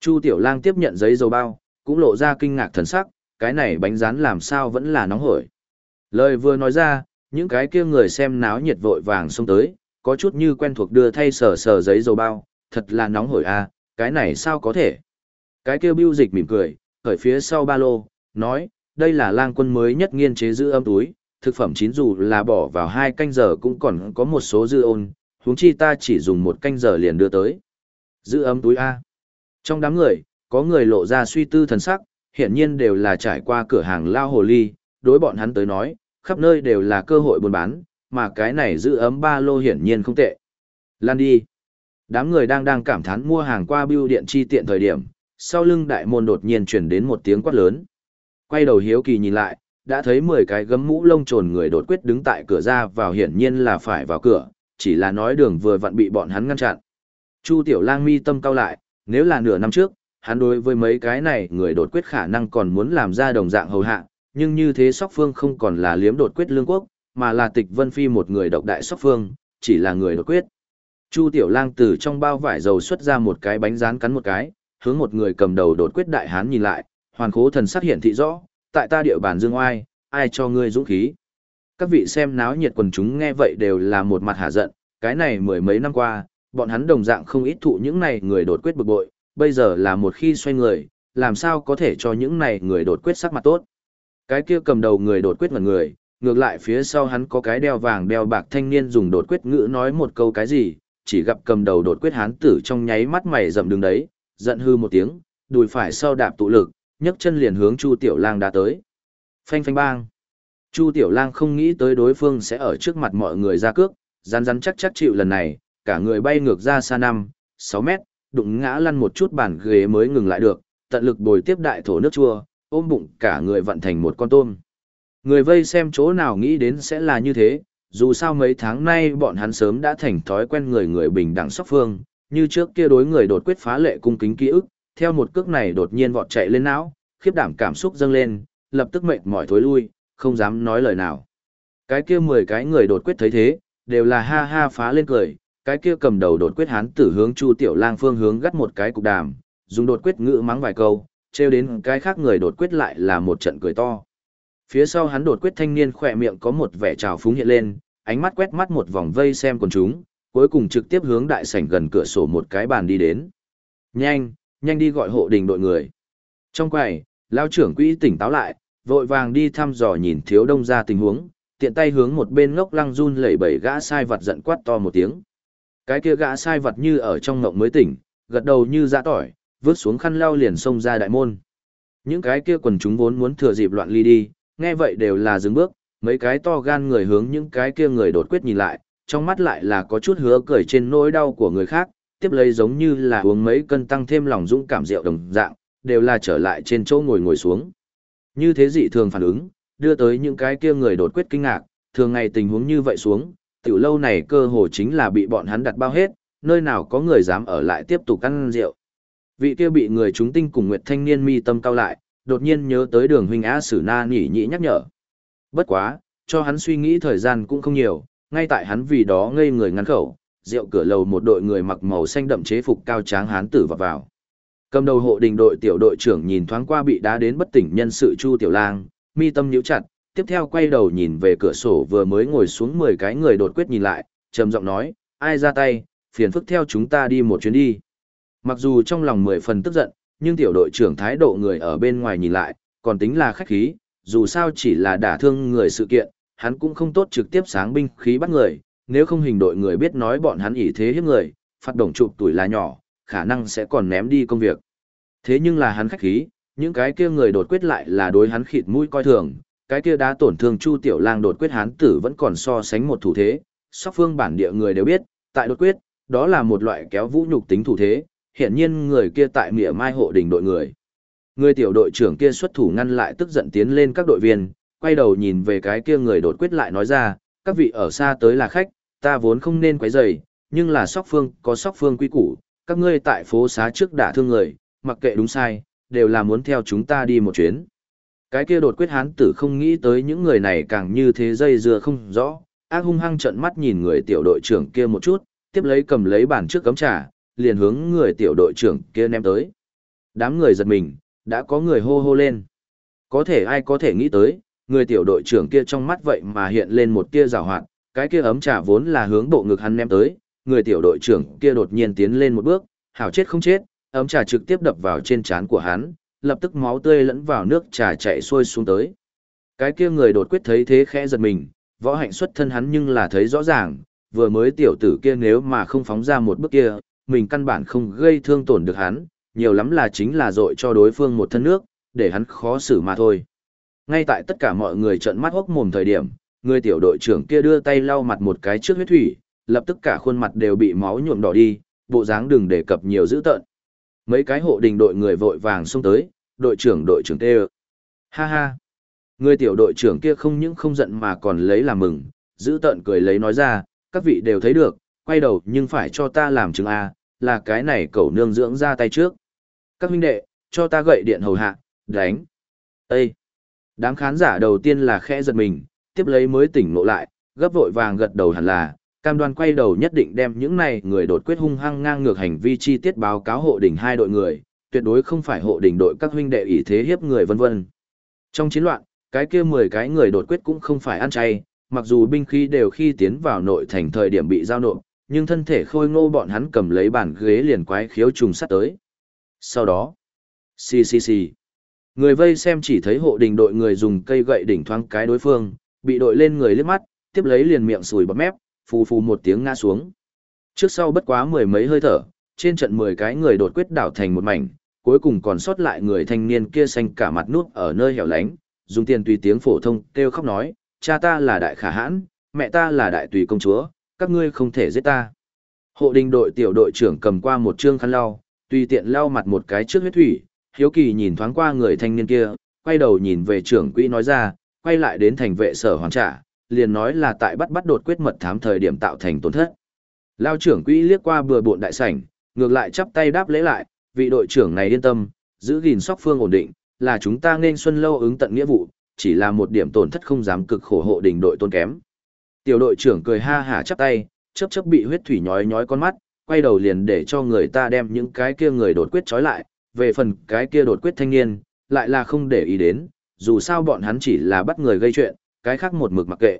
Chu Tiểu Lang tiếp nhận giấy dầu bao, cũng lộ ra kinh ngạc thần sắc, cái này bánh rán làm sao vẫn là nóng hổi. Lời vừa nói ra, những cái kia người xem náo nhiệt vội vàng xông tới, có chút như quen thuộc đưa thay sờ sờ giấy dầu bao, thật là nóng hổi a, à, cái này sao có thể. Cái kia bưu dịch mỉm cười, khởi phía sau ba lô, nói, đây là lang quân mới nhất nghiên chế giữ âm túi, thực phẩm chín dù là bỏ vào hai canh giờ cũng còn có một số dư ôn, huống chi ta chỉ dùng một canh giờ liền đưa tới. Giữ ấm túi A. Trong đám người, có người lộ ra suy tư thần sắc, hiện nhiên đều là trải qua cửa hàng lao hồ ly, đối bọn hắn tới nói, khắp nơi đều là cơ hội buôn bán, mà cái này giữ ấm ba lô hiển nhiên không tệ. Lan đi. Đám người đang đang cảm thán mua hàng qua bưu điện chi tiện thời điểm, sau lưng đại môn đột nhiên chuyển đến một tiếng quát lớn. Quay đầu hiếu kỳ nhìn lại, đã thấy 10 cái gấm mũ lông trồn người đột quyết đứng tại cửa ra vào hiển nhiên là phải vào cửa, chỉ là nói đường vừa vặn bị bọn hắn ngăn chặn. Chu Tiểu Lang mi tâm cao lại, nếu là nửa năm trước, hắn đối với mấy cái này người đột quyết khả năng còn muốn làm ra đồng dạng hầu hạ, nhưng như thế Sóc Phương không còn là liếm đột quyết lương quốc, mà là tịch vân phi một người độc đại Sóc Phương, chỉ là người đột quyết. Chu Tiểu Lang từ trong bao vải dầu xuất ra một cái bánh rán cắn một cái, hướng một người cầm đầu đột quyết đại hán nhìn lại, hoàn khố thần sắc hiện thị rõ, tại ta địa bàn dương oai, ai cho ngươi dũng khí. Các vị xem náo nhiệt quần chúng nghe vậy đều là một mặt hạ giận, cái này mười mấy năm qua, bọn hắn đồng dạng không ít thụ những này người đột quyết bực bội, bây giờ là một khi xoay người, làm sao có thể cho những này người đột quyết sắc mặt tốt. Cái kia cầm đầu người đột quyết ngần người, ngược lại phía sau hắn có cái đeo vàng đeo bạc thanh niên dùng đột quyết ngữ nói một câu cái gì, chỉ gặp cầm đầu đột quyết hán tử trong nháy mắt mày rậm đứng đấy, giận hư một tiếng, đùi phải sau đạp tụ lực, nhấc chân liền hướng Chu Tiểu Lang đã tới. Phanh phanh bang. Chu Tiểu Lang không nghĩ tới đối phương sẽ ở trước mặt mọi người ra cước, rắn rắn chắc chắc chịu lần này, cả người bay ngược ra xa 5, 6 mét, đụng ngã lăn một chút bàn ghế mới ngừng lại được, tận lực bồi tiếp đại thổ nước chua, ôm bụng cả người vận thành một con tôm. Người vây xem chỗ nào nghĩ đến sẽ là như thế, dù sao mấy tháng nay bọn hắn sớm đã thành thói quen người người bình đẳng sóc phương, như trước kia đối người đột quyết phá lệ cung kính ký ức, theo một cước này đột nhiên vọt chạy lên não, khiếp đảm cảm xúc dâng lên, lập tức mệt mỏi thối lui, không dám nói lời nào. Cái kia 10 cái người đột quyết thấy thế, đều là ha ha phá lên cười, cái kia cầm đầu đột quyết hán tử hướng Chu Tiểu Lang phương hướng gắt một cái cục đàm, dùng đột quyết ngữ mắng vài câu, trêu đến cái khác người đột quyết lại là một trận cười to. Phía sau hắn đột quyết thanh niên khỏe miệng có một vẻ trào phúng hiện lên, ánh mắt quét mắt một vòng vây xem quần chúng, cuối cùng trực tiếp hướng đại sảnh gần cửa sổ một cái bàn đi đến. Nhanh, nhanh đi gọi hộ đình đội người. Trong quầy, lao trưởng quỹ tỉnh táo lại, vội vàng đi thăm dò nhìn thiếu đông ra tình huống, tiện tay hướng một bên ngốc lăng run lẩy bẩy gã sai vật giận quát to một tiếng. Cái kia gã sai vật như ở trong ngộng mới tỉnh, gật đầu như dã tỏi, vứt xuống khăn lau liền xông ra đại môn. Những cái kia quần chúng vốn muốn thừa dịp loạn ly đi, nghe vậy đều là dừng bước, mấy cái to gan người hướng những cái kia người đột quyết nhìn lại, trong mắt lại là có chút hứa cười trên nỗi đau của người khác, tiếp lấy giống như là uống mấy cân tăng thêm lòng dũng cảm rượu đồng dạng, đều là trở lại trên chỗ ngồi ngồi xuống. Như thế dị thường phản ứng, đưa tới những cái kia người đột quyết kinh ngạc, thường ngày tình huống như vậy xuống, tiểu lâu này cơ hồ chính là bị bọn hắn đặt bao hết, nơi nào có người dám ở lại tiếp tục ăn rượu. Vị kia bị người chúng tinh cùng Nguyệt thanh niên mi tâm cao lại, đột nhiên nhớ tới đường huynh á sử na nhỉ nhị nhắc nhở. Bất quá, cho hắn suy nghĩ thời gian cũng không nhiều, ngay tại hắn vì đó ngây người ngăn khẩu, rượu cửa lầu một đội người mặc màu xanh đậm chế phục cao tráng hán tử vào vào. Cầm đầu hộ đình đội tiểu đội trưởng nhìn thoáng qua bị đá đến bất tỉnh nhân sự Chu Tiểu Lang, mi tâm nhíu chặt, tiếp theo quay đầu nhìn về cửa sổ vừa mới ngồi xuống 10 cái người đột quyết nhìn lại, trầm giọng nói, ai ra tay, phiền phức theo chúng ta đi một chuyến đi. Mặc dù trong lòng 10 phần tức giận, nhưng tiểu đội trưởng thái độ người ở bên ngoài nhìn lại, còn tính là khách khí, dù sao chỉ là đả thương người sự kiện, hắn cũng không tốt trực tiếp sáng binh khí bắt người, nếu không hình đội người biết nói bọn hắn ỷ thế hiếp người, phát động chụp tuổi là nhỏ, khả năng sẽ còn ném đi công việc. Thế nhưng là hắn khách khí, những cái kia người đột quyết lại là đối hắn khịt mũi coi thường, cái kia đã tổn thương Chu Tiểu Lang đột quyết Hán tử vẫn còn so sánh một thủ thế, sóc phương bản địa người đều biết, tại đột quyết, đó là một loại kéo vũ nhục tính thủ thế, hiện nhiên người kia tại mỉa mai hộ đình đội người. Người tiểu đội trưởng kia xuất thủ ngăn lại tức giận tiến lên các đội viên, quay đầu nhìn về cái kia người đột quyết lại nói ra, các vị ở xa tới là khách, ta vốn không nên quấy rầy, nhưng là sóc phương có sóc phương quy củ, các ngươi tại phố xá trước đã thương người, mặc kệ đúng sai, đều là muốn theo chúng ta đi một chuyến. Cái kia đột quyết hán tử không nghĩ tới những người này càng như thế dây dưa không rõ, ác hung hăng trận mắt nhìn người tiểu đội trưởng kia một chút, tiếp lấy cầm lấy bàn trước cấm trà, liền hướng người tiểu đội trưởng kia ném tới. Đám người giật mình, đã có người hô hô lên. Có thể ai có thể nghĩ tới, người tiểu đội trưởng kia trong mắt vậy mà hiện lên một tia rào hoạt, cái kia ấm trà vốn là hướng bộ ngực hắn ném tới, người tiểu đội trưởng kia đột nhiên tiến lên một bước, hảo chết không chết, ấm trà trực tiếp đập vào trên trán của hắn, lập tức máu tươi lẫn vào nước trà chạy xuôi xuống tới. Cái kia người đột quyết thấy thế khẽ giật mình, võ hạnh xuất thân hắn nhưng là thấy rõ ràng, vừa mới tiểu tử kia nếu mà không phóng ra một bước kia, mình căn bản không gây thương tổn được hắn, nhiều lắm là chính là dội cho đối phương một thân nước, để hắn khó xử mà thôi. Ngay tại tất cả mọi người trợn mắt hốc mồm thời điểm, người tiểu đội trưởng kia đưa tay lau mặt một cái trước huyết thủy, lập tức cả khuôn mặt đều bị máu nhuộm đỏ đi, bộ dáng đừng đề cập nhiều dữ tợn. Mấy cái hộ đình đội người vội vàng xông tới, đội trưởng đội trưởng tê Ha ha. Người tiểu đội trưởng kia không những không giận mà còn lấy làm mừng, giữ tợn cười lấy nói ra, các vị đều thấy được, quay đầu nhưng phải cho ta làm chứng A, là cái này cẩu nương dưỡng ra tay trước. Các huynh đệ, cho ta gậy điện hầu hạ, đánh. Ê! Đám khán giả đầu tiên là khẽ giật mình, tiếp lấy mới tỉnh ngộ lại, gấp vội vàng gật đầu hẳn là, cam đoan quay đầu nhất định đem những này người đột quyết hung hăng ngang ngược hành vi chi tiết báo cáo hộ đỉnh hai đội người, tuyệt đối không phải hộ đỉnh đội các huynh đệ ủy thế hiếp người vân vân. Trong chiến loạn, cái kia 10 cái người đột quyết cũng không phải ăn chay, mặc dù binh khí đều khi tiến vào nội thành thời điểm bị giao nộp, nhưng thân thể khôi ngô bọn hắn cầm lấy bàn ghế liền quái khiếu trùng sắt tới. Sau đó, xì xì xì. Người vây xem chỉ thấy hộ đình đội người dùng cây gậy đỉnh thoáng cái đối phương, bị đội lên người liếc mắt, tiếp lấy liền miệng sùi bọt mép, phù phù một tiếng ngã xuống. Trước sau bất quá mười mấy hơi thở, trên trận mười cái người đột quyết đảo thành một mảnh, cuối cùng còn sót lại người thanh niên kia xanh cả mặt nuốt ở nơi hẻo lánh, dùng tiền tùy tiếng phổ thông kêu khóc nói, cha ta là đại khả hãn, mẹ ta là đại tùy công chúa, các ngươi không thể giết ta. Hộ đình đội tiểu đội trưởng cầm qua một trương khăn lau, tùy tiện lau mặt một cái trước huyết thủy, hiếu kỳ nhìn thoáng qua người thanh niên kia, quay đầu nhìn về trưởng quỹ nói ra, quay lại đến thành vệ sở hoàn trả, liền nói là tại bắt bắt đột quyết mật thám thời điểm tạo thành tổn thất. Lao trưởng quỹ liếc qua bừa bộn đại sảnh, ngược lại chắp tay đáp lễ lại, vị đội trưởng này yên tâm, giữ gìn sóc phương ổn định, là chúng ta nên xuân lâu ứng tận nghĩa vụ, chỉ là một điểm tổn thất không dám cực khổ hộ đình đội tôn kém. Tiểu đội trưởng cười ha hả chắp tay, chớp chớp bị huyết thủy nhói nhói con mắt, quay đầu liền để cho người ta đem những cái kia người đột quyết trói lại, về phần cái kia đột quyết thanh niên, lại là không để ý đến, dù sao bọn hắn chỉ là bắt người gây chuyện, cái khác một mực mặc kệ.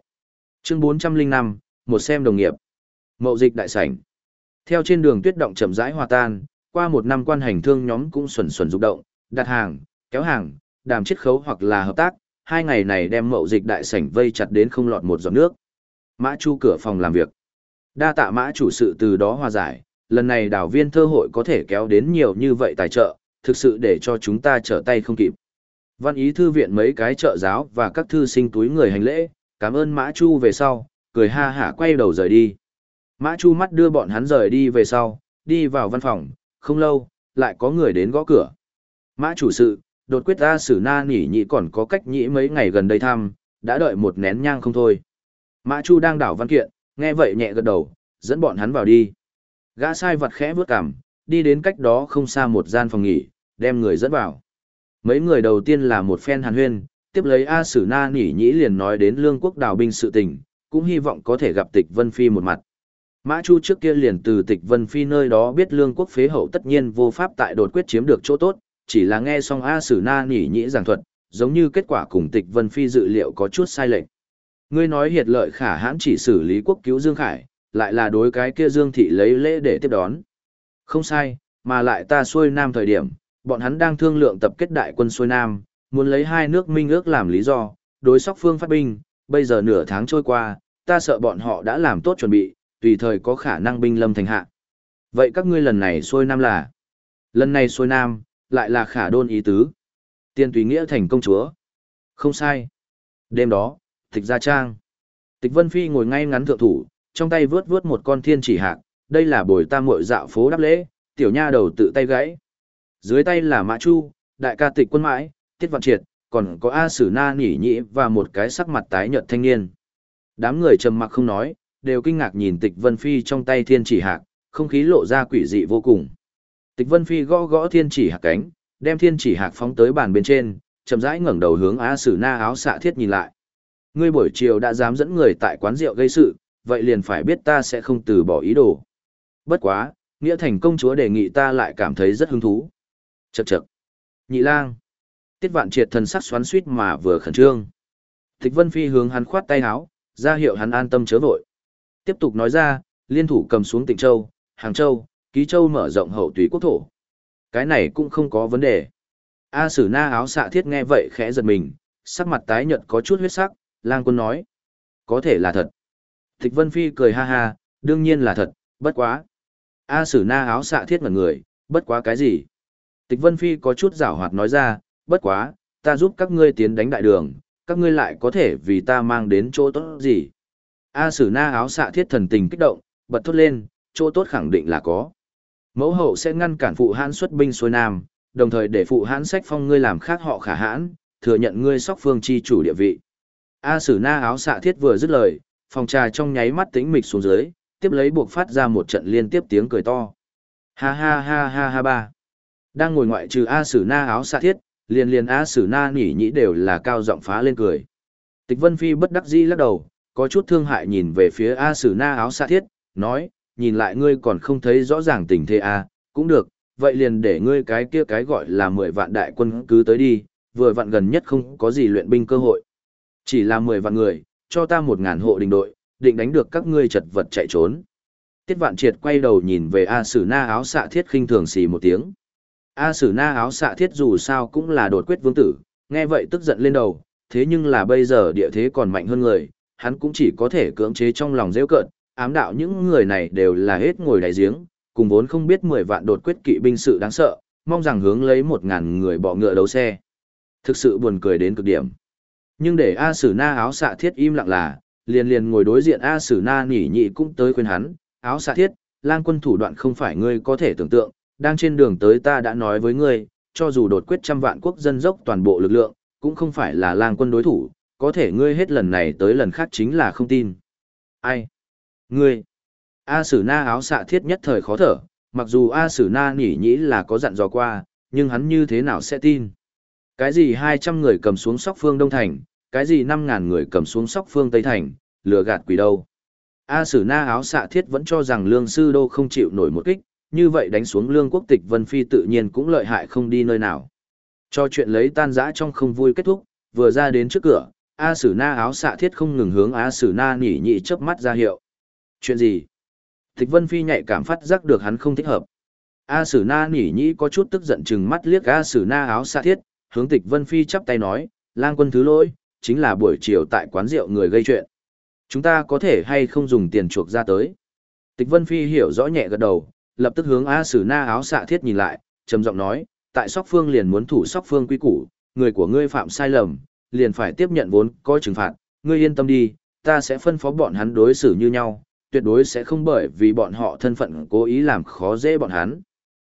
Chương 405, một xem đồng nghiệp. Mậu dịch đại sảnh. Theo trên đường tuyết động chậm rãi hòa tan, qua một năm quan hành thương nhóm cũng xuẩn xuẩn rục động, đặt hàng, kéo hàng, đàm chiết khấu hoặc là hợp tác, hai ngày này đem mậu dịch đại sảnh vây chặt đến không lọt một giọt nước. Mã Chu cửa phòng làm việc. Đa tạ Mã chủ sự từ đó hòa giải, lần này đảo viên thơ hội có thể kéo đến nhiều như vậy tài trợ, thực sự để cho chúng ta trở tay không kịp. Văn ý thư viện mấy cái trợ giáo và các thư sinh túi người hành lễ, cảm ơn Mã Chu về sau, cười ha hả quay đầu rời đi. Mã Chu mắt đưa bọn hắn rời đi về sau, đi vào văn phòng, không lâu, lại có người đến gõ cửa. Mã chủ sự, đột quyết ra xử na nỉ nhị còn có cách nhĩ mấy ngày gần đây thăm, đã đợi một nén nhang không thôi. Mã Chu đang đảo văn kiện, nghe vậy nhẹ gật đầu, dẫn bọn hắn vào đi. Gã sai vật khẽ bước cằm, đi đến cách đó không xa một gian phòng nghỉ, đem người dẫn vào. Mấy người đầu tiên là một phen hàn huyên, tiếp lấy A Sử Na nỉ nhĩ liền nói đến lương quốc đào binh sự tình, cũng hy vọng có thể gặp tịch Vân Phi một mặt. Mã Chu trước kia liền từ tịch Vân Phi nơi đó biết lương quốc phế hậu tất nhiên vô pháp tại đột quyết chiếm được chỗ tốt, chỉ là nghe xong A Sử Na nỉ nhĩ giảng thuật, giống như kết quả cùng tịch Vân Phi dự liệu có chút sai lệch. Ngươi nói hiệt lợi khả hãn chỉ xử lý quốc cứu Dương Khải, lại là đối cái kia Dương Thị lấy lễ để tiếp đón. Không sai, mà lại ta xuôi nam thời điểm, bọn hắn đang thương lượng tập kết đại quân xuôi nam, muốn lấy hai nước minh ước làm lý do, đối sóc phương phát binh, bây giờ nửa tháng trôi qua, ta sợ bọn họ đã làm tốt chuẩn bị, tùy thời có khả năng binh lâm thành hạ. Vậy các ngươi lần này xuôi nam là? Lần này xuôi nam, lại là khả đôn ý tứ. Tiên tùy nghĩa thành công chúa. Không sai. Đêm đó, tịch gia trang. Tịch Vân Phi ngồi ngay ngắn thượng thủ, trong tay vướt vướt một con thiên chỉ hạc, đây là bồi ta muội dạo phố đáp lễ, tiểu nha đầu tự tay gãy. Dưới tay là Mã Chu, đại ca tịch quân mãi, tiết vạn triệt, còn có A Sử Na nhỉ nhị và một cái sắc mặt tái nhợt thanh niên. Đám người trầm mặc không nói, đều kinh ngạc nhìn tịch Vân Phi trong tay thiên chỉ hạc, không khí lộ ra quỷ dị vô cùng. Tịch Vân Phi gõ gõ thiên chỉ hạc cánh, đem thiên chỉ hạc phóng tới bàn bên trên, chậm rãi ngẩng đầu hướng A Sử Na áo xạ thiết nhìn lại. Ngươi buổi chiều đã dám dẫn người tại quán rượu gây sự, vậy liền phải biết ta sẽ không từ bỏ ý đồ. Bất quá, nghĩa thành công chúa đề nghị ta lại cảm thấy rất hứng thú. Chậc chậc. Nhị lang. Tiết vạn triệt thần sắc xoắn suýt mà vừa khẩn trương. Tịch Vân Phi hướng hắn khoát tay áo, ra hiệu hắn an tâm chớ vội. Tiếp tục nói ra, liên thủ cầm xuống Tịnh Châu, Hàng Châu, Ký Châu mở rộng hậu tùy quốc thổ. Cái này cũng không có vấn đề. A Sử Na áo xạ thiết nghe vậy khẽ giật mình, sắc mặt tái nhợt có chút huyết sắc, lang quân nói. Có thể là thật. Tịch Vân Phi cười ha ha, đương nhiên là thật, bất quá. A Sử Na áo xạ thiết ngẩn người, bất quá cái gì? Tịch Vân Phi có chút giảo hoạt nói ra, bất quá, ta giúp các ngươi tiến đánh đại đường, các ngươi lại có thể vì ta mang đến chỗ tốt gì? A Sử Na áo xạ thiết thần tình kích động, bật thốt lên, chỗ tốt khẳng định là có. Mẫu hậu sẽ ngăn cản phụ hãn xuất binh xuôi nam, đồng thời để phụ hãn sách phong ngươi làm khác họ khả hãn, thừa nhận ngươi sóc phương chi chủ địa vị. A Sử Na áo xạ thiết vừa dứt lời, phòng trà trong nháy mắt tĩnh mịch xuống dưới, tiếp lấy buộc phát ra một trận liên tiếp tiếng cười to. Ha ha ha ha ha ba. Đang ngồi ngoại trừ A Sử Na áo xạ thiết, liền liền A Sử Na nỉ nhĩ đều là cao giọng phá lên cười. Tịch Vân Phi bất đắc dĩ lắc đầu, có chút thương hại nhìn về phía A Sử Na áo xạ thiết, nói, nhìn lại ngươi còn không thấy rõ ràng tình thế A, cũng được, vậy liền để ngươi cái kia cái gọi là mười vạn đại quân cứ tới đi, vừa vạn gần nhất không có gì luyện binh cơ hội. Chỉ là mười vạn người, cho ta một ngàn hộ đình đội, định đánh được các ngươi chật vật chạy trốn. Tiết vạn triệt quay đầu nhìn về A Sử Na áo xạ thiết khinh thường xì một tiếng. A Sử Na áo xạ thiết dù sao cũng là đột quyết vương tử, nghe vậy tức giận lên đầu, thế nhưng là bây giờ địa thế còn mạnh hơn người, hắn cũng chỉ có thể cưỡng chế trong lòng dễ cợt, ám đạo những người này đều là hết ngồi đáy giếng, cùng vốn không biết 10 vạn đột quyết kỵ binh sự đáng sợ, mong rằng hướng lấy 1.000 người bỏ ngựa đấu xe. Thực sự buồn cười đến cực điểm. Nhưng để A Sử Na áo xạ thiết im lặng là, liền liền ngồi đối diện A Sử Na nhỉ nhị cũng tới khuyên hắn, áo xạ thiết, lang quân thủ đoạn không phải ngươi có thể tưởng tượng, đang trên đường tới ta đã nói với ngươi, cho dù đột quyết trăm vạn quốc dân dốc toàn bộ lực lượng, cũng không phải là lang quân đối thủ, có thể ngươi hết lần này tới lần khác chính là không tin. Ai? Ngươi? A Sử Na áo xạ thiết nhất thời khó thở, mặc dù A Sử Na nhỉ nhĩ là có dặn dò qua, nhưng hắn như thế nào sẽ tin? Cái gì 200 người cầm xuống sóc phương Đông Thành, cái gì 5.000 người cầm xuống sóc phương Tây Thành, lừa gạt quỷ đâu? A Sử Na áo xạ thiết vẫn cho rằng lương sư đô không chịu nổi một kích, như vậy đánh xuống lương quốc tịch Vân Phi tự nhiên cũng lợi hại không đi nơi nào. Cho chuyện lấy tan rã trong không vui kết thúc, vừa ra đến trước cửa, A Sử Na áo xạ thiết không ngừng hướng A Sử Na nhỉ nhị chớp mắt ra hiệu. Chuyện gì? Tịch Vân Phi nhạy cảm phát giác được hắn không thích hợp. A Sử Na nhỉ nhị có chút tức giận chừng mắt liếc A Sử Na áo xạ thiết, hướng Tịch Vân Phi chắp tay nói, lang quân thứ lỗi, chính là buổi chiều tại quán rượu người gây chuyện. Chúng ta có thể hay không dùng tiền chuộc ra tới. Tịch Vân Phi hiểu rõ nhẹ gật đầu, lập tức hướng A Sử Na áo xạ thiết nhìn lại, trầm giọng nói, tại Sóc Phương liền muốn thủ Sóc Phương quy củ, người của ngươi phạm sai lầm, liền phải tiếp nhận vốn có trừng phạt, ngươi yên tâm đi, ta sẽ phân phó bọn hắn đối xử như nhau, tuyệt đối sẽ không bởi vì bọn họ thân phận cố ý làm khó dễ bọn hắn.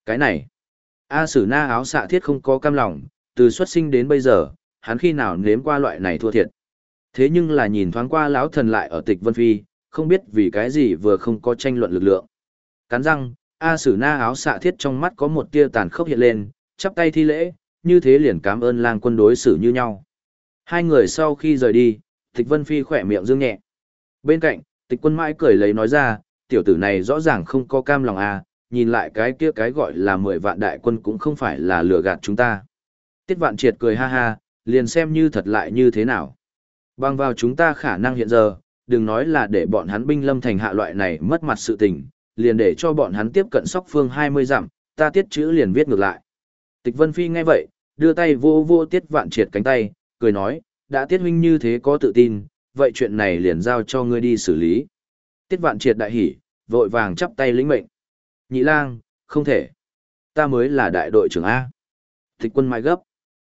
Cái này, A Sử Na áo xạ thiết không có cam lòng, từ xuất sinh đến bây giờ, hắn khi nào nếm qua loại này thua thiệt. Thế nhưng là nhìn thoáng qua lão thần lại ở tịch Vân Phi, không biết vì cái gì vừa không có tranh luận lực lượng. Cắn răng, A Sử Na áo xạ thiết trong mắt có một tia tàn khốc hiện lên, chắp tay thi lễ, như thế liền cảm ơn lang quân đối xử như nhau. Hai người sau khi rời đi, tịch Vân Phi khỏe miệng dương nhẹ. Bên cạnh, tịch quân mãi cười lấy nói ra, tiểu tử này rõ ràng không có cam lòng à, nhìn lại cái kia cái gọi là mười vạn đại quân cũng không phải là lừa gạt chúng ta. Tiết vạn triệt cười ha ha, liền xem như thật lại như thế nào. Bằng vào chúng ta khả năng hiện giờ, đừng nói là để bọn hắn binh lâm thành hạ loại này mất mặt sự tình, liền để cho bọn hắn tiếp cận sóc phương 20 dặm, ta tiết chữ liền viết ngược lại. Tịch Vân Phi nghe vậy, đưa tay vô vô tiết vạn triệt cánh tay, cười nói, đã tiết huynh như thế có tự tin, vậy chuyện này liền giao cho ngươi đi xử lý. Tiết vạn triệt đại hỉ, vội vàng chắp tay lĩnh mệnh. Nhị lang, không thể. Ta mới là đại đội trưởng A. Tịch quân Mai gấp.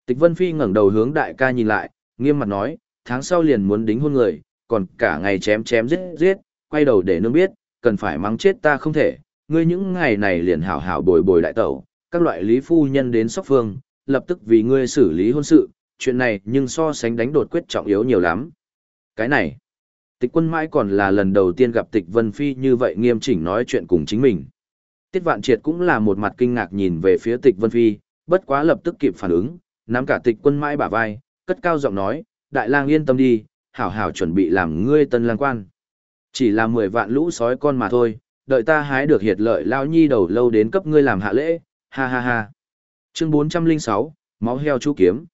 Tịch Vân Phi ngẩng đầu hướng đại ca nhìn lại, nghiêm mặt nói, tháng sau liền muốn đính hôn người, còn cả ngày chém chém giết giết, quay đầu để nương biết, cần phải mắng chết ta không thể, ngươi những ngày này liền hảo hảo bồi bồi đại tẩu, các loại lý phu nhân đến sóc phương, lập tức vì ngươi xử lý hôn sự, chuyện này nhưng so sánh đánh đột quyết trọng yếu nhiều lắm. Cái này, tịch quân mãi còn là lần đầu tiên gặp tịch Vân Phi như vậy nghiêm chỉnh nói chuyện cùng chính mình. Tiết Vạn Triệt cũng là một mặt kinh ngạc nhìn về phía tịch Vân Phi, bất quá lập tức kịp phản ứng, nắm cả tịch quân mãi bả vai, cất cao giọng nói, đại lang yên tâm đi, hảo hảo chuẩn bị làm ngươi tân lang quan. Chỉ là 10 vạn lũ sói con mà thôi, đợi ta hái được hiệt lợi lao nhi đầu lâu đến cấp ngươi làm hạ lễ, ha ha ha. Chương 406, máu heo chú kiếm.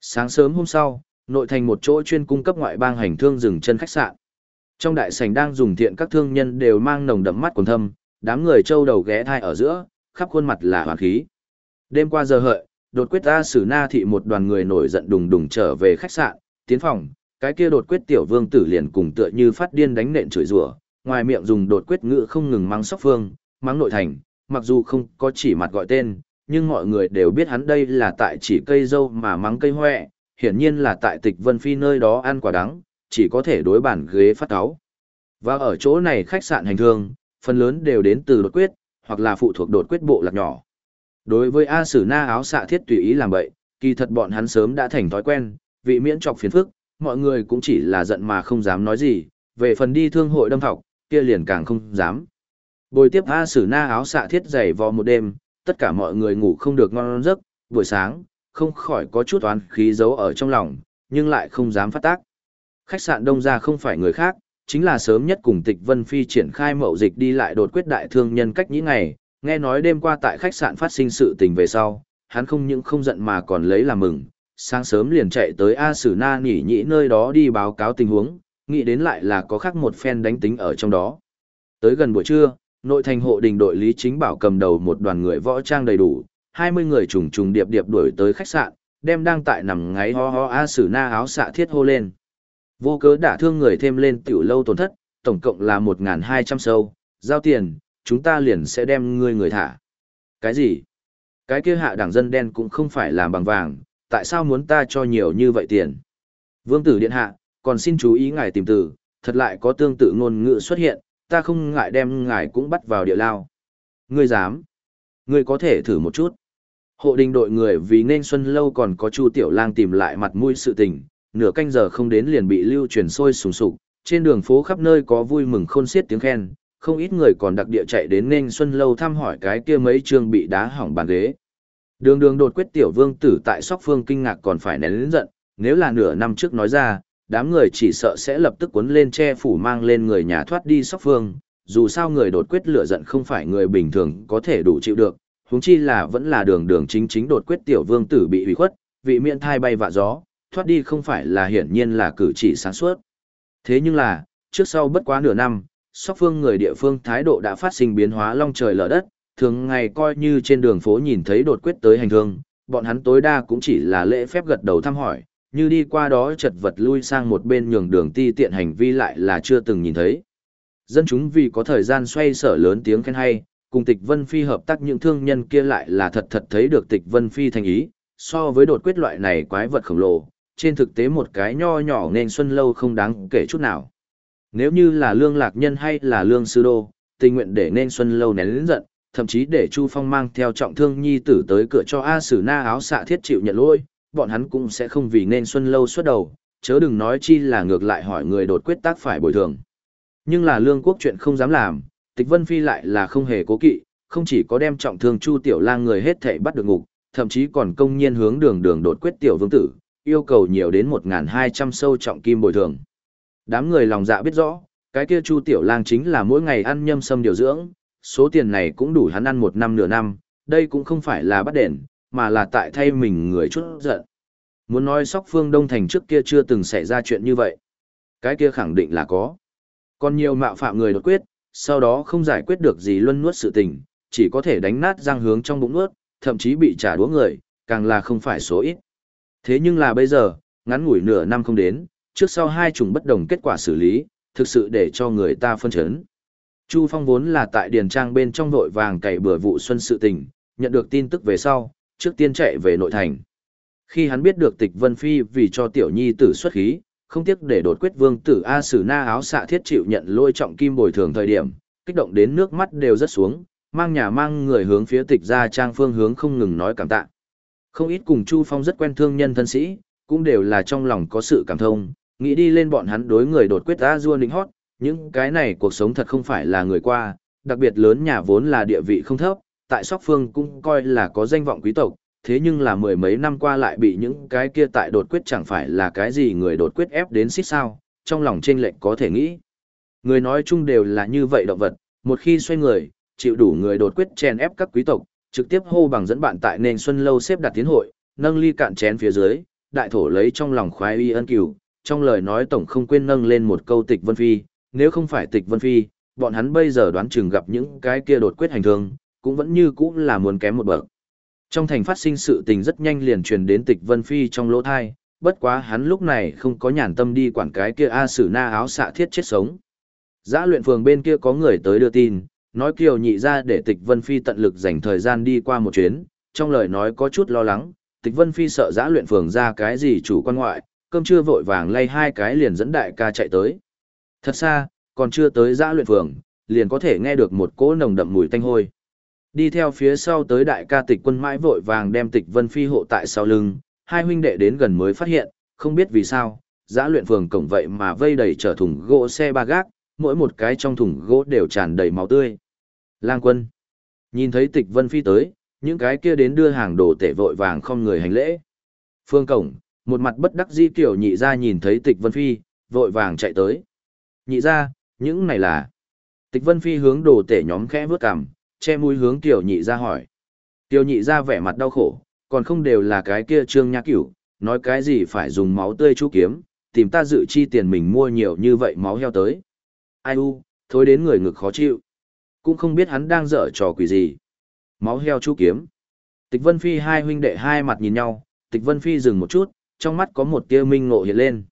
Sáng sớm hôm sau, nội thành một chỗ chuyên cung cấp ngoại bang hành thương dừng chân khách sạn. Trong đại sảnh đang dùng thiện các thương nhân đều mang nồng đậm mắt quần thâm, đám người trâu đầu ghé thai ở giữa, khắp khuôn mặt là hoàn khí. Đêm qua giờ hợi, đột quyết ta xử na thị một đoàn người nổi giận đùng đùng trở về khách sạn, tiến phòng, cái kia đột quyết tiểu vương tử liền cùng tựa như phát điên đánh nện chửi rủa, ngoài miệng dùng đột quyết ngữ không ngừng mắng sóc phương, mắng nội thành, mặc dù không có chỉ mặt gọi tên, nhưng mọi người đều biết hắn đây là tại chỉ cây dâu mà mắng cây hoẹ, hiển nhiên là tại tịch vân phi nơi đó ăn quả đắng, chỉ có thể đối bản ghế phát áo. Và ở chỗ này khách sạn hành thương, phần lớn đều đến từ đột quyết, hoặc là phụ thuộc đột quyết bộ lạc nhỏ. Đối với A Sử Na áo xạ thiết tùy ý làm vậy, kỳ thật bọn hắn sớm đã thành thói quen, vị miễn trọc phiền phức, mọi người cũng chỉ là giận mà không dám nói gì, về phần đi thương hội đâm học, kia liền càng không dám. Bồi tiếp A Sử Na áo xạ thiết dày vò một đêm, tất cả mọi người ngủ không được ngon giấc, buổi sáng, không khỏi có chút oán khí giấu ở trong lòng, nhưng lại không dám phát tác. Khách sạn đông ra không phải người khác, chính là sớm nhất cùng tịch Vân Phi triển khai mậu dịch đi lại đột quyết đại thương nhân cách những ngày, nghe nói đêm qua tại khách sạn phát sinh sự tình về sau, hắn không những không giận mà còn lấy làm mừng, sáng sớm liền chạy tới A Sử Na nỉ nhĩ nơi đó đi báo cáo tình huống, nghĩ đến lại là có khác một phen đánh tính ở trong đó. Tới gần buổi trưa, nội thành hộ đình đội Lý Chính Bảo cầm đầu một đoàn người võ trang đầy đủ, 20 người trùng trùng điệp điệp đuổi tới khách sạn, đem đang tại nằm ngáy ho ho A Sử Na áo xạ thiết hô lên. Vô cớ đả thương người thêm lên tiểu lâu tổn thất, tổng cộng là 1.200 sâu, giao tiền, chúng ta liền sẽ đem ngươi người thả. Cái gì? Cái kia hạ đảng dân đen cũng không phải làm bằng vàng, tại sao muốn ta cho nhiều như vậy tiền? Vương tử điện hạ, còn xin chú ý ngài tìm từ, thật lại có tương tự ngôn ngữ xuất hiện, ta không ngại đem ngài cũng bắt vào địa lao. Ngươi dám? Ngươi có thể thử một chút. Hộ đình đội người vì nên xuân lâu còn có Chu Tiểu Lang tìm lại mặt mũi sự tình, nửa canh giờ không đến liền bị lưu truyền sôi sùng sục, trên đường phố khắp nơi có vui mừng khôn xiết tiếng khen, không ít người còn đặc địa chạy đến nên xuân lâu thăm hỏi cái kia mấy trường bị đá hỏng bàn ghế. Đường đường đột quyết tiểu vương tử tại sóc phương kinh ngạc còn phải nén lớn giận, nếu là nửa năm trước nói ra, đám người chỉ sợ sẽ lập tức cuốn lên che phủ mang lên người nhà thoát đi sóc phương, dù sao người đột quyết lửa giận không phải người bình thường có thể đủ chịu được, huống chi là vẫn là đường đường chính chính đột quyết tiểu vương tử bị hủy khuất, vị miệng thai bay vạ gió, thoát đi không phải là hiển nhiên là cử chỉ sáng suốt. Thế nhưng là, trước sau bất quá nửa năm, sóc phương người địa phương thái độ đã phát sinh biến hóa long trời lở đất, thường ngày coi như trên đường phố nhìn thấy đột quyết tới hành thương, bọn hắn tối đa cũng chỉ là lễ phép gật đầu thăm hỏi, như đi qua đó chật vật lui sang một bên nhường đường ti tiện hành vi lại là chưa từng nhìn thấy. Dân chúng vì có thời gian xoay sở lớn tiếng khen hay, cùng tịch Vân Phi hợp tác những thương nhân kia lại là thật thật thấy được tịch Vân Phi thành ý, so với đột quyết loại này quái vật khổng lồ, trên thực tế một cái nho nhỏ nên xuân lâu không đáng kể chút nào. Nếu như là lương lạc nhân hay là lương sư đô, tình nguyện để nên xuân lâu nén lĩnh giận, thậm chí để Chu Phong mang theo trọng thương nhi tử tới cửa cho A Sử Na áo xạ thiết chịu nhận lỗi, bọn hắn cũng sẽ không vì nên xuân lâu xuất đầu, chớ đừng nói chi là ngược lại hỏi người đột quyết tác phải bồi thường. Nhưng là lương quốc chuyện không dám làm, tịch vân phi lại là không hề cố kỵ, không chỉ có đem trọng thương Chu Tiểu Lang người hết thảy bắt được ngục, thậm chí còn công nhiên hướng đường đường đột quyết tiểu vương tử, yêu cầu nhiều đến 1200 sâu trọng kim bồi thường. Đám người lòng dạ biết rõ, cái kia Chu Tiểu Lang chính là mỗi ngày ăn nhâm sâm điều dưỡng, số tiền này cũng đủ hắn ăn một năm nửa năm, đây cũng không phải là bắt đền, mà là tại thay mình người chút giận. Muốn nói sóc phương Đông Thành trước kia chưa từng xảy ra chuyện như vậy. Cái kia khẳng định là có. Còn nhiều mạo phạm người đột quyết, sau đó không giải quyết được gì luân nuốt sự tình, chỉ có thể đánh nát răng hướng trong bụng nuốt, thậm chí bị trả đũa người, càng là không phải số ít. Thế nhưng là bây giờ, ngắn ngủi nửa năm không đến, trước sau hai chủng bất đồng kết quả xử lý, thực sự để cho người ta phân chấn. Chu Phong vốn là tại Điền Trang bên trong vội vàng cày bừa vụ xuân sự tình, nhận được tin tức về sau, trước tiên chạy về nội thành. Khi hắn biết được tịch Vân Phi vì cho tiểu nhi tử xuất khí, không tiếc để đột quyết vương tử A Sử Na áo xạ thiết chịu nhận lôi trọng kim bồi thường thời điểm, kích động đến nước mắt đều rất xuống, mang nhà mang người hướng phía tịch ra trang phương hướng không ngừng nói cảm tạ. Không ít cùng Chu Phong rất quen thương nhân thân sĩ, cũng đều là trong lòng có sự cảm thông, nghĩ đi lên bọn hắn đối người đột quyết A Dua Ninh hót, những cái này cuộc sống thật không phải là người qua, đặc biệt lớn nhà vốn là địa vị không thấp, tại Sóc Phương cũng coi là có danh vọng quý tộc, thế nhưng là mười mấy năm qua lại bị những cái kia tại đột quyết chẳng phải là cái gì người đột quyết ép đến xích sao, trong lòng trên lệnh có thể nghĩ. Người nói chung đều là như vậy động vật, một khi xoay người, chịu đủ người đột quyết chèn ép các quý tộc, trực tiếp hô bằng dẫn bạn tại nền xuân lâu xếp đặt tiến hội, nâng ly cạn chén phía dưới, đại thổ lấy trong lòng khoái y ân cửu, trong lời nói tổng không quên nâng lên một câu tịch vân phi, nếu không phải tịch vân phi, bọn hắn bây giờ đoán chừng gặp những cái kia đột quyết hành thương, cũng vẫn như cũ là muốn kém một bậc. Trong thành phát sinh sự tình rất nhanh liền truyền đến tịch vân phi trong lỗ thai, bất quá hắn lúc này không có nhàn tâm đi quản cái kia A Sử Na áo xạ thiết chết sống. Giã luyện phường bên kia có người tới đưa tin, nói kiều nhị ra để tịch Vân Phi tận lực dành thời gian đi qua một chuyến, trong lời nói có chút lo lắng, tịch Vân Phi sợ giã luyện phường ra cái gì chủ quan ngoại, cơm trưa vội vàng lay hai cái liền dẫn đại ca chạy tới. Thật xa, còn chưa tới giã luyện phường, liền có thể nghe được một cỗ nồng đậm mùi tanh hôi. Đi theo phía sau tới đại ca tịch quân mãi vội vàng đem tịch Vân Phi hộ tại sau lưng, hai huynh đệ đến gần mới phát hiện, không biết vì sao, giã luyện phường cổng vậy mà vây đầy trở thùng gỗ xe ba gác, mỗi một cái trong thùng gỗ đều tràn đầy máu tươi. Lang quân. Nhìn thấy tịch vân phi tới, những cái kia đến đưa hàng đồ tể vội vàng không người hành lễ. Phương cổng, một mặt bất đắc di kiểu nhị ra nhìn thấy tịch vân phi, vội vàng chạy tới. Nhị ra, những này là... Tịch vân phi hướng đồ tể nhóm khẽ vướt cằm, che mũi hướng tiểu nhị ra hỏi. Tiểu nhị ra vẻ mặt đau khổ, còn không đều là cái kia trương nhã cửu, nói cái gì phải dùng máu tươi chú kiếm, tìm ta dự chi tiền mình mua nhiều như vậy máu heo tới. Ai u, thối đến người ngực khó chịu. Cũng không biết hắn đang dở trò quỷ gì. Máu heo chú kiếm. Tịch Vân Phi hai huynh đệ hai mặt nhìn nhau, Tịch Vân Phi dừng một chút, trong mắt có một tia minh ngộ hiện lên.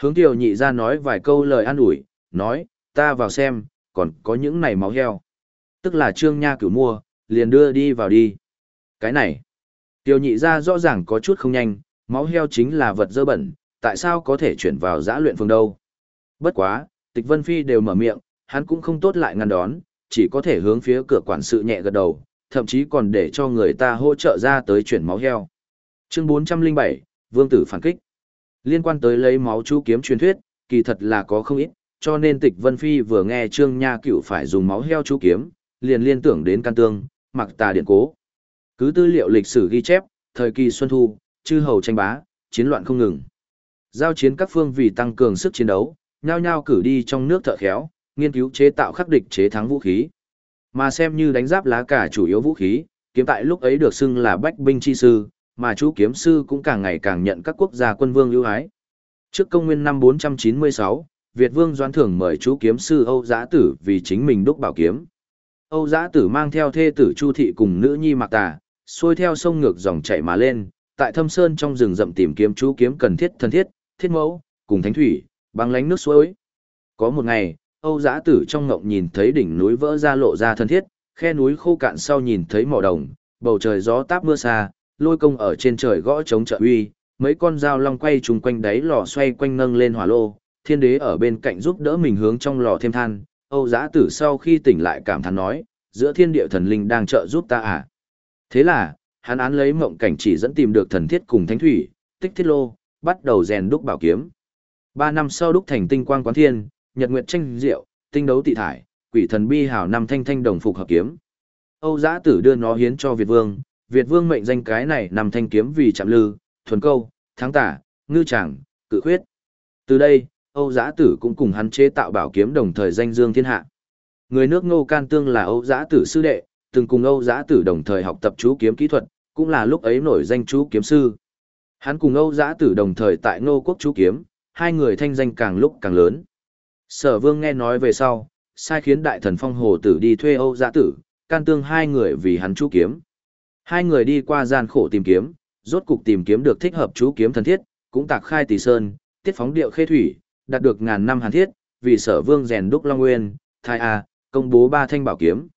Hướng tiểu nhị ra nói vài câu lời an ủi, nói, ta vào xem, còn có những này máu heo. Tức là trương nha cửu mua, liền đưa đi vào đi. Cái này, tiểu nhị ra rõ ràng có chút không nhanh, máu heo chính là vật dơ bẩn, tại sao có thể chuyển vào giã luyện phương đâu. Bất quá, tịch Vân Phi đều mở miệng, hắn cũng không tốt lại ngăn đón, chỉ có thể hướng phía cửa quản sự nhẹ gật đầu, thậm chí còn để cho người ta hỗ trợ ra tới chuyển máu heo. Chương 407, Vương tử phản kích. Liên quan tới lấy máu chú kiếm truyền thuyết, kỳ thật là có không ít, cho nên Tịch Vân Phi vừa nghe Trương Nha cựu phải dùng máu heo chú kiếm, liền liên tưởng đến can tương, mặc tà điện cố. Cứ tư liệu lịch sử ghi chép, thời kỳ xuân thu, chư hầu tranh bá, chiến loạn không ngừng. Giao chiến các phương vì tăng cường sức chiến đấu, nhao nhao cử đi trong nước thợ khéo, nghiên cứu chế tạo khắc địch chế thắng vũ khí. Mà xem như đánh giáp lá cả chủ yếu vũ khí, kiếm tại lúc ấy được xưng là bách binh chi sư, mà chú kiếm sư cũng càng ngày càng nhận các quốc gia quân vương ưu ái. Trước công nguyên năm 496, Việt Vương Doãn Thưởng mời chú kiếm sư Âu Giã Tử vì chính mình đúc bảo kiếm. Âu Giã Tử mang theo thê tử Chu Thị cùng nữ nhi Mạc Tà, xuôi theo sông ngược dòng chảy mà lên, tại thâm sơn trong rừng rậm tìm kiếm chú kiếm cần thiết thân thiết, thiết mẫu, cùng thánh thủy, băng lánh nước suối. Có một ngày, Âu Giã Tử trong ngộng nhìn thấy đỉnh núi vỡ ra lộ ra thân thiết, khe núi khô cạn sau nhìn thấy mỏ đồng, bầu trời gió táp mưa xa, lôi công ở trên trời gõ chống trợ uy, mấy con dao long quay trùng quanh đáy lò xoay quanh nâng lên hỏa lô, thiên đế ở bên cạnh giúp đỡ mình hướng trong lò thêm than. Âu Giã Tử sau khi tỉnh lại cảm thán nói, giữa thiên địa thần linh đang trợ giúp ta à. Thế là, hắn án lấy mộng cảnh chỉ dẫn tìm được thần thiết cùng thánh thủy, tích thiết lô, bắt đầu rèn đúc bảo kiếm. Ba năm sau đúc thành tinh quang quán thiên, nhật nguyệt tranh diệu, tinh đấu tị thải, quỷ thần bi hào năm thanh thanh đồng phục hợp kiếm. Âu Giã Tử đưa nó hiến cho Việt Vương, Việt Vương mệnh danh cái này nằm thanh kiếm vì chạm lư, thuần câu, thắng tả, ngư tràng, cự khuyết. Từ đây, Âu Giã Tử cũng cùng hắn chế tạo bảo kiếm đồng thời danh dương thiên hạ. Người nước Ngô Can Tương là Âu Giã Tử sư đệ, từng cùng Âu Giã Tử đồng thời học tập chú kiếm kỹ thuật, cũng là lúc ấy nổi danh chú kiếm sư. Hắn cùng Âu Giã Tử đồng thời tại Ngô Quốc chú kiếm, hai người thanh danh càng lúc càng lớn. Sở vương nghe nói về sau, sai khiến đại thần phong hồ tử đi thuê Âu Giã Tử, can tương hai người vì hắn chú kiếm. Hai người đi qua gian khổ tìm kiếm, rốt cục tìm kiếm được thích hợp chú kiếm thần thiết, cũng tạc khai tỷ sơn, tiết phóng điệu khê thủy, đạt được ngàn năm hàn thiết, vì sở vương rèn đúc long nguyên, thai a, công bố ba thanh bảo kiếm.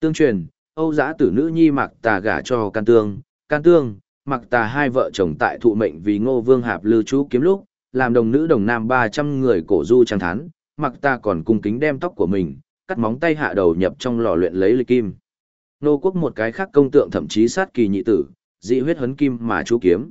Tương truyền, Âu Giã Tử nữ nhi mặc tà gả cho can tương, can tương, mặc tà hai vợ chồng tại thụ mệnh vì ngô vương hạp lưu chú kiếm lúc, làm đồng nữ đồng nam 300 người cổ du trang thán, mặc ta còn cung kính đem tóc của mình, cắt móng tay hạ đầu nhập trong lò luyện lấy lịch kim. Nô quốc một cái khác công tượng thậm chí sát kỳ nhị tử, dị huyết hấn kim mà chú kiếm.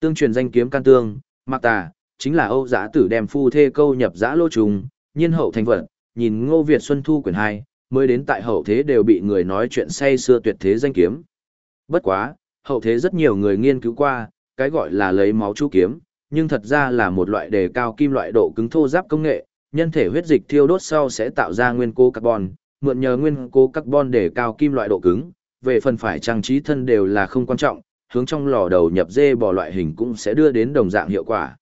Tương truyền danh kiếm can tương, mặc tà chính là Âu giã tử đem phu thê câu nhập giã lô trùng, nhiên hậu thành vật, nhìn ngô Việt Xuân Thu quyển 2, mới đến tại hậu thế đều bị người nói chuyện say xưa tuyệt thế danh kiếm. Bất quá, hậu thế rất nhiều người nghiên cứu qua, cái gọi là lấy máu chú kiếm, nhưng thật ra là một loại đề cao kim loại độ cứng thô giáp công nghệ, nhân thể huyết dịch thiêu đốt sau sẽ tạo ra nguyên tố carbon, mượn nhờ nguyên cố carbon để cao kim loại độ cứng, về phần phải trang trí thân đều là không quan trọng, hướng trong lò đầu nhập dê bò loại hình cũng sẽ đưa đến đồng dạng hiệu quả.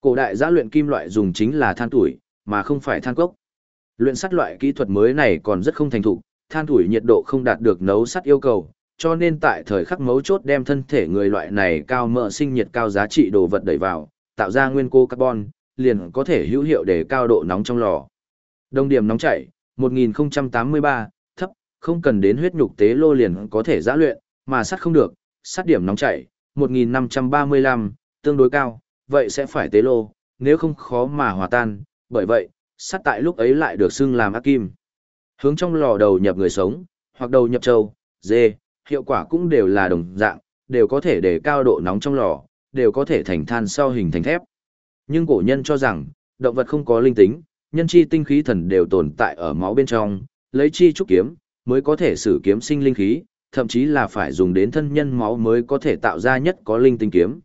Cổ đại giá luyện kim loại dùng chính là than tuổi, mà không phải than cốc. Luyện sắt loại kỹ thuật mới này còn rất không thành thục, than tuổi nhiệt độ không đạt được nấu sắt yêu cầu, cho nên tại thời khắc mấu chốt đem thân thể người loại này cao mỡ sinh nhiệt cao giá trị đồ vật đẩy vào, tạo ra nguyên cô carbon, liền có thể hữu hiệu để cao độ nóng trong lò. Đồng điểm nóng chảy, 1083, thấp, không cần đến huyết nhục tế lô liền có thể giã luyện, mà sắt không được, sắt điểm nóng chảy, 1535, tương đối cao, vậy sẽ phải tế lô, nếu không khó mà hòa tan, bởi vậy, sắt tại lúc ấy lại được xưng làm ác kim. Hướng trong lò đầu nhập người sống, hoặc đầu nhập trâu, dê, hiệu quả cũng đều là đồng dạng, đều có thể để cao độ nóng trong lò, đều có thể thành than sau hình thành thép. Nhưng cổ nhân cho rằng, động vật không có linh tính, nhân chi tinh khí thần đều tồn tại ở máu bên trong, lấy chi trúc kiếm, mới có thể sử kiếm sinh linh khí, thậm chí là phải dùng đến thân nhân máu mới có thể tạo ra nhất có linh tinh kiếm.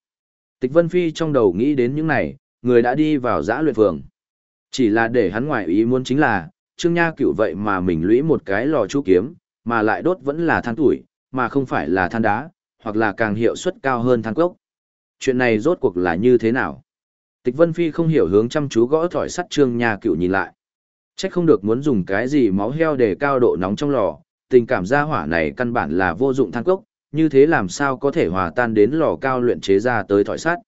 Tịch Vân Phi trong đầu nghĩ đến những này, người đã đi vào giã luyện phường. Chỉ là để hắn ngoại ý muốn chính là, Trương Nha cựu vậy mà mình lũy một cái lò chú kiếm, mà lại đốt vẫn là than tuổi, mà không phải là than đá, hoặc là càng hiệu suất cao hơn than cốc. Chuyện này rốt cuộc là như thế nào? Tịch Vân Phi không hiểu hướng chăm chú gõ thỏi sắt Trương Nha cựu nhìn lại. Chắc không được muốn dùng cái gì máu heo để cao độ nóng trong lò, tình cảm gia hỏa này căn bản là vô dụng than cốc, như thế làm sao có thể hòa tan đến lò cao luyện chế ra tới thỏi sắt.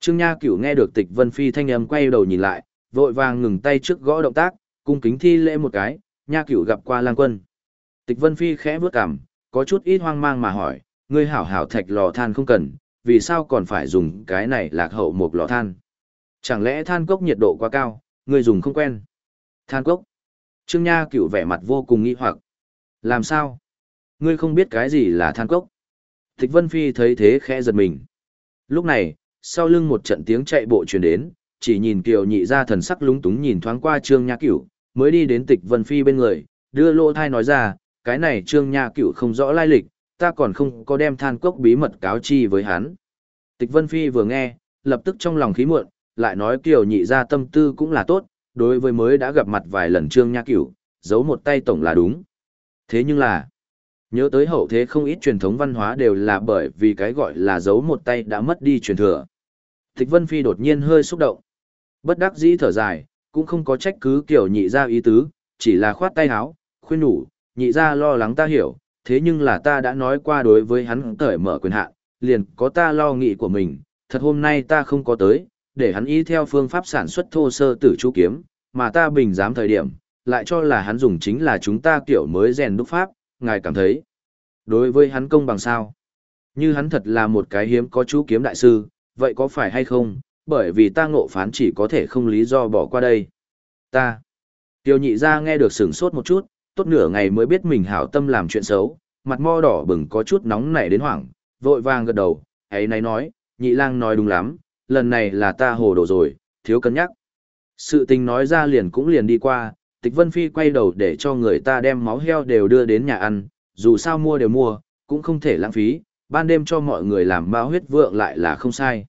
Trương Nha Cửu nghe được Tịch Vân Phi thanh âm quay đầu nhìn lại, vội vàng ngừng tay trước gõ động tác, cung kính thi lễ một cái, Nha Cửu gặp qua Lang Quân. Tịch Vân Phi khẽ bước cằm, có chút ít hoang mang mà hỏi, ngươi hảo hảo thạch lò than không cần, vì sao còn phải dùng cái này lạc hậu một lò than? Chẳng lẽ than cốc nhiệt độ quá cao, người dùng không quen? Than cốc? Trương Nha Cửu vẻ mặt vô cùng nghi hoặc. Làm sao? Ngươi không biết cái gì là than cốc? Tịch Vân Phi thấy thế khẽ giật mình. Lúc này, sau lưng một trận tiếng chạy bộ truyền đến, chỉ nhìn Kiều Nhị ra thần sắc lúng túng nhìn thoáng qua Trương Nha Cửu, mới đi đến Tịch Vân Phi bên người, đưa lô thai nói ra, cái này Trương Nha Cửu không rõ lai lịch, ta còn không có đem than cốc bí mật cáo chi với hắn. Tịch Vân Phi vừa nghe, lập tức trong lòng khí muộn, lại nói Kiều Nhị ra tâm tư cũng là tốt, đối với mới đã gặp mặt vài lần Trương Nha Cửu, giấu một tay tổng là đúng. Thế nhưng là, nhớ tới hậu thế không ít truyền thống văn hóa đều là bởi vì cái gọi là giấu một tay đã mất đi truyền thừa. Thích Vân Phi đột nhiên hơi xúc động. Bất đắc dĩ thở dài, cũng không có trách cứ kiểu nhị ra ý tứ, chỉ là khoát tay háo, khuyên nhủ, nhị ra lo lắng ta hiểu, thế nhưng là ta đã nói qua đối với hắn cởi mở quyền hạn, liền có ta lo nghĩ của mình, thật hôm nay ta không có tới, để hắn y theo phương pháp sản xuất thô sơ tử chú kiếm, mà ta bình giám thời điểm, lại cho là hắn dùng chính là chúng ta kiểu mới rèn đúc pháp, ngài cảm thấy. Đối với hắn công bằng sao? Như hắn thật là một cái hiếm có chú kiếm đại sư, vậy có phải hay không? Bởi vì ta ngộ phán chỉ có thể không lý do bỏ qua đây. Ta. Tiêu nhị ra nghe được sửng sốt một chút, tốt nửa ngày mới biết mình hảo tâm làm chuyện xấu, mặt mo đỏ bừng có chút nóng nảy đến hoảng, vội vàng gật đầu, ấy này nói, nhị lang nói đúng lắm, lần này là ta hồ đồ rồi, thiếu cân nhắc. Sự tình nói ra liền cũng liền đi qua, Tịch Vân Phi quay đầu để cho người ta đem máu heo đều đưa đến nhà ăn, dù sao mua đều mua, cũng không thể lãng phí, ban đêm cho mọi người làm bao huyết vượng lại là không sai.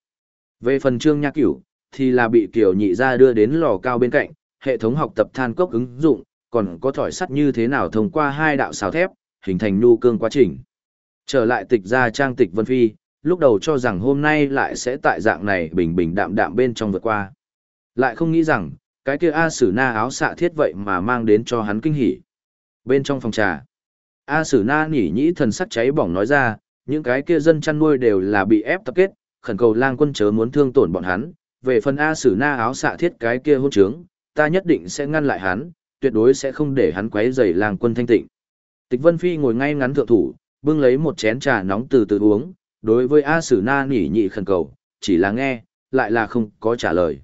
Về phần trương nha cửu, thì là bị kiểu nhị ra đưa đến lò cao bên cạnh, hệ thống học tập than cốc ứng dụng, còn có thỏi sắt như thế nào thông qua hai đạo xào thép, hình thành nu cương quá trình. Trở lại tịch ra trang tịch Vân Phi, lúc đầu cho rằng hôm nay lại sẽ tại dạng này bình bình đạm đạm bên trong vượt qua. Lại không nghĩ rằng, cái kia A Sử Na áo xạ thiết vậy mà mang đến cho hắn kinh hỉ. Bên trong phòng trà, A Sử Na nhỉ nhĩ thần sắc cháy bỏng nói ra, những cái kia dân chăn nuôi đều là bị ép tập kết, khẩn cầu lang quân chớ muốn thương tổn bọn hắn. Về phần A Sử Na áo xạ thiết cái kia hôn trướng, ta nhất định sẽ ngăn lại hắn, tuyệt đối sẽ không để hắn quấy rầy lang quân thanh tịnh. Tịch Vân Phi ngồi ngay ngắn thượng thủ, bưng lấy một chén trà nóng từ từ uống, đối với A Sử Na nhỉ nhị khẩn cầu, chỉ là nghe, lại là không có trả lời.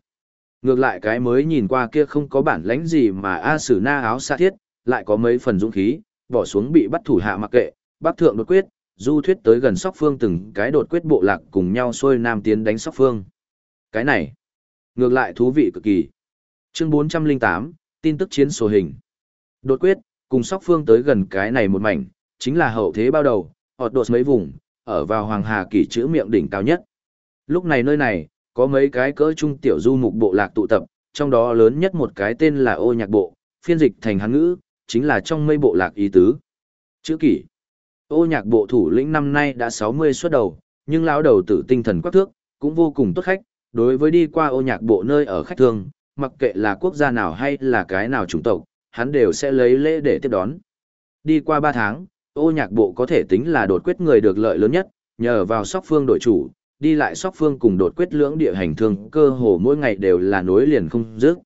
Ngược lại cái mới nhìn qua kia không có bản lãnh gì mà A Sử Na áo xa thiết, lại có mấy phần dũng khí, bỏ xuống bị bắt thủ hạ mặc kệ, bác thượng đột quyết, du thuyết tới gần sóc phương từng cái đột quyết bộ lạc cùng nhau xuôi nam tiến đánh sóc phương. Cái này, ngược lại thú vị cực kỳ. Chương 408, tin tức chiến sổ hình. Đột quyết, cùng sóc phương tới gần cái này một mảnh, chính là hậu thế bao đầu, họt đột mấy vùng, ở vào Hoàng Hà kỷ chữ miệng đỉnh cao nhất. Lúc này nơi này, có mấy cái cỡ trung tiểu du mục bộ lạc tụ tập, trong đó lớn nhất một cái tên là ô nhạc bộ, phiên dịch thành hán ngữ, chính là trong mây bộ lạc ý tứ. Chữ kỷ. Ô nhạc bộ thủ lĩnh năm nay đã 60 xuất đầu, nhưng lão đầu tử tinh thần quắc thước, cũng vô cùng tốt khách, đối với đi qua ô nhạc bộ nơi ở khách thương, mặc kệ là quốc gia nào hay là cái nào chủng tộc, hắn đều sẽ lấy lễ để tiếp đón. Đi qua 3 tháng, ô nhạc bộ có thể tính là đột quyết người được lợi lớn nhất, nhờ vào sóc phương đội chủ, đi lại sóc phương cùng đột quyết lưỡng địa hành thương cơ hồ mỗi ngày đều là nối liền không dứt.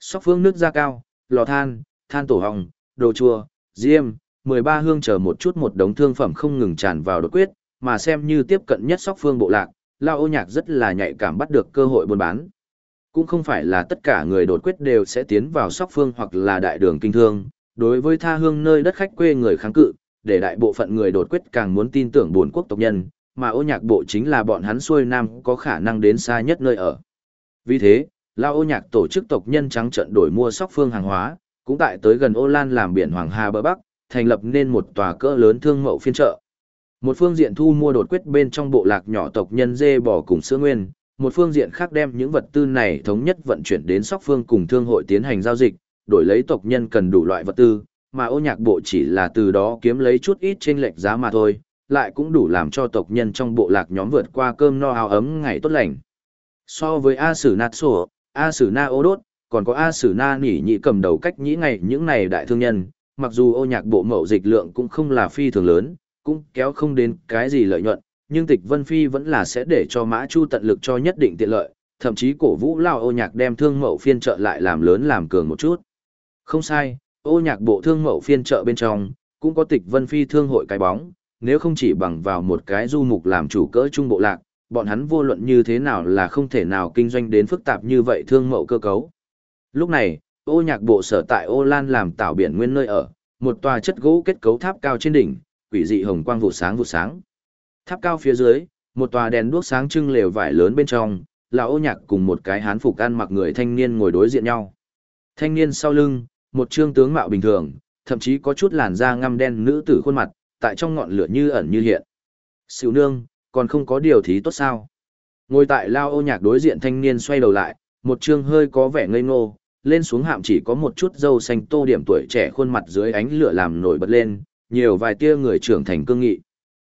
Sóc phương nước ra cao, lò than, than tổ hồng, đồ chua, diêm, 13 hương chờ một chút một đống thương phẩm không ngừng tràn vào đột quyết, mà xem như tiếp cận nhất sóc phương bộ lạc, lao ô nhạc rất là nhạy cảm bắt được cơ hội buôn bán. Cũng không phải là tất cả người đột quyết đều sẽ tiến vào sóc phương hoặc là đại đường kinh thương, đối với tha hương nơi đất khách quê người kháng cự, để đại bộ phận người đột quyết càng muốn tin tưởng buồn quốc tộc nhân, mà ô nhạc bộ chính là bọn hắn xuôi nam có khả năng đến xa nhất nơi ở. Vì thế, lao ô nhạc tổ chức tộc nhân trắng trận đổi mua sóc phương hàng hóa, cũng tại tới gần ô lan làm biển Hoàng Hà bờ Bắc, thành lập nên một tòa cỡ lớn thương mậu phiên chợ. Một phương diện thu mua đột quyết bên trong bộ lạc nhỏ tộc nhân dê bò cùng sữa nguyên, một phương diện khác đem những vật tư này thống nhất vận chuyển đến sóc phương cùng thương hội tiến hành giao dịch, đổi lấy tộc nhân cần đủ loại vật tư, mà ô nhạc bộ chỉ là từ đó kiếm lấy chút ít trên lệch giá mà thôi, lại cũng đủ làm cho tộc nhân trong bộ lạc nhóm vượt qua cơm no áo ấm ngày tốt lành. So với A Sử Nạt Sổ, A Sử Na Ô Đốt, còn có A Sử Na Nỉ Nhị cầm đầu cách nhĩ ngày những này đại thương nhân, mặc dù ô nhạc bộ mậu dịch lượng cũng không là phi thường lớn, cũng kéo không đến cái gì lợi nhuận, nhưng tịch Vân Phi vẫn là sẽ để cho Mã Chu tận lực cho nhất định tiện lợi, thậm chí cổ vũ lao ô nhạc đem thương mậu phiên trợ lại làm lớn làm cường một chút. Không sai, ô nhạc bộ thương mậu phiên chợ bên trong, cũng có tịch Vân Phi thương hội cái bóng, nếu không chỉ bằng vào một cái du mục làm chủ cỡ trung bộ lạc, bọn hắn vô luận như thế nào là không thể nào kinh doanh đến phức tạp như vậy thương mậu cơ cấu. Lúc này, ô nhạc bộ sở tại ô lan làm tạo biển nguyên nơi ở, một tòa chất gỗ kết cấu tháp cao trên đỉnh, quỷ dị hồng quang vụ sáng vụ sáng. Tháp cao phía dưới, một tòa đèn đuốc sáng trưng lều vải lớn bên trong, là ô nhạc cùng một cái hán phục ăn mặc người thanh niên ngồi đối diện nhau. Thanh niên sau lưng, một trương tướng mạo bình thường, thậm chí có chút làn da ngăm đen nữ tử khuôn mặt, tại trong ngọn lửa như ẩn như hiện. Sửu nương, còn không có điều thí tốt sao? Ngồi tại lao ô nhạc đối diện thanh niên xoay đầu lại, một trương hơi có vẻ ngây ngô, lên xuống hạm chỉ có một chút dâu xanh tô điểm tuổi trẻ khuôn mặt dưới ánh lửa làm nổi bật lên, nhiều vài tia người trưởng thành cương nghị.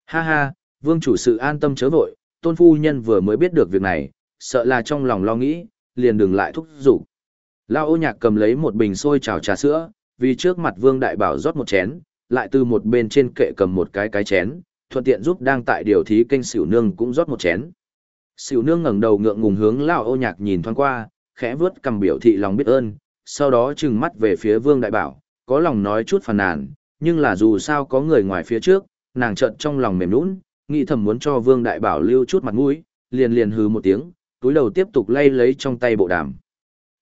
Ha ha, vương chủ sự an tâm chớ vội, tôn phu nhân vừa mới biết được việc này, sợ là trong lòng lo nghĩ, liền đừng lại thúc giục. Lao ô nhạc cầm lấy một bình sôi trào trà sữa, vì trước mặt vương đại bảo rót một chén, lại từ một bên trên kệ cầm một cái cái chén, thuận tiện giúp đang tại điều thí kênh xỉu nương cũng rót một chén. Xỉu nương ngẩng đầu ngượng ngùng hướng Lao ô nhạc nhìn thoáng qua, khẽ vướt cầm biểu thị lòng biết ơn, sau đó trừng mắt về phía vương đại bảo, có lòng nói chút phàn nàn, nhưng là dù sao có người ngoài phía trước, nàng chợt trong lòng mềm nũng, nghĩ thầm muốn cho vương đại bảo lưu chút mặt mũi, liền liền hừ một tiếng, túi đầu tiếp tục lay lấy trong tay bộ đàm.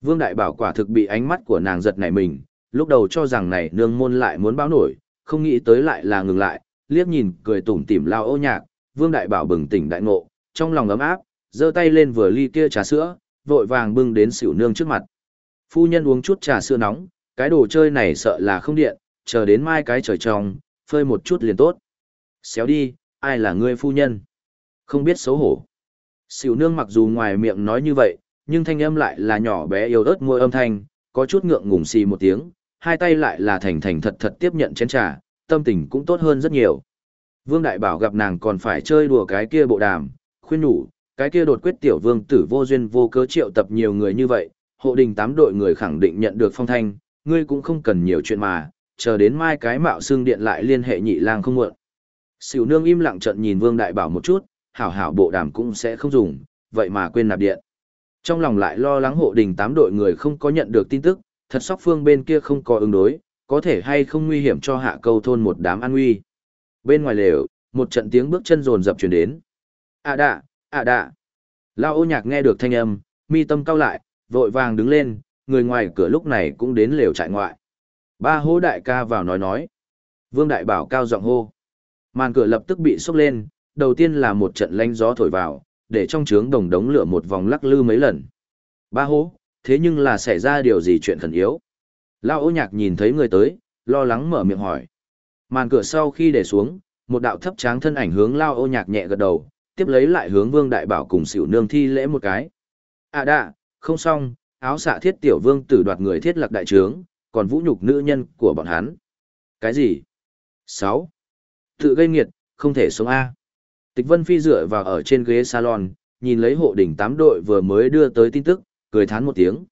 Vương đại bảo quả thực bị ánh mắt của nàng giật nảy mình, lúc đầu cho rằng này nương môn lại muốn báo nổi, không nghĩ tới lại là ngừng lại, liếc nhìn cười tủm tỉm lao ô nhạc, vương đại bảo bừng tỉnh đại ngộ, trong lòng ấm áp, giơ tay lên vừa ly kia trà sữa, vội vàng bưng đến xỉu nương trước mặt. Phu nhân uống chút trà sữa nóng, cái đồ chơi này sợ là không điện, chờ đến mai cái trời trong, phơi một chút liền tốt. Xéo đi, ai là ngươi phu nhân? Không biết xấu hổ. Xỉu nương mặc dù ngoài miệng nói như vậy, nhưng thanh âm lại là nhỏ bé yếu ớt môi âm thanh, có chút ngượng ngùng xì một tiếng, hai tay lại là thành thành thật thật tiếp nhận chén trà, tâm tình cũng tốt hơn rất nhiều. Vương Đại Bảo gặp nàng còn phải chơi đùa cái kia bộ đàm, khuyên nhủ, cái kia đột quyết tiểu vương tử vô duyên vô cớ triệu tập nhiều người như vậy, hộ đình tám đội người khẳng định nhận được phong thanh, ngươi cũng không cần nhiều chuyện mà, chờ đến mai cái mạo xương điện lại liên hệ nhị lang không muộn. Sửu nương im lặng trận nhìn Vương Đại Bảo một chút, hảo hảo bộ đàm cũng sẽ không dùng, vậy mà quên nạp điện. Trong lòng lại lo lắng hộ đình tám đội người không có nhận được tin tức, thật sóc phương bên kia không có ứng đối, có thể hay không nguy hiểm cho hạ câu thôn một đám an nguy. Bên ngoài lều, một trận tiếng bước chân rồn rập chuyển đến. À đạ, à đạ. Lao ô nhạc nghe được thanh âm, mi tâm cao lại, vội vàng đứng lên, người ngoài cửa lúc này cũng đến lều trại ngoại. Ba hố đại ca vào nói nói. Vương đại bảo cao giọng hô. Màn cửa lập tức bị sốc lên, đầu tiên là một trận lánh gió thổi vào, để trong trướng đồng đống lửa một vòng lắc lư mấy lần. Ba hố, thế nhưng là xảy ra điều gì chuyện khẩn yếu? Lao ô nhạc nhìn thấy người tới, lo lắng mở miệng hỏi. Màn cửa sau khi để xuống, một đạo thấp tráng thân ảnh hướng Lao ô nhạc nhẹ gật đầu, tiếp lấy lại hướng Vương Đại Bảo cùng xỉu nương thi lễ một cái. À đạ, không xong, áo xạ thiết tiểu vương tử đoạt người thiết lạc đại trướng, còn vũ nhục nữ nhân của bọn hắn. Cái gì? 6. Tự gây nghiệt, không thể sống A. Tịch Vân Phi dựa vào ở trên ghế salon, nhìn lấy hộ đỉnh tám đội vừa mới đưa tới tin tức, cười thán một tiếng.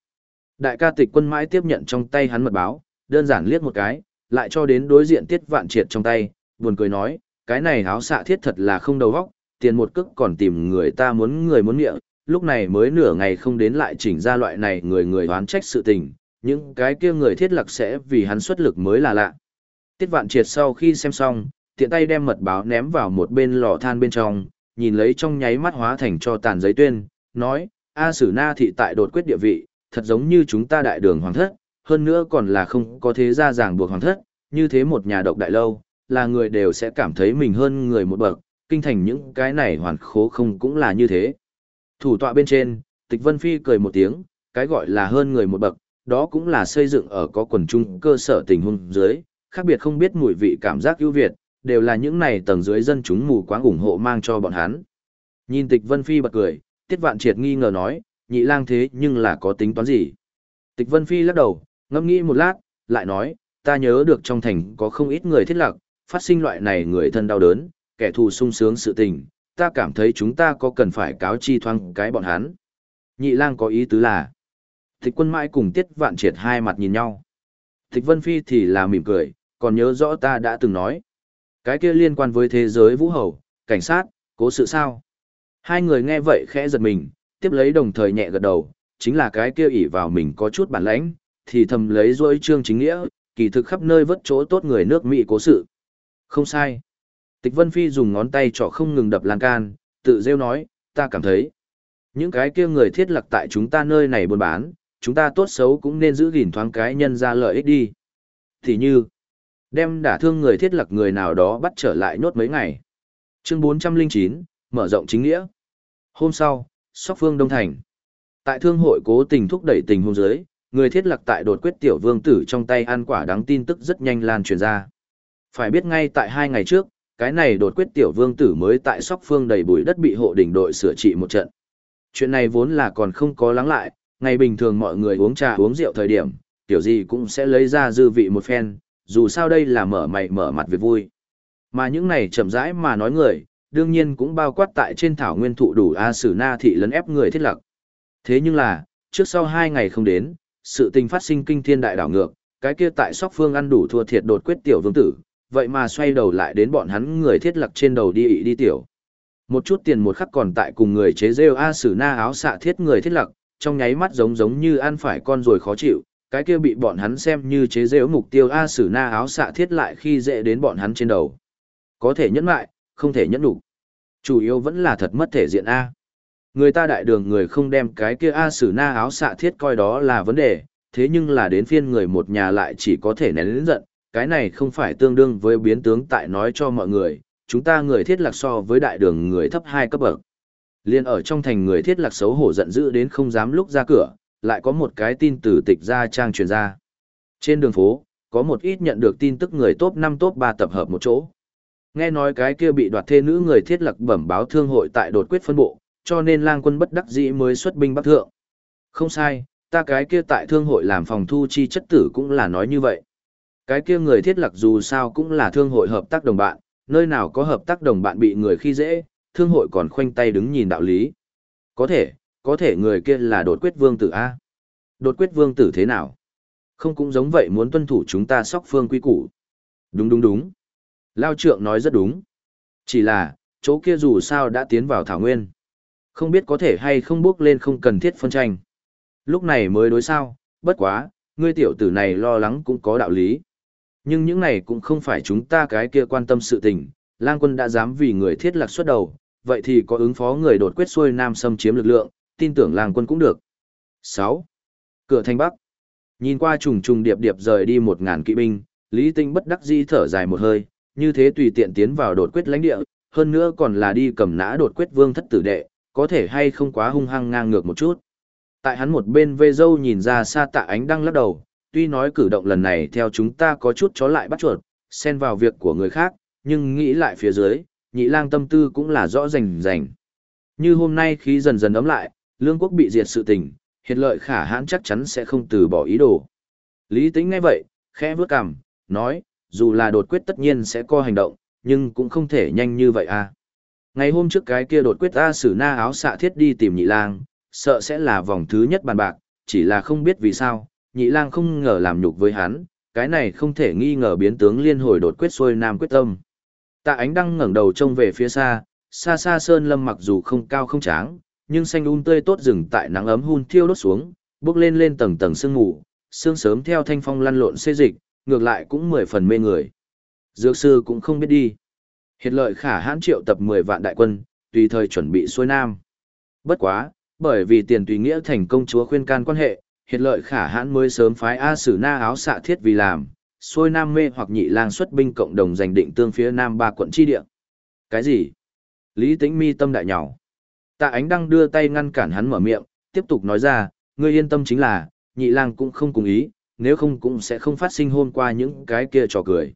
Đại ca tịch quân mãi tiếp nhận trong tay hắn mật báo, đơn giản liếc một cái, lại cho đến đối diện tiết vạn triệt trong tay, buồn cười nói, cái này áo xạ thiết thật là không đầu vóc, tiền một cức còn tìm người ta muốn người muốn miệng, lúc này mới nửa ngày không đến lại chỉnh ra loại này người người đoán trách sự tình, những cái kia người thiết lập sẽ vì hắn xuất lực mới là lạ. Tiết vạn triệt sau khi xem xong, tiện tay đem mật báo ném vào một bên lò than bên trong, nhìn lấy trong nháy mắt hóa thành cho tàn giấy tuyên, nói, A Sử Na thị tại đột quyết địa vị, thật giống như chúng ta đại đường hoàng thất, hơn nữa còn là không có thế gia ràng buộc hoàng thất, như thế một nhà độc đại lâu, là người đều sẽ cảm thấy mình hơn người một bậc, kinh thành những cái này hoàn khố không cũng là như thế. Thủ tọa bên trên, Tịch Vân Phi cười một tiếng, cái gọi là hơn người một bậc, đó cũng là xây dựng ở có quần chung cơ sở tình huống dưới, khác biệt không biết mùi vị cảm giác ưu việt, đều là những này tầng dưới dân chúng mù quáng ủng hộ mang cho bọn hắn. Nhìn Tịch Vân Phi bật cười, Tiết Vạn Triệt nghi ngờ nói, nhị lang thế nhưng là có tính toán gì? Tịch Vân Phi lắc đầu, ngẫm nghĩ một lát, lại nói, ta nhớ được trong thành có không ít người thiết lạc, phát sinh loại này người thân đau đớn, kẻ thù sung sướng sự tình, ta cảm thấy chúng ta có cần phải cáo chi thoang cái bọn hắn. Nhị lang có ý tứ là, Tịch quân mãi cùng Tiết Vạn Triệt hai mặt nhìn nhau. Tịch Vân Phi thì là mỉm cười, còn nhớ rõ ta đã từng nói. Cái kia liên quan với thế giới vũ hầu, cảnh sát, cố sự sao. Hai người nghe vậy khẽ giật mình, tiếp lấy đồng thời nhẹ gật đầu, chính là cái kia ỉ vào mình có chút bản lãnh, thì thầm lấy dối trương chính nghĩa, kỳ thực khắp nơi vất chỗ tốt người nước Mỹ cố sự. Không sai. Tịch Vân Phi dùng ngón tay trỏ không ngừng đập lan can, tự rêu nói, ta cảm thấy. Những cái kia người thiết lập tại chúng ta nơi này buôn bán, chúng ta tốt xấu cũng nên giữ gìn thoáng cái nhân ra lợi ích đi. Thì như, đem đả thương người thiết lập người nào đó bắt trở lại nhốt mấy ngày. Chương 409, mở rộng chính nghĩa. Hôm sau, Sóc Phương Đông Thành. Tại thương hội cố tình thúc đẩy tình hôn giới, người thiết lập tại đột quyết tiểu vương tử trong tay ăn quả đáng tin tức rất nhanh lan truyền ra. Phải biết ngay tại hai ngày trước, cái này đột quyết tiểu vương tử mới tại Sóc Phương đầy bụi đất bị hộ đỉnh đội sửa trị một trận. Chuyện này vốn là còn không có lắng lại, ngày bình thường mọi người uống trà uống rượu thời điểm, tiểu gì cũng sẽ lấy ra dư vị một phen, dù sao đây là mở mày mở mặt việc vui. Mà những này chậm rãi mà nói người, đương nhiên cũng bao quát tại trên thảo nguyên thụ đủ A Sử Na thị lấn ép người thiết lập. Thế nhưng là, trước sau hai ngày không đến, sự tình phát sinh kinh thiên đại đảo ngược, cái kia tại sóc phương ăn đủ thua thiệt đột quyết tiểu vương tử, vậy mà xoay đầu lại đến bọn hắn người thiết lập trên đầu đi ị đi tiểu. Một chút tiền một khắc còn tại cùng người chế rêu A Sử Na áo xạ thiết người thiết lập, trong nháy mắt giống giống như ăn phải con rồi khó chịu, cái kia bị bọn hắn xem như chế rêu mục tiêu A Sử Na áo xạ thiết lại khi dễ đến bọn hắn trên đầu. Có thể nhẫn lại, không thể nhẫn đủ. Chủ yếu vẫn là thật mất thể diện A. Người ta đại đường người không đem cái kia A sử na áo xạ thiết coi đó là vấn đề, thế nhưng là đến phiên người một nhà lại chỉ có thể nén lĩnh giận, cái này không phải tương đương với biến tướng tại nói cho mọi người, chúng ta người thiết lạc so với đại đường người thấp hai cấp bậc. Liên ở trong thành người thiết lạc xấu hổ giận dữ đến không dám lúc ra cửa, lại có một cái tin từ tịch ra trang truyền ra. Trên đường phố, có một ít nhận được tin tức người top 5 top 3 tập hợp một chỗ. Nghe nói cái kia bị đoạt thê nữ người thiết lập bẩm báo thương hội tại đột quyết phân bộ, cho nên lang quân bất đắc dĩ mới xuất binh bắc thượng. Không sai, ta cái kia tại thương hội làm phòng thu chi chất tử cũng là nói như vậy. Cái kia người thiết lập dù sao cũng là thương hội hợp tác đồng bạn, nơi nào có hợp tác đồng bạn bị người khi dễ, thương hội còn khoanh tay đứng nhìn đạo lý. Có thể, có thể người kia là đột quyết vương tử A. Đột quyết vương tử thế nào? Không cũng giống vậy muốn tuân thủ chúng ta sóc phương quy củ. Đúng đúng đúng. Lao trượng nói rất đúng. Chỉ là, chỗ kia dù sao đã tiến vào thảo nguyên. Không biết có thể hay không bước lên không cần thiết phân tranh. Lúc này mới đối sao, bất quá, ngươi tiểu tử này lo lắng cũng có đạo lý. Nhưng những này cũng không phải chúng ta cái kia quan tâm sự tình, lang quân đã dám vì người thiết lạc xuất đầu, vậy thì có ứng phó người đột quyết xuôi nam xâm chiếm lực lượng, tin tưởng làng quân cũng được. 6. Cửa thành Bắc Nhìn qua trùng trùng điệp điệp rời đi một ngàn kỵ binh, Lý Tinh bất đắc di thở dài một hơi, như thế tùy tiện tiến vào đột quyết lãnh địa, hơn nữa còn là đi cầm nã đột quyết vương thất tử đệ, có thể hay không quá hung hăng ngang ngược một chút. Tại hắn một bên vê dâu nhìn ra xa tạ ánh đang lắc đầu, tuy nói cử động lần này theo chúng ta có chút chó lại bắt chuột, xen vào việc của người khác, nhưng nghĩ lại phía dưới, nhị lang tâm tư cũng là rõ rành rành. Như hôm nay khí dần dần ấm lại, lương quốc bị diệt sự tình, hiện lợi khả hãn chắc chắn sẽ không từ bỏ ý đồ. Lý tính ngay vậy, khẽ vướt cằm, nói, dù là đột quyết tất nhiên sẽ có hành động, nhưng cũng không thể nhanh như vậy à. Ngày hôm trước cái kia đột quyết A xử Na áo xạ thiết đi tìm nhị lang, sợ sẽ là vòng thứ nhất bàn bạc, chỉ là không biết vì sao, nhị lang không ngờ làm nhục với hắn, cái này không thể nghi ngờ biến tướng liên hồi đột quyết xuôi nam quyết tâm. Tạ ánh đăng ngẩng đầu trông về phía xa, xa xa sơn lâm mặc dù không cao không tráng, nhưng xanh un tươi tốt rừng tại nắng ấm hun thiêu đốt xuống, bước lên lên tầng tầng sương mù, sương sớm theo thanh phong lăn lộn xê dịch, ngược lại cũng mười phần mê người. Dược sư cũng không biết đi. Hiện lợi khả hãn triệu tập 10 vạn đại quân, tùy thời chuẩn bị xuôi nam. Bất quá, bởi vì tiền tùy nghĩa thành công chúa khuyên can quan hệ, hiện lợi khả hãn mới sớm phái A Sử Na áo xạ thiết vì làm, xuôi nam mê hoặc nhị lang xuất binh cộng đồng giành định tương phía nam ba quận chi địa. Cái gì? Lý Tĩnh Mi tâm đại nhỏ. Tạ Ánh Đăng đưa tay ngăn cản hắn mở miệng, tiếp tục nói ra, ngươi yên tâm chính là, nhị lang cũng không cùng ý, nếu không cũng sẽ không phát sinh hôm qua những cái kia trò cười.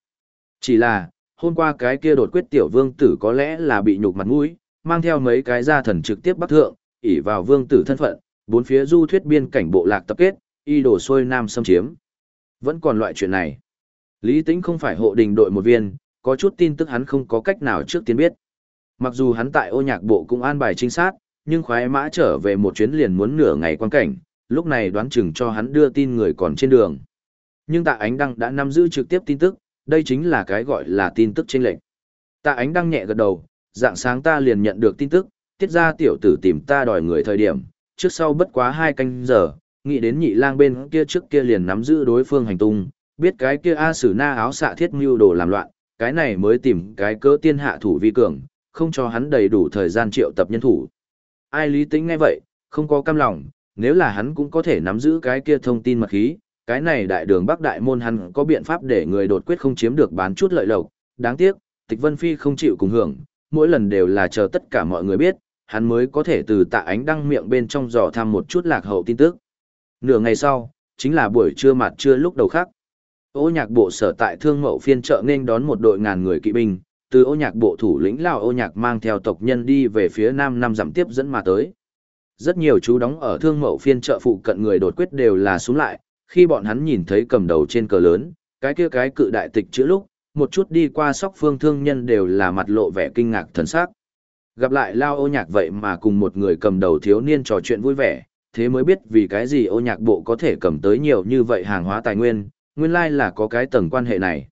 Chỉ là, hôm qua cái kia đột quyết tiểu vương tử có lẽ là bị nhục mặt mũi, mang theo mấy cái gia thần trực tiếp bắc thượng, ỷ vào vương tử thân phận, bốn phía du thuyết biên cảnh bộ lạc tập kết, y đổ xuôi nam xâm chiếm. Vẫn còn loại chuyện này. Lý Tĩnh không phải hộ đình đội một viên, có chút tin tức hắn không có cách nào trước tiên biết. Mặc dù hắn tại ô nhạc bộ cũng an bài trinh sát, nhưng khoái mã trở về một chuyến liền muốn nửa ngày quan cảnh, lúc này đoán chừng cho hắn đưa tin người còn trên đường. Nhưng tạ ánh đăng đã nắm giữ trực tiếp tin tức, đây chính là cái gọi là tin tức chênh lệnh. Tạ ánh đăng nhẹ gật đầu, dạng sáng ta liền nhận được tin tức, tiết ra tiểu tử tìm ta đòi người thời điểm, trước sau bất quá hai canh giờ, nghĩ đến nhị lang bên kia trước kia liền nắm giữ đối phương hành tung, biết cái kia A Sử Na áo xạ thiết mưu đồ làm loạn, cái này mới tìm cái cớ tiên hạ thủ vi cường, không cho hắn đầy đủ thời gian triệu tập nhân thủ. Ai lý tính ngay vậy, không có cam lòng, nếu là hắn cũng có thể nắm giữ cái kia thông tin mật khí, cái này đại đường Bắc Đại Môn hắn có biện pháp để người đột quyết không chiếm được bán chút lợi lộc, đáng tiếc, Tịch Vân Phi không chịu cùng hưởng, mỗi lần đều là chờ tất cả mọi người biết, hắn mới có thể từ tạ ánh đăng miệng bên trong dò thăm một chút lạc hậu tin tức. Nửa ngày sau, chính là buổi trưa mặt trưa lúc đầu khác. Ô nhạc bộ sở tại thương mậu phiên chợ nên đón một đội ngàn người kỵ binh, từ ô nhạc bộ thủ lĩnh Lào ô nhạc mang theo tộc nhân đi về phía nam năm dặm tiếp dẫn mà tới. Rất nhiều chú đóng ở thương mậu phiên chợ phụ cận người đột quyết đều là xuống lại, khi bọn hắn nhìn thấy cầm đầu trên cờ lớn, cái kia cái cự đại tịch chữ lúc, một chút đi qua sóc phương thương nhân đều là mặt lộ vẻ kinh ngạc thần sắc. Gặp lại Lao ô nhạc vậy mà cùng một người cầm đầu thiếu niên trò chuyện vui vẻ, thế mới biết vì cái gì ô nhạc bộ có thể cầm tới nhiều như vậy hàng hóa tài nguyên, nguyên lai là có cái tầng quan hệ này.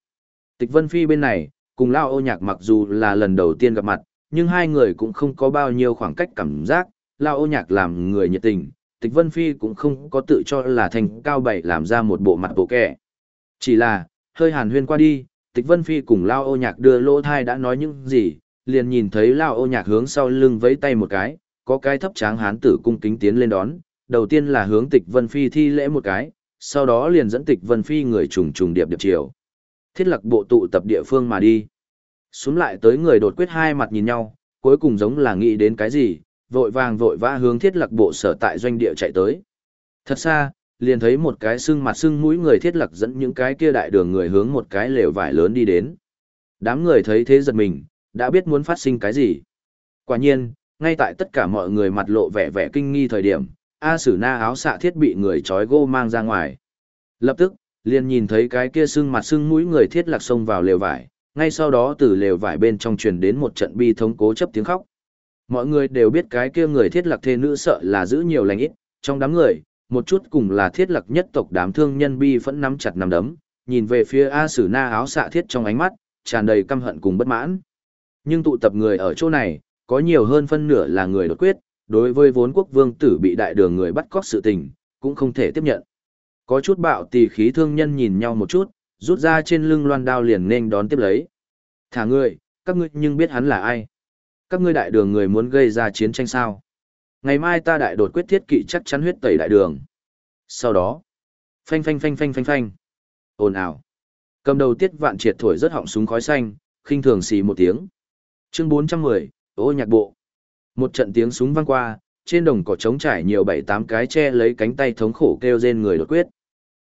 Tịch Vân Phi bên này, cùng Lao ô nhạc mặc dù là lần đầu tiên gặp mặt, nhưng hai người cũng không có bao nhiêu khoảng cách cảm giác, Lao ô nhạc làm người nhiệt tình, Tịch Vân Phi cũng không có tự cho là thành cao bảy làm ra một bộ mặt bộ kẻ. Chỉ là, hơi hàn huyên qua đi, Tịch Vân Phi cùng Lao ô nhạc đưa lỗ thai đã nói những gì, liền nhìn thấy Lao ô nhạc hướng sau lưng vẫy tay một cái, có cái thấp tráng hán tử cung kính tiến lên đón, đầu tiên là hướng Tịch Vân Phi thi lễ một cái, sau đó liền dẫn Tịch Vân Phi người trùng trùng điệp điệp chiều. Thiết lập bộ tụ tập địa phương mà đi. Xuống lại tới người đột quyết hai mặt nhìn nhau, cuối cùng giống là nghĩ đến cái gì, vội vàng vội vã hướng thiết lạc bộ sở tại doanh địa chạy tới. Thật xa, liền thấy một cái xương mặt xương mũi người thiết lạc dẫn những cái kia đại đường người hướng một cái lều vải lớn đi đến. Đám người thấy thế giật mình, đã biết muốn phát sinh cái gì. Quả nhiên, ngay tại tất cả mọi người mặt lộ vẻ vẻ kinh nghi thời điểm, A Sử Na áo xạ thiết bị người trói gô mang ra ngoài. Lập tức, liền nhìn thấy cái kia sưng mặt sưng mũi người thiết lạc xông vào lều vải, ngay sau đó từ lều vải bên trong truyền đến một trận bi thống cố chấp tiếng khóc. Mọi người đều biết cái kia người thiết lạc thê nữ sợ là giữ nhiều lành ít, trong đám người, một chút cùng là thiết lạc nhất tộc đám thương nhân bi vẫn nắm chặt nắm đấm, nhìn về phía A Sử Na áo xạ thiết trong ánh mắt, tràn đầy căm hận cùng bất mãn. Nhưng tụ tập người ở chỗ này, có nhiều hơn phân nửa là người đột quyết, đối với vốn quốc vương tử bị đại đường người bắt cóc sự tình, cũng không thể tiếp nhận. Có chút bạo tỳ khí thương nhân nhìn nhau một chút, rút ra trên lưng loan đao liền nên đón tiếp lấy. Thả ngươi, các ngươi nhưng biết hắn là ai? Các ngươi đại đường người muốn gây ra chiến tranh sao? Ngày mai ta đại đột quyết thiết kỵ chắc chắn huyết tẩy đại đường. Sau đó, phanh phanh phanh phanh phanh phanh. ồn ào. Cầm đầu tiết vạn triệt thổi rất họng súng khói xanh, khinh thường xì một tiếng. Chương 410, ô nhạc bộ. Một trận tiếng súng vang qua, trên đồng cỏ trống trải nhiều bảy tám cái che lấy cánh tay thống khổ kêu rên người đột quyết.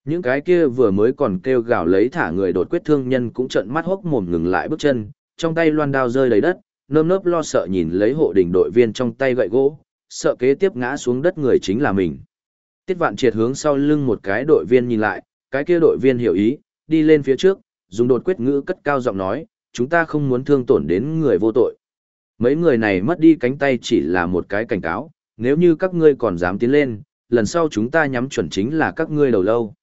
Những cái kia vừa mới còn kêu gào lấy thả người đột quyết thương nhân cũng trợn mắt hốc mồm ngừng lại bước chân, trong tay loan đao rơi đầy đất, nơm nớp lo sợ nhìn lấy hộ đỉnh đội viên trong tay gậy gỗ, sợ kế tiếp ngã xuống đất người chính là mình. Tiết vạn triệt hướng sau lưng một cái đội viên nhìn lại, cái kia đội viên hiểu ý, đi lên phía trước, dùng đột quyết ngữ cất cao giọng nói, chúng ta không muốn thương tổn đến người vô tội. Mấy người này mất đi cánh tay chỉ là một cái cảnh cáo, nếu như các ngươi còn dám tiến lên, lần sau chúng ta nhắm chuẩn chính là các ngươi đầu lâu.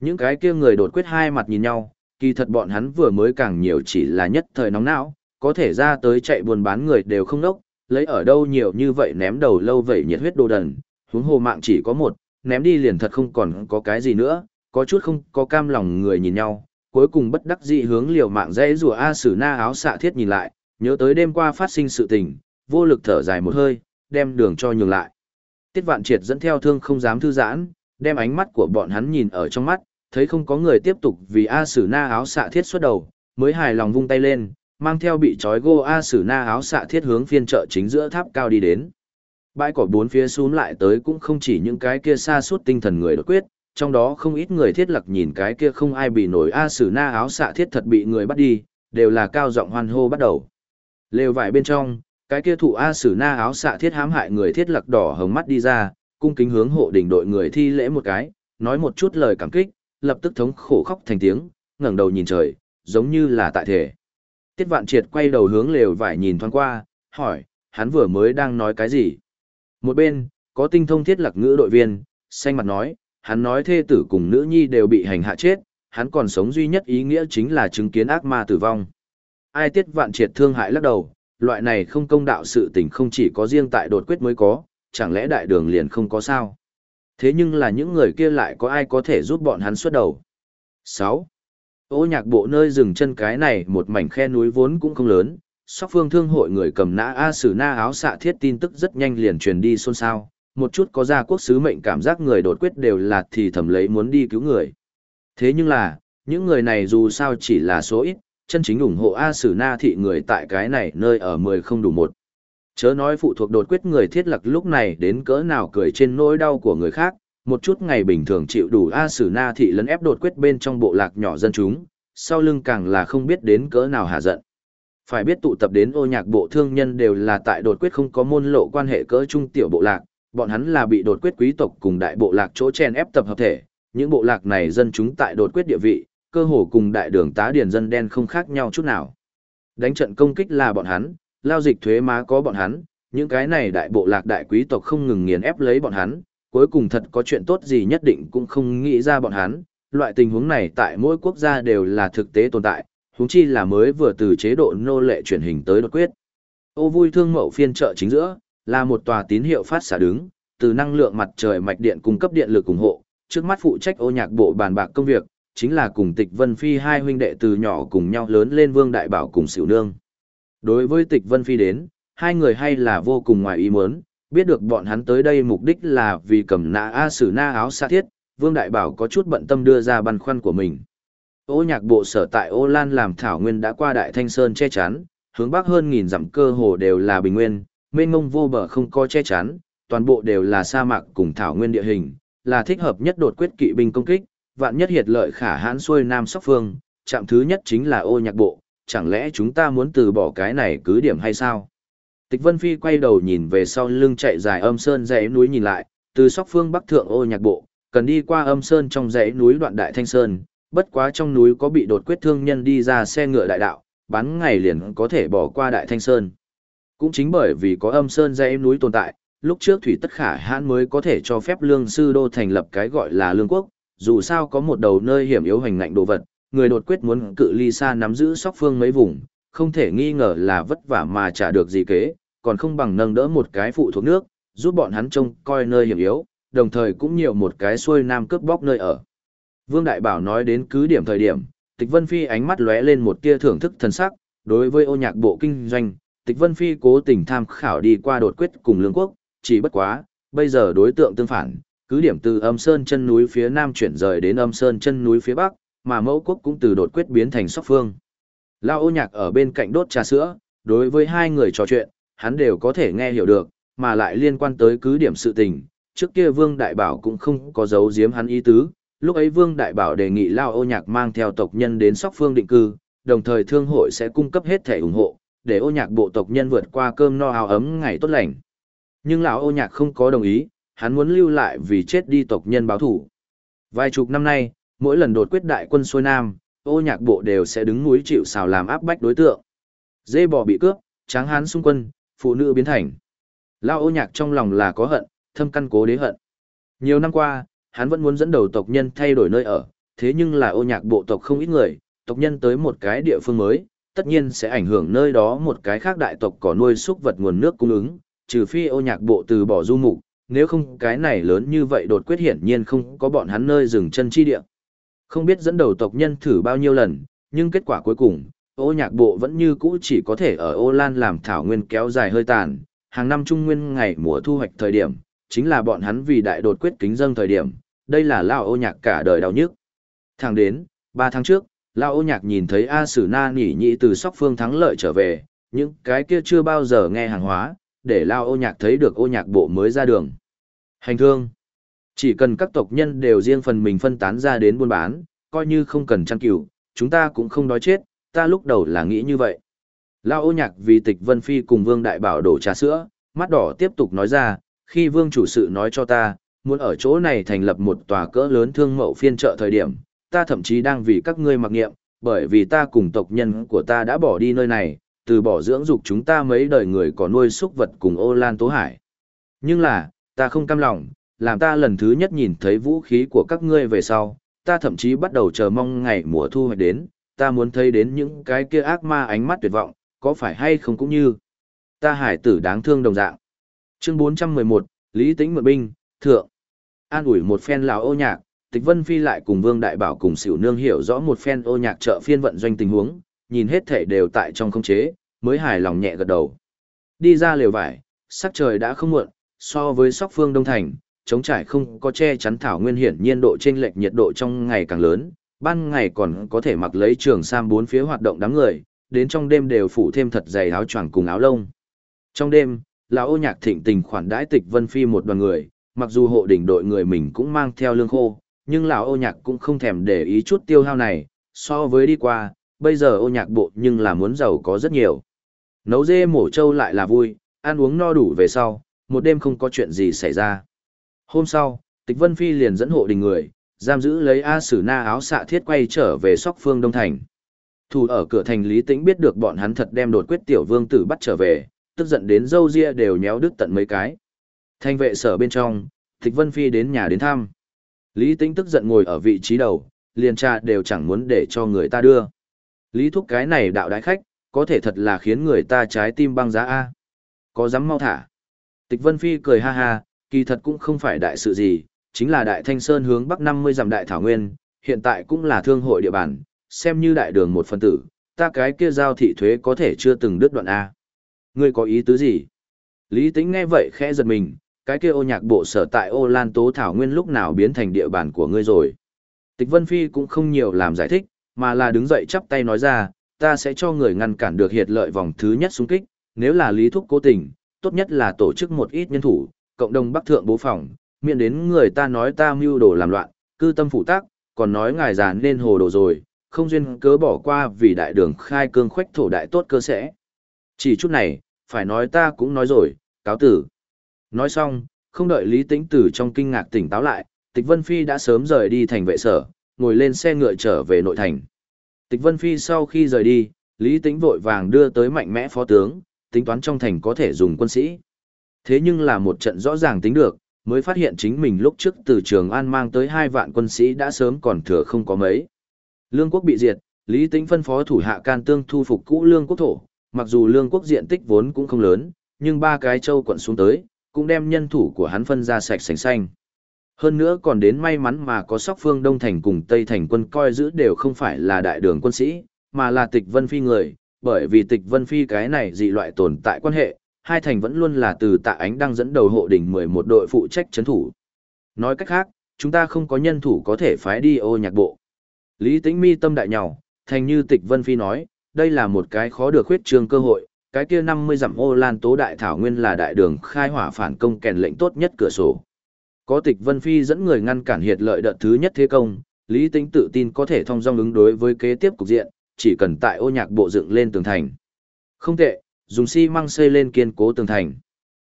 Những cái kia người đột quyết hai mặt nhìn nhau, kỳ thật bọn hắn vừa mới càng nhiều chỉ là nhất thời nóng não, có thể ra tới chạy buôn bán người đều không nốc, lấy ở đâu nhiều như vậy ném đầu lâu vậy nhiệt huyết đồ đần, huống hồ mạng chỉ có một, ném đi liền thật không còn có cái gì nữa, có chút không có cam lòng người nhìn nhau, cuối cùng bất đắc dĩ hướng liều mạng dãy rùa A Sử Na áo xạ thiết nhìn lại, nhớ tới đêm qua phát sinh sự tình, vô lực thở dài một hơi, đem đường cho nhường lại. Tiết Vạn Triệt dẫn theo thương không dám thư giãn, đem ánh mắt của bọn hắn nhìn ở trong mắt, thấy không có người tiếp tục vì A Sử Na áo xạ thiết xuất đầu, mới hài lòng vung tay lên, mang theo bị trói gô A Sử Na áo xạ thiết hướng phiên chợ chính giữa tháp cao đi đến. Bãi cỏ bốn phía xuống lại tới cũng không chỉ những cái kia xa suốt tinh thần người đột quyết, trong đó không ít người thiết lặc nhìn cái kia không ai bị nổi A Sử Na áo xạ thiết thật bị người bắt đi, đều là cao giọng hoan hô bắt đầu. Lều vải bên trong, cái kia thủ A Sử Na áo xạ thiết hãm hại người thiết lặc đỏ hồng mắt đi ra, cung kính hướng hộ đỉnh đội người thi lễ một cái, nói một chút lời cảm kích, lập tức thống khổ khóc thành tiếng, ngẩng đầu nhìn trời, giống như là tại thể. Tiết Vạn Triệt quay đầu hướng lều vải nhìn thoáng qua, hỏi, hắn vừa mới đang nói cái gì? Một bên, có tinh thông thiết lạc ngữ đội viên, xanh mặt nói, hắn nói thê tử cùng nữ nhi đều bị hành hạ chết, hắn còn sống duy nhất ý nghĩa chính là chứng kiến ác ma tử vong. Ai Tiết Vạn Triệt thương hại lắc đầu, loại này không công đạo sự tình không chỉ có riêng tại đột quyết mới có, chẳng lẽ đại đường liền không có sao? Thế nhưng là những người kia lại có ai có thể giúp bọn hắn xuất đầu? 6. Ô nhạc bộ nơi dừng chân cái này một mảnh khe núi vốn cũng không lớn, sóc phương thương hội người cầm nã A Sử Na áo xạ thiết tin tức rất nhanh liền truyền đi xôn xao, một chút có gia quốc sứ mệnh cảm giác người đột quyết đều là thì thầm lấy muốn đi cứu người. Thế nhưng là, những người này dù sao chỉ là số ít, chân chính ủng hộ A Sử Na thị người tại cái này nơi ở mười không đủ một. Chớ nói phụ thuộc đột quyết người thiết lập lúc này đến cỡ nào cười trên nỗi đau của người khác, một chút ngày bình thường chịu đủ A Sử Na thị lấn ép đột quyết bên trong bộ lạc nhỏ dân chúng, sau lưng càng là không biết đến cỡ nào hạ giận. Phải biết tụ tập đến ô nhạc bộ thương nhân đều là tại đột quyết không có môn lộ quan hệ cỡ trung tiểu bộ lạc, bọn hắn là bị đột quyết quý tộc cùng đại bộ lạc chỗ chen ép tập hợp thể, những bộ lạc này dân chúng tại đột quyết địa vị, cơ hồ cùng đại đường tá điền dân đen không khác nhau chút nào. Đánh trận công kích là bọn hắn, lao dịch thuế má có bọn hắn, những cái này đại bộ lạc đại quý tộc không ngừng nghiền ép lấy bọn hắn, cuối cùng thật có chuyện tốt gì nhất định cũng không nghĩ ra bọn hắn. Loại tình huống này tại mỗi quốc gia đều là thực tế tồn tại, huống chi là mới vừa từ chế độ nô lệ chuyển hình tới đột quyết. Ô vui thương mậu phiên chợ chính giữa, là một tòa tín hiệu phát xạ đứng, từ năng lượng mặt trời mạch điện cung cấp điện lực ủng hộ, trước mắt phụ trách ô nhạc bộ bàn bạc công việc, chính là cùng Tịch Vân Phi hai huynh đệ từ nhỏ cùng nhau lớn lên Vương Đại Bảo cùng Sửu Nương. Đối với Tịch Vân Phi đến, hai người hay là vô cùng ngoài ý muốn, biết được bọn hắn tới đây mục đích là vì cầm nã A Sử Na áo xa thiết, Vương Đại Bảo có chút bận tâm đưa ra băn khoăn của mình. Ô nhạc bộ sở tại Ô Lan làm thảo nguyên đã qua Đại Thanh Sơn che chắn, hướng bắc hơn nghìn dặm cơ hồ đều là bình nguyên, mênh mông vô bờ không có che chắn, toàn bộ đều là sa mạc cùng thảo nguyên địa hình, là thích hợp nhất đột quyết kỵ binh công kích, vạn nhất hiệt lợi khả hãn xuôi nam sóc phương, chạm thứ nhất chính là ô nhạc bộ, chẳng lẽ chúng ta muốn từ bỏ cái này cứ điểm hay sao? Tịch Vân Phi quay đầu nhìn về sau lưng chạy dài âm sơn dãy núi nhìn lại, từ sóc phương bắc thượng ô nhạc bộ, cần đi qua âm sơn trong dãy núi đoạn đại thanh sơn, bất quá trong núi có bị đột quyết thương nhân đi ra xe ngựa đại đạo, bán ngày liền có thể bỏ qua đại thanh sơn. Cũng chính bởi vì có âm sơn dãy núi tồn tại, lúc trước thủy tất khả hãn mới có thể cho phép lương sư đô thành lập cái gọi là lương quốc, dù sao có một đầu nơi hiểm yếu hành ngạnh đồ vật, người đột quyết muốn cự ly xa nắm giữ sóc phương mấy vùng, không thể nghi ngờ là vất vả mà trả được gì kế, còn không bằng nâng đỡ một cái phụ thuộc nước, giúp bọn hắn trông coi nơi hiểm yếu, đồng thời cũng nhiều một cái xuôi nam cướp bóc nơi ở. Vương Đại Bảo nói đến cứ điểm thời điểm, Tịch Vân Phi ánh mắt lóe lên một tia thưởng thức thần sắc, đối với ô nhạc bộ kinh doanh, Tịch Vân Phi cố tình tham khảo đi qua đột quyết cùng lương quốc, chỉ bất quá, bây giờ đối tượng tương phản, cứ điểm từ âm sơn chân núi phía nam chuyển rời đến âm sơn chân núi phía bắc, mà mẫu quốc cũng từ đột quyết biến thành sóc phương. Lao ô nhạc ở bên cạnh đốt trà sữa, đối với hai người trò chuyện, hắn đều có thể nghe hiểu được, mà lại liên quan tới cứ điểm sự tình, trước kia Vương Đại Bảo cũng không có giấu giếm hắn ý tứ, lúc ấy Vương Đại Bảo đề nghị Lao ô nhạc mang theo tộc nhân đến sóc phương định cư, đồng thời thương hội sẽ cung cấp hết thể ủng hộ, để ô nhạc bộ tộc nhân vượt qua cơm no áo ấm ngày tốt lành. Nhưng lão ô nhạc không có đồng ý, hắn muốn lưu lại vì chết đi tộc nhân báo thủ. Vài chục năm nay, mỗi lần đột quyết đại quân xuôi nam, ô nhạc bộ đều sẽ đứng núi chịu xào làm áp bách đối tượng. Dê bò bị cướp, tráng hán xung quân, phụ nữ biến thành. Lao ô nhạc trong lòng là có hận, thâm căn cố đế hận. Nhiều năm qua, hắn vẫn muốn dẫn đầu tộc nhân thay đổi nơi ở, thế nhưng là ô nhạc bộ tộc không ít người, tộc nhân tới một cái địa phương mới, tất nhiên sẽ ảnh hưởng nơi đó một cái khác đại tộc có nuôi súc vật nguồn nước cung ứng, trừ phi ô nhạc bộ từ bỏ du mục, nếu không cái này lớn như vậy đột quyết hiển nhiên không có bọn hắn nơi dừng chân chi địa. Không biết dẫn đầu tộc nhân thử bao nhiêu lần, nhưng kết quả cuối cùng, ô nhạc bộ vẫn như cũ chỉ có thể ở ô lan làm thảo nguyên kéo dài hơi tàn, hàng năm trung nguyên ngày mùa thu hoạch thời điểm, chính là bọn hắn vì đại đột quyết kính dâng thời điểm, đây là lao ô nhạc cả đời đau nhức. Thẳng đến, 3 tháng trước, lao ô nhạc nhìn thấy A Sử Na nỉ nhị từ sóc phương thắng lợi trở về, những cái kia chưa bao giờ nghe hàng hóa, để lao ô nhạc thấy được ô nhạc bộ mới ra đường. Hành thương. Chỉ cần các tộc nhân đều riêng phần mình phân tán ra đến buôn bán, coi như không cần chăn cừu, chúng ta cũng không đói chết, ta lúc đầu là nghĩ như vậy. Lao ô nhạc vì tịch Vân Phi cùng Vương Đại Bảo đổ trà sữa, mắt đỏ tiếp tục nói ra, khi Vương chủ sự nói cho ta, muốn ở chỗ này thành lập một tòa cỡ lớn thương mậu phiên chợ thời điểm, ta thậm chí đang vì các ngươi mặc nghiệm, bởi vì ta cùng tộc nhân của ta đã bỏ đi nơi này, từ bỏ dưỡng dục chúng ta mấy đời người có nuôi súc vật cùng ô lan tố hải. Nhưng là, ta không cam lòng, làm ta lần thứ nhất nhìn thấy vũ khí của các ngươi về sau, ta thậm chí bắt đầu chờ mong ngày mùa thu hoạch đến, ta muốn thấy đến những cái kia ác ma ánh mắt tuyệt vọng, có phải hay không cũng như ta hải tử đáng thương đồng dạng. Chương 411, Lý Tĩnh Mượn Binh, Thượng. An ủi một phen lào ô nhạc, Tịch Vân Phi lại cùng Vương Đại Bảo cùng Sửu Nương hiểu rõ một phen ô nhạc trợ phiên vận doanh tình huống, nhìn hết thể đều tại trong không chế, mới hài lòng nhẹ gật đầu. Đi ra lều vải, sắc trời đã không muộn, so với sóc phương Đông Thành, chống trải không có che chắn thảo nguyên hiển nhiên độ chênh lệch nhiệt độ trong ngày càng lớn, ban ngày còn có thể mặc lấy trường sam bốn phía hoạt động đám người, đến trong đêm đều phủ thêm thật dày áo choàng cùng áo lông. Trong đêm, lão ô nhạc thịnh tình khoản đãi tịch vân phi một đoàn người, mặc dù hộ đỉnh đội người mình cũng mang theo lương khô, nhưng lão ô nhạc cũng không thèm để ý chút tiêu hao này, so với đi qua, bây giờ ô nhạc bộ nhưng là muốn giàu có rất nhiều. Nấu dê mổ trâu lại là vui, ăn uống no đủ về sau, một đêm không có chuyện gì xảy ra. Hôm sau, Tịch Vân Phi liền dẫn hộ đình người, giam giữ lấy A Sử Na áo xạ thiết quay trở về Sóc Phương Đông Thành. Thủ ở cửa thành Lý Tĩnh biết được bọn hắn thật đem đột quyết tiểu vương tử bắt trở về, tức giận đến dâu ria đều nhéo đứt tận mấy cái. Thanh vệ sở bên trong, Tịch Vân Phi đến nhà đến thăm. Lý Tĩnh tức giận ngồi ở vị trí đầu, liền trà đều chẳng muốn để cho người ta đưa. Lý thúc cái này đạo đái khách, có thể thật là khiến người ta trái tim băng giá A. Có dám mau thả. Tịch Vân Phi cười ha ha, kỳ thật cũng không phải đại sự gì, chính là Đại Thanh Sơn hướng bắc 50 dặm Đại Thảo Nguyên, hiện tại cũng là thương hội địa bàn, xem như đại đường một phần tử, ta cái kia giao thị thuế có thể chưa từng đứt đoạn A. Ngươi có ý tứ gì? Lý Tĩnh nghe vậy khẽ giật mình, cái kia ô nhạc bộ sở tại ô Lan Tố Thảo Nguyên lúc nào biến thành địa bàn của ngươi rồi. Tịch Vân Phi cũng không nhiều làm giải thích, mà là đứng dậy chắp tay nói ra, ta sẽ cho người ngăn cản được hiệt lợi vòng thứ nhất xung kích, nếu là lý thúc cố tình, tốt nhất là tổ chức một ít nhân thủ, cộng đồng bắc thượng bố phòng, miễn đến người ta nói ta mưu đồ làm loạn, cư tâm phụ tác, còn nói ngài già nên hồ đồ rồi, không duyên cớ bỏ qua vì đại đường khai cương khoách thổ đại tốt cơ sẽ. Chỉ chút này, phải nói ta cũng nói rồi, cáo tử. Nói xong, không đợi Lý Tĩnh Tử trong kinh ngạc tỉnh táo lại, Tịch Vân Phi đã sớm rời đi thành vệ sở, ngồi lên xe ngựa trở về nội thành. Tịch Vân Phi sau khi rời đi, Lý Tĩnh vội vàng đưa tới mạnh mẽ phó tướng, tính toán trong thành có thể dùng quân sĩ. Thế nhưng là một trận rõ ràng tính được, mới phát hiện chính mình lúc trước từ Trường An mang tới hai vạn quân sĩ đã sớm còn thừa không có mấy. Lương quốc bị diệt, Lý Tĩnh phân phó thủ hạ can tương thu phục cũ lương quốc thổ, mặc dù lương quốc diện tích vốn cũng không lớn, nhưng ba cái châu quận xuống tới, cũng đem nhân thủ của hắn phân ra sạch sành xanh. Hơn nữa còn đến may mắn mà có sóc phương Đông Thành cùng Tây Thành quân coi giữ đều không phải là đại đường quân sĩ, mà là tịch vân phi người, bởi vì tịch vân phi cái này dị loại tồn tại quan hệ, hai thành vẫn luôn là từ tạ ánh đang dẫn đầu hộ đỉnh 11 đội phụ trách chấn thủ. Nói cách khác, chúng ta không có nhân thủ có thể phái đi ô nhạc bộ. Lý tĩnh mi tâm đại nhỏ, thành như tịch vân phi nói, đây là một cái khó được khuyết trường cơ hội, cái kia 50 dặm ô lan tố đại thảo nguyên là đại đường khai hỏa phản công kèn lệnh tốt nhất cửa sổ. Có tịch Vân Phi dẫn người ngăn cản hiệt lợi đợt thứ nhất thế công, Lý Tĩnh tự tin có thể thông dong ứng đối với kế tiếp cục diện, chỉ cần tại ô nhạc bộ dựng lên tường thành. Không tệ, dùng xi măng xây lên kiên cố tường thành.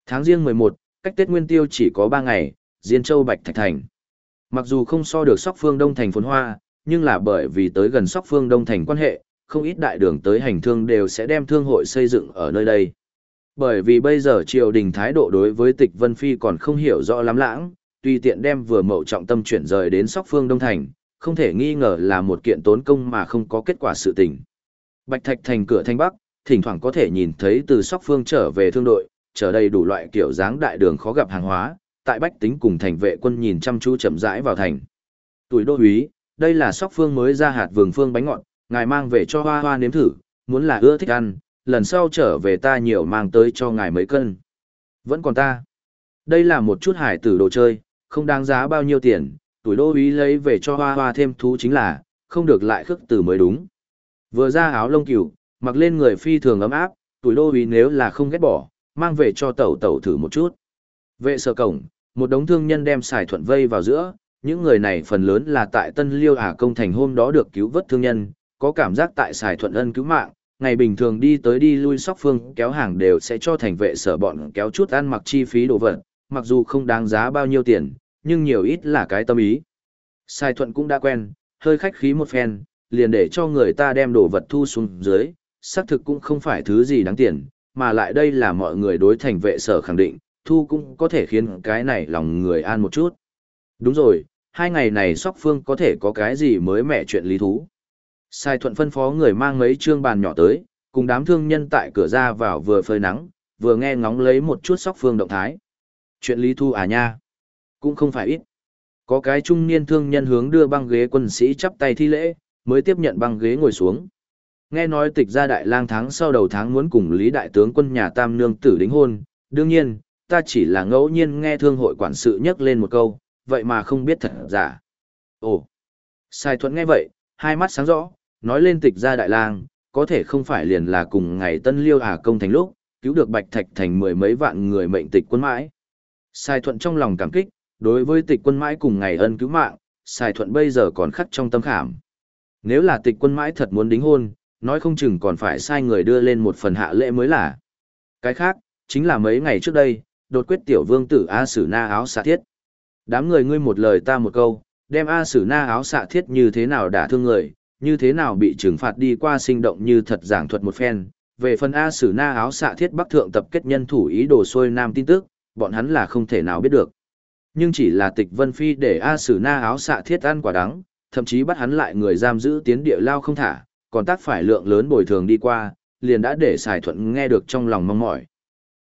Tháng riêng 11, cách Tết Nguyên Tiêu chỉ có 3 ngày, Diên Châu Bạch Thạch Thành. Mặc dù không so được Sóc Phương Đông Thành phồn hoa, nhưng là bởi vì tới gần Sóc Phương Đông Thành quan hệ, không ít đại đường tới hành thương đều sẽ đem thương hội xây dựng ở nơi đây. Bởi vì bây giờ triều đình thái độ đối với tịch Vân Phi còn không hiểu rõ lắm lãng, tùy tiện đem vừa mậu trọng tâm chuyển rời đến sóc phương Đông Thành, không thể nghi ngờ là một kiện tốn công mà không có kết quả sự tình. Bạch Thạch thành cửa thanh bắc, thỉnh thoảng có thể nhìn thấy từ sóc phương trở về thương đội, trở đây đủ loại kiểu dáng đại đường khó gặp hàng hóa, tại bách tính cùng thành vệ quân nhìn chăm chú chậm rãi vào thành. Tuổi đô úy, đây là sóc phương mới ra hạt vườn phương bánh ngọt, ngài mang về cho hoa hoa nếm thử, muốn là ưa thích ăn, lần sau trở về ta nhiều mang tới cho ngài mấy cân. Vẫn còn ta. Đây là một chút hải tử đồ chơi, không đáng giá bao nhiêu tiền, tuổi đô úy lấy về cho hoa hoa thêm thú chính là, không được lại khước từ mới đúng. Vừa ra áo lông cừu, mặc lên người phi thường ấm áp, tuổi đô ý nếu là không ghét bỏ, mang về cho tẩu tẩu thử một chút. Vệ sở cổng, một đống thương nhân đem xài thuận vây vào giữa, những người này phần lớn là tại Tân Liêu Ả Công Thành hôm đó được cứu vớt thương nhân, có cảm giác tại xài thuận ân cứu mạng, ngày bình thường đi tới đi lui sóc phương kéo hàng đều sẽ cho thành vệ sở bọn kéo chút ăn mặc chi phí đồ vật, mặc dù không đáng giá bao nhiêu tiền, nhưng nhiều ít là cái tâm ý. Sai thuận cũng đã quen, hơi khách khí một phen, liền để cho người ta đem đồ vật thu xuống dưới, xác thực cũng không phải thứ gì đáng tiền, mà lại đây là mọi người đối thành vệ sở khẳng định, thu cũng có thể khiến cái này lòng người an một chút. Đúng rồi, hai ngày này sóc phương có thể có cái gì mới mẻ chuyện lý thú. Sai thuận phân phó người mang mấy trương bàn nhỏ tới, cùng đám thương nhân tại cửa ra vào vừa phơi nắng, vừa nghe ngóng lấy một chút sóc phương động thái. Chuyện lý thu à nha, cũng không phải ít. Có cái trung niên thương nhân hướng đưa băng ghế quân sĩ chắp tay thi lễ, mới tiếp nhận băng ghế ngồi xuống. Nghe nói tịch gia đại lang tháng sau đầu tháng muốn cùng Lý Đại tướng quân nhà Tam Nương tử đính hôn, đương nhiên, ta chỉ là ngẫu nhiên nghe thương hội quản sự nhắc lên một câu, vậy mà không biết thật giả. Ồ, Sai Thuận nghe vậy, hai mắt sáng rõ, nói lên tịch gia đại lang, có thể không phải liền là cùng ngày Tân Liêu Hà công thành lúc, cứu được Bạch Thạch thành mười mấy vạn người mệnh tịch quân mãi. Sai Thuận trong lòng cảm kích, đối với tịch quân mãi cùng ngày ân cứu mạng, Sai Thuận bây giờ còn khắc trong tâm khảm. Nếu là tịch quân mãi thật muốn đính hôn, nói không chừng còn phải sai người đưa lên một phần hạ lễ mới là. Cái khác, chính là mấy ngày trước đây, đột quyết tiểu vương tử A Sử Na áo xạ thiết. Đám người ngươi một lời ta một câu, đem A Sử Na áo xạ thiết như thế nào đả thương người, như thế nào bị trừng phạt đi qua sinh động như thật giảng thuật một phen. Về phần A Sử Na áo xạ thiết bắc thượng tập kết nhân thủ ý đồ xuôi nam tin tức, bọn hắn là không thể nào biết được. Nhưng chỉ là tịch vân phi để A Sử Na áo xạ thiết ăn quả đắng, thậm chí bắt hắn lại người giam giữ tiến địa lao không thả, còn tác phải lượng lớn bồi thường đi qua, liền đã để xài thuận nghe được trong lòng mong mỏi.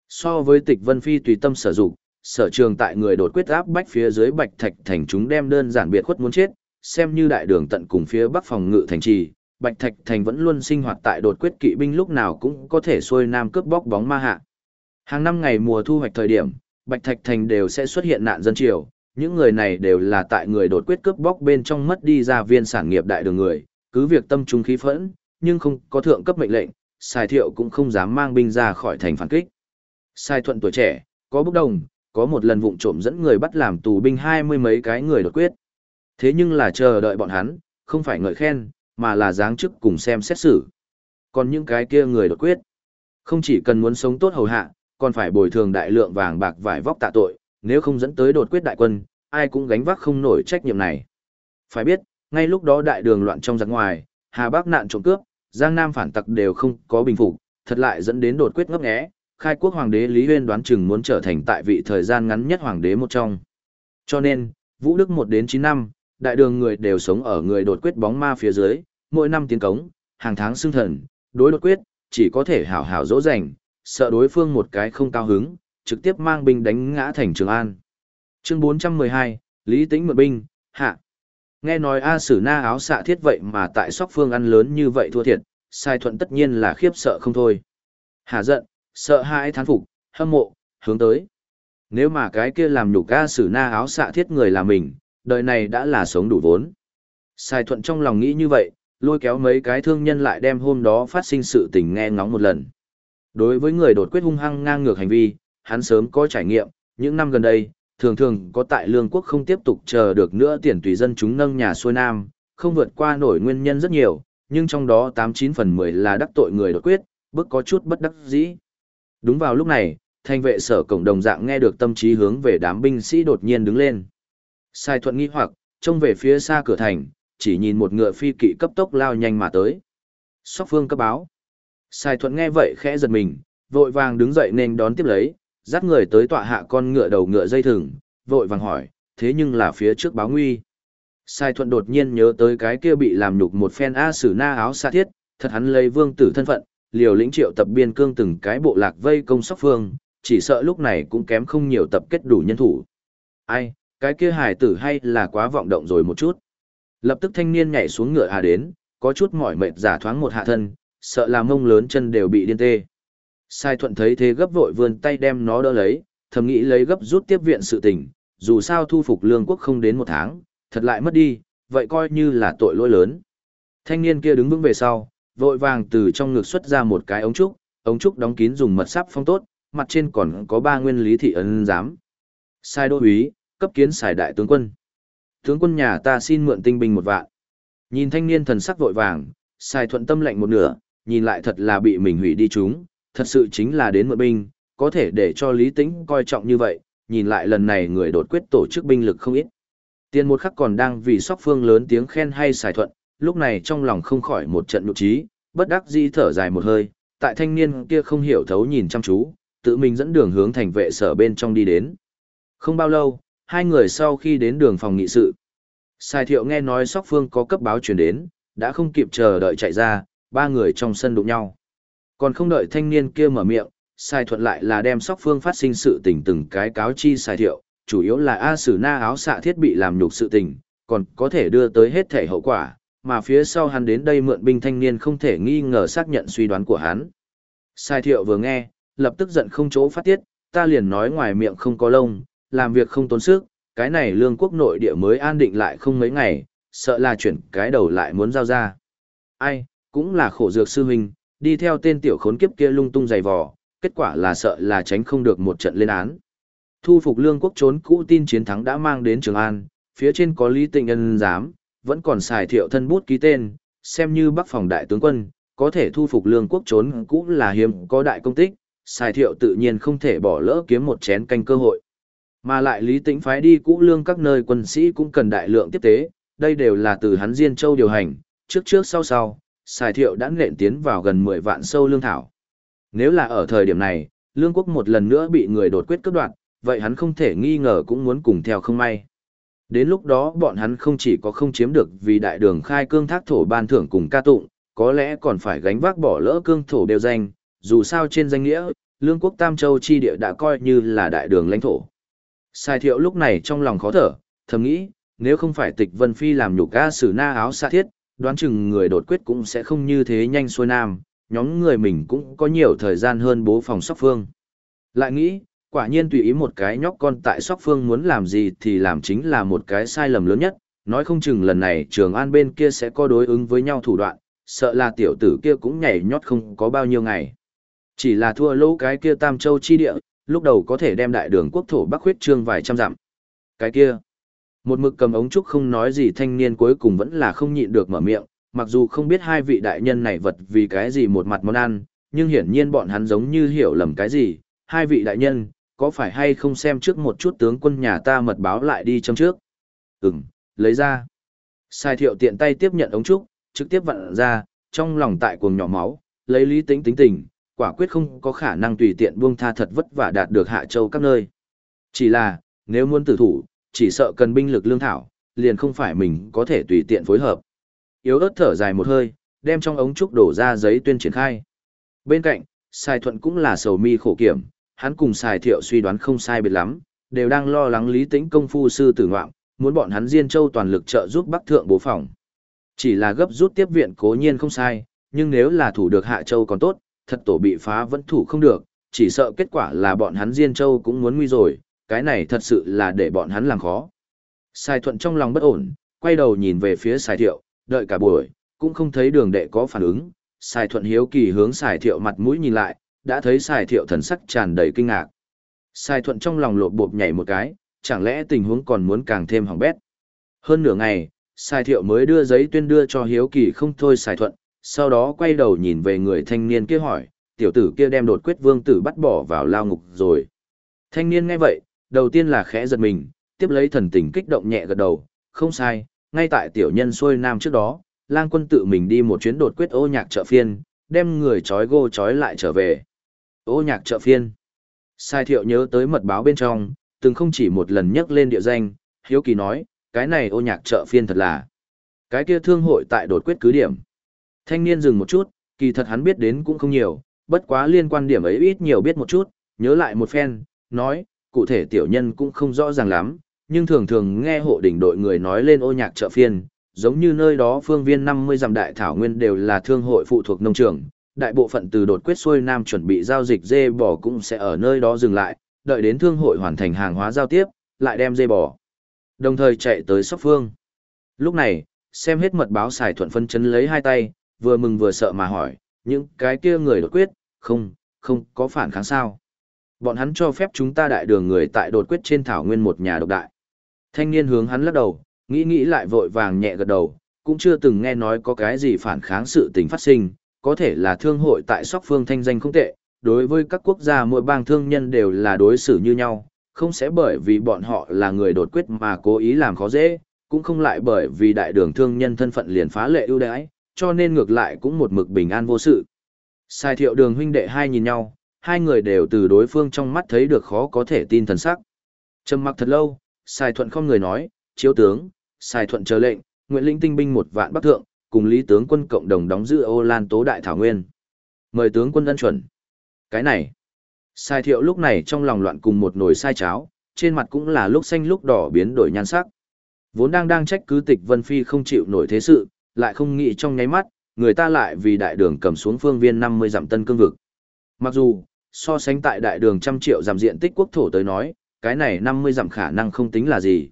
So với tịch vân phi tùy tâm sở dụng, sở trường tại người đột quyết áp bách phía dưới bạch thạch thành chúng đem đơn giản biệt khuất muốn chết, xem như đại đường tận cùng phía bắc phòng ngự thành trì, bạch thạch thành vẫn luôn sinh hoạt tại đột quyết kỵ binh lúc nào cũng có thể xuôi nam cướp bóc bóng ma hạ. Hàng năm ngày mùa thu hoạch thời điểm, bạch thạch thành đều sẽ xuất hiện nạn dân triều, những người này đều là tại người đột quyết cướp bóc bên trong mất đi ra viên sản nghiệp đại đường người, cứ việc tâm trung khí phẫn, nhưng không có thượng cấp mệnh lệnh, Sai Thiệu cũng không dám mang binh ra khỏi thành phản kích. Sai Thuận tuổi trẻ, có bốc đồng, có một lần vụng trộm dẫn người bắt làm tù binh hai mươi mấy cái người đột quyết. Thế nhưng là chờ đợi bọn hắn, không phải ngợi khen, mà là giáng chức cùng xem xét xử. Còn những cái kia người đột quyết, không chỉ cần muốn sống tốt hầu hạ, còn phải bồi thường đại lượng vàng bạc vải vóc tạ tội, nếu không dẫn tới đột quyết đại quân, ai cũng gánh vác không nổi trách nhiệm này. Phải biết, ngay lúc đó đại đường loạn trong giặc ngoài, Hà Bắc nạn trộm cướp, Giang Nam phản tặc đều không có bình phục, thật lại dẫn đến đột quyết ngấp nghé, khai quốc hoàng đế Lý Huyên đoán chừng muốn trở thành tại vị thời gian ngắn nhất hoàng đế một trong. Cho nên, Vũ Đức 1 đến 9 năm, đại đường người đều sống ở người đột quyết bóng ma phía dưới, mỗi năm tiến cống, hàng tháng xưng thần, đối đột quyết, chỉ có thể hảo hảo dỗ dành, sợ đối phương một cái không cao hứng, trực tiếp mang binh đánh ngã thành Trường An. Chương 412, Lý Tĩnh mượn binh, hạ. Nghe nói A Sử Na áo xạ thiết vậy mà tại sóc phương ăn lớn như vậy thua thiệt, sai thuận tất nhiên là khiếp sợ không thôi. Hà giận, sợ hãi thán phục, hâm mộ, hướng tới. Nếu mà cái kia làm nhục A Sử Na áo xạ thiết người là mình, đời này đã là sống đủ vốn. Sai thuận trong lòng nghĩ như vậy, lôi kéo mấy cái thương nhân lại đem hôm đó phát sinh sự tình nghe ngóng một lần. Đối với người đột quyết hung hăng ngang ngược hành vi, hắn sớm có trải nghiệm, những năm gần đây, thường thường có tại lương quốc không tiếp tục chờ được nữa tiền tùy dân chúng nâng nhà xuôi nam, không vượt qua nổi nguyên nhân rất nhiều, nhưng trong đó 89 phần 10 là đắc tội người đột quyết, bức có chút bất đắc dĩ. Đúng vào lúc này, thanh vệ sở cộng đồng dạng nghe được tâm trí hướng về đám binh sĩ đột nhiên đứng lên. Sai thuận nghi hoặc, trông về phía xa cửa thành, chỉ nhìn một ngựa phi kỵ cấp tốc lao nhanh mà tới. Sóc phương cấp báo. Sai thuận nghe vậy khẽ giật mình, vội vàng đứng dậy nên đón tiếp lấy, dắt người tới tọa hạ con ngựa đầu ngựa dây thừng, vội vàng hỏi, thế nhưng là phía trước báo nguy. Sai thuận đột nhiên nhớ tới cái kia bị làm nhục một phen A sử na áo xa thiết, thật hắn lấy vương tử thân phận, liều lĩnh triệu tập biên cương từng cái bộ lạc vây công sóc phương, chỉ sợ lúc này cũng kém không nhiều tập kết đủ nhân thủ. Ai, cái kia hải tử hay là quá vọng động rồi một chút. Lập tức thanh niên nhảy xuống ngựa hà đến, có chút mỏi mệt giả thoáng một hạ thân, sợ là mông lớn chân đều bị điên tê. Sai thuận thấy thế gấp vội vươn tay đem nó đỡ lấy, thầm nghĩ lấy gấp rút tiếp viện sự tình, dù sao thu phục lương quốc không đến một tháng, thật lại mất đi, vậy coi như là tội lỗi lớn. Thanh niên kia đứng vững về sau, vội vàng từ trong ngực xuất ra một cái ống trúc, ống trúc đóng kín dùng mật sáp phong tốt, mặt trên còn có ba nguyên lý thị ấn giám. Sai đô úy, cấp kiến xài đại tướng quân. Tướng quân nhà ta xin mượn tinh binh một vạn. Nhìn thanh niên thần sắc vội vàng, sai thuận tâm lạnh một nửa, nhìn lại thật là bị mình hủy đi chúng, thật sự chính là đến mượn binh, có thể để cho Lý Tĩnh coi trọng như vậy, nhìn lại lần này người đột quyết tổ chức binh lực không ít. Tiên một khắc còn đang vì sóc phương lớn tiếng khen hay xài thuận, lúc này trong lòng không khỏi một trận nụ trí, bất đắc dĩ thở dài một hơi, tại thanh niên kia không hiểu thấu nhìn chăm chú, tự mình dẫn đường hướng thành vệ sở bên trong đi đến. Không bao lâu, hai người sau khi đến đường phòng nghị sự. Sai thiệu nghe nói sóc phương có cấp báo truyền đến, đã không kịp chờ đợi chạy ra, ba người trong sân đụng nhau. Còn không đợi thanh niên kia mở miệng, sai thuận lại là đem sóc phương phát sinh sự tình từng cái cáo chi sai thiệu, chủ yếu là A Sử Na áo xạ thiết bị làm nhục sự tình, còn có thể đưa tới hết thể hậu quả, mà phía sau hắn đến đây mượn binh thanh niên không thể nghi ngờ xác nhận suy đoán của hắn. Sai thiệu vừa nghe, lập tức giận không chỗ phát tiết, ta liền nói ngoài miệng không có lông, làm việc không tốn sức, cái này lương quốc nội địa mới an định lại không mấy ngày, sợ là chuyển cái đầu lại muốn giao ra. Ai, cũng là khổ dược sư huynh, đi theo tên tiểu khốn kiếp kia lung tung dày vò, kết quả là sợ là tránh không được một trận lên án. Thu phục lương quốc trốn cũ tin chiến thắng đã mang đến Trường An, phía trên có Lý Tịnh Ân giám, vẫn còn xài thiệu thân bút ký tên, xem như bắc phòng đại tướng quân, có thể thu phục lương quốc trốn cũ là hiếm có đại công tích, xài thiệu tự nhiên không thể bỏ lỡ kiếm một chén canh cơ hội. Mà lại Lý Tĩnh phái đi cũ lương các nơi quân sĩ cũng cần đại lượng tiếp tế, đây đều là từ hắn Diên Châu điều hành, trước trước sau sau, xài thiệu đã nện tiến vào gần 10 vạn sâu lương thảo. Nếu là ở thời điểm này, lương quốc một lần nữa bị người đột quyết cướp đoạt, vậy hắn không thể nghi ngờ cũng muốn cùng theo không may. Đến lúc đó bọn hắn không chỉ có không chiếm được vì đại đường khai cương thác thổ ban thưởng cùng ca tụng, có lẽ còn phải gánh vác bỏ lỡ cương thổ đều danh, dù sao trên danh nghĩa, lương quốc Tam Châu chi địa đã coi như là đại đường lãnh thổ. Sai thiệu lúc này trong lòng khó thở, thầm nghĩ, nếu không phải tịch vân phi làm nhục ca sử na áo xa thiết, đoán chừng người đột quyết cũng sẽ không như thế nhanh xuôi nam, nhóm người mình cũng có nhiều thời gian hơn bố phòng sóc phương. Lại nghĩ, quả nhiên tùy ý một cái nhóc con tại sóc phương muốn làm gì thì làm chính là một cái sai lầm lớn nhất, nói không chừng lần này trường an bên kia sẽ có đối ứng với nhau thủ đoạn, sợ là tiểu tử kia cũng nhảy nhót không có bao nhiêu ngày. Chỉ là thua lỗ cái kia tam châu chi địa, lúc đầu có thể đem đại đường quốc thổ bắc huyết trương vài trăm dặm. Cái kia, một mực cầm ống trúc không nói gì thanh niên cuối cùng vẫn là không nhịn được mở miệng, mặc dù không biết hai vị đại nhân này vật vì cái gì một mặt món ăn, nhưng hiển nhiên bọn hắn giống như hiểu lầm cái gì, hai vị đại nhân, có phải hay không xem trước một chút tướng quân nhà ta mật báo lại đi trong trước? Ừm, lấy ra. Sai thiệu tiện tay tiếp nhận ống trúc, trực tiếp vặn ra, trong lòng tại cuồng nhỏ máu, lấy lý tính tính tình, quả quyết không có khả năng tùy tiện buông tha thật vất vả đạt được hạ châu các nơi. Chỉ là, nếu muốn tử thủ, chỉ sợ cần binh lực lương thảo, liền không phải mình có thể tùy tiện phối hợp. Yếu ớt thở dài một hơi, đem trong ống trúc đổ ra giấy tuyên triển khai. Bên cạnh, Sai Thuận cũng là sầu mi khổ kiểm, hắn cùng Sai Thiệu suy đoán không sai biệt lắm, đều đang lo lắng lý tĩnh công phu sư tử ngoạm, muốn bọn hắn Diên Châu toàn lực trợ giúp Bắc Thượng bố phòng. Chỉ là gấp rút tiếp viện cố nhiên không sai, nhưng nếu là thủ được Hạ Châu còn tốt, thật tổ bị phá vẫn thủ không được, chỉ sợ kết quả là bọn hắn Diên Châu cũng muốn nguy rồi, cái này thật sự là để bọn hắn làm khó. Sai thuận trong lòng bất ổn, quay đầu nhìn về phía Sai thiệu, đợi cả buổi, cũng không thấy đường đệ có phản ứng. Sai thuận hiếu kỳ hướng Sai thiệu mặt mũi nhìn lại, đã thấy Sai thiệu thần sắc tràn đầy kinh ngạc. Sai thuận trong lòng lột bộp nhảy một cái, chẳng lẽ tình huống còn muốn càng thêm hỏng bét. Hơn nửa ngày, Sai thiệu mới đưa giấy tuyên đưa cho hiếu kỳ không thôi Sai thuận, sau đó quay đầu nhìn về người thanh niên kia hỏi, tiểu tử kia đem đột quyết vương tử bắt bỏ vào lao ngục rồi. Thanh niên nghe vậy, đầu tiên là khẽ giật mình, tiếp lấy thần tình kích động nhẹ gật đầu, không sai, ngay tại tiểu nhân xuôi nam trước đó, lang quân tự mình đi một chuyến đột quyết ô nhạc chợ phiên, đem người trói gô trói lại trở về. Ô nhạc chợ phiên. Sai thiệu nhớ tới mật báo bên trong, từng không chỉ một lần nhắc lên địa danh, hiếu kỳ nói, cái này ô nhạc chợ phiên thật là. Cái kia thương hội tại đột quyết cứ điểm. Thanh niên dừng một chút, kỳ thật hắn biết đến cũng không nhiều, bất quá liên quan điểm ấy ít nhiều biết một chút, nhớ lại một phen, nói, cụ thể tiểu nhân cũng không rõ ràng lắm, nhưng thường thường nghe hộ đỉnh đội người nói lên ô nhạc chợ phiên, giống như nơi đó phương viên 50 dặm đại thảo nguyên đều là thương hội phụ thuộc nông trường, đại bộ phận từ đột quyết xuôi nam chuẩn bị giao dịch dê bò cũng sẽ ở nơi đó dừng lại, đợi đến thương hội hoàn thành hàng hóa giao tiếp, lại đem dê bò. Đồng thời chạy tới sóc phương. Lúc này, xem hết mật báo xài thuận phân chấn lấy hai tay, vừa mừng vừa sợ mà hỏi, những cái kia người đột quyết, không, không có phản kháng sao. Bọn hắn cho phép chúng ta đại đường người tại đột quyết trên thảo nguyên một nhà độc đại. Thanh niên hướng hắn lắc đầu, nghĩ nghĩ lại vội vàng nhẹ gật đầu, cũng chưa từng nghe nói có cái gì phản kháng sự tình phát sinh, có thể là thương hội tại sóc phương thanh danh không tệ, đối với các quốc gia mỗi bang thương nhân đều là đối xử như nhau, không sẽ bởi vì bọn họ là người đột quyết mà cố ý làm khó dễ, cũng không lại bởi vì đại đường thương nhân thân phận liền phá lệ ưu đãi, cho nên ngược lại cũng một mực bình an vô sự. Sai thiệu đường huynh đệ hai nhìn nhau, hai người đều từ đối phương trong mắt thấy được khó có thể tin thần sắc. Trầm mặc thật lâu, Sai thuận không người nói, chiếu tướng, Sai thuận chờ lệnh, nguyễn linh tinh binh một vạn bắc thượng, cùng lý tướng quân cộng đồng đóng giữ ô lan tố đại thảo nguyên. Mời tướng quân ân chuẩn. Cái này, Sai thiệu lúc này trong lòng loạn cùng một nồi sai cháo, trên mặt cũng là lúc xanh lúc đỏ biến đổi nhan sắc. Vốn đang đang trách cứ tịch Vân Phi không chịu nổi thế sự, lại không nghĩ trong nháy mắt, người ta lại vì đại đường cầm xuống phương viên 50 dặm tân cương vực. Mặc dù, so sánh tại đại đường trăm triệu giảm diện tích quốc thổ tới nói, cái này 50 giảm khả năng không tính là gì.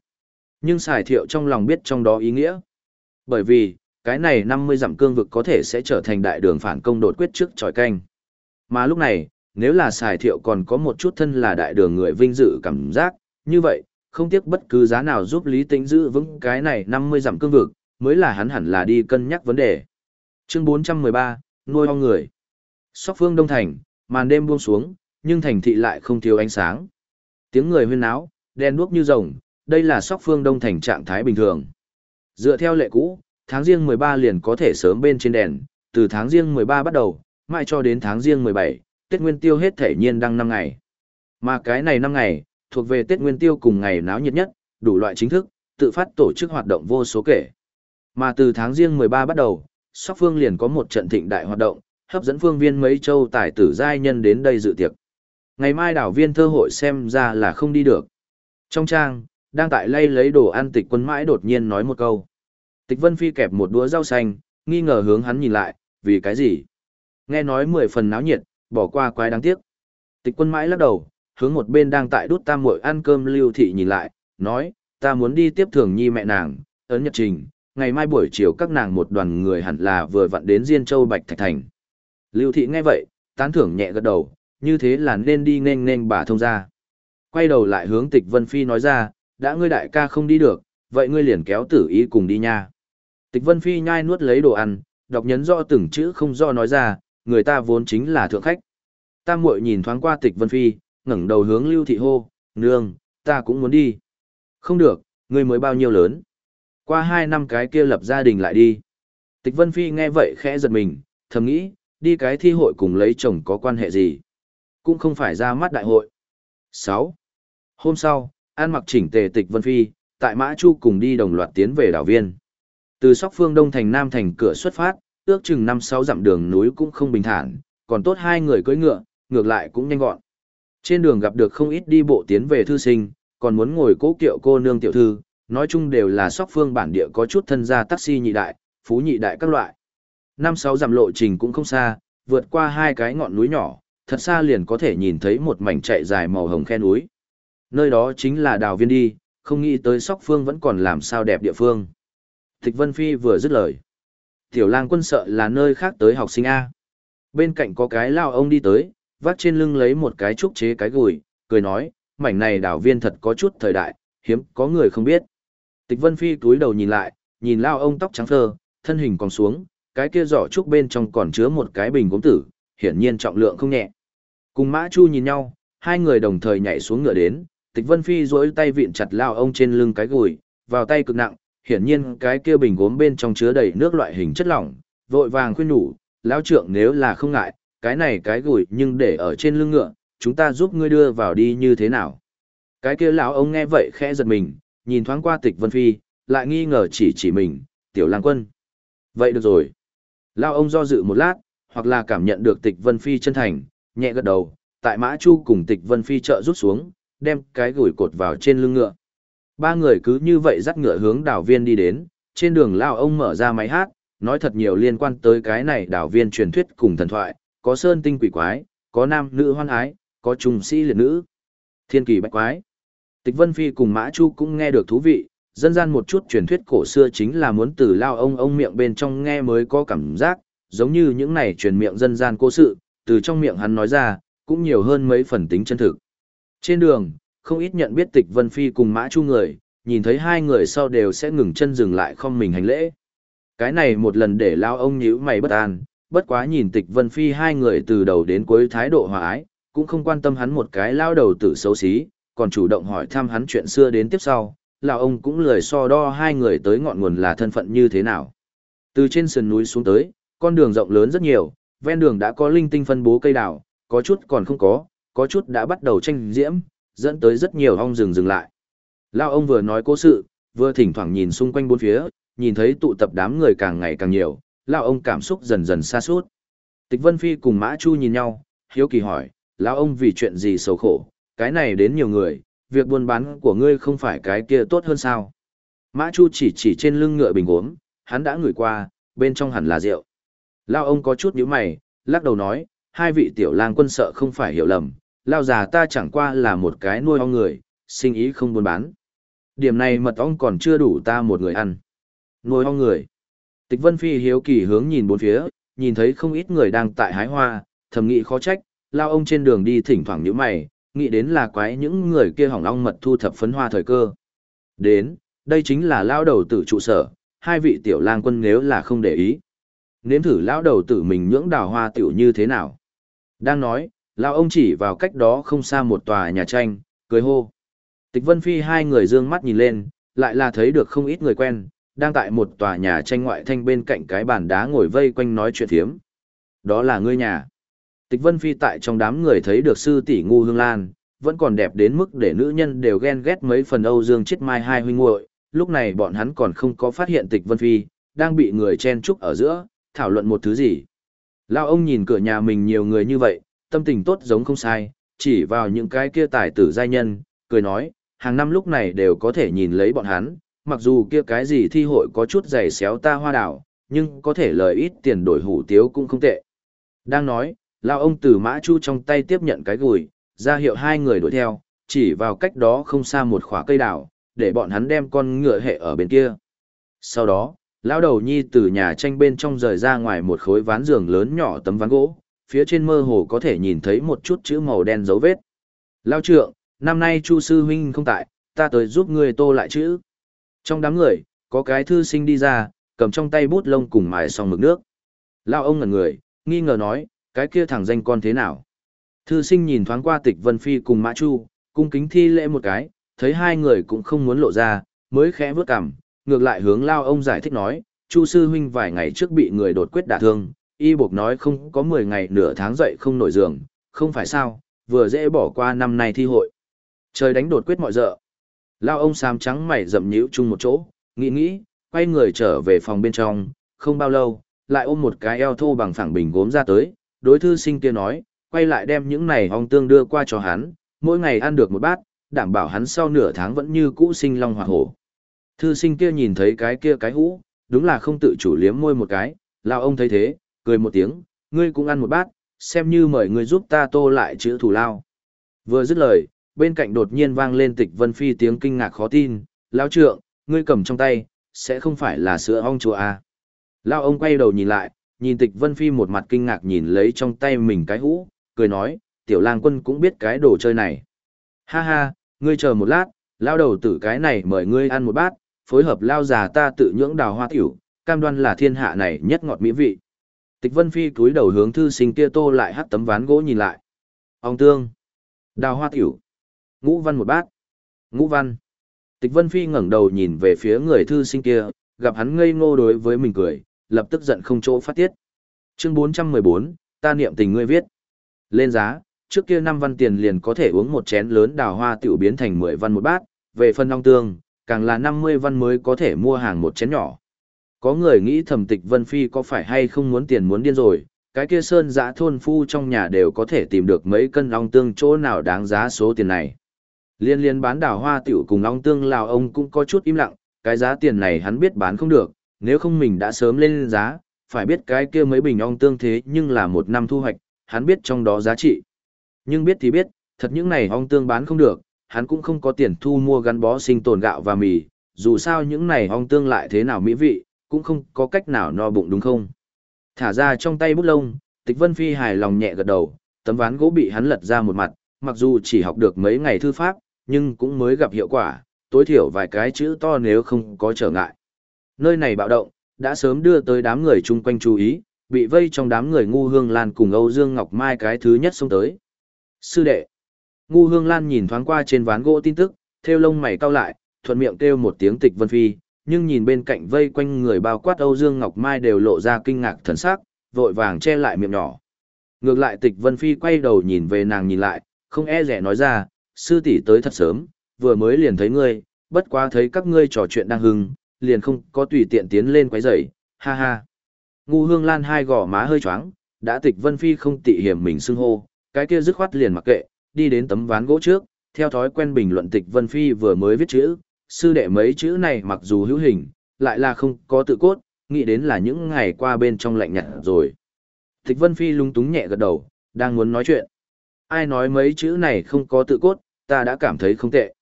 Nhưng xài thiệu trong lòng biết trong đó ý nghĩa. Bởi vì, cái này 50 giảm cương vực có thể sẽ trở thành đại đường phản công đột quyết trước tròi canh. Mà lúc này, nếu là xài thiệu còn có một chút thân là đại đường người vinh dự cảm giác, như vậy, không tiếc bất cứ giá nào giúp Lý Tĩnh giữ vững cái này 50 giảm cương vực, mới là hắn hẳn là đi cân nhắc vấn đề. Chương 413, nuôi ong người. Sóc phương Đông Thành, màn đêm buông xuống, nhưng thành thị lại không thiếu ánh sáng. Tiếng người huyên náo, đen đuốc như rồng, đây là sóc phương Đông Thành trạng thái bình thường. Dựa theo lệ cũ, tháng riêng 13 liền có thể sớm bên trên đèn, từ tháng riêng 13 bắt đầu, mãi cho đến tháng riêng 17, Tết Nguyên Tiêu hết thể nhiên đăng 5 ngày. Mà cái này 5 ngày, thuộc về Tết Nguyên Tiêu cùng ngày náo nhiệt nhất, đủ loại chính thức, tự phát tổ chức hoạt động vô số kể. Mà từ tháng riêng 13 bắt đầu, Sóc Phương liền có một trận thịnh đại hoạt động, hấp dẫn phương viên mấy châu tài tử giai nhân đến đây dự tiệc. Ngày mai đảo viên thơ hội xem ra là không đi được. Trong trang, đang tại lay lấy đồ ăn tịch quân mãi đột nhiên nói một câu. Tịch Vân Phi kẹp một đũa rau xanh, nghi ngờ hướng hắn nhìn lại, vì cái gì? Nghe nói mười phần náo nhiệt, bỏ qua quái đáng tiếc. Tịch quân mãi lắc đầu, hướng một bên đang tại đút tam muội ăn cơm lưu thị nhìn lại, nói, ta muốn đi tiếp thường nhi mẹ nàng, ấn nhật trình, ngày mai buổi chiều các nàng một đoàn người hẳn là vừa vặn đến Diên Châu Bạch Thạch Thành. Lưu thị nghe vậy, tán thưởng nhẹ gật đầu, như thế là nên đi nên nên bà thông ra. Quay đầu lại hướng tịch Vân Phi nói ra, đã ngươi đại ca không đi được, vậy ngươi liền kéo tử ý cùng đi nha. Tịch Vân Phi nhai nuốt lấy đồ ăn, đọc nhấn rõ từng chữ không do nói ra, người ta vốn chính là thượng khách. Tam muội nhìn thoáng qua tịch Vân Phi, ngẩng đầu hướng Lưu Thị hô, nương, ta cũng muốn đi. Không được, ngươi mới bao nhiêu lớn. Qua hai năm cái kia lập gia đình lại đi. Tịch Vân Phi nghe vậy khẽ giật mình, thầm nghĩ, đi cái thi hội cùng lấy chồng có quan hệ gì. Cũng không phải ra mắt đại hội. 6. Hôm sau, An mặc chỉnh tề tịch Vân Phi, tại Mã Chu cùng đi đồng loạt tiến về đảo viên. Từ sóc phương đông thành nam thành cửa xuất phát, ước chừng 5-6 dặm đường núi cũng không bình thản, còn tốt hai người cưỡi ngựa, ngược lại cũng nhanh gọn. Trên đường gặp được không ít đi bộ tiến về thư sinh, còn muốn ngồi cố kiệu cô nương tiểu thư, nói chung đều là sóc phương bản địa có chút thân gia taxi nhị đại, phú nhị đại các loại. Năm sáu dặm lộ trình cũng không xa, vượt qua hai cái ngọn núi nhỏ, thật xa liền có thể nhìn thấy một mảnh chạy dài màu hồng khe núi. Nơi đó chính là đào viên đi, không nghĩ tới sóc phương vẫn còn làm sao đẹp địa phương. Tịch Vân Phi vừa dứt lời. Tiểu lang quân sợ là nơi khác tới học sinh A. Bên cạnh có cái lao ông đi tới, vác trên lưng lấy một cái trúc chế cái gùi, cười nói, mảnh này đảo viên thật có chút thời đại, hiếm có người không biết. Tịch Vân Phi túi đầu nhìn lại, nhìn lao ông tóc trắng phơ, thân hình còn xuống, cái kia giỏ trúc bên trong còn chứa một cái bình gốm tử, hiển nhiên trọng lượng không nhẹ. Cùng Mã Chu nhìn nhau, hai người đồng thời nhảy xuống ngựa đến, Tịch Vân Phi duỗi tay vịn chặt lao ông trên lưng cái gùi, vào tay cực nặng, hiển nhiên cái kia bình gốm bên trong chứa đầy nước loại hình chất lỏng, vội vàng khuyên nhủ, lão trượng nếu là không ngại, cái này cái gùi nhưng để ở trên lưng ngựa, chúng ta giúp ngươi đưa vào đi như thế nào. Cái kia lão ông nghe vậy khẽ giật mình, nhìn thoáng qua tịch vân phi, lại nghi ngờ chỉ chỉ mình, tiểu lang quân. Vậy được rồi. Lão ông do dự một lát, hoặc là cảm nhận được tịch vân phi chân thành, nhẹ gật đầu, tại mã chu cùng tịch vân phi trợ rút xuống, đem cái gửi cột vào trên lưng ngựa. Ba người cứ như vậy dắt ngựa hướng đảo viên đi đến, trên đường lao ông mở ra máy hát, nói thật nhiều liên quan tới cái này đảo viên truyền thuyết cùng thần thoại, có sơn tinh quỷ quái, có nam nữ hoan ái, có trùng sĩ liệt nữ, thiên kỳ bách quái. Tịch Vân Phi cùng Mã Chu cũng nghe được thú vị, dân gian một chút truyền thuyết cổ xưa chính là muốn từ lao ông ông miệng bên trong nghe mới có cảm giác, giống như những này truyền miệng dân gian cố sự, từ trong miệng hắn nói ra, cũng nhiều hơn mấy phần tính chân thực. Trên đường, không ít nhận biết tịch Vân Phi cùng Mã Chu người, nhìn thấy hai người sau đều sẽ ngừng chân dừng lại không mình hành lễ. Cái này một lần để lao ông nhíu mày bất an, bất quá nhìn tịch Vân Phi hai người từ đầu đến cuối thái độ hòa ái, cũng không quan tâm hắn một cái lao đầu tử xấu xí, còn chủ động hỏi thăm hắn chuyện xưa đến tiếp sau, lão ông cũng lười so đo hai người tới ngọn nguồn là thân phận như thế nào. Từ trên sườn núi xuống tới, con đường rộng lớn rất nhiều, ven đường đã có linh tinh phân bố cây đào, có chút còn không có, có chút đã bắt đầu tranh diễm, dẫn tới rất nhiều ong rừng dừng lại. Lão ông vừa nói cố sự, vừa thỉnh thoảng nhìn xung quanh bốn phía, nhìn thấy tụ tập đám người càng ngày càng nhiều, lão ông cảm xúc dần dần xa suốt. Tịch Vân Phi cùng Mã Chu nhìn nhau, hiếu kỳ hỏi, lão ông vì chuyện gì xấu khổ, cái này đến nhiều người, việc buôn bán của ngươi không phải cái kia tốt hơn sao. Mã Chu chỉ chỉ trên lưng ngựa bình uống, hắn đã ngửi qua, bên trong hẳn là rượu. Lao ông có chút nhíu mày, lắc đầu nói, hai vị tiểu lang quân sợ không phải hiểu lầm, lao già ta chẳng qua là một cái nuôi ong người, sinh ý không buôn bán. Điểm này mật ong còn chưa đủ ta một người ăn. Nuôi ong người. Tịch Vân Phi hiếu kỳ hướng nhìn bốn phía, nhìn thấy không ít người đang tại hái hoa, thầm nghĩ khó trách, lao ông trên đường đi thỉnh thoảng nhíu mày, nghĩ đến là quái những người kia hỏng long mật thu thập phấn hoa thời cơ. Đến, đây chính là lao đầu tử trụ sở, hai vị tiểu lang quân nếu là không để ý. Nếm thử lao đầu tử mình nhưỡng đào hoa tiểu như thế nào. Đang nói, lao ông chỉ vào cách đó không xa một tòa nhà tranh, cười hô. Tịch Vân Phi hai người dương mắt nhìn lên, lại là thấy được không ít người quen, đang tại một tòa nhà tranh ngoại thanh bên cạnh cái bàn đá ngồi vây quanh nói chuyện thiếm. Đó là ngươi nhà. Tịch Vân Phi tại trong đám người thấy được sư tỷ ngu hương lan, vẫn còn đẹp đến mức để nữ nhân đều ghen ghét mấy phần Âu Dương chết mai hai huynh muội. lúc này bọn hắn còn không có phát hiện Tịch Vân Phi, đang bị người chen chúc ở giữa, thảo luận một thứ gì. Lao ông nhìn cửa nhà mình nhiều người như vậy, tâm tình tốt giống không sai, chỉ vào những cái kia tài tử giai nhân, cười nói, hàng năm lúc này đều có thể nhìn lấy bọn hắn, mặc dù kia cái gì thi hội có chút giày xéo ta hoa đảo, nhưng có thể lời ít tiền đổi hủ tiếu cũng không tệ. Đang nói, Lao ông từ mã chu trong tay tiếp nhận cái gùi, ra hiệu hai người đuổi theo, chỉ vào cách đó không xa một khỏa cây đào, để bọn hắn đem con ngựa hệ ở bên kia. Sau đó, lão đầu nhi từ nhà tranh bên trong rời ra ngoài một khối ván giường lớn nhỏ tấm ván gỗ, phía trên mơ hồ có thể nhìn thấy một chút chữ màu đen dấu vết. Lao trượng, năm nay Chu sư huynh không tại, ta tới giúp ngươi tô lại chữ. Trong đám người, có cái thư sinh đi ra, cầm trong tay bút lông cùng mài xong mực nước. Lao ông ngẩn người, nghi ngờ nói, cái kia thằng danh con thế nào? Thư sinh nhìn thoáng qua tịch Vân Phi cùng Mã Chu, cung kính thi lễ một cái, thấy hai người cũng không muốn lộ ra, mới khẽ vớt cằm, ngược lại hướng lao ông giải thích nói, Chu sư huynh vài ngày trước bị người đột quyết đả thương, y buộc nói không có 10 ngày nửa tháng dậy không nổi giường, không phải sao, vừa dễ bỏ qua năm nay thi hội. Trời đánh đột quyết mọi dợ. Lao ông xám trắng mày rậm nhíu chung một chỗ, nghĩ nghĩ, quay người trở về phòng bên trong, không bao lâu, lại ôm một cái eo thô bằng phẳng bình gốm ra tới, đối thư sinh kia nói, quay lại đem những này ong tương đưa qua cho hắn, mỗi ngày ăn được một bát, đảm bảo hắn sau nửa tháng vẫn như cũ sinh long hỏa hổ. Thư sinh kia nhìn thấy cái kia cái hũ, đúng là không tự chủ liếm môi một cái, lao ông thấy thế, cười một tiếng, ngươi cũng ăn một bát, xem như mời ngươi giúp ta tô lại chữ thủ lao. Vừa dứt lời, bên cạnh đột nhiên vang lên tịch vân phi tiếng kinh ngạc khó tin, lao trượng, ngươi cầm trong tay, sẽ không phải là sữa ong chùa à. Lao ông quay đầu nhìn lại, nhìn tịch vân phi một mặt kinh ngạc nhìn lấy trong tay mình cái hũ, cười nói, tiểu lang quân cũng biết cái đồ chơi này. Ha ha, ngươi chờ một lát, lao đầu tử cái này mời ngươi ăn một bát, phối hợp lao già ta tự nhưỡng đào hoa tiểu, cam đoan là thiên hạ này nhất ngọt mỹ vị. Tịch Vân Phi cúi đầu hướng thư sinh kia tô lại hắt tấm ván gỗ nhìn lại. Ông tương, đào hoa tiểu, ngũ văn một bát, ngũ văn. Tịch Vân Phi ngẩng đầu nhìn về phía người thư sinh kia, gặp hắn ngây ngô đối với mình cười, lập tức giận không chỗ phát tiết. Chương 414, ta niệm tình ngươi viết. Lên giá, trước kia 5 văn tiền liền có thể uống một chén lớn đào hoa tiểu biến thành 10 văn một bát, về phân long tương, càng là 50 văn mới có thể mua hàng một chén nhỏ. Có người nghĩ thẩm tịch Vân Phi có phải hay không muốn tiền muốn điên rồi, cái kia sơn giã thôn phu trong nhà đều có thể tìm được mấy cân long tương chỗ nào đáng giá số tiền này. Liên liên bán đào hoa tiểu cùng long tương lào ông cũng có chút im lặng, cái giá tiền này hắn biết bán không được, nếu không mình đã sớm lên giá, phải biết cái kia mấy bình ong tương thế nhưng là một năm thu hoạch, hắn biết trong đó giá trị. Nhưng biết thì biết, thật những này ong tương bán không được, hắn cũng không có tiền thu mua gắn bó sinh tồn gạo và mì, dù sao những này ong tương lại thế nào mỹ vị, cũng không có cách nào no bụng đúng không? Thả ra trong tay bút lông, Tịch Vân Phi hài lòng nhẹ gật đầu, tấm ván gỗ bị hắn lật ra một mặt, mặc dù chỉ học được mấy ngày thư pháp, nhưng cũng mới gặp hiệu quả, tối thiểu vài cái chữ to nếu không có trở ngại. Nơi này bạo động, đã sớm đưa tới đám người chung quanh chú ý, bị vây trong đám người ngu hương lan cùng Âu Dương Ngọc Mai cái thứ nhất xông tới. Sư đệ. Ngu hương lan nhìn thoáng qua trên ván gỗ tin tức, theo lông mày cau lại, thuận miệng kêu một tiếng tịch vân phi, nhưng nhìn bên cạnh vây quanh người bao quát Âu Dương Ngọc Mai đều lộ ra kinh ngạc thần sắc, vội vàng che lại miệng nhỏ. Ngược lại tịch vân phi quay đầu nhìn về nàng nhìn lại, không e rẻ nói ra, sư tỷ tới thật sớm, vừa mới liền thấy ngươi, bất quá thấy các ngươi trò chuyện đang hưng, liền không có tùy tiện tiến lên quấy rầy, ha ha. Ngu hương lan hai gò má hơi choáng, đã tịch vân phi không tị hiểm mình xưng hô, cái kia dứt khoát liền mặc kệ, đi đến tấm ván gỗ trước, theo thói quen bình luận tịch vân phi vừa mới viết chữ, sư đệ mấy chữ này mặc dù hữu hình, lại là không có tự cốt, nghĩ đến là những ngày qua bên trong lạnh nhạt rồi. Tịch vân phi lung túng nhẹ gật đầu, đang muốn nói chuyện. Ai nói mấy chữ này không có tự cốt, ta đã cảm thấy không tệ.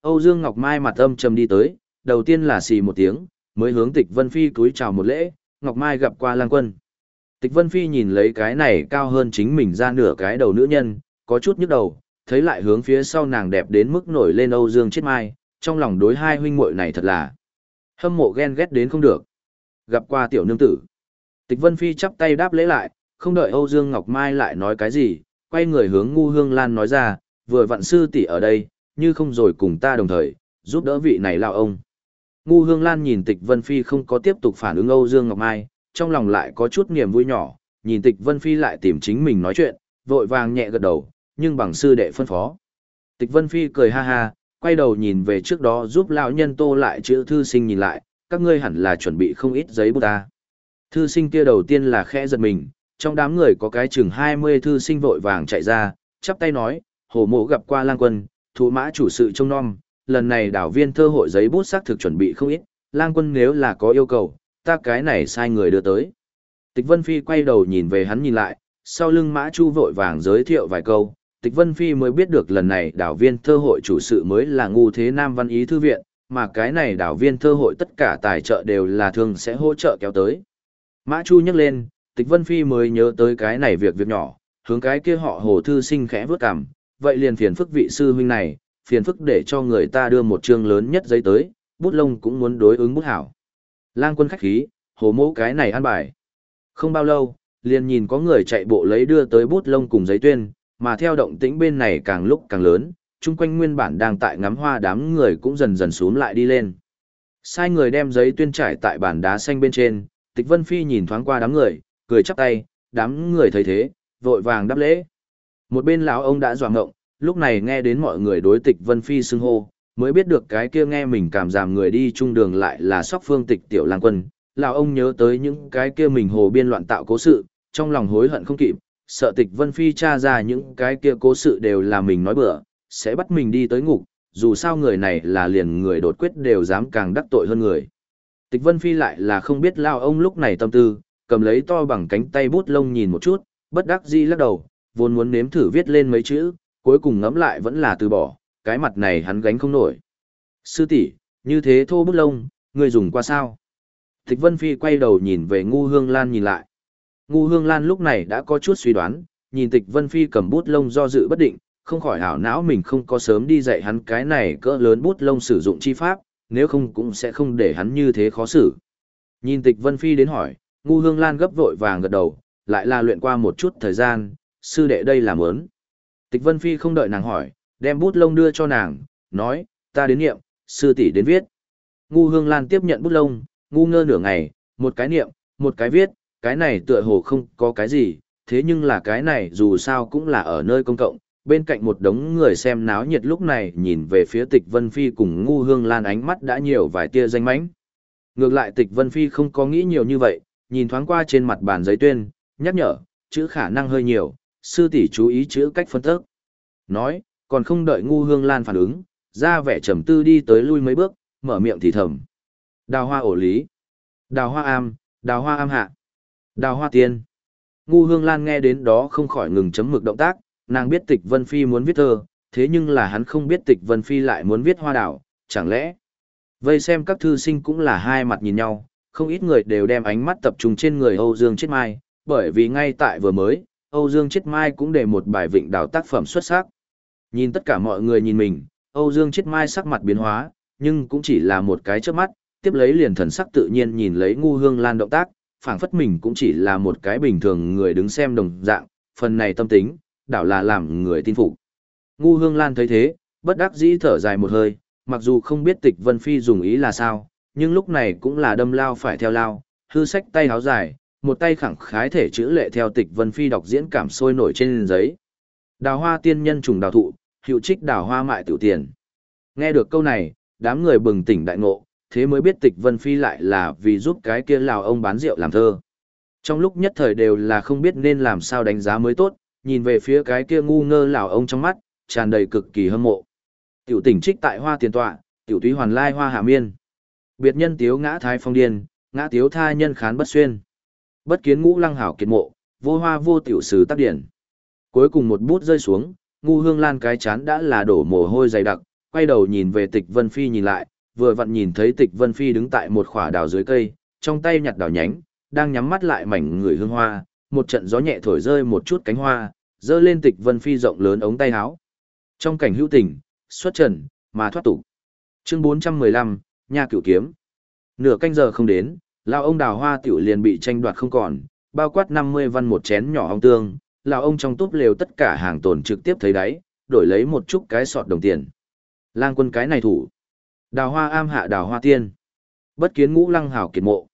Âu Dương Ngọc Mai mặt âm trầm đi tới, đầu tiên là xì một tiếng, mới hướng Tịch Vân Phi cúi chào một lễ, Ngọc Mai gặp qua lang quân. Tịch Vân Phi nhìn lấy cái này cao hơn chính mình ra nửa cái đầu nữ nhân, có chút nhức đầu, thấy lại hướng phía sau nàng đẹp đến mức nổi lên Âu Dương chết mai, trong lòng đối hai huynh muội này thật là hâm mộ ghen ghét đến không được. Gặp qua tiểu nương tử. Tịch Vân Phi chắp tay đáp lễ lại, không đợi Âu Dương Ngọc Mai lại nói cái gì, quay người hướng Ngu Hương Lan nói ra, vừa vạn sư tỷ ở đây, như không rồi cùng ta đồng thời, giúp đỡ vị này lao ông. Ngu Hương Lan nhìn Tịch Vân Phi không có tiếp tục phản ứng Âu Dương Ngọc Mai, trong lòng lại có chút niềm vui nhỏ, nhìn Tịch Vân Phi lại tìm chính mình nói chuyện, vội vàng nhẹ gật đầu, nhưng bằng sư đệ phân phó. Tịch Vân Phi cười ha ha, quay đầu nhìn về trước đó giúp lão nhân tô lại chữ thư sinh nhìn lại, các ngươi hẳn là chuẩn bị không ít giấy bút ta. Thư sinh kia đầu tiên là khẽ giật mình, trong đám người có cái chừng 20 thư sinh vội vàng chạy ra, chắp tay nói, hồ mộ gặp qua lang quân, thủ mã chủ sự trông non lần này đảo viên thơ hội giấy bút xác thực chuẩn bị không ít, lang quân nếu là có yêu cầu, ta cái này sai người đưa tới. Tịch Vân Phi quay đầu nhìn về hắn nhìn lại, sau lưng mã chu vội vàng giới thiệu vài câu, Tịch Vân Phi mới biết được lần này đảo viên thơ hội chủ sự mới là ngu thế Nam Văn Ý Thư Viện, mà cái này đảo viên thơ hội tất cả tài trợ đều là thường sẽ hỗ trợ kéo tới. Mã Chu nhắc lên, Tịch Vân Phi mới nhớ tới cái này việc việc nhỏ, hướng cái kia họ hồ thư sinh khẽ vứt cằm, vậy liền phiền phức vị sư huynh này, phiền phức để cho người ta đưa một chương lớn nhất giấy tới, bút lông cũng muốn đối ứng bút hảo. Lang quân khách khí, hồ mẫu cái này ăn bài. Không bao lâu, liền nhìn có người chạy bộ lấy đưa tới bút lông cùng giấy tuyên, mà theo động tĩnh bên này càng lúc càng lớn, chung quanh nguyên bản đang tại ngắm hoa đám người cũng dần dần xuống lại đi lên. Sai người đem giấy tuyên trải tại bàn đá xanh bên trên, Tịch Vân Phi nhìn thoáng qua đám người, cười chắp tay, đám người thấy thế, vội vàng đáp lễ. Một bên lão ông đã dọa ngộng, lúc này nghe đến mọi người đối Tịch Vân Phi xưng hô, mới biết được cái kia nghe mình cảm giảm người đi chung đường lại là sóc phương tịch tiểu lang quân. Lão ông nhớ tới những cái kia mình hồ biên loạn tạo cố sự, trong lòng hối hận không kịp, sợ tịch Vân Phi tra ra những cái kia cố sự đều là mình nói bừa, sẽ bắt mình đi tới ngục, dù sao người này là liền người đột quyết đều dám càng đắc tội hơn người. Tịch Vân Phi lại là không biết lao ông lúc này tâm tư, cầm lấy to bằng cánh tay bút lông nhìn một chút, bất đắc dĩ lắc đầu, vốn muốn nếm thử viết lên mấy chữ, cuối cùng ngẫm lại vẫn là từ bỏ, cái mặt này hắn gánh không nổi. Sư tỷ, như thế thô bút lông, người dùng qua sao? Thích Vân Phi quay đầu nhìn về Ngu Hương Lan nhìn lại. Ngu Hương Lan lúc này đã có chút suy đoán, nhìn Tịch Vân Phi cầm bút lông do dự bất định, không khỏi hảo não mình không có sớm đi dạy hắn cái này cỡ lớn bút lông sử dụng chi pháp, nếu không cũng sẽ không để hắn như thế khó xử. Nhìn Tịch Vân Phi đến hỏi, Ngu Hương Lan gấp vội vàng gật đầu, lại là luyện qua một chút thời gian, sư đệ đây là mớn. Tịch Vân Phi không đợi nàng hỏi, đem bút lông đưa cho nàng, nói, ta đến niệm, sư tỷ đến viết. Ngu Hương Lan tiếp nhận bút lông, ngu ngơ nửa ngày, một cái niệm, một cái viết, cái này tựa hồ không có cái gì, thế nhưng là cái này dù sao cũng là ở nơi công cộng, bên cạnh một đống người xem náo nhiệt lúc này nhìn về phía tịch Vân Phi cùng ngu hương lan ánh mắt đã nhiều vài tia danh mánh. Ngược lại tịch Vân Phi không có nghĩ nhiều như vậy, nhìn thoáng qua trên mặt bàn giấy tuyên, nhắc nhở, chữ khả năng hơi nhiều, sư tỷ chú ý chữ cách phân tức. Nói, còn không đợi ngu hương lan phản ứng, ra vẻ trầm tư đi tới lui mấy bước, mở miệng thì thầm. Đào hoa ổ lý, đào hoa am, đào hoa am hạ, đào hoa tiên. Ngu hương lan nghe đến đó không khỏi ngừng chấm mực động tác, nàng biết tịch Vân Phi muốn viết thơ, thế nhưng là hắn không biết tịch Vân Phi lại muốn viết hoa đào, chẳng lẽ. Vây xem các thư sinh cũng là hai mặt nhìn nhau, không ít người đều đem ánh mắt tập trung trên người Âu Dương Chết Mai, bởi vì ngay tại vừa mới, Âu Dương Chiết Mai cũng để một bài vịnh đảo tác phẩm xuất sắc. Nhìn tất cả mọi người nhìn mình, Âu Dương Chiết Mai sắc mặt biến hóa, nhưng cũng chỉ là một cái chớp mắt, tiếp lấy liền thần sắc tự nhiên nhìn lấy ngu hương lan động tác, phảng phất mình cũng chỉ là một cái bình thường người đứng xem đồng dạng, phần này tâm tính, đảo là làm người tin phục. Ngu Hương Lan thấy thế, bất đắc dĩ thở dài một hơi, mặc dù không biết tịch Vân Phi dùng ý là sao, nhưng lúc này cũng là đâm lao phải theo lao, hư sách tay háo dài, một tay khẳng khái thể chữ lệ theo tịch Vân Phi đọc diễn cảm sôi nổi trên giấy. Đào hoa tiên nhân trùng đào thụ, hiệu trích đào hoa mại tiểu tiền. Nghe được câu này, đám người bừng tỉnh đại ngộ, thế mới biết tịch Vân Phi lại là vì giúp cái kia lào ông bán rượu làm thơ. Trong lúc nhất thời đều là không biết nên làm sao đánh giá mới tốt, nhìn về phía cái kia ngu ngơ lão ông trong mắt, tràn đầy cực kỳ hâm mộ. Tiểu tỉnh trích tại hoa tiền tọa, tiểu túy hoàn lai hoa hạ miên. Biệt nhân tiếu ngã thái phong điên, ngã tiếu tha nhân khán bất xuyên. Bất kiến ngũ lăng hảo kiệt mộ, vô hoa vô tiểu sử tác điển. Cuối cùng một bút rơi xuống, ngu hương lan cái chán đã là đổ mồ hôi dày đặc, quay đầu nhìn về tịch vân phi nhìn lại, vừa vặn nhìn thấy tịch vân phi đứng tại một khỏa đào dưới cây, trong tay nhặt đào nhánh, đang nhắm mắt lại mảnh người hương hoa, một trận gió nhẹ thổi rơi một chút cánh hoa, dơ lên tịch vân phi rộng lớn ống tay áo. Trong cảnh hữu tình, xuất trần, mà thoát tục. Chương 415, nhà cửu kiếm. Nửa canh giờ không đến, lão ông đào hoa tiểu liền bị tranh đoạt không còn, bao quát 50 văn một chén nhỏ ong tương, lão ông trong túp lều tất cả hàng tồn trực tiếp thấy đáy, đổi lấy một chút cái sọt đồng tiền. Lang quân cái này thủ. Đào hoa am hạ đào hoa tiên. Bất kiến ngũ lăng hảo kiệt mộ.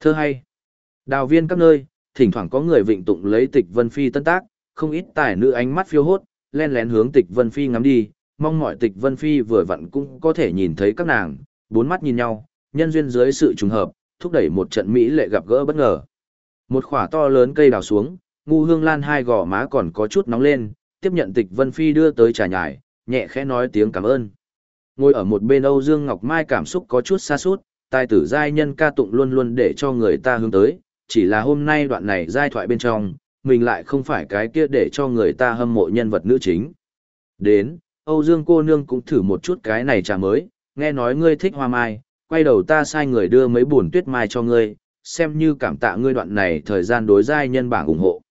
Thơ hay. Đào viên các nơi, thỉnh thoảng có người vịnh tụng lấy tịch vân phi tân tác, không ít tài nữ ánh mắt phiêu hốt, len lén hướng tịch vân phi ngắm đi, mong mọi tịch vân phi vừa vặn cũng có thể nhìn thấy các nàng, bốn mắt nhìn nhau, nhân duyên dưới sự trùng hợp, thúc đẩy một trận Mỹ lệ gặp gỡ bất ngờ. Một khỏa to lớn cây đào xuống, ngu hương lan hai gò má còn có chút nóng lên, tiếp nhận tịch vân phi đưa tới trà nhải, nhẹ khẽ nói tiếng cảm ơn. Ngồi ở một bên Âu Dương Ngọc Mai cảm xúc có chút xa sút tài tử giai nhân ca tụng luôn luôn để cho người ta hướng tới, chỉ là hôm nay đoạn này giai thoại bên trong, mình lại không phải cái kia để cho người ta hâm mộ nhân vật nữ chính. Đến, Âu Dương cô nương cũng thử một chút cái này trà mới, nghe nói ngươi thích hoa mai, quay đầu ta sai người đưa mấy buồn tuyết mai cho ngươi, xem như cảm tạ ngươi đoạn này thời gian đối giai nhân bảng ủng hộ.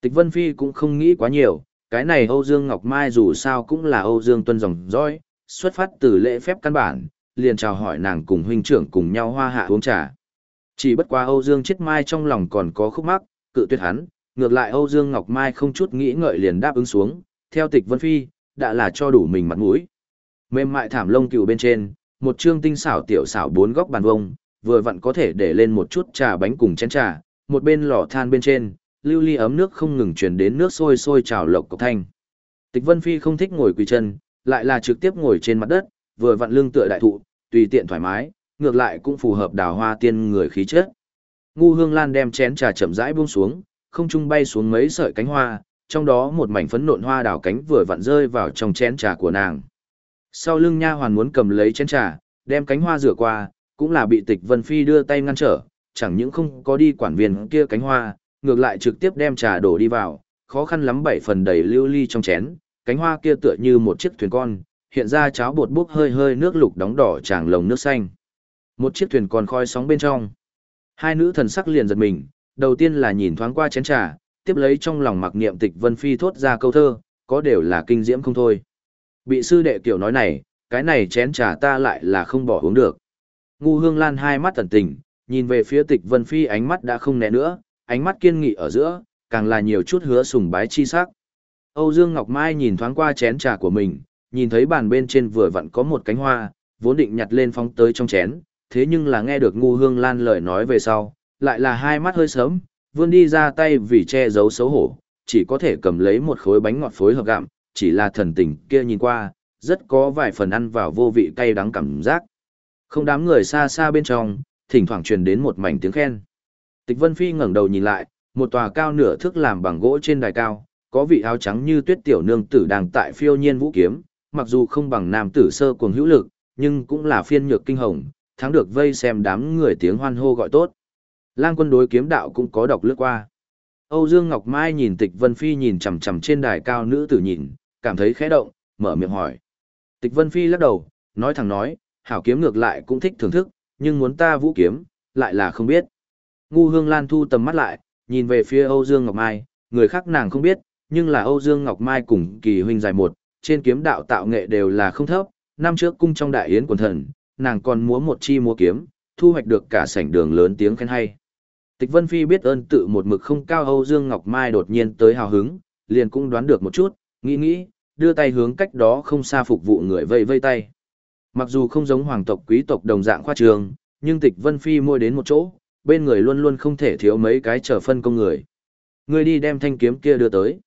Tịch Vân Phi cũng không nghĩ quá nhiều, cái này Âu Dương Ngọc Mai dù sao cũng là Âu Dương tuân dòng dõi, xuất phát từ lễ phép căn bản, liền chào hỏi nàng cùng huynh trưởng cùng nhau hoa hạ uống trà. Chỉ bất quá Âu Dương chết mai trong lòng còn có khúc mắc, cự tuyệt hắn, ngược lại Âu Dương Ngọc Mai không chút nghĩ ngợi liền đáp ứng xuống, theo tịch Vân Phi, đã là cho đủ mình mặt mũi. Mềm mại thảm lông cừu bên trên, một chương tinh xảo tiểu xảo bốn góc bàn vông, vừa vặn có thể để lên một chút trà bánh cùng chén trà, một bên lò than bên trên, lưu ly ấm nước không ngừng truyền đến nước sôi sôi trào lộc cộc thanh. Tịch Vân Phi không thích ngồi quỳ chân, lại là trực tiếp ngồi trên mặt đất, vừa vặn lưng tựa đại thụ, tùy tiện thoải mái, ngược lại cũng phù hợp đào hoa tiên người khí chất. Ngu Hương Lan đem chén trà chậm rãi buông xuống, không trung bay xuống mấy sợi cánh hoa, trong đó một mảnh phấn nộn hoa đào cánh vừa vặn rơi vào trong chén trà của nàng. Sau lưng nha hoàn muốn cầm lấy chén trà, đem cánh hoa rửa qua, cũng là bị Tịch Vân Phi đưa tay ngăn trở, chẳng những không có đi quản viên kia cánh hoa, ngược lại trực tiếp đem trà đổ đi vào, khó khăn lắm bảy phần đầy lưu ly trong chén, cánh hoa kia tựa như một chiếc thuyền con, hiện ra cháo bột bốc hơi hơi nước lục đóng đỏ tràng lồng nước xanh. Một chiếc thuyền còn khói sóng bên trong. Hai nữ thần sắc liền giật mình, đầu tiên là nhìn thoáng qua chén trà, tiếp lấy trong lòng mặc niệm tịch vân phi thốt ra câu thơ, có đều là kinh diễm không thôi. Bị sư đệ kiểu nói này, cái này chén trà ta lại là không bỏ uống được. Ngu hương lan hai mắt tẩn tình, nhìn về phía tịch vân phi ánh mắt đã không né nữa, ánh mắt kiên nghị ở giữa, càng là nhiều chút hứa sùng bái chi sắc. Âu Dương Ngọc Mai nhìn thoáng qua chén trà của mình, nhìn thấy bàn bên trên vừa vặn có một cánh hoa, vốn định nhặt lên phóng tới trong chén, thế nhưng là nghe được ngu hương lan lời nói về sau, lại là hai mắt hơi sớm, vươn đi ra tay vì che giấu xấu hổ, chỉ có thể cầm lấy một khối bánh ngọt phối hợp gặm, chỉ là thần tình kia nhìn qua, rất có vài phần ăn vào vô vị cay đắng cảm giác. Không đám người xa xa bên trong, thỉnh thoảng truyền đến một mảnh tiếng khen. Tịch Vân Phi ngẩng đầu nhìn lại, một tòa cao nửa thước làm bằng gỗ trên đài cao, có vị áo trắng như tuyết tiểu nương tử đang tại phiêu nhiên vũ kiếm, mặc dù không bằng nam tử sơ cuồng hữu lực, nhưng cũng là phiên nhược kinh hồng, thắng được vây xem đám người tiếng hoan hô gọi tốt. Lang quân đối kiếm đạo cũng có đọc lướt qua. Âu Dương Ngọc Mai nhìn Tịch Vân Phi nhìn chằm chằm trên đài cao nữ tử nhìn, cảm thấy khẽ động, mở miệng hỏi. Tịch Vân Phi lắc đầu, nói thẳng nói, hảo kiếm ngược lại cũng thích thưởng thức, nhưng muốn ta vũ kiếm, lại là không biết. Ngu Hương Lan thu tầm mắt lại, nhìn về phía Âu Dương Ngọc Mai, người khác nàng không biết, nhưng là Âu Dương Ngọc Mai cùng kỳ huynh dài một, trên kiếm đạo tạo nghệ đều là không thấp, năm trước cung trong đại yến quần thần, nàng còn múa một chi múa kiếm, thu hoạch được cả sảnh đường lớn tiếng khen hay. Tịch Vân Phi biết ơn tự một mực không cao Âu Dương Ngọc Mai đột nhiên tới hào hứng, liền cũng đoán được một chút, nghĩ nghĩ, đưa tay hướng cách đó không xa phục vụ người vây vây tay. Mặc dù không giống hoàng tộc quý tộc đồng dạng khoa trường, nhưng Tịch Vân Phi môi đến một chỗ, bên người luôn luôn không thể thiếu mấy cái trở phân công người. Người đi đem thanh kiếm kia đưa tới.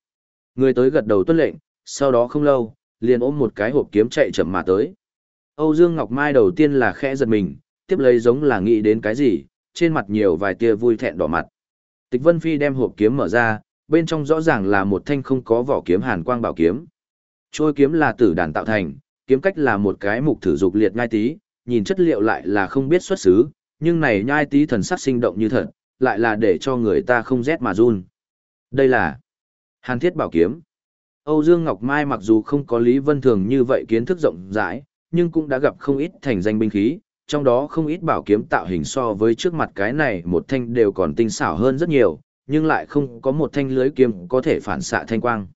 Người tới gật đầu tuân lệnh, sau đó không lâu, liền ôm một cái hộp kiếm chạy chậm mà tới. Âu Dương Ngọc Mai đầu tiên là khẽ giật mình, tiếp lấy giống là nghĩ đến cái gì, trên mặt nhiều vài tia vui thẹn đỏ mặt. Tịch Vân Phi đem hộp kiếm mở ra, bên trong rõ ràng là một thanh không có vỏ kiếm hàn quang bảo kiếm. Trôi kiếm là tử đàn tạo thành, kiếm cách là một cái mục thử dục liệt ngai tí, nhìn chất liệu lại là không biết xuất xứ, nhưng này nhai tí thần sắc sinh động như thật, lại là để cho người ta không rét mà run. Đây là Hàn Thiết Bảo Kiếm. Âu Dương Ngọc Mai mặc dù không có Lý Vân Thường như vậy kiến thức rộng rãi, nhưng cũng đã gặp không ít thành danh binh khí, trong đó không ít bảo kiếm tạo hình so với trước mặt cái này một thanh đều còn tinh xảo hơn rất nhiều, nhưng lại không có một thanh lưới kiếm có thể phản xạ thanh quang.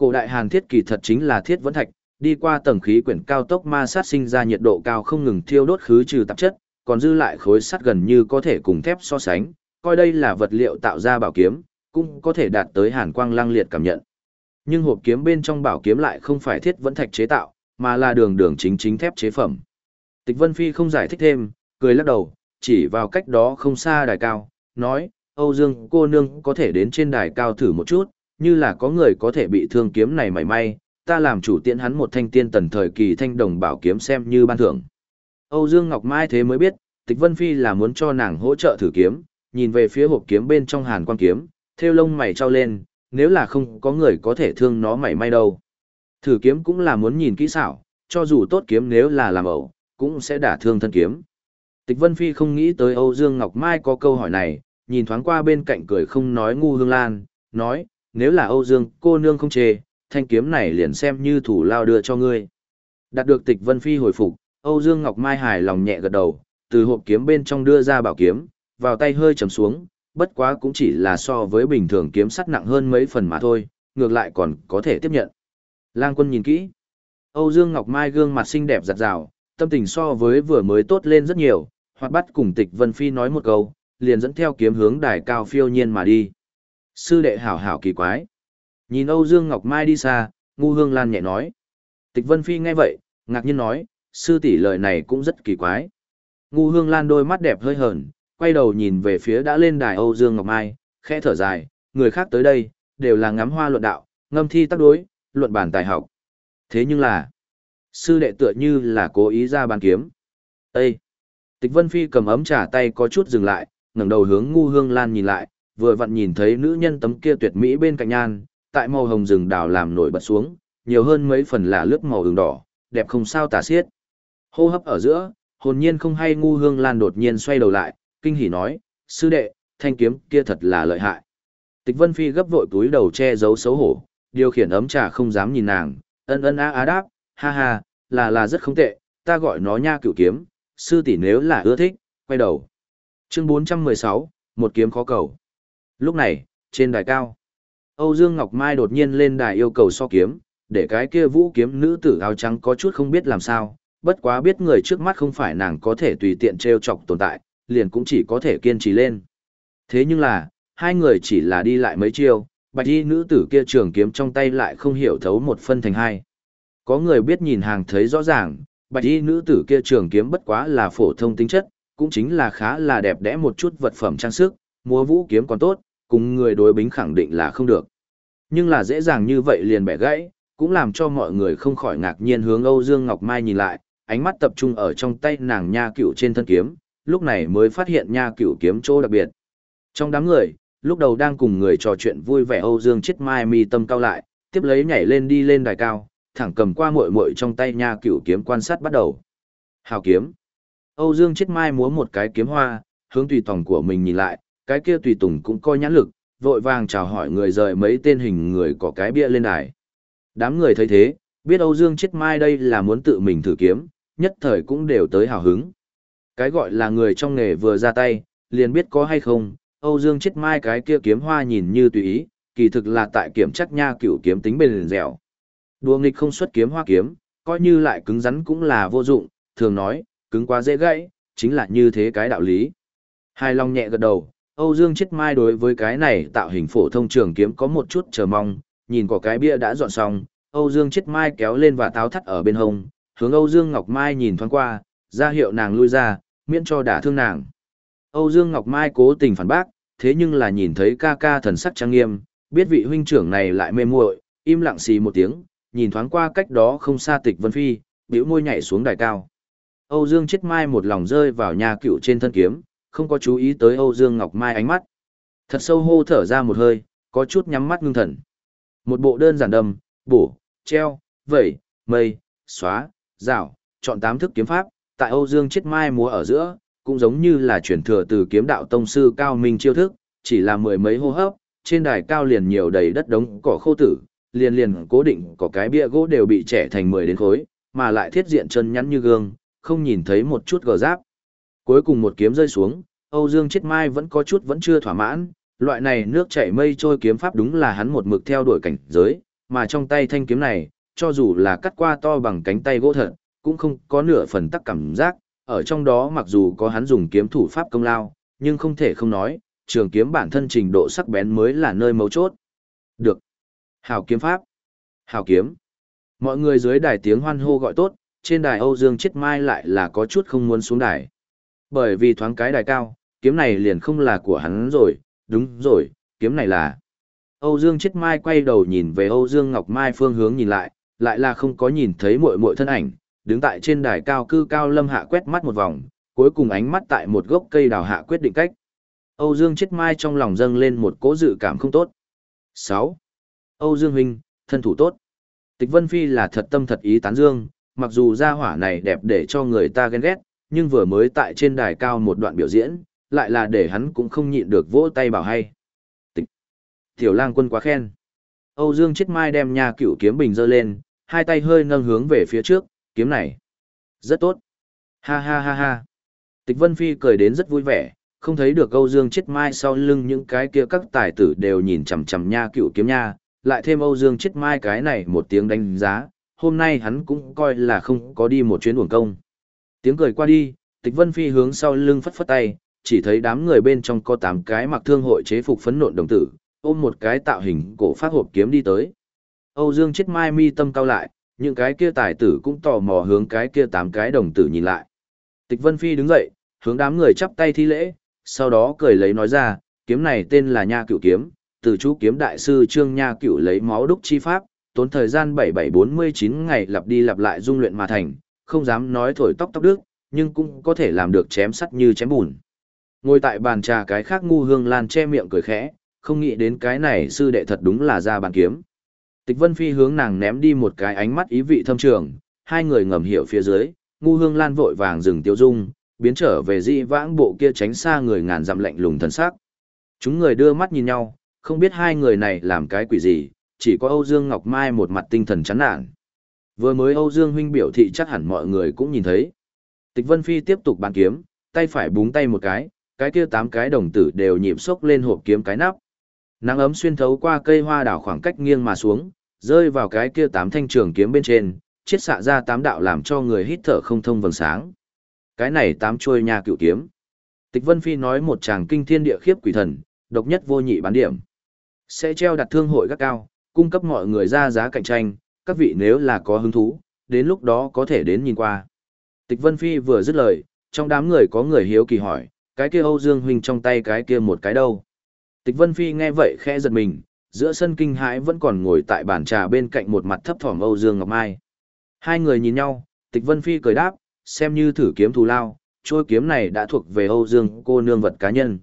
Cổ đại Hàn Thiết kỳ thật chính là thiết vẫn thạch, đi qua tầng khí quyển cao tốc ma sát sinh ra nhiệt độ cao không ngừng thiêu đốt khứ trừ tạp chất, còn dư lại khối sắt gần như có thể cùng thép so sánh, coi đây là vật liệu tạo ra bảo kiếm, cũng có thể đạt tới hàn quang lăng liệt cảm nhận. Nhưng hộp kiếm bên trong bảo kiếm lại không phải thiết vẫn thạch chế tạo, mà là đường đường chính chính thép chế phẩm. Tịch Vân Phi không giải thích thêm, cười lắc đầu, chỉ vào cách đó không xa đài cao, nói, Âu Dương cô nương có thể đến trên đài cao thử một chút, như là có người có thể bị thương kiếm này mảy may, ta làm chủ tiện hắn một thanh tiên tần thời kỳ thanh đồng bảo kiếm xem như ban thưởng. Âu Dương Ngọc Mai thế mới biết, Tịch Vân Phi là muốn cho nàng hỗ trợ thử kiếm, nhìn về phía hộp kiếm bên trong hàn quang kiếm, theo lông mày trao lên, nếu là không có người có thể thương nó mảy may đâu. Thử kiếm cũng là muốn nhìn kỹ xảo, cho dù tốt kiếm nếu là làm ẩu, cũng sẽ đả thương thân kiếm. Tịch Vân Phi không nghĩ tới Âu Dương Ngọc Mai có câu hỏi này, nhìn thoáng qua bên cạnh cười không nói ngu hương lan, nói, nếu là Âu Dương cô nương không chê, thanh kiếm này liền xem như thủ lao đưa cho ngươi. Đạt được Tịch Vân Phi hồi phục, Âu Dương Ngọc Mai hài lòng nhẹ gật đầu, từ hộp kiếm bên trong đưa ra bảo kiếm, vào tay hơi trầm xuống, bất quá cũng chỉ là so với bình thường kiếm sắt nặng hơn mấy phần mà thôi, ngược lại còn có thể tiếp nhận. Lang quân nhìn kỹ. Âu Dương Ngọc Mai gương mặt xinh đẹp giặt rào, tâm tình so với vừa mới tốt lên rất nhiều, hoặc bắt cùng tịch Vân Phi nói một câu, liền dẫn theo kiếm hướng đài cao phiêu nhiên mà đi. Sư đệ hảo hảo kỳ quái. Nhìn Âu Dương Ngọc Mai đi xa, ngu hương lan nhẹ nói. Tịch Vân Phi nghe vậy, ngạc nhiên nói, sư tỷ lời này cũng rất kỳ quái. Ngu hương lan đôi mắt đẹp hơi hờn, quay đầu nhìn về phía đã lên đài Âu Dương Ngọc Mai, khẽ thở dài, người khác tới đây, đều là ngắm hoa luận đạo, ngâm thi tác đối, luận bản tài học. Thế nhưng là, sư đệ tựa như là cố ý ra bàn kiếm. Ê! Tịch Vân Phi cầm ấm trà tay có chút dừng lại, ngẩng đầu hướng ngu hương lan nhìn lại, vừa vặn nhìn thấy nữ nhân tấm kia tuyệt mỹ bên cạnh nhan, tại màu hồng rừng đào làm nổi bật xuống, nhiều hơn mấy phần là lướt màu đường đỏ, đẹp không sao tả xiết. Hô hấp ở giữa, hồn nhiên không hay ngu hương lan đột nhiên xoay đầu lại, kinh hỉ nói, sư đệ, thanh kiếm kia thật là lợi hại. Tịch Vân Phi gấp vội túi đầu che giấu xấu hổ, điều khiển ấm trà không dám nhìn nàng, ân ân á á đáp, ha ha, là là rất không tệ, ta gọi nó nha cựu kiếm, sư tỷ nếu là ưa thích, quay đầu. Chương 416, một kiếm khó cầu. Lúc này, trên đài cao, Âu Dương Ngọc Mai đột nhiên lên đài yêu cầu so kiếm, để cái kia vũ kiếm nữ tử áo trắng có chút không biết làm sao, bất quá biết người trước mắt không phải nàng có thể tùy tiện treo chọc tồn tại, liền cũng chỉ có thể kiên trì lên. Thế nhưng là, hai người chỉ là đi lại mấy chiêu, bạch y nữ tử kia trường kiếm trong tay lại không hiểu thấu một phân thành hai. Có người biết nhìn hàng thấy rõ ràng, bạch y nữ tử kia trường kiếm bất quá là phổ thông tính chất, cũng chính là khá là đẹp đẽ một chút vật phẩm trang sức, múa vũ kiếm còn tốt, cùng người đối bính khẳng định là không được. Nhưng là dễ dàng như vậy liền bẻ gãy, cũng làm cho mọi người không khỏi ngạc nhiên hướng Âu Dương Ngọc Mai nhìn lại, ánh mắt tập trung ở trong tay nàng nha cựu trên thân kiếm, lúc này mới phát hiện nha cựu kiếm chỗ đặc biệt. Trong đám người, lúc đầu đang cùng người trò chuyện vui vẻ Âu Dương chết mai mi tâm cao lại, tiếp lấy nhảy lên đi lên đài cao, thẳng cầm qua muội muội trong tay nha cựu kiếm quan sát bắt đầu. Hào kiếm. Âu Dương chết mai múa một cái kiếm hoa, hướng tùy tòng của mình nhìn lại, cái kia tùy tùng cũng coi nhãn lực, vội vàng chào hỏi người rời mấy tên hình người có cái bia lên đài. Đám người thấy thế, biết Âu Dương chết mai đây là muốn tự mình thử kiếm, nhất thời cũng đều tới hào hứng. Cái gọi là người trong nghề vừa ra tay, liền biết có hay không, Âu Dương chết mai cái kia kiếm hoa nhìn như tùy ý, kỳ thực là tại kiểm chắc nha cửu kiếm tính bền dẻo. Đùa nghịch không xuất kiếm hoa kiếm, coi như lại cứng rắn cũng là vô dụng, thường nói, cứng quá dễ gãy, chính là như thế cái đạo lý. Hai Long nhẹ gật đầu, Âu Dương chết mai đối với cái này tạo hình phổ thông trường kiếm có một chút chờ mong, nhìn có cái bia đã dọn xong, Âu Dương chết mai kéo lên và táo thắt ở bên hông, hướng Âu Dương Ngọc Mai nhìn thoáng qua, ra hiệu nàng lui ra, miễn cho đả thương nàng. Âu Dương Ngọc Mai cố tình phản bác, thế nhưng là nhìn thấy ca ca thần sắc trang nghiêm, biết vị huynh trưởng này lại mê muội, im lặng xì một tiếng, nhìn thoáng qua cách đó không xa Tịch Vân Phi, bĩu môi nhảy xuống đài cao. Âu Dương chết mai một lòng rơi vào nhà cựu trên thân kiếm, không có chú ý tới Âu Dương Ngọc Mai ánh mắt. Thật sâu hô thở ra một hơi, có chút nhắm mắt ngưng thần. Một bộ đơn giản đầm, bổ, treo, vẩy, mây, xóa, rào, chọn tám thức kiếm pháp, tại Âu Dương chết mai múa ở giữa, cũng giống như là chuyển thừa từ kiếm đạo tông sư cao minh chiêu thức, chỉ là mười mấy hô hấp, trên đài cao liền nhiều đầy đất đống cỏ khô tử, liền liền cố định có cái bia gỗ đều bị trẻ thành mười đến khối, mà lại thiết diện chân nhắn như gương, không nhìn thấy một chút gờ giáp. Cuối cùng một kiếm rơi xuống, Âu Dương chết mai vẫn có chút vẫn chưa thỏa mãn, loại này nước chảy mây trôi kiếm pháp đúng là hắn một mực theo đuổi cảnh giới, mà trong tay thanh kiếm này, cho dù là cắt qua to bằng cánh tay gỗ thật, cũng không có nửa phần tắc cảm giác, ở trong đó mặc dù có hắn dùng kiếm thủ pháp công lao, nhưng không thể không nói, trường kiếm bản thân trình độ sắc bén mới là nơi mấu chốt. Được. Hào kiếm pháp. Hào kiếm. Mọi người dưới đài tiếng hoan hô gọi tốt, trên đài Âu Dương chết mai lại là có chút không muốn xuống đài. Bởi vì thoáng cái đài cao, kiếm này liền không là của hắn rồi, đúng rồi, kiếm này là. Âu Dương chết mai quay đầu nhìn về Âu Dương Ngọc Mai phương hướng nhìn lại, lại là không có nhìn thấy muội muội thân ảnh, đứng tại trên đài cao cư cao lâm hạ quét mắt một vòng, cuối cùng ánh mắt tại một gốc cây đào hạ quyết định cách. Âu Dương chết mai trong lòng dâng lên một cố dự cảm không tốt. 6. Âu Dương huynh, thân thủ tốt. Tịch Vân Phi là thật tâm thật ý tán dương, mặc dù gia hỏa này đẹp để cho người ta ghen ghét, nhưng vừa mới tại trên đài cao một đoạn biểu diễn, lại là để hắn cũng không nhịn được vỗ tay bảo hay. Tịch. Tiểu lang quân quá khen. Âu Dương chết mai đem nhà cửu kiếm bình dơ lên, hai tay hơi nâng hướng về phía trước, kiếm này. Rất tốt. Ha ha ha ha. Tịch Vân Phi cười đến rất vui vẻ, không thấy được Âu Dương chết mai sau lưng những cái kia các tài tử đều nhìn chằm chằm nha cựu kiếm nha, lại thêm Âu Dương chết mai cái này một tiếng đánh giá, hôm nay hắn cũng coi là không có đi một chuyến uổng công. Tiếng cười qua đi, Tịch Vân Phi hướng sau lưng phất phất tay, chỉ thấy đám người bên trong có tám cái mặc thương hội chế phục phấn nộn đồng tử, ôm một cái tạo hình cổ phát hộp kiếm đi tới. Âu Dương chết mai mi tâm cao lại, những cái kia tài tử cũng tò mò hướng cái kia tám cái đồng tử nhìn lại. Tịch Vân Phi đứng dậy, hướng đám người chắp tay thi lễ, sau đó cười lấy nói ra, kiếm này tên là Nha cửu Kiếm, từ chú kiếm đại sư Trương Nha cửu lấy máu đúc chi pháp, tốn thời gian 7749 ngày lặp đi lặp lại dung luyện mà thành, không dám nói thổi tóc tóc đức, nhưng cũng có thể làm được chém sắt như chém bùn. Ngồi tại bàn trà cái khác ngu hương lan che miệng cười khẽ, không nghĩ đến cái này sư đệ thật đúng là ra bàn kiếm. Tịch Vân Phi hướng nàng ném đi một cái ánh mắt ý vị thâm trường, hai người ngầm hiểu phía dưới, ngu hương lan vội vàng dừng tiêu dung, biến trở về di vãng bộ kia tránh xa người ngàn dặm lạnh lùng thần sắc. Chúng người đưa mắt nhìn nhau, không biết hai người này làm cái quỷ gì, chỉ có Âu Dương Ngọc Mai một mặt tinh thần chán nản. Vừa mới Âu Dương huynh biểu thị chắc hẳn mọi người cũng nhìn thấy. Tịch Vân Phi tiếp tục bàn kiếm, tay phải búng tay một cái, cái kia tám cái đồng tử đều nhịp sốc lên hộp kiếm cái nắp. Nắng ấm xuyên thấu qua cây hoa đảo khoảng cách nghiêng mà xuống, rơi vào cái kia tám thanh trường kiếm bên trên, chiết xạ ra tám đạo làm cho người hít thở không thông vầng sáng. Cái này tám chuôi nhà cựu kiếm. Tịch Vân Phi nói một chàng kinh thiên địa khiếp quỷ thần, độc nhất vô nhị bán điểm. Sẽ treo đặt thương hội gác cao, cung cấp mọi người ra giá cạnh tranh, các vị nếu là có hứng thú, đến lúc đó có thể đến nhìn qua. Tịch Vân Phi vừa dứt lời, trong đám người có người hiếu kỳ hỏi, cái kia Âu Dương huynh trong tay cái kia một cái đâu? Tịch Vân Phi nghe vậy khẽ giật mình, giữa sân kinh hãi vẫn còn ngồi tại bàn trà bên cạnh một mặt thấp thỏm Âu Dương Ngọc Mai. Hai người nhìn nhau, Tịch Vân Phi cười đáp, xem như thử kiếm thù lao, trôi kiếm này đã thuộc về Âu Dương cô nương vật cá nhân.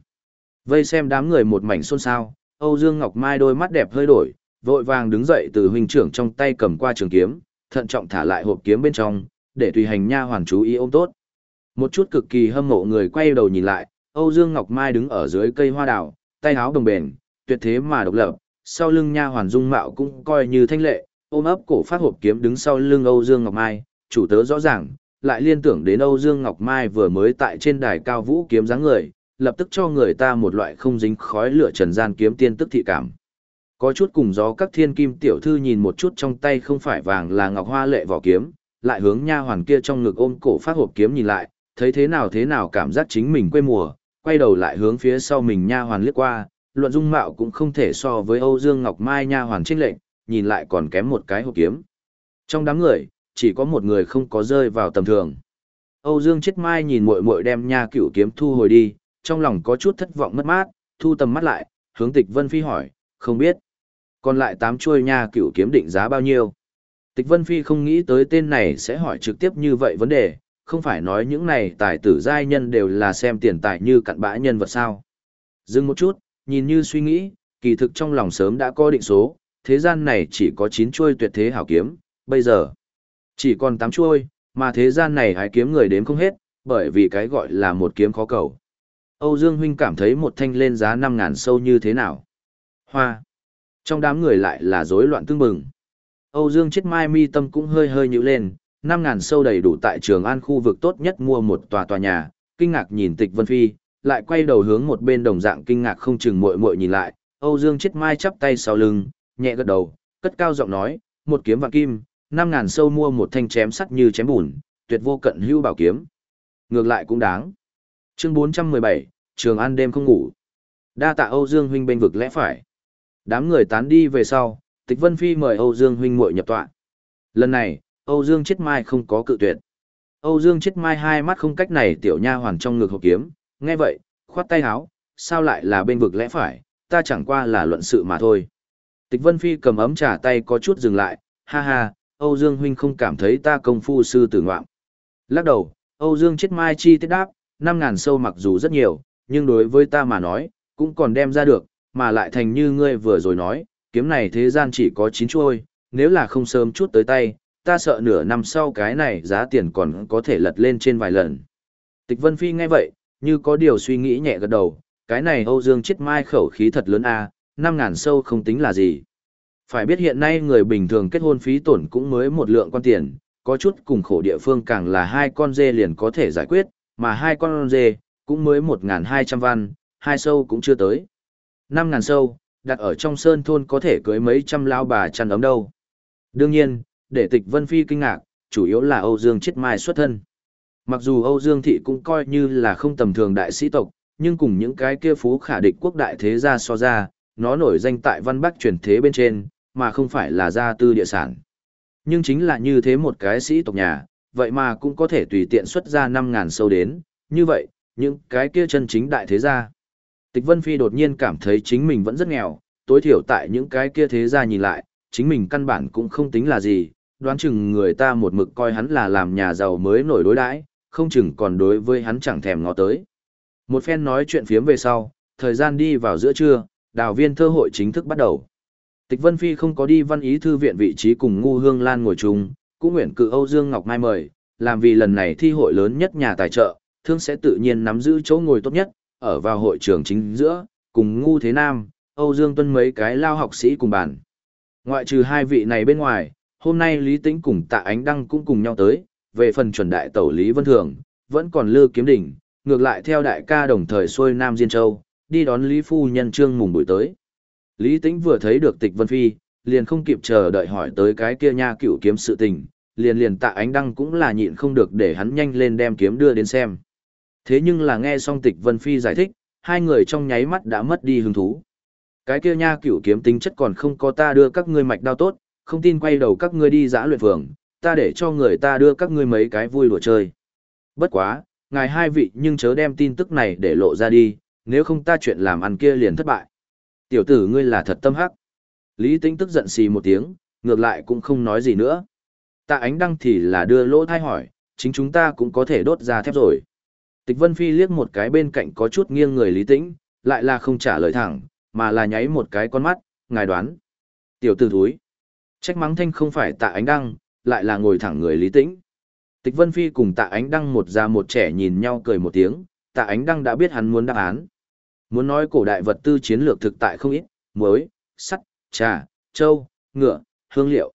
Vây xem đám người một mảnh xôn xao, Âu Dương Ngọc Mai đôi mắt đẹp hơi đổi, vội vàng đứng dậy từ huynh trưởng trong tay cầm qua trường kiếm, thận trọng thả lại hộp kiếm bên trong, để tùy hành nha hoàn chú ý ôm tốt. Một chút cực kỳ hâm mộ người quay đầu nhìn lại, Âu Dương Ngọc Mai đứng ở dưới cây hoa đào, tay áo đồng bền, tuyệt thế mà độc lập, sau lưng nha hoàn dung mạo cũng coi như thanh lệ, ôm ấp cổ phát hộp kiếm đứng sau lưng Âu Dương Ngọc Mai, chủ tớ rõ ràng, lại liên tưởng đến Âu Dương Ngọc Mai vừa mới tại trên đài cao vũ kiếm dáng người, lập tức cho người ta một loại không dính khói lửa trần gian kiếm tiên tức thị cảm. Có chút cùng gió các thiên kim tiểu thư nhìn một chút trong tay không phải vàng là ngọc hoa lệ vỏ kiếm, lại hướng nha hoàn kia trong ngực ôm cổ phát hộp kiếm nhìn lại, thấy thế nào thế nào cảm giác chính mình quê mùa, quay đầu lại hướng phía sau mình nha hoàn liếc qua, luận dung mạo cũng không thể so với Âu Dương Ngọc Mai nha hoàn trinh lệnh, nhìn lại còn kém một cái hộp kiếm. Trong đám người, chỉ có một người không có rơi vào tầm thường. Âu Dương chết mai nhìn muội muội đem nha cửu kiếm thu hồi đi, trong lòng có chút thất vọng mất mát, thu tầm mắt lại, hướng Tịch Vân Phi hỏi, không biết. Còn lại tám chuôi nha cựu kiếm định giá bao nhiêu? Tịch Vân Phi không nghĩ tới tên này sẽ hỏi trực tiếp như vậy vấn đề, không phải nói những này tài tử giai nhân đều là xem tiền tài như cặn bã nhân vật sao. Dừng một chút, nhìn như suy nghĩ, kỳ thực trong lòng sớm đã có định số, thế gian này chỉ có 9 chuôi tuyệt thế hảo kiếm, bây giờ chỉ còn 8 chuôi, mà thế gian này hái kiếm người đếm không hết, bởi vì cái gọi là một kiếm khó cầu. Âu Dương Huynh cảm thấy một thanh lên giá 5.000 sâu như thế nào? Hoa. Trong đám người lại là rối loạn tương bừng. Âu Dương chết mai mi tâm cũng hơi hơi nhíu lên, 5.000 sâu đầy đủ tại trường an khu vực tốt nhất mua một tòa tòa nhà, kinh ngạc nhìn tịch Vân Phi, lại quay đầu hướng một bên đồng dạng kinh ngạc không chừng muội muội nhìn lại, Âu Dương chết mai chắp tay sau lưng, nhẹ gật đầu, cất cao giọng nói, một kiếm vạn kim, 5.000 sâu mua một thanh chém sắt như chém bùn, tuyệt vô cận hưu bảo kiếm. Ngược lại cũng đáng. Chương 417, Trường An đêm không ngủ. Đa tạ Âu Dương huynh bên vực lẽ phải. Đám người tán đi về sau, Tịch Vân Phi mời Âu Dương huynh muội nhập tọa. Lần này, Âu Dương chết mai không có cự tuyệt. Âu Dương chết mai hai mắt không cách này tiểu nha hoàn trong ngực hộp kiếm, nghe vậy, khoát tay háo. sao lại là bên vực lẽ phải, ta chẳng qua là luận sự mà thôi. Tịch Vân Phi cầm ấm trà tay có chút dừng lại, ha ha, Âu Dương huynh không cảm thấy ta công phu sư tử ngoạm. Lắc đầu, Âu Dương chết mai chi tiết đáp, Năm ngàn sâu mặc dù rất nhiều, nhưng đối với ta mà nói, cũng còn đem ra được, mà lại thành như ngươi vừa rồi nói, kiếm này thế gian chỉ có 9 chuôi, nếu là không sớm chút tới tay, ta sợ nửa năm sau cái này giá tiền còn có thể lật lên trên vài lần. Tịch Vân Phi nghe vậy, như có điều suy nghĩ nhẹ gật đầu, cái này Âu Dương chết mai khẩu khí thật lớn a, à, 5.000 sâu không tính là gì. Phải biết hiện nay người bình thường kết hôn phí tổn cũng mới một lượng quan tiền, có chút cùng khổ địa phương càng là hai con dê liền có thể giải quyết, mà hai con dê cũng mới 1.200 văn, hai sâu cũng chưa tới. Năm ngàn sâu, đặt ở trong sơn thôn có thể cưới mấy trăm lao bà chăn ấm đâu. Đương nhiên, để tịch Vân Phi kinh ngạc, chủ yếu là Âu Dương chiết mai xuất thân. Mặc dù Âu Dương Thị cũng coi như là không tầm thường đại sĩ tộc, nhưng cùng những cái kia phú khả địch quốc đại thế gia so ra, nó nổi danh tại văn bắc truyền thế bên trên, mà không phải là gia tư địa sản. Nhưng chính là như thế một cái sĩ tộc nhà, vậy mà cũng có thể tùy tiện xuất ra 5.000 sâu đến, như vậy, những cái kia chân chính đại thế gia. Tịch Vân Phi đột nhiên cảm thấy chính mình vẫn rất nghèo, tối thiểu tại những cái kia thế gia nhìn lại, chính mình căn bản cũng không tính là gì, đoán chừng người ta một mực coi hắn là làm nhà giàu mới nổi đối đãi, không chừng còn đối với hắn chẳng thèm ngó tới. Một phen nói chuyện phiếm về sau, thời gian đi vào giữa trưa, đào viên thơ hội chính thức bắt đầu. Tịch Vân Phi không có đi văn ý thư viện vị trí cùng Ngu Hương Lan ngồi chung, cũng nguyện cự Âu Dương Ngọc Mai mời, làm vì lần này thi hội lớn nhất nhà tài trợ, thương sẽ tự nhiên nắm giữ chỗ ngồi tốt nhất, ở vào hội trường chính giữa, cùng Ngu Thế Nam, Âu Dương Tuân mấy cái lao học sĩ cùng bàn. Ngoại trừ hai vị này bên ngoài, hôm nay Lý Tĩnh cùng Tạ Ánh Đăng cũng cùng nhau tới, về phần chuẩn đại tẩu Lý Vân Thường, vẫn còn lư kiếm đỉnh, ngược lại theo đại ca đồng thời xuôi Nam Diên Châu, đi đón Lý Phu Nhân Trương mùng buổi tới. Lý Tĩnh vừa thấy được tịch Vân Phi, liền không kịp chờ đợi hỏi tới cái kia nha cựu kiếm sự tình, liền liền tạ ánh đăng cũng là nhịn không được để hắn nhanh lên đem kiếm đưa đến xem. Thế nhưng là nghe xong tịch Vân Phi giải thích, hai người trong nháy mắt đã mất đi hứng thú. Cái kia nha cửu kiếm tính chất còn không có ta đưa các ngươi mạch đao tốt, không tin quay đầu các ngươi đi giã luyện phường, ta để cho người ta đưa các ngươi mấy cái vui đùa chơi. Bất quá, ngài hai vị nhưng chớ đem tin tức này để lộ ra đi, nếu không ta chuyện làm ăn kia liền thất bại. Tiểu tử ngươi là thật tâm hắc. Lý tính tức giận xì một tiếng, ngược lại cũng không nói gì nữa. Tạ ánh đăng thì là đưa lỗ thai hỏi, chính chúng ta cũng có thể đốt ra thép rồi. Tịch Vân Phi liếc một cái bên cạnh có chút nghiêng người Lý Tĩnh, lại là không trả lời thẳng, mà là nháy một cái con mắt, ngài đoán. Tiểu tử thúi. Trách mắng thanh không phải tạ ánh đăng, lại là ngồi thẳng người Lý Tĩnh. Tịch Vân Phi cùng tạ ánh đăng một già một trẻ nhìn nhau cười một tiếng, tạ ánh đăng đã biết hắn muốn đáp án. Muốn nói cổ đại vật tư chiến lược thực tại không ít, muối, sắt, trà, châu, ngựa, hương liệu.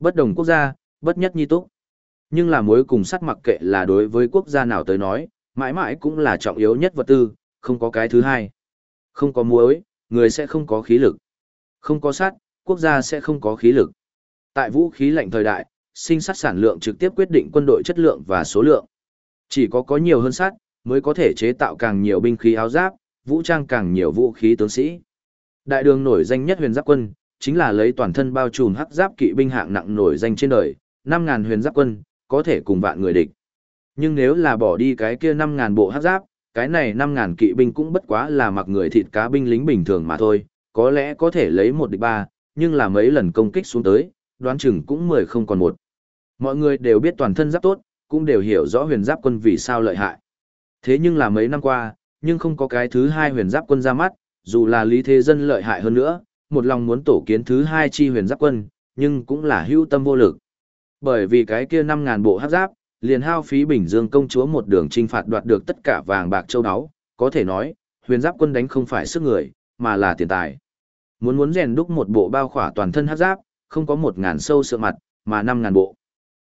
Bất đồng quốc gia, bất nhất nhi túc. Nhưng là muối cùng sắt mặc kệ là đối với quốc gia nào tới nói, mãi mãi cũng là trọng yếu nhất vật tư, không có cái thứ hai. Không có muối, người sẽ không có khí lực. Không có sắt, quốc gia sẽ không có khí lực. Tại vũ khí lạnh thời đại, sinh sắt sản lượng trực tiếp quyết định quân đội chất lượng và số lượng. Chỉ có có nhiều hơn sắt, mới có thể chế tạo càng nhiều binh khí áo giáp, vũ trang càng nhiều vũ khí tướng sĩ. Đại đường nổi danh nhất huyền giáp quân, chính là lấy toàn thân bao trùm hắc giáp kỵ binh hạng nặng nổi danh trên đời, 5.000 huyền giáp quân, có thể cùng vạn người địch. Nhưng nếu là bỏ đi cái kia 5.000 bộ hắc giáp, cái này 5.000 kỵ binh cũng bất quá là mặc người thịt cá binh lính bình thường mà thôi, có lẽ có thể lấy một địch ba, nhưng là mấy lần công kích xuống tới, đoán chừng cũng 10 không còn một. Mọi người đều biết toàn thân giáp tốt, cũng đều hiểu rõ huyền giáp quân vì sao lợi hại. Thế nhưng là mấy năm qua, nhưng không có cái thứ hai huyền giáp quân ra mắt, dù là lý thế dân lợi hại hơn nữa, một lòng muốn tổ kiến thứ hai chi huyền giáp quân, nhưng cũng là hữu tâm vô lực. Bởi vì cái kia 5.000 bộ hắc giáp, liền hao phí Bình Dương công chúa một đường trinh phạt đoạt được tất cả vàng bạc châu áo, có thể nói, huyền giáp quân đánh không phải sức người, mà là tiền tài. Muốn muốn rèn đúc một bộ bao khỏa toàn thân hắc giáp, không có một ngàn sâu sợ mặt, mà năm ngàn bộ.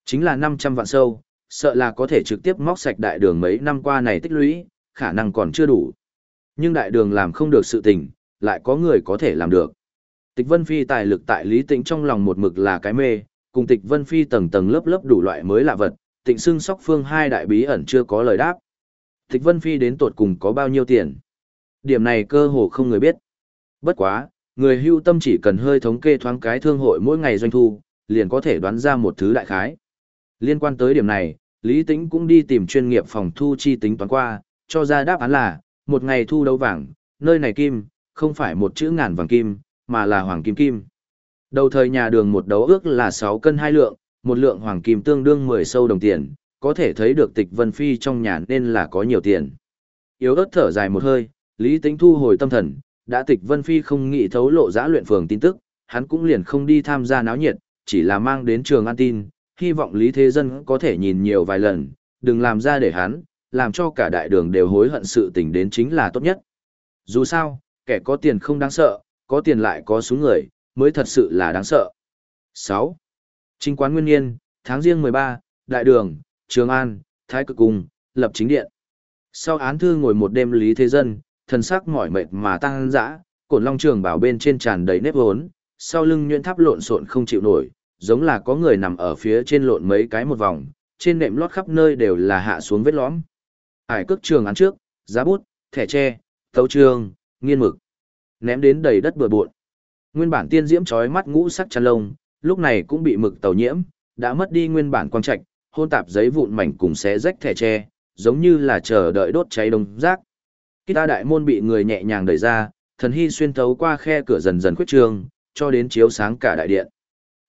Chính là 500 vạn sâu, sợ là có thể trực tiếp móc sạch đại đường mấy năm qua này tích lũy, khả năng còn chưa đủ. Nhưng đại đường làm không được sự tình, lại có người có thể làm được. Tịch Vân Phi tài lực tại Lý Tĩnh trong lòng một mực là cái mê, cùng Tịch Vân Phi tầng tầng lớp lớp đủ loại mới lạ vật, Tịnh Xưng Sóc Phương hai đại bí ẩn chưa có lời đáp. Tịch Vân Phi đến tột cùng có bao nhiêu tiền? Điểm này cơ hồ không người biết. Bất quá, người hưu tâm chỉ cần hơi thống kê thoáng cái thương hội mỗi ngày doanh thu, liền có thể đoán ra một thứ đại khái. Liên quan tới điểm này, Lý Tĩnh cũng đi tìm chuyên nghiệp phòng thu chi tính toán qua, cho ra đáp án là, một ngày thu đấu vàng, nơi này kim, không phải một chữ ngàn vàng kim, mà là hoàng kim kim. Đầu thời nhà đường một đấu ước là 6 cân hai lượng, một lượng hoàng kim tương đương 10 sâu đồng tiền, có thể thấy được tịch vân phi trong nhà nên là có nhiều tiền. Yếu ớt thở dài một hơi, Lý Tĩnh thu hồi tâm thần, đã tịch vân phi không nghĩ thấu lộ giã luyện phường tin tức, hắn cũng liền không đi tham gia náo nhiệt, chỉ là mang đến trường an tin, hy vọng Lý Thế Dân có thể nhìn nhiều vài lần, đừng làm ra để hắn, làm cho cả đại đường đều hối hận sự tình đến chính là tốt nhất. Dù sao, kẻ có tiền không đáng sợ, có tiền lại có súng người, mới thật sự là đáng sợ. 6. Trinh quán nguyên niên, tháng riêng 13, Đại đường, Trường An, Thái Cực Cung, lập chính điện. Sau án thư ngồi một đêm Lý Thế Dân, thần sắc mỏi mệt mà tăng dã, cổn long trường bảo bên trên tràn đầy nếp hốn, sau lưng nhuyễn tháp lộn xộn không chịu nổi, giống là có người nằm ở phía trên lộn mấy cái một vòng, trên nệm lót khắp nơi đều là hạ xuống vết lõm. Hải cước trường án trước, giá bút, thẻ tre, tấu trường, nghiên mực. Ném đến đầy đất bừa bộn. Nguyên bản tiên diễm chói mắt ngũ sắc chăn lông, lúc này cũng bị mực tàu nhiễm, đã mất đi nguyên bản quang trạch, hôn tạp giấy vụn mảnh cùng xé rách thẻ tre, giống như là chờ đợi đốt cháy đông rác. Khi ta đại môn bị người nhẹ nhàng đẩy ra, thần hy xuyên thấu qua khe cửa dần dần khuyết trương, cho đến chiếu sáng cả đại điện.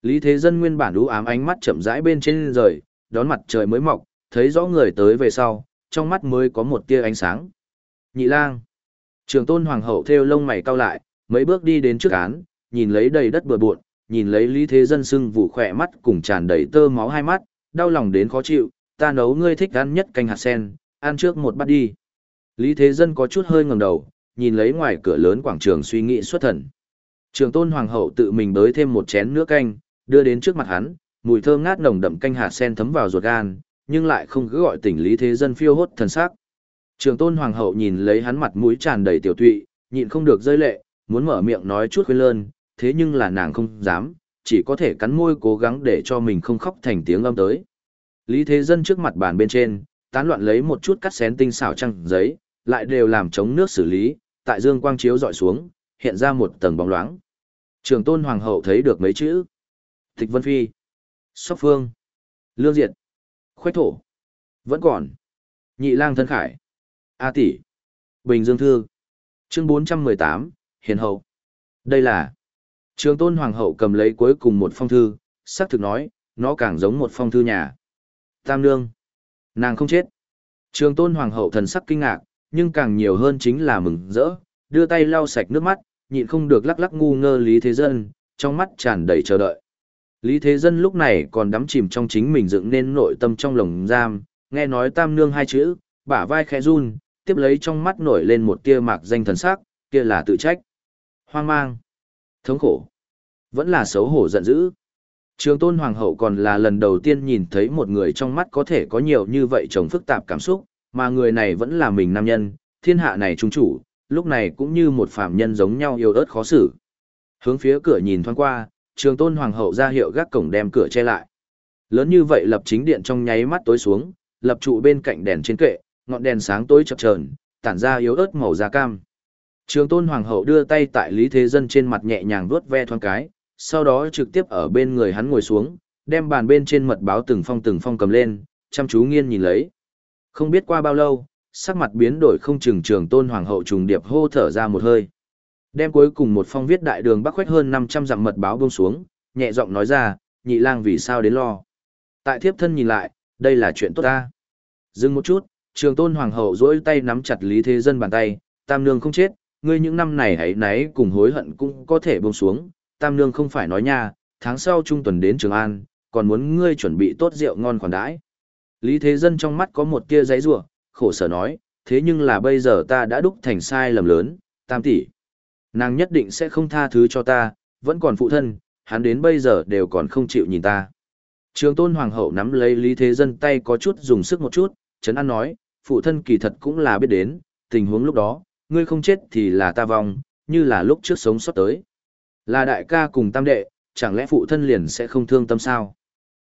Lý Thế Dân nguyên bản đú ám ánh mắt chậm rãi bên trên rời, đón mặt trời mới mọc, thấy rõ người tới về sau, trong mắt mới có một tia ánh sáng. Nhị lang. Trường tôn hoàng hậu theo lông mày cau lại, mấy bước đi đến trước án, nhìn lấy đầy đất bừa bộn, nhìn lấy Lý Thế Dân sưng vụ khỏe mắt cùng tràn đầy tơ máu hai mắt, đau lòng đến khó chịu, ta nấu ngươi thích ăn nhất canh hạt sen, ăn trước một bát đi. Lý Thế Dân có chút hơi ngẩng đầu, nhìn lấy ngoài cửa lớn quảng trường suy nghĩ xuất thần. Trường tôn hoàng hậu tự mình bới thêm một chén nước canh, đưa đến trước mặt hắn, mùi thơm ngát nồng đậm canh hạt sen thấm vào ruột gan, nhưng lại không cứ gọi tỉnh lý thế dân phiêu hốt thần sắc. Trường tôn hoàng hậu nhìn lấy hắn mặt mũi tràn đầy tiểu tụy, nhịn không được rơi lệ, muốn mở miệng nói chút khuyên lơn, thế nhưng là nàng không dám, chỉ có thể cắn môi cố gắng để cho mình không khóc thành tiếng âm tới. Lý thế dân trước mặt bàn bên trên, tán loạn lấy một chút cắt xén tinh xảo trăng giấy, lại đều làm chống nước xử lý, tại dương quang chiếu dọi xuống, hiện ra một tầng bóng loáng. Trường tôn hoàng hậu thấy được mấy chữ. Tịch Vân Phi, Sóc Phương, Lương Diệt, Khoách Thổ. Vẫn còn. Nhị lang thân khải. A tỷ. Bình Dương Thư. Chương 418, Hiền Hậu. Đây là. Trường tôn hoàng hậu cầm lấy cuối cùng một phong thư, xác thực nói, nó càng giống một phong thư nhà. Tam nương. Nàng không chết. Trường tôn hoàng hậu thần sắc kinh ngạc, nhưng càng nhiều hơn chính là mừng rỡ, đưa tay lau sạch nước mắt, nhịn không được lắc lắc ngu ngơ Lý Thế Dân, trong mắt tràn đầy chờ đợi. Lý Thế Dân lúc này còn đắm chìm trong chính mình dựng nên nội tâm trong lồng giam, nghe nói tam nương hai chữ, bả vai khẽ run, tiếp lấy trong mắt nổi lên một tia mạc danh thần sắc, kia là tự trách, hoang mang, thống khổ, vẫn là xấu hổ giận dữ. Trường tôn hoàng hậu còn là lần đầu tiên nhìn thấy một người trong mắt có thể có nhiều như vậy chồng phức tạp cảm xúc, mà người này vẫn là mình nam nhân, thiên hạ này trung chủ, lúc này cũng như một phạm nhân giống nhau yêu ớt khó xử. Hướng phía cửa nhìn thoáng qua, trường tôn hoàng hậu ra hiệu gác cổng đem cửa che lại. Lớn như vậy lập chính điện trong nháy mắt tối xuống, lập trụ bên cạnh đèn trên kệ, ngọn đèn sáng tối chập chờn, tản ra yếu ớt màu da cam. Trường tôn hoàng hậu đưa tay tại Lý Thế Dân trên mặt nhẹ nhàng vuốt ve thoáng cái, sau đó trực tiếp ở bên người hắn ngồi xuống, đem bàn bên trên mật báo từng phong từng phong cầm lên, chăm chú nghiên nhìn lấy. Không biết qua bao lâu, sắc mặt biến đổi không chừng trường tôn hoàng hậu trùng điệp hô thở ra một hơi. Đem cuối cùng một phong viết đại đường bắc khoách hơn 500 dặm mật báo buông xuống, nhẹ giọng nói ra, nhị lang vì sao đến lo. Tại thiếp thân nhìn lại, đây là chuyện tốt ta. Dừng một chút, trường tôn hoàng hậu dỗi tay nắm chặt lý thế dân bàn tay, tam nương không chết, ngươi những năm này hãy náy cùng hối hận cũng có thể buông xuống, tam nương không phải nói nha, tháng sau trung tuần đến Trường An, còn muốn ngươi chuẩn bị tốt rượu ngon khoản đãi. Lý Thế Dân trong mắt có một tia giấy rủa, khổ sở nói, thế nhưng là bây giờ ta đã đúc thành sai lầm lớn, tam tỷ. Nàng nhất định sẽ không tha thứ cho ta, vẫn còn phụ thân, hắn đến bây giờ đều còn không chịu nhìn ta. Trường tôn hoàng hậu nắm lấy Lý Thế Dân tay có chút dùng sức một chút, Trấn An nói, phụ thân kỳ thật cũng là biết đến, tình huống lúc đó, ngươi không chết thì là ta vong, như là lúc trước sống sót tới. Là đại ca cùng tam đệ, chẳng lẽ phụ thân liền sẽ không thương tâm sao?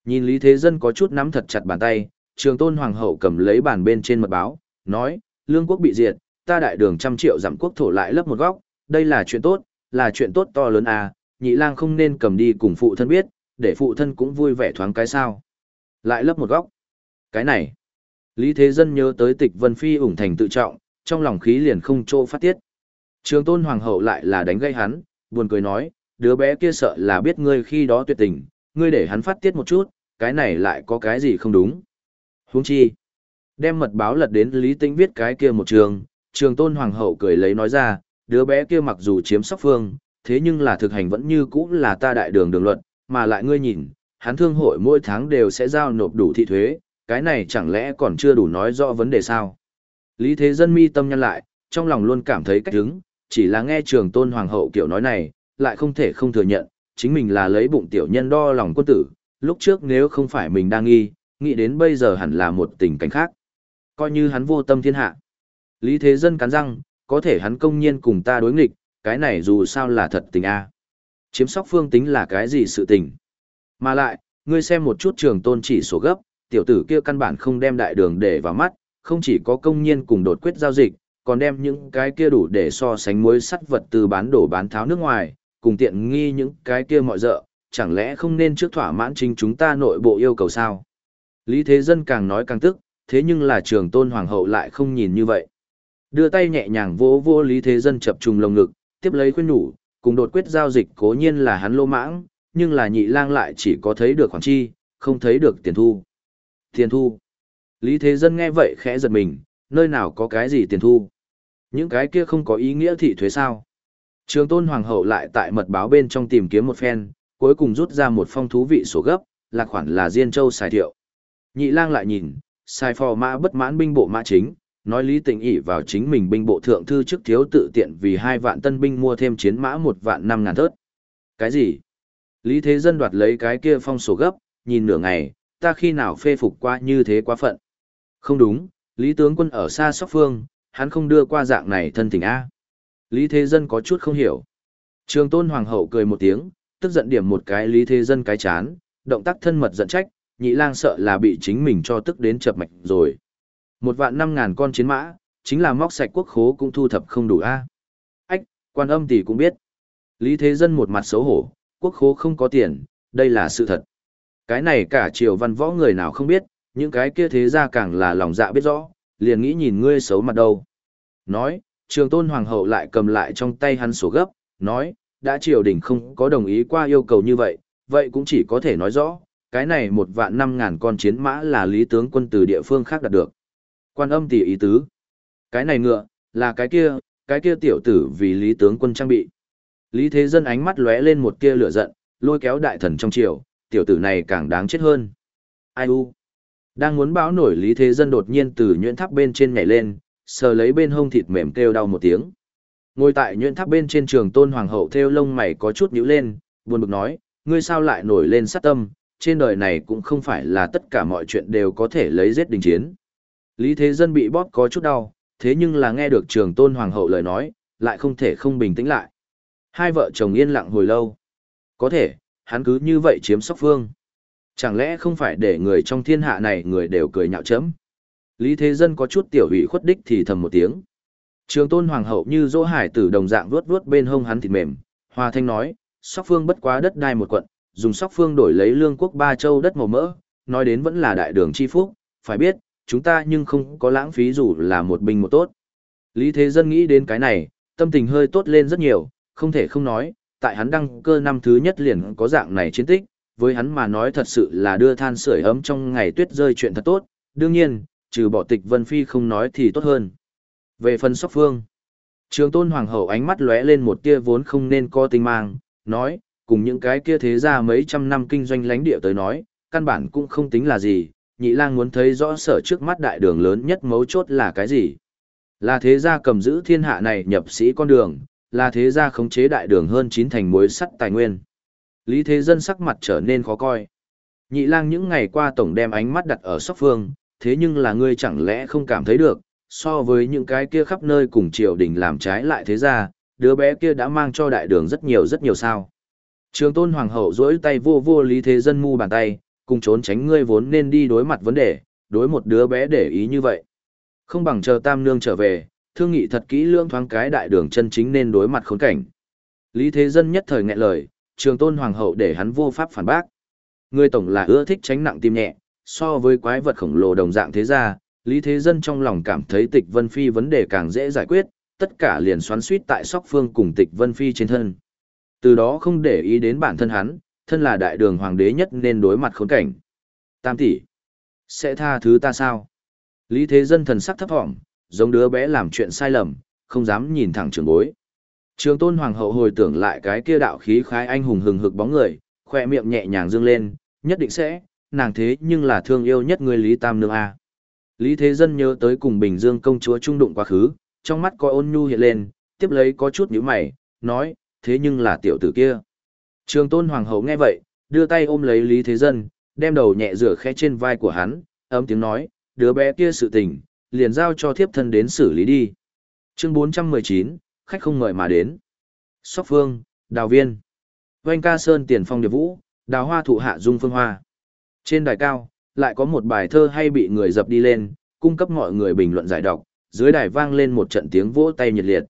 Nhìn Lý Thế Dân có chút nắm thật chặt bàn tay, trường tôn hoàng hậu cầm lấy bàn bên trên mật báo, nói, lương quốc bị diệt, ta đại đường trăm triệu giảm quốc thổ lại lấp một góc, đây là chuyện tốt, là chuyện tốt to lớn à, nhị lang không nên cầm đi cùng phụ thân biết, để phụ thân cũng vui vẻ thoáng cái sao. Lại lấp một góc. Cái này. Lý Thế Dân nhớ tới tịch Vân Phi ủng thành tự trọng, trong lòng khí liền không chỗ phát tiết. Trường tôn hoàng hậu lại là đánh gây hắn, buồn cười nói, đứa bé kia sợ là biết ngươi khi đó tuyệt tình, ngươi để hắn phát tiết một chút, cái này lại có cái gì không đúng. Huống chi, đem mật báo lật đến Lý Tĩnh viết cái kia một trường, trường tôn hoàng hậu cười lấy nói ra, đứa bé kia mặc dù chiếm sóc phương, thế nhưng là thực hành vẫn như cũ là ta đại đường đường luận, mà lại ngươi nhìn, hắn thương hội mỗi tháng đều sẽ giao nộp đủ thị thuế, cái này chẳng lẽ còn chưa đủ nói rõ vấn đề sao? Lý Thế Dân mi tâm nhân lại, trong lòng luôn cảm thấy cách hứng, chỉ là nghe trường tôn hoàng hậu kiểu nói này, lại không thể không thừa nhận, chính mình là lấy bụng tiểu nhân đo lòng quân tử, lúc trước nếu không phải mình đang nghi, nghĩ đến bây giờ hẳn là một tình cảnh khác. Coi như hắn vô tâm thiên hạ. Lý Thế Dân cắn răng, có thể hắn công nhiên cùng ta đối nghịch, cái này dù sao là thật tình a Chiếm sóc phương tính là cái gì sự tình. Mà lại, ngươi xem một chút trường tôn chỉ số gấp, tiểu tử kia căn bản không đem đại đường để vào mắt, không chỉ có công nhiên cùng đột quyết giao dịch, còn đem những cái kia đủ để so sánh muối sắt vật từ bán đổ bán tháo nước ngoài, cùng tiện nghi những cái kia mọi dợ, chẳng lẽ không nên trước thỏa mãn chính chúng ta nội bộ yêu cầu sao? Lý Thế Dân càng nói càng tức, thế nhưng là trường tôn hoàng hậu lại không nhìn như vậy. Đưa tay nhẹ nhàng vỗ vô Lý Thế Dân chập trùng lồng ngực, tiếp lấy khuyên nhủ, cùng đột quyết giao dịch cố nhiên là hắn lô mãng, nhưng là nhị lang lại chỉ có thấy được khoản chi, không thấy được tiền thu. Tiền thu. Lý Thế Dân nghe vậy khẽ giật mình, nơi nào có cái gì tiền thu. Những cái kia không có ý nghĩa thị thuế sao. Trường tôn hoàng hậu lại tại mật báo bên trong tìm kiếm một phen, cuối cùng rút ra một phong thú vị sổ gấp, là khoản là Diên Châu xài thiệu. Nhị lang lại nhìn, xài phò mã bất mãn binh bộ mã chính, nói lý tình ỷ vào chính mình binh bộ thượng thư trước thiếu tự tiện vì hai vạn tân binh mua thêm chiến mã một vạn năm ngàn thớt. Cái gì? Lý Thế Dân đoạt lấy cái kia phong sổ gấp, nhìn nửa ngày, ta khi nào phê phục qua như thế quá phận. Không đúng, Lý tướng quân ở xa sóc phương, hắn không đưa qua dạng này thân tình A. Lý Thế Dân có chút không hiểu. Trường tôn hoàng hậu cười một tiếng, tức giận điểm một cái Lý Thế Dân cái chán, động tác thân mật giận trách, nhị lang sợ là bị chính mình cho tức đến chập mạch rồi. Một vạn năm ngàn con chiến mã, chính là móc sạch quốc khố cũng thu thập không đủ a. Ách, quan âm tỷ cũng biết. Lý Thế Dân một mặt xấu hổ, quốc khố không có tiền, đây là sự thật. Cái này cả triều văn võ người nào không biết, những cái kia thế ra càng là lòng dạ biết rõ, liền nghĩ nhìn ngươi xấu mặt đâu. Nói, trường tôn hoàng hậu lại cầm lại trong tay hắn sổ gấp, nói, đã triều đình không có đồng ý qua yêu cầu như vậy, vậy cũng chỉ có thể nói rõ, cái này một vạn năm ngàn con chiến mã là lý tướng quân từ địa phương khác đạt được. Quan âm tỷ ý tứ. Cái này ngựa, là cái kia, cái kia tiểu tử vì lý tướng quân trang bị. Lý thế dân ánh mắt lóe lên một tia lửa giận, lôi kéo đại thần trong triều, tiểu tử này càng đáng chết hơn. Ai u? Đang muốn báo nổi lý thế dân đột nhiên từ nhuyễn tháp bên trên nhảy lên, sờ lấy bên hông thịt mềm kêu đau một tiếng. Ngồi tại nhuyễn tháp bên trên trường tôn hoàng hậu theo lông mày có chút nhíu lên, buồn bực nói, ngươi sao lại nổi lên sát tâm, trên đời này cũng không phải là tất cả mọi chuyện đều có thể lấy giết đình chiến. Lý thế dân bị bóp có chút đau, thế nhưng là nghe được trường tôn hoàng hậu lời nói, lại không thể không bình tĩnh lại. Hai vợ chồng yên lặng hồi lâu. Có thể, hắn cứ như vậy chiếm sóc phương. Chẳng lẽ không phải để người trong thiên hạ này người đều cười nhạo chấm? Lý Thế Dân có chút tiểu ủy khuất đích thì thầm một tiếng. Trường tôn hoàng hậu như dỗ hải tử đồng dạng vuốt vuốt bên hông hắn thịt mềm. Hoa thanh nói, sóc phương bất quá đất đai một quận, dùng sóc phương đổi lấy lương quốc ba châu đất màu mỡ, nói đến vẫn là đại đường chi phúc, phải biết, chúng ta nhưng không có lãng phí dù là một binh một tốt. Lý Thế Dân nghĩ đến cái này, tâm tình hơi tốt lên rất nhiều, không thể không nói, tại hắn đăng cơ năm thứ nhất liền có dạng này chiến tích, với hắn mà nói thật sự là đưa than sưởi ấm trong ngày tuyết rơi chuyện thật tốt, đương nhiên, trừ bỏ tịch Vân Phi không nói thì tốt hơn. Về phần sóc phương, trường tôn hoàng hậu ánh mắt lóe lên một tia vốn không nên co tinh mang, nói, cùng những cái kia thế ra mấy trăm năm kinh doanh lãnh địa tới nói, căn bản cũng không tính là gì, nhị lang muốn thấy rõ sở trước mắt đại đường lớn nhất mấu chốt là cái gì. Là thế gia cầm giữ thiên hạ này nhập sĩ con đường, là thế gia khống chế đại đường hơn chín thành mối sắt tài nguyên. Lý Thế Dân sắc mặt trở nên khó coi. Nhị lang những ngày qua tổng đem ánh mắt đặt ở sóc phương, thế nhưng là ngươi chẳng lẽ không cảm thấy được, so với những cái kia khắp nơi cùng triều đình làm trái lại thế gia, đứa bé kia đã mang cho đại đường rất nhiều rất nhiều sao. Trường tôn hoàng hậu duỗi tay vô vô Lý Thế Dân mu bàn tay, cùng trốn tránh ngươi vốn nên đi đối mặt vấn đề, đối một đứa bé để ý như vậy. Không bằng chờ tam nương trở về, thương nghị thật kỹ lưỡng thoáng cái đại đường chân chính nên đối mặt khốn cảnh. Lý Thế Dân nhất thời nghẹn lời, trường tôn hoàng hậu để hắn vô pháp phản bác. Người tổng là ưa thích tránh nặng tim nhẹ, so với quái vật khổng lồ đồng dạng thế gia, Lý Thế Dân trong lòng cảm thấy tịch Vân Phi vấn đề càng dễ giải quyết, tất cả liền xoắn suýt tại sóc phương cùng tịch Vân Phi trên thân. Từ đó không để ý đến bản thân hắn, thân là đại đường hoàng đế nhất nên đối mặt khốn cảnh. Tam tỷ, sẽ tha thứ ta sao? Lý Thế Dân thần sắc thấp thỏm, giống đứa bé làm chuyện sai lầm, không dám nhìn thẳng trường bối. Trường tôn hoàng hậu hồi tưởng lại cái kia đạo khí khái anh hùng hừng hực bóng người, khoe miệng nhẹ nhàng dương lên, nhất định sẽ, nàng thế nhưng là thương yêu nhất người Lý Tam Nương A. Lý Thế Dân nhớ tới cùng Bình Dương công chúa trung đụng quá khứ, trong mắt có ôn nhu hiện lên, tiếp lấy có chút nhíu mày, nói, thế nhưng là tiểu tử kia. Trường tôn hoàng hậu nghe vậy, đưa tay ôm lấy Lý Thế Dân, đem đầu nhẹ rửa khẽ trên vai của hắn, ấm tiếng nói, đứa bé kia sự tình, liền giao cho thiếp thân đến xử lý đi. Chương 419, khách không mời mà đến. Sóc Phương, Đào Viên. Vành ca sơn tiền phong điệp vũ, đào hoa thụ hạ dung phương hoa. Trên đài cao, lại có một bài thơ hay bị người dập đi lên, cung cấp mọi người bình luận giải đọc, dưới đài vang lên một trận tiếng vỗ tay nhiệt liệt.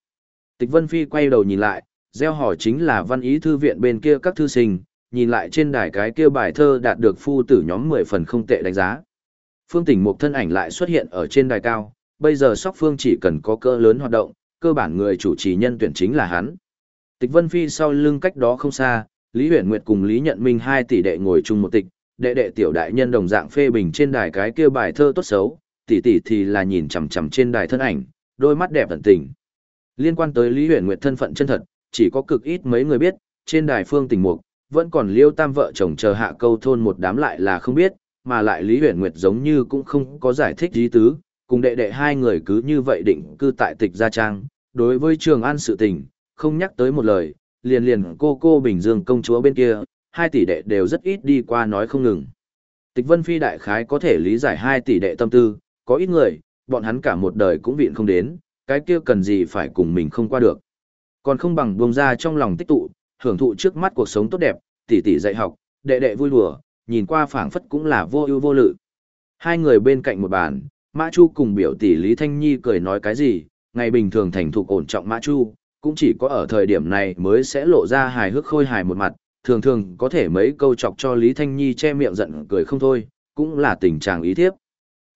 Tịch Vân Phi quay đầu nhìn lại, gieo hỏi chính là văn ý thư viện bên kia các thư sinh, nhìn lại trên đài cái kia bài thơ đạt được phu tử nhóm 10 phần không tệ đánh giá. Phương Tỉnh một thân ảnh lại xuất hiện ở trên đài cao, bây giờ Sóc Phương chỉ cần có cỡ lớn hoạt động, cơ bản người chủ trì nhân tuyển chính là hắn. Tịch Vân Phi sau lưng cách đó không xa, Lý Huyền Nguyệt cùng Lý Nhận Minh hai tỷ đệ ngồi chung một tịch, đệ đệ tiểu đại nhân đồng dạng phê bình trên đài cái kia bài thơ tốt xấu, tỷ tỷ thì là nhìn chằm chằm trên đài thân ảnh, đôi mắt đẹp tận tình. Liên quan tới Lý Huyền Nguyệt thân phận chân thật, chỉ có cực ít mấy người biết, trên đài phương tình mục, vẫn còn liêu tam vợ chồng chờ hạ câu thôn một đám lại là không biết, mà lại Lý Huyền Nguyệt giống như cũng không có giải thích gì tứ, cùng đệ đệ hai người cứ như vậy định cư tại tịch Gia Trang, đối với Trường An sự tình, không nhắc tới một lời, liền liền cô cô Bình Dương công chúa bên kia, hai tỷ đệ đều rất ít đi qua nói không ngừng. Tịch Vân Phi đại khái có thể lý giải hai tỷ đệ tâm tư, có ít người, bọn hắn cả một đời cũng viện không đến, cái kia cần gì phải cùng mình không qua được. Còn không bằng buông ra trong lòng tích tụ, hưởng thụ trước mắt cuộc sống tốt đẹp, tỷ tỷ dạy học, đệ đệ vui đùa, nhìn qua phảng phất cũng là vô ưu vô lự. Hai người bên cạnh một bàn, Mã Chu cùng biểu tỷ Lý Thanh Nhi cười nói cái gì, ngày bình thường thành thục ổn trọng Mã Chu, cũng chỉ có ở thời điểm này mới sẽ lộ ra hài hước khôi hài một mặt, thường thường có thể mấy câu chọc cho Lý Thanh Nhi che miệng giận cười không thôi, cũng là tình trạng ý thiếp.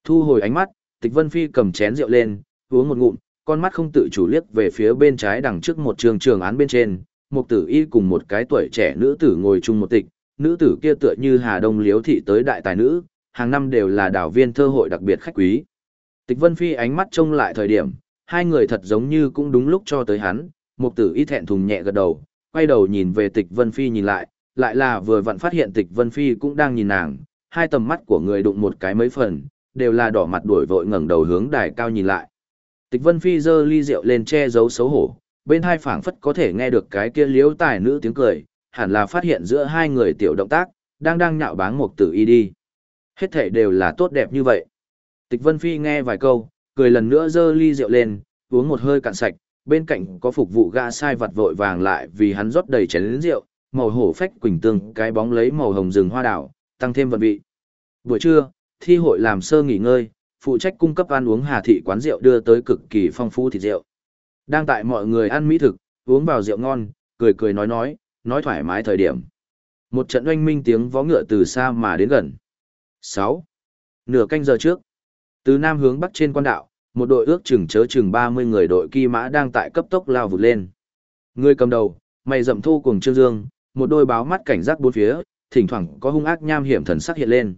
Thu hồi ánh mắt, Tịch Vân Phi cầm chén rượu lên, uống một ngụm, con mắt không tự chủ liếc về phía bên trái đằng trước một trường trường án bên trên, một tử y cùng một cái tuổi trẻ nữ tử ngồi chung một tịch, nữ tử kia tựa như Hà Đông Liếu thị tới đại tài nữ, hàng năm đều là đảo viên thơ hội đặc biệt khách quý. Tịch Vân Phi ánh mắt trông lại thời điểm, hai người thật giống như cũng đúng lúc cho tới hắn, mục tử y thẹn thùng nhẹ gật đầu, quay đầu nhìn về Tịch Vân Phi nhìn lại, lại là vừa vặn phát hiện Tịch Vân Phi cũng đang nhìn nàng, hai tầm mắt của người đụng một cái mấy phần, đều là đỏ mặt đuổi vội ngẩng đầu hướng đài cao nhìn lại. Tịch Vân Phi giơ ly rượu lên che giấu xấu hổ, bên hai phảng phất có thể nghe được cái kia liếu tài nữ tiếng cười, hẳn là phát hiện giữa hai người tiểu động tác, đang đang nhạo báng mục tử y đi. Hết thể đều là tốt đẹp như vậy. Tịch Vân Phi nghe vài câu, cười lần nữa giơ ly rượu lên, uống một hơi cạn sạch, bên cạnh có phục vụ gã sai vặt vội vàng lại vì hắn rót đầy chén rượu, màu hổ phách quỳnh tương, cái bóng lấy màu hồng rừng hoa đảo, tăng thêm vận vị. Buổi trưa, thi hội làm sơ nghỉ ngơi, phụ trách cung cấp ăn uống Hà thị quán rượu đưa tới cực kỳ phong phú thịt rượu. Đang tại mọi người ăn mỹ thực, uống vào rượu ngon, cười cười nói nói, nói thoải mái thời điểm. Một trận oanh minh tiếng vó ngựa từ xa mà đến gần. 6. Nửa canh giờ trước, từ nam hướng bắc trên quan đạo, một đội ước chừng chớ chừng 30 người đội kỳ mã đang tại cấp tốc lao vụt lên. Người cầm đầu, mày rậm thu cùng Trương Dương, một đôi báo mắt cảnh giác bốn phía, thỉnh thoảng có hung ác nham hiểm thần sắc hiện lên.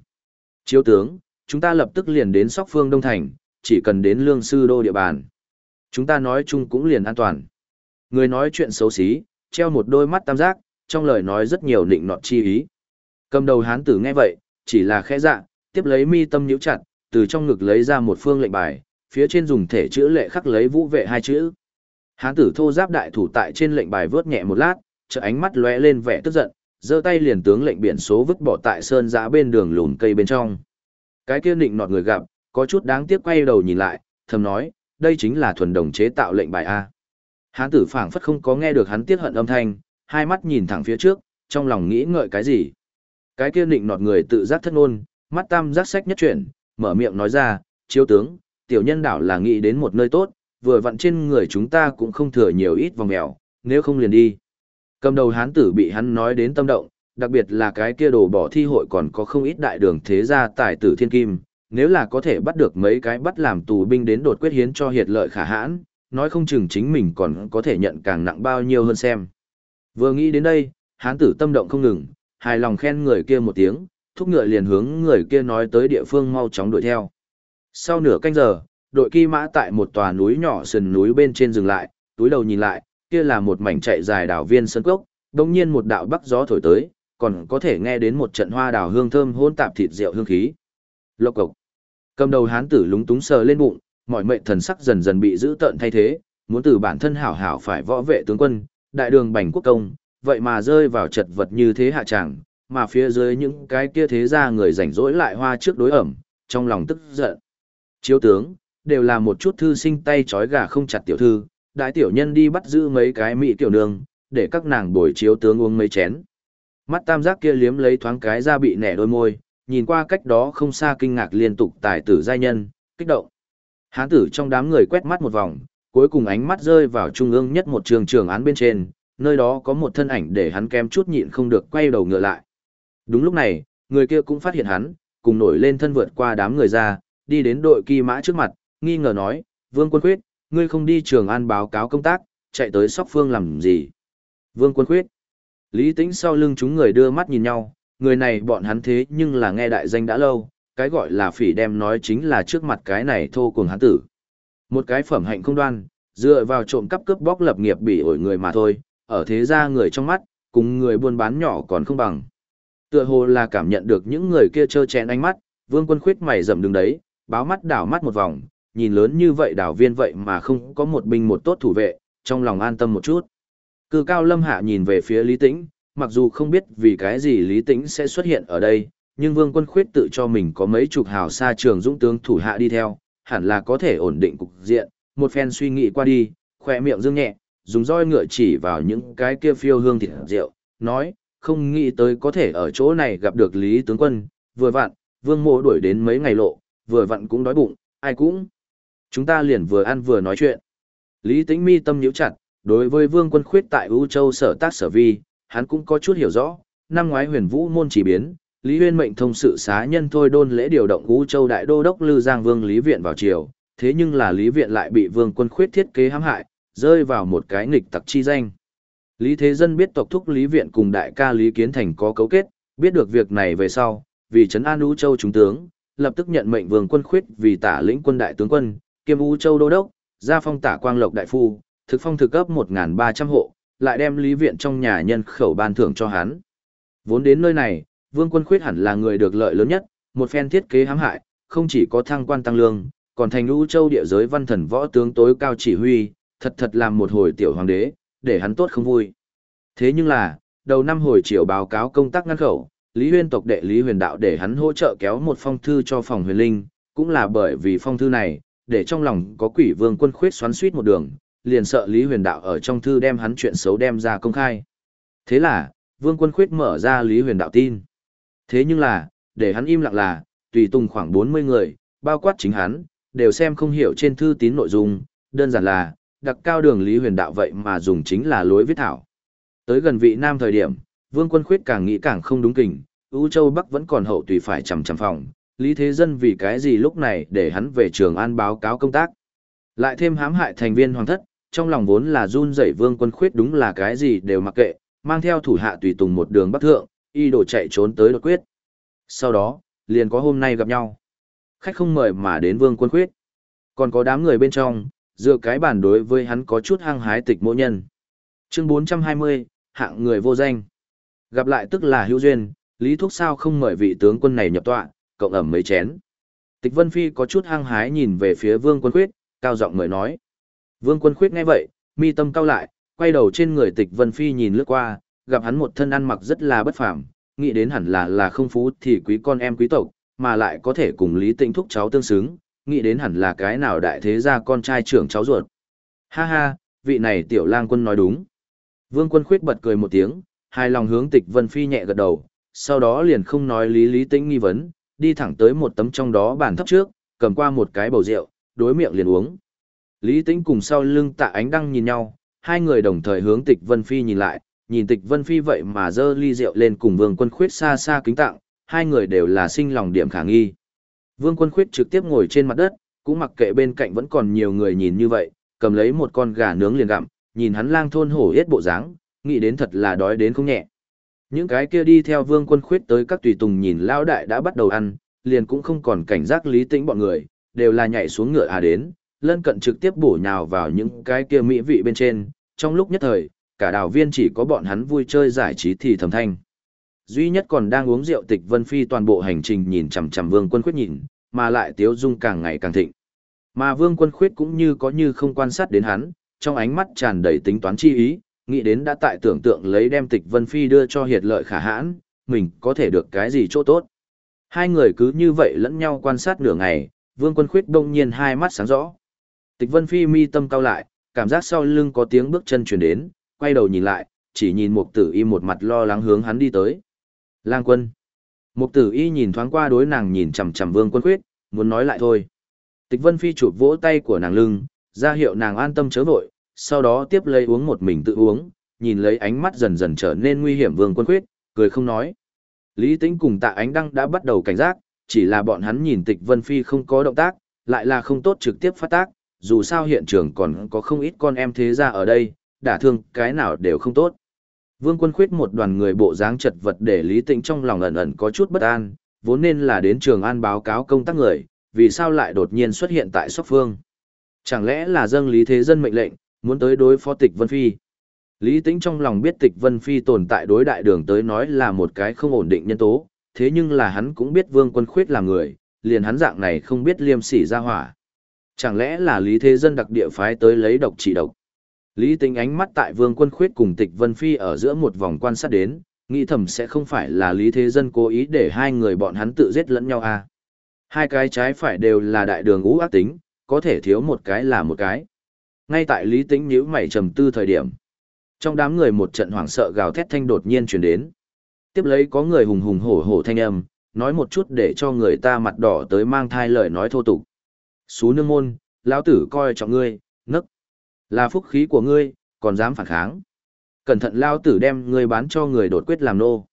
Chiếu tướng, chúng ta lập tức liền đến Sóc Phương Đông Thành, chỉ cần đến Lương Sư Đô địa bàn. Chúng ta nói chung cũng liền an toàn. Người nói chuyện xấu xí, treo một đôi mắt tam giác, trong lời nói rất nhiều nịnh nọt chi ý. Cầm đầu hán tử nghe vậy, chỉ là khẽ dạ, tiếp lấy mi tâm nhíu chặt, từ trong ngực lấy ra một phương lệnh bài, phía trên dùng thể chữ lệ khắc lấy vũ vệ hai chữ. Hán tử thô giáp đại thủ tại trên lệnh bài vớt nhẹ một lát, chợt ánh mắt lóe lên vẻ tức giận, giơ tay liền tướng lệnh biển số vứt bỏ tại sơn giã bên đường lùn cây bên trong. Cái kia định nọt người gặp, có chút đáng tiếc quay đầu nhìn lại, thầm nói, đây chính là thuần đồng chế tạo lệnh bài A. Hán tử phảng phất không có nghe được hắn tiết hận âm thanh, hai mắt nhìn thẳng phía trước, trong lòng nghĩ ngợi cái gì. Cái kia định nọt người tự giác thất ngôn, mắt tam giác sách nhất chuyển, mở miệng nói ra, chiếu tướng, tiểu nhân đảo là nghĩ đến một nơi tốt, vừa vặn trên người chúng ta cũng không thừa nhiều ít vòng mèo, nếu không liền đi. Cầm đầu hán tử bị hắn nói đến tâm động, đặc biệt là cái kia đồ bỏ thi hội còn có không ít đại đường thế gia tài tử thiên kim, nếu là có thể bắt được mấy cái bắt làm tù binh đến đột quyết hiến cho hiệt lợi khả hãn, nói không chừng chính mình còn có thể nhận càng nặng bao nhiêu hơn xem. Vừa nghĩ đến đây, hán tử tâm động không ngừng, hài lòng khen người kia một tiếng, thúc ngựa liền hướng người kia nói tới địa phương mau chóng đuổi theo. Sau nửa canh giờ, đội kỳ mã tại một tòa núi nhỏ sườn núi bên trên dừng lại, túi đầu nhìn lại, kia là một mảnh chạy dài đảo viên sân cốc, đồng nhiên một đạo bắc gió thổi tới, còn có thể nghe đến một trận hoa đào hương thơm hôn tạp thịt rượu hương khí. Lộc cộc. Cầm đầu hán tử lúng túng sờ lên bụng, mọi mệnh thần sắc dần dần bị giữ tợn thay thế, muốn từ bản thân hảo hảo phải võ vệ tướng quân, đại đường bành quốc công, vậy mà rơi vào chật vật như thế hạ chẳng, mà phía dưới những cái kia thế ra người rảnh rỗi lại hoa trước đối ẩm, trong lòng tức giận. Chiếu tướng, đều là một chút thư sinh tay trói gà không chặt tiểu thư, đại tiểu nhân đi bắt giữ mấy cái mỹ tiểu nương, để các nàng bồi chiếu tướng uống mấy chén. Mắt tam giác kia liếm lấy thoáng cái ra bị nẻ đôi môi, nhìn qua cách đó không xa kinh ngạc liên tục tài tử giai nhân, kích động. Hán tử trong đám người quét mắt một vòng, cuối cùng ánh mắt rơi vào trung ương nhất một trường trường án bên trên, nơi đó có một thân ảnh để hắn kém chút nhịn không được quay đầu ngựa lại. Đúng lúc này, người kia cũng phát hiện hắn, cùng nổi lên thân vượt qua đám người ra, đi đến đội kỳ mã trước mặt, nghi ngờ nói, Vương Quân Khuyết, ngươi không đi trường an báo cáo công tác, chạy tới sóc phương làm gì? Vương Quân Khuyết. Lý Tĩnh sau lưng chúng người đưa mắt nhìn nhau, người này bọn hắn thế nhưng là nghe đại danh đã lâu, cái gọi là phỉ đem nói chính là trước mặt cái này thô cùng hắn tử. Một cái phẩm hạnh không đoan, dựa vào trộm cắp cướp bóc lập nghiệp bị ổi người mà thôi, ở thế ra người trong mắt, cùng người buôn bán nhỏ còn không bằng. Tựa hồ là cảm nhận được những người kia trơ chén ánh mắt, vương quân khuyết mày rậm đứng đấy, báo mắt đảo mắt một vòng, nhìn lớn như vậy đảo viên vậy mà không có một binh một tốt thủ vệ, trong lòng an tâm một chút. Cư cao lâm hạ nhìn về phía Lý Tĩnh, mặc dù không biết vì cái gì Lý Tĩnh sẽ xuất hiện ở đây, nhưng vương quân khuyết tự cho mình có mấy chục hào xa trường dũng tướng thủ hạ đi theo, hẳn là có thể ổn định cục diện, một phen suy nghĩ qua đi, khỏe miệng dương nhẹ, dùng roi ngựa chỉ vào những cái kia phiêu hương thịt rượu, nói, không nghĩ tới có thể ở chỗ này gặp được Lý tướng quân, vừa vặn, vương mộ đuổi đến mấy ngày lộ, vừa vặn cũng đói bụng, ai cũng. Chúng ta liền vừa ăn vừa nói chuyện. Lý tĩnh mi tâm nhíu chặt, đối với vương quân khuyết tại U Châu sở tác sở vi, hắn cũng có chút hiểu rõ, năm ngoái huyền vũ môn chỉ biến, Lý Huyên mệnh thông sự xá nhân thôi đôn lễ điều động Ngũ Châu đại đô đốc Lư Giang Vương Lý Viện vào triều, thế nhưng là Lý Viện lại bị Vương quân khuyết thiết kế hãm hại, rơi vào một cái nghịch tặc chi danh. Lý Thế Dân biết tộc thúc Lý Viện cùng đại ca Lý Kiến Thành có cấu kết, biết được việc này về sau, vì trấn an U Châu trung tướng, lập tức nhận mệnh Vương quân khuyết vì tả lĩnh quân đại tướng quân, kiêm U Châu đô đốc, gia phong tả quang lộc đại phu, thực phong thực cấp 1.300 hộ, lại đem Lý Viện trong nhà nhân khẩu ban thưởng cho hắn. Vốn đến nơi này, Vương Quân Khuyết hẳn là người được lợi lớn nhất, một phen thiết kế hãm hại, không chỉ có thăng quan tăng lương, còn thành U châu địa giới văn thần võ tướng tối cao chỉ huy, thật thật làm một hồi tiểu hoàng đế, để hắn tốt không vui. Thế nhưng là, đầu năm hồi chiều báo cáo công tác ngăn khẩu, Lý Huyên tộc đệ Lý Huyền Đạo để hắn hỗ trợ kéo một phong thư cho phòng huyền linh, cũng là bởi vì phong thư này, để trong lòng có quỷ vương quân khuyết xoắn suýt một đường, liền sợ Lý Huyền Đạo ở trong thư đem hắn chuyện xấu đem ra công khai. Thế là, vương quân khuyết mở ra Lý Huyền Đạo tin. Thế nhưng là, để hắn im lặng là, tùy tùng khoảng 40 người, bao quát chính hắn, đều xem không hiểu trên thư tín nội dung, đơn giản là, đặc cao đường Lý Huyền Đạo vậy mà dùng chính là lối viết thảo. Tới gần vị nam thời điểm, Vương Quân Khuyết càng nghĩ càng không đúng kình, U Châu Bắc vẫn còn hậu tùy phải chằm chằm phòng, Lý Thế Dân vì cái gì lúc này để hắn về trường an báo cáo công tác. Lại thêm hãm hại thành viên hoàng thất, trong lòng vốn là run rẩy Vương Quân Khuyết đúng là cái gì đều mặc kệ, mang theo thủ hạ tùy tùng một đường bắc thượng, y đổ chạy trốn tới đột quyết. Sau đó, liền có hôm nay gặp nhau. Khách không mời mà đến vương quân khuyết. Còn có đám người bên trong, dựa cái bản đối với hắn có chút hăng hái tịch mộ nhân. Chương 420, hạng người vô danh. Gặp lại tức là hữu duyên, Lý Thúc sao không mời vị tướng quân này nhập tọa, cộng ẩm mấy chén. Tịch Vân Phi có chút hăng hái nhìn về phía Vương Quân Khuyết, cao giọng mời nói. Vương Quân Khuyết nghe vậy, mi tâm cao lại, quay đầu trên người Tịch Vân Phi nhìn lướt qua, gặp hắn một thân ăn mặc rất là bất phàm, nghĩ đến hẳn là là không phú thì quý con em quý tộc, mà lại có thể cùng Lý Tĩnh thúc cháu tương xứng, nghĩ đến hẳn là cái nào đại thế gia con trai trưởng cháu ruột. Ha ha, vị này tiểu lang quân nói đúng. Vương quân khuyết bật cười một tiếng, hai lòng hướng tịch vân phi nhẹ gật đầu, sau đó liền không nói lý lý tĩnh nghi vấn, đi thẳng tới một tấm trong đó bàn thấp trước, cầm qua một cái bầu rượu, đối miệng liền uống. Lý tĩnh cùng sau lưng tạ ánh đăng nhìn nhau, hai người đồng thời hướng tịch vân phi nhìn lại, nhìn tịch vân phi vậy mà dơ ly rượu lên cùng vương quân khuyết xa xa kính tặng, hai người đều là sinh lòng điểm khả nghi. Vương quân khuyết trực tiếp ngồi trên mặt đất, cũng mặc kệ bên cạnh vẫn còn nhiều người nhìn như vậy, cầm lấy một con gà nướng liền gặm, nhìn hắn lang thôn hổ yết bộ dáng, nghĩ đến thật là đói đến không nhẹ. Những cái kia đi theo vương quân khuyết tới các tùy tùng nhìn lao đại đã bắt đầu ăn, liền cũng không còn cảnh giác lý tĩnh bọn người, đều là nhảy xuống ngựa à đến, lân cận trực tiếp bổ nhào vào những cái kia mỹ vị bên trên, trong lúc nhất thời, cả đào viên chỉ có bọn hắn vui chơi giải trí thì thầm thanh. Duy nhất còn đang uống rượu tịch Vân Phi toàn bộ hành trình nhìn chằm chằm Vương Quân Khuyết nhìn, mà lại tiếu dung càng ngày càng thịnh. Mà Vương Quân Khuyết cũng như có như không quan sát đến hắn, trong ánh mắt tràn đầy tính toán chi ý, nghĩ đến đã tại tưởng tượng lấy đem tịch Vân Phi đưa cho hiệt lợi khả hãn, mình có thể được cái gì chỗ tốt. Hai người cứ như vậy lẫn nhau quan sát nửa ngày, Vương Quân Khuyết đông nhiên hai mắt sáng rõ. Tịch Vân Phi mi tâm cao lại, cảm giác sau lưng có tiếng bước chân truyền đến, quay đầu nhìn lại, chỉ nhìn Mục Tử Y một mặt lo lắng hướng hắn đi tới. Lang quân. Mục Tử Y nhìn thoáng qua đối nàng nhìn chằm chằm Vương Quân Khuyết, muốn nói lại thôi. Tịch Vân Phi chụp vỗ tay của nàng lưng, ra hiệu nàng an tâm chớ vội, sau đó tiếp lấy uống một mình tự uống, nhìn lấy ánh mắt dần dần trở nên nguy hiểm Vương Quân Khuyết, cười không nói. Lý Tĩnh cùng Tạ Ánh Đăng đã bắt đầu cảnh giác, chỉ là bọn hắn nhìn Tịch Vân Phi không có động tác, lại là không tốt trực tiếp phát tác, dù sao hiện trường còn có không ít con em thế gia ở đây, đả thương cái nào đều không tốt. Vương quân khuyết một đoàn người bộ dáng chật vật để Lý Tĩnh trong lòng ẩn ẩn có chút bất an, vốn nên là đến trường an báo cáo công tác người, vì sao lại đột nhiên xuất hiện tại Sóc Phương. Chẳng lẽ là dâng Lý Thế Dân mệnh lệnh, muốn tới đối phó tịch Vân Phi. Lý Tĩnh trong lòng biết tịch Vân Phi tồn tại đối đại đường tới nói là một cái không ổn định nhân tố, thế nhưng là hắn cũng biết vương quân khuyết là người, liền hắn dạng này không biết liêm sỉ ra hỏa. Chẳng lẽ là Lý Thế Dân đặc địa phái tới lấy độc trị độc. Lý Tính ánh mắt tại Vương Quân Khuyết cùng Tịch Vân Phi ở giữa một vòng quan sát đến, nghĩ thầm sẽ không phải là Lý Thế Dân cố ý để hai người bọn hắn tự giết lẫn nhau à. Hai cái trái phải đều là đại đường ú ác tính, có thể thiếu một cái là một cái. Ngay tại Lý Tính nhíu mày trầm tư thời điểm. Trong đám người một trận hoảng sợ gào thét thanh đột nhiên truyền đến. Tiếp lấy có người hùng hùng hổ hổ thanh âm, nói một chút để cho người ta mặt đỏ tới mang thai lời nói thô tục. Xú nương môn, lão tử coi trọng ngươi. Là phúc khí của ngươi, còn dám phản kháng. Cẩn thận lao tử đem ngươi bán cho người đột quyết làm nô.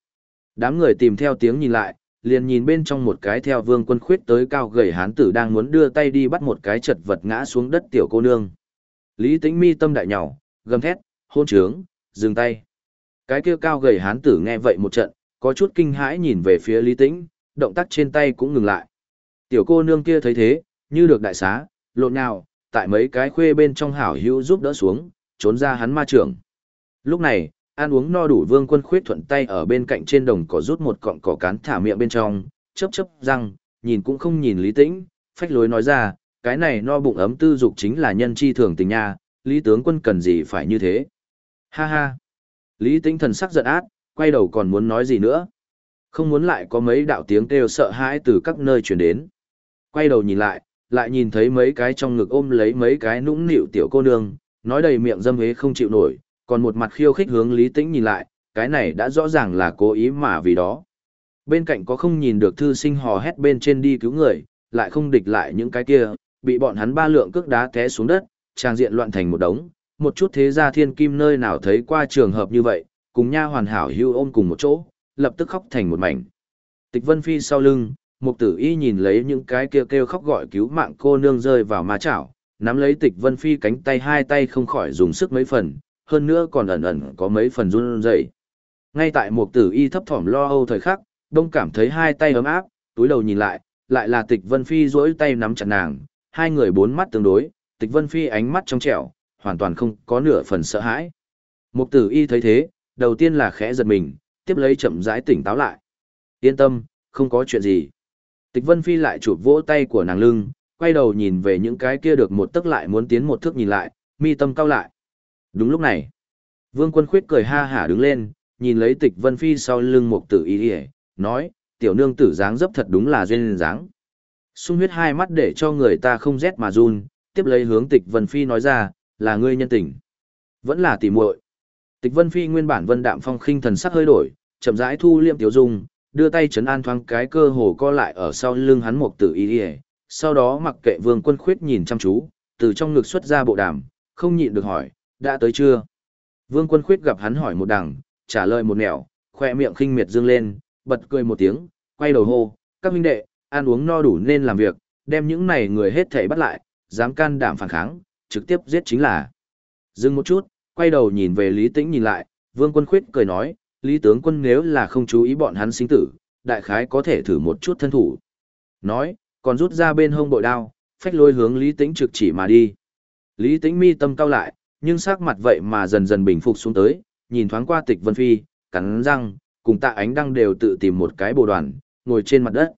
Đám người tìm theo tiếng nhìn lại, liền nhìn bên trong một cái theo vương quân khuyết tới cao gầy hán tử đang muốn đưa tay đi bắt một cái chật vật ngã xuống đất tiểu cô nương. Lý tĩnh mi tâm đại nhỏ, gầm thét, hôn trướng, dừng tay. Cái kia cao gầy hán tử nghe vậy một trận, có chút kinh hãi nhìn về phía Lý tĩnh, động tác trên tay cũng ngừng lại. Tiểu cô nương kia thấy thế, như được đại xá, lộn nào, tại mấy cái khuê bên trong hảo hữu giúp đỡ xuống, trốn ra hắn ma trưởng. Lúc này, ăn uống no đủ vương quân khuyết thuận tay ở bên cạnh trên đồng cỏ rút một cọng cỏ cán thả miệng bên trong, chấp chấp răng, nhìn cũng không nhìn lý tĩnh, phách lối nói ra, cái này no bụng ấm tư dục chính là nhân chi thường tình nha, lý tướng quân cần gì phải như thế. Ha ha. Lý tĩnh thần sắc giận át, quay đầu còn muốn nói gì nữa. Không muốn lại có mấy đạo tiếng kêu sợ hãi từ các nơi truyền đến. Quay đầu nhìn lại, lại nhìn thấy mấy cái trong ngực ôm lấy mấy cái nũng nịu tiểu cô nương, nói đầy miệng dâm hế không chịu nổi, còn một mặt khiêu khích hướng Lý Tĩnh nhìn lại, cái này đã rõ ràng là cố ý mà vì đó. Bên cạnh có không nhìn được thư sinh hò hét bên trên đi cứu người, lại không địch lại những cái kia, bị bọn hắn ba lượng cước đá té xuống đất, trang diện loạn thành một đống, một chút thế gia thiên kim nơi nào thấy qua trường hợp như vậy, cùng nha hoàn hảo hưu ôm cùng một chỗ, lập tức khóc thành một mảnh. Tịch Vân Phi sau lưng, Mục Tử Y nhìn lấy những cái kia kêu khóc gọi cứu mạng cô nương rơi vào ma chảo, nắm lấy Tịch Vân Phi cánh tay hai tay không khỏi dùng sức mấy phần, hơn nữa còn ẩn ẩn có mấy phần run rẩy. Ngay tại Mục Tử Y thấp thỏm lo âu thời khắc, đông cảm thấy hai tay ấm áp, túi đầu nhìn lại, lại là Tịch Vân Phi duỗi tay nắm chặt nàng, hai người bốn mắt tương đối, Tịch Vân Phi ánh mắt trong trẻo, hoàn toàn không có nửa phần sợ hãi. Mục Tử Y thấy thế, đầu tiên là khẽ giật mình, tiếp lấy chậm rãi tỉnh táo lại. Yên tâm, không có chuyện gì. Tịch Vân Phi lại chụp vỗ tay của nàng lưng, quay đầu nhìn về những cái kia được một tức lại muốn tiến một thước nhìn lại, mi tâm cao lại. Đúng lúc này, Vương Quân Khuyết cười ha hả đứng lên, nhìn lấy Tịch Vân Phi sau lưng một tử y đi nói, tiểu nương tử dáng dấp thật đúng là duyên dáng. Xung huyết hai mắt để cho người ta không rét mà run, tiếp lấy hướng Tịch Vân Phi nói ra, là ngươi nhân tình. Vẫn là tỉ muội. Tịch Vân Phi nguyên bản Vân Đạm Phong khinh thần sắc hơi đổi, chậm rãi thu liêm tiểu dung, đưa tay chấn an thoáng cái cơ hồ co lại ở sau lưng hắn một tử y đi sau đó mặc kệ Vương Quân Khuyết nhìn chăm chú, từ trong ngực xuất ra bộ đàm, không nhịn được hỏi, đã tới chưa? Vương Quân Khuyết gặp hắn hỏi một đằng, trả lời một nẻo, khoe miệng khinh miệt dương lên, bật cười một tiếng, quay đầu hô, các huynh đệ, ăn uống no đủ nên làm việc, đem những này người hết thảy bắt lại, dám can đảm phản kháng, trực tiếp giết chính là. Dừng một chút, quay đầu nhìn về Lý Tĩnh nhìn lại, Vương Quân Khuyết cười nói, Lý tướng quân nếu là không chú ý bọn hắn sinh tử, đại khái có thể thử một chút thân thủ. Nói, còn rút ra bên hông bội đao, phách lôi hướng Lý Tĩnh trực chỉ mà đi. Lý Tĩnh mi tâm cao lại, nhưng sắc mặt vậy mà dần dần bình phục xuống tới, nhìn thoáng qua Tịch Vân Phi, cắn răng, cùng Tạ Ánh Đăng đều tự tìm một cái bồ đoàn, ngồi trên mặt đất.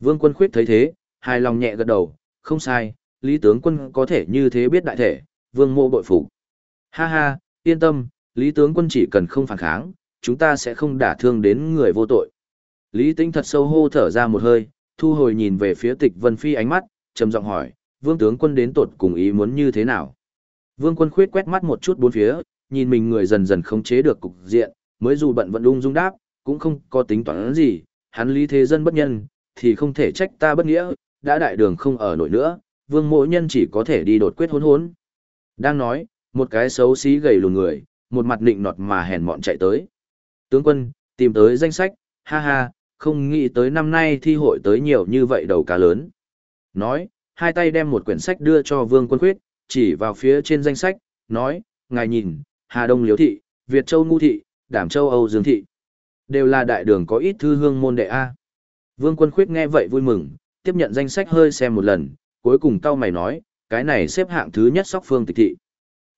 Vương Quân Khuyết thấy thế, hài lòng nhẹ gật đầu, không sai, Lý tướng quân có thể như thế biết đại thể, Vương Mộ bội phục. Ha ha, yên tâm, Lý tướng quân chỉ cần không phản kháng, chúng ta sẽ không đả thương đến người vô tội. Lý Tĩnh thật sâu hô thở ra một hơi, thu hồi nhìn về phía Tịch Vân Phi ánh mắt, trầm giọng hỏi, Vương tướng quân đến tột cùng ý muốn như thế nào? Vương quân khuyết quét mắt một chút bốn phía, nhìn mình người dần dần không chế được cục diện, mới dù bận vận ung dung đáp, cũng không có tính toán gì, hắn lý thế dân bất nhân, thì không thể trách ta bất nghĩa, đã đại đường không ở nổi nữa, vương mỗi nhân chỉ có thể đi đột quyết hốn hốn. Đang nói, một cái xấu xí gầy lùn người, một mặt nịnh nọt mà hèn mọn chạy tới. Tướng quân, tìm tới danh sách, ha ha, không nghĩ tới năm nay thi hội tới nhiều như vậy đầu cá lớn. Nói, hai tay đem một quyển sách đưa cho vương quân khuyết, chỉ vào phía trên danh sách, nói, ngài nhìn, Hà Đông Liếu Thị, Việt Châu Ngu Thị, Đảm Châu Âu Dương Thị. Đều là đại đường có ít thư hương môn đệ A. Vương Quân Khuyết nghe vậy vui mừng, tiếp nhận danh sách hơi xem một lần, cuối cùng tao mày nói, cái này xếp hạng thứ nhất sóc phương tịch thị.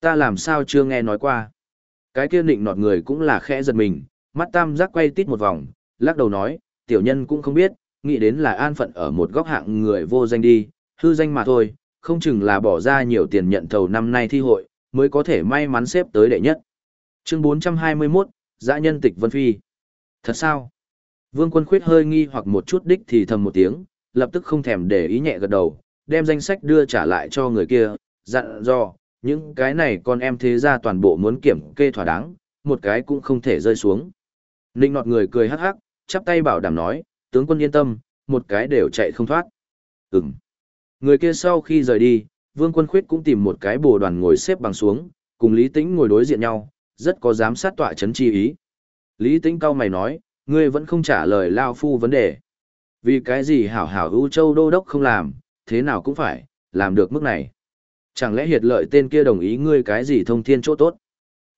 Ta làm sao chưa nghe nói qua. Cái kia định nọt người cũng là khẽ giật mình, mắt tam giác quay tít một vòng, lắc đầu nói, tiểu nhân cũng không biết, nghĩ đến là an phận ở một góc hạng người vô danh đi, hư danh mà thôi, không chừng là bỏ ra nhiều tiền nhận thầu năm nay thi hội, mới có thể may mắn xếp tới đệ nhất. Chương 421, Dã nhân tịch Vân Phi. Thật sao? Vương quân khuyết hơi nghi hoặc một chút đích thì thầm một tiếng, lập tức không thèm để ý nhẹ gật đầu, đem danh sách đưa trả lại cho người kia, dặn dò, những cái này con em thế ra toàn bộ muốn kiểm kê thỏa đáng, một cái cũng không thể rơi xuống. Ninh nọt người cười hắc hắc, chắp tay bảo đảm nói, tướng quân yên tâm, một cái đều chạy không thoát. Ừm. Người kia sau khi rời đi, Vương Quân Khuyết cũng tìm một cái bồ đoàn ngồi xếp bằng xuống, cùng Lý Tĩnh ngồi đối diện nhau, rất có giám sát tọa chấn chi ý. Lý Tĩnh cao mày nói, Ngươi vẫn không trả lời Lao Phu vấn đề. Vì cái gì hảo hảo ưu châu đô đốc không làm, thế nào cũng phải, làm được mức này. Chẳng lẽ hiệt lợi tên kia đồng ý ngươi cái gì thông thiên chỗ tốt?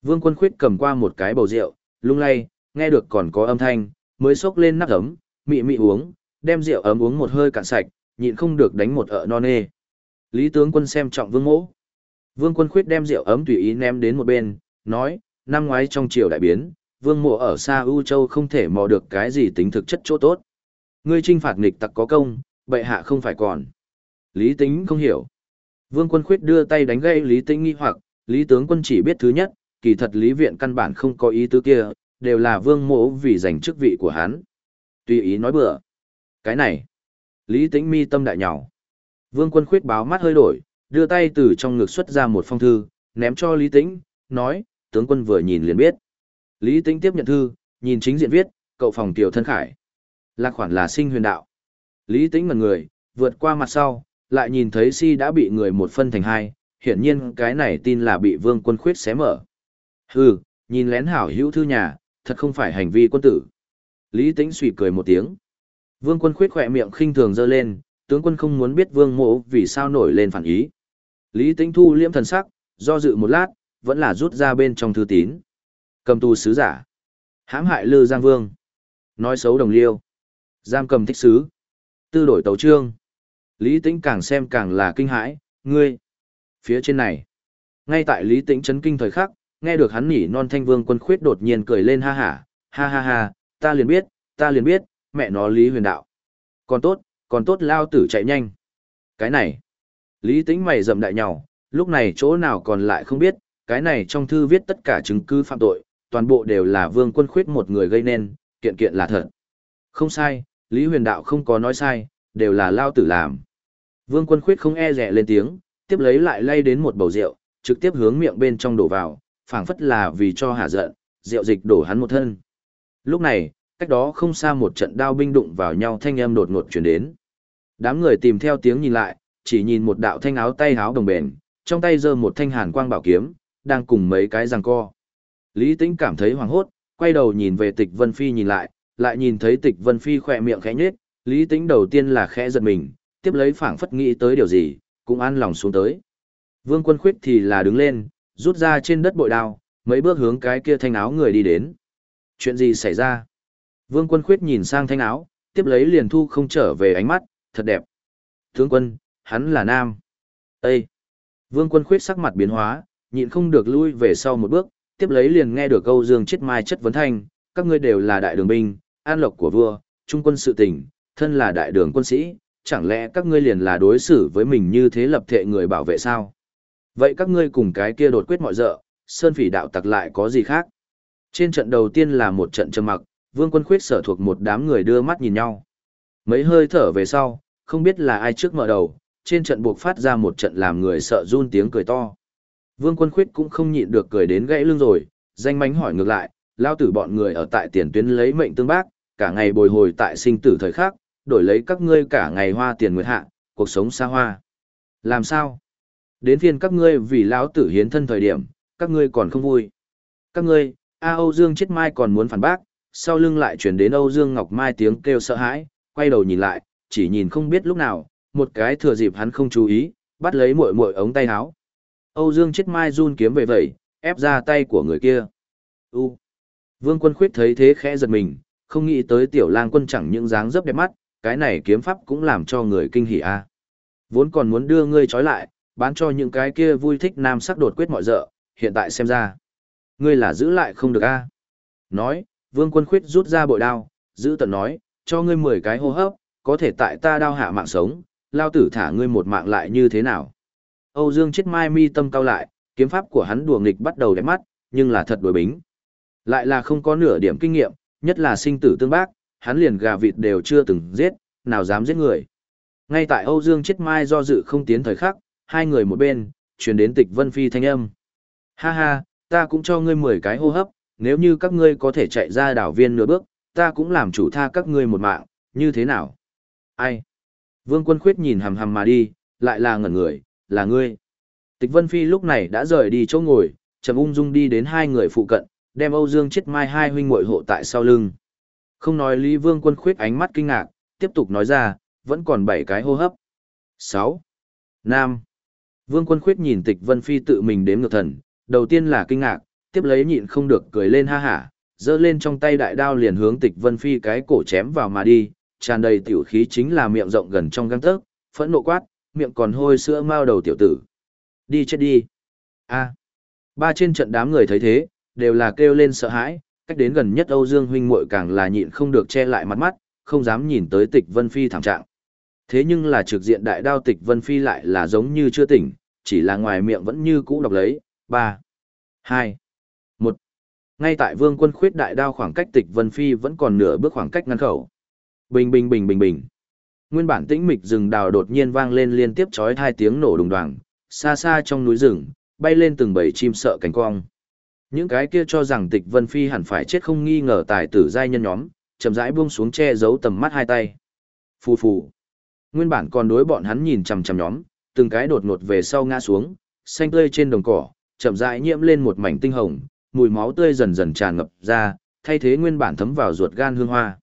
Vương quân khuyết cầm qua một cái bầu rượu, lung lay, nghe được còn có âm thanh, mới xốc lên nắp ấm, mị mị uống, đem rượu ấm uống một hơi cạn sạch, nhịn không được đánh một ợ non nê. Lý tướng quân xem trọng vương mỗ. Vương quân khuyết đem rượu ấm tùy ý ném đến một bên, nói, năm ngoái trong triều đại biến, vương mộ ở xa ưu châu không thể mò được cái gì tính thực chất chỗ tốt. Ngươi trinh phạt nghịch tặc có công, bệ hạ không phải còn. Lý tính không hiểu. Vương quân khuyết đưa tay đánh gây Lý tính nghi hoặc, Lý tướng quân chỉ biết thứ nhất, kỳ thật Lý viện căn bản không có ý tứ kia, đều là vương mộ vì giành chức vị của hắn. Tùy ý nói bừa. Cái này. Lý tĩnh mi tâm đại nhào. Vương quân khuyết báo mắt hơi đổi, đưa tay từ trong ngực xuất ra một phong thư, ném cho Lý Tĩnh, nói, tướng quân vừa nhìn liền biết. Lý Tĩnh tiếp nhận thư, nhìn chính diện viết, cậu phòng tiểu thân khải. Lạc khoản là sinh huyền đạo. Lý Tĩnh ngần người, vượt qua mặt sau, lại nhìn thấy si đã bị người một phân thành hai, hiển nhiên cái này tin là bị vương quân khuyết xé mở. Hừ, nhìn lén hảo hữu thư nhà, thật không phải hành vi quân tử. Lý Tĩnh suy cười một tiếng. Vương quân khuyết khỏe miệng khinh thường dơ lên, tướng quân không muốn biết vương mộ vì sao nổi lên phản ý. Lý Tĩnh thu liễm thần sắc, do dự một lát, vẫn là rút ra bên trong thư tín. Cầm tù sứ giả. hãm hại Lư Giang Vương. Nói xấu đồng liêu. Giam cầm thích sứ. Tư đổi tấu trương. Lý Tĩnh càng xem càng là kinh hãi, ngươi. Phía trên này. Ngay tại Lý Tĩnh chấn kinh thời khắc, nghe được hắn nhỉ non thanh vương quân khuyết đột nhiên cười lên ha hả, ha ha ha, ta liền biết, ta liền biết, mẹ nó Lý huyền đạo. Còn tốt, còn tốt lao tử chạy nhanh. Cái này. Lý Tĩnh mày rậm đại nhau lúc này chỗ nào còn lại không biết, cái này trong thư viết tất cả chứng cứ phạm tội, toàn bộ đều là vương quân khuyết một người gây nên, kiện kiện là thật. Không sai, Lý huyền đạo không có nói sai, đều là lao tử làm. Vương quân khuyết không e rẻ lên tiếng, tiếp lấy lại lay đến một bầu rượu, trực tiếp hướng miệng bên trong đổ vào, phảng phất là vì cho hạ giận, rượu dịch đổ hắn một thân. Lúc này, cách đó không xa một trận đao binh đụng vào nhau thanh âm đột ngột truyền đến. Đám người tìm theo tiếng nhìn lại, chỉ nhìn một đạo thanh áo tay áo đồng bền, trong tay giơ một thanh hàn quang bảo kiếm, đang cùng mấy cái giằng co. Lý Tĩnh cảm thấy hoảng hốt, quay đầu nhìn về Tịch Vân Phi nhìn lại, lại nhìn thấy Tịch Vân Phi khỏe miệng khẽ nhếch, Lý Tĩnh đầu tiên là khẽ giật mình, tiếp lấy phảng phất nghĩ tới điều gì, cũng an lòng xuống tới. Vương Quân Khuyết thì là đứng lên, rút ra trên đất bội đao, mấy bước hướng cái kia thanh áo người đi đến. Chuyện gì xảy ra? Vương Quân Khuyết nhìn sang thanh áo, tiếp lấy liền thu không trở về ánh mắt, thật đẹp. Tướng quân, hắn là nam. Ê! Vương quân khuyết sắc mặt biến hóa, nhịn không được lui về sau một bước, tiếp lấy liền nghe được câu dương chết mai chất vấn thanh, các ngươi đều là đại đường binh, an lộc của vua, trung quân sự tình, thân là đại đường quân sĩ, chẳng lẽ các ngươi liền là đối xử với mình như thế lập thệ người bảo vệ sao? Vậy các ngươi cùng cái kia đột quyết mọi dợ, sơn phỉ đạo tặc lại có gì khác? Trên trận đầu tiên là một trận trầm mặc, vương quân khuyết sở thuộc một đám người đưa mắt nhìn nhau. Mấy hơi thở về sau, không biết là ai trước mở đầu, trên trận buộc phát ra một trận làm người sợ run tiếng cười to. Vương quân khuyết cũng không nhịn được cười đến gãy lưng rồi, danh mánh hỏi ngược lại, lao tử bọn người ở tại tiền tuyến lấy mệnh tương bác, cả ngày bồi hồi tại sinh tử thời khắc, đổi lấy các ngươi cả ngày hoa tiền nguyệt hạ, cuộc sống xa hoa. Làm sao? Đến phiên các ngươi vì lão tử hiến thân thời điểm, các ngươi còn không vui. Các ngươi, A Âu Dương chết mai còn muốn phản bác, sau lưng lại chuyển đến Âu Dương Ngọc Mai tiếng kêu sợ hãi, quay đầu nhìn lại, chỉ nhìn không biết lúc nào, một cái thừa dịp hắn không chú ý, bắt lấy muội muội ống tay áo. Âu Dương chết mai run kiếm về vậy ép ra tay của người kia. U. Vương Quân Khuyết thấy thế khẽ giật mình, không nghĩ tới tiểu lang quân chẳng những dáng dấp đẹp mắt, cái này kiếm pháp cũng làm cho người kinh hỉ a. Vốn còn muốn đưa ngươi trói lại, bán cho những cái kia vui thích nam sắc đột quyết mọi dợ, hiện tại xem ra. Ngươi là giữ lại không được a. Nói, Vương Quân Khuyết rút ra bội đao, giữ tận nói, cho ngươi 10 cái hô hấp, có thể tại ta đao hạ mạng sống, lao tử thả ngươi một mạng lại như thế nào. Âu Dương chết mai mi tâm cao lại, kiếm pháp của hắn đùa nghịch bắt đầu đẹp mắt, nhưng là thật đối bính. Lại là không có nửa điểm kinh nghiệm, nhất là sinh tử tương bác, hắn liền gà vịt đều chưa từng giết, nào dám giết người. Ngay tại Âu Dương chết mai do dự không tiến thời khắc, hai người một bên, chuyển đến tịch vân phi thanh âm. Ha ha, ta cũng cho ngươi 10 cái hô hấp, nếu như các ngươi có thể chạy ra đảo viên nửa bước, ta cũng làm chủ tha các ngươi một mạng, như thế nào? Ai? Vương quân khuyết nhìn hầm hầm mà đi, lại là ngẩn người, là ngươi. Tịch Vân Phi lúc này đã rời đi chỗ ngồi, trầm ung dung đi đến hai người phụ cận, đem Âu Dương chết mai hai huynh muội hộ tại sau lưng. Không nói Lý Vương quân khuyết ánh mắt kinh ngạc, tiếp tục nói ra, vẫn còn 7 cái hô hấp. 6. Nam. Vương quân khuyết nhìn tịch vân phi tự mình đếm ngược thần, đầu tiên là kinh ngạc, tiếp lấy nhịn không được cười lên ha hả, giơ lên trong tay đại đao liền hướng tịch vân phi cái cổ chém vào mà đi, tràn đầy tiểu khí chính là miệng rộng gần trong găng tấc, phẫn nộ quát, miệng còn hôi sữa mao đầu tiểu tử. Đi chết đi. A. Ba trên trận đám người thấy thế, đều là kêu lên sợ hãi, cách đến gần nhất Âu Dương huynh muội càng là nhịn không được che lại mặt mắt, không dám nhìn tới Tịch Vân Phi thảm trạng. Thế nhưng là trực diện đại đao Tịch Vân Phi lại là giống như chưa tỉnh, chỉ là ngoài miệng vẫn như cũ đọc lấy, ba, hai, một. Ngay tại Vương Quân khuyết đại đao khoảng cách Tịch Vân Phi vẫn còn nửa bước khoảng cách ngăn khẩu. Bình bình bình bình bình. Nguyên bản tĩnh mịch rừng đào đột nhiên vang lên liên tiếp chói hai tiếng nổ đùng đoàng, xa xa trong núi rừng, bay lên từng bầy chim sợ cánh cong. Những cái kia cho rằng Tịch Vân Phi hẳn phải chết không nghi ngờ tài tử giai nhân nhóm, chậm rãi buông xuống che giấu tầm mắt hai tay. Phù phù. Nguyên bản còn đối bọn hắn nhìn chằm chằm nhóm, từng cái đột ngột về sau ngã xuống, xanh tươi trên đồng cỏ, chậm rãi nhiễm lên một mảnh tinh hồng, mùi máu tươi dần dần tràn ngập ra, thay thế nguyên bản thấm vào ruột gan hương hoa.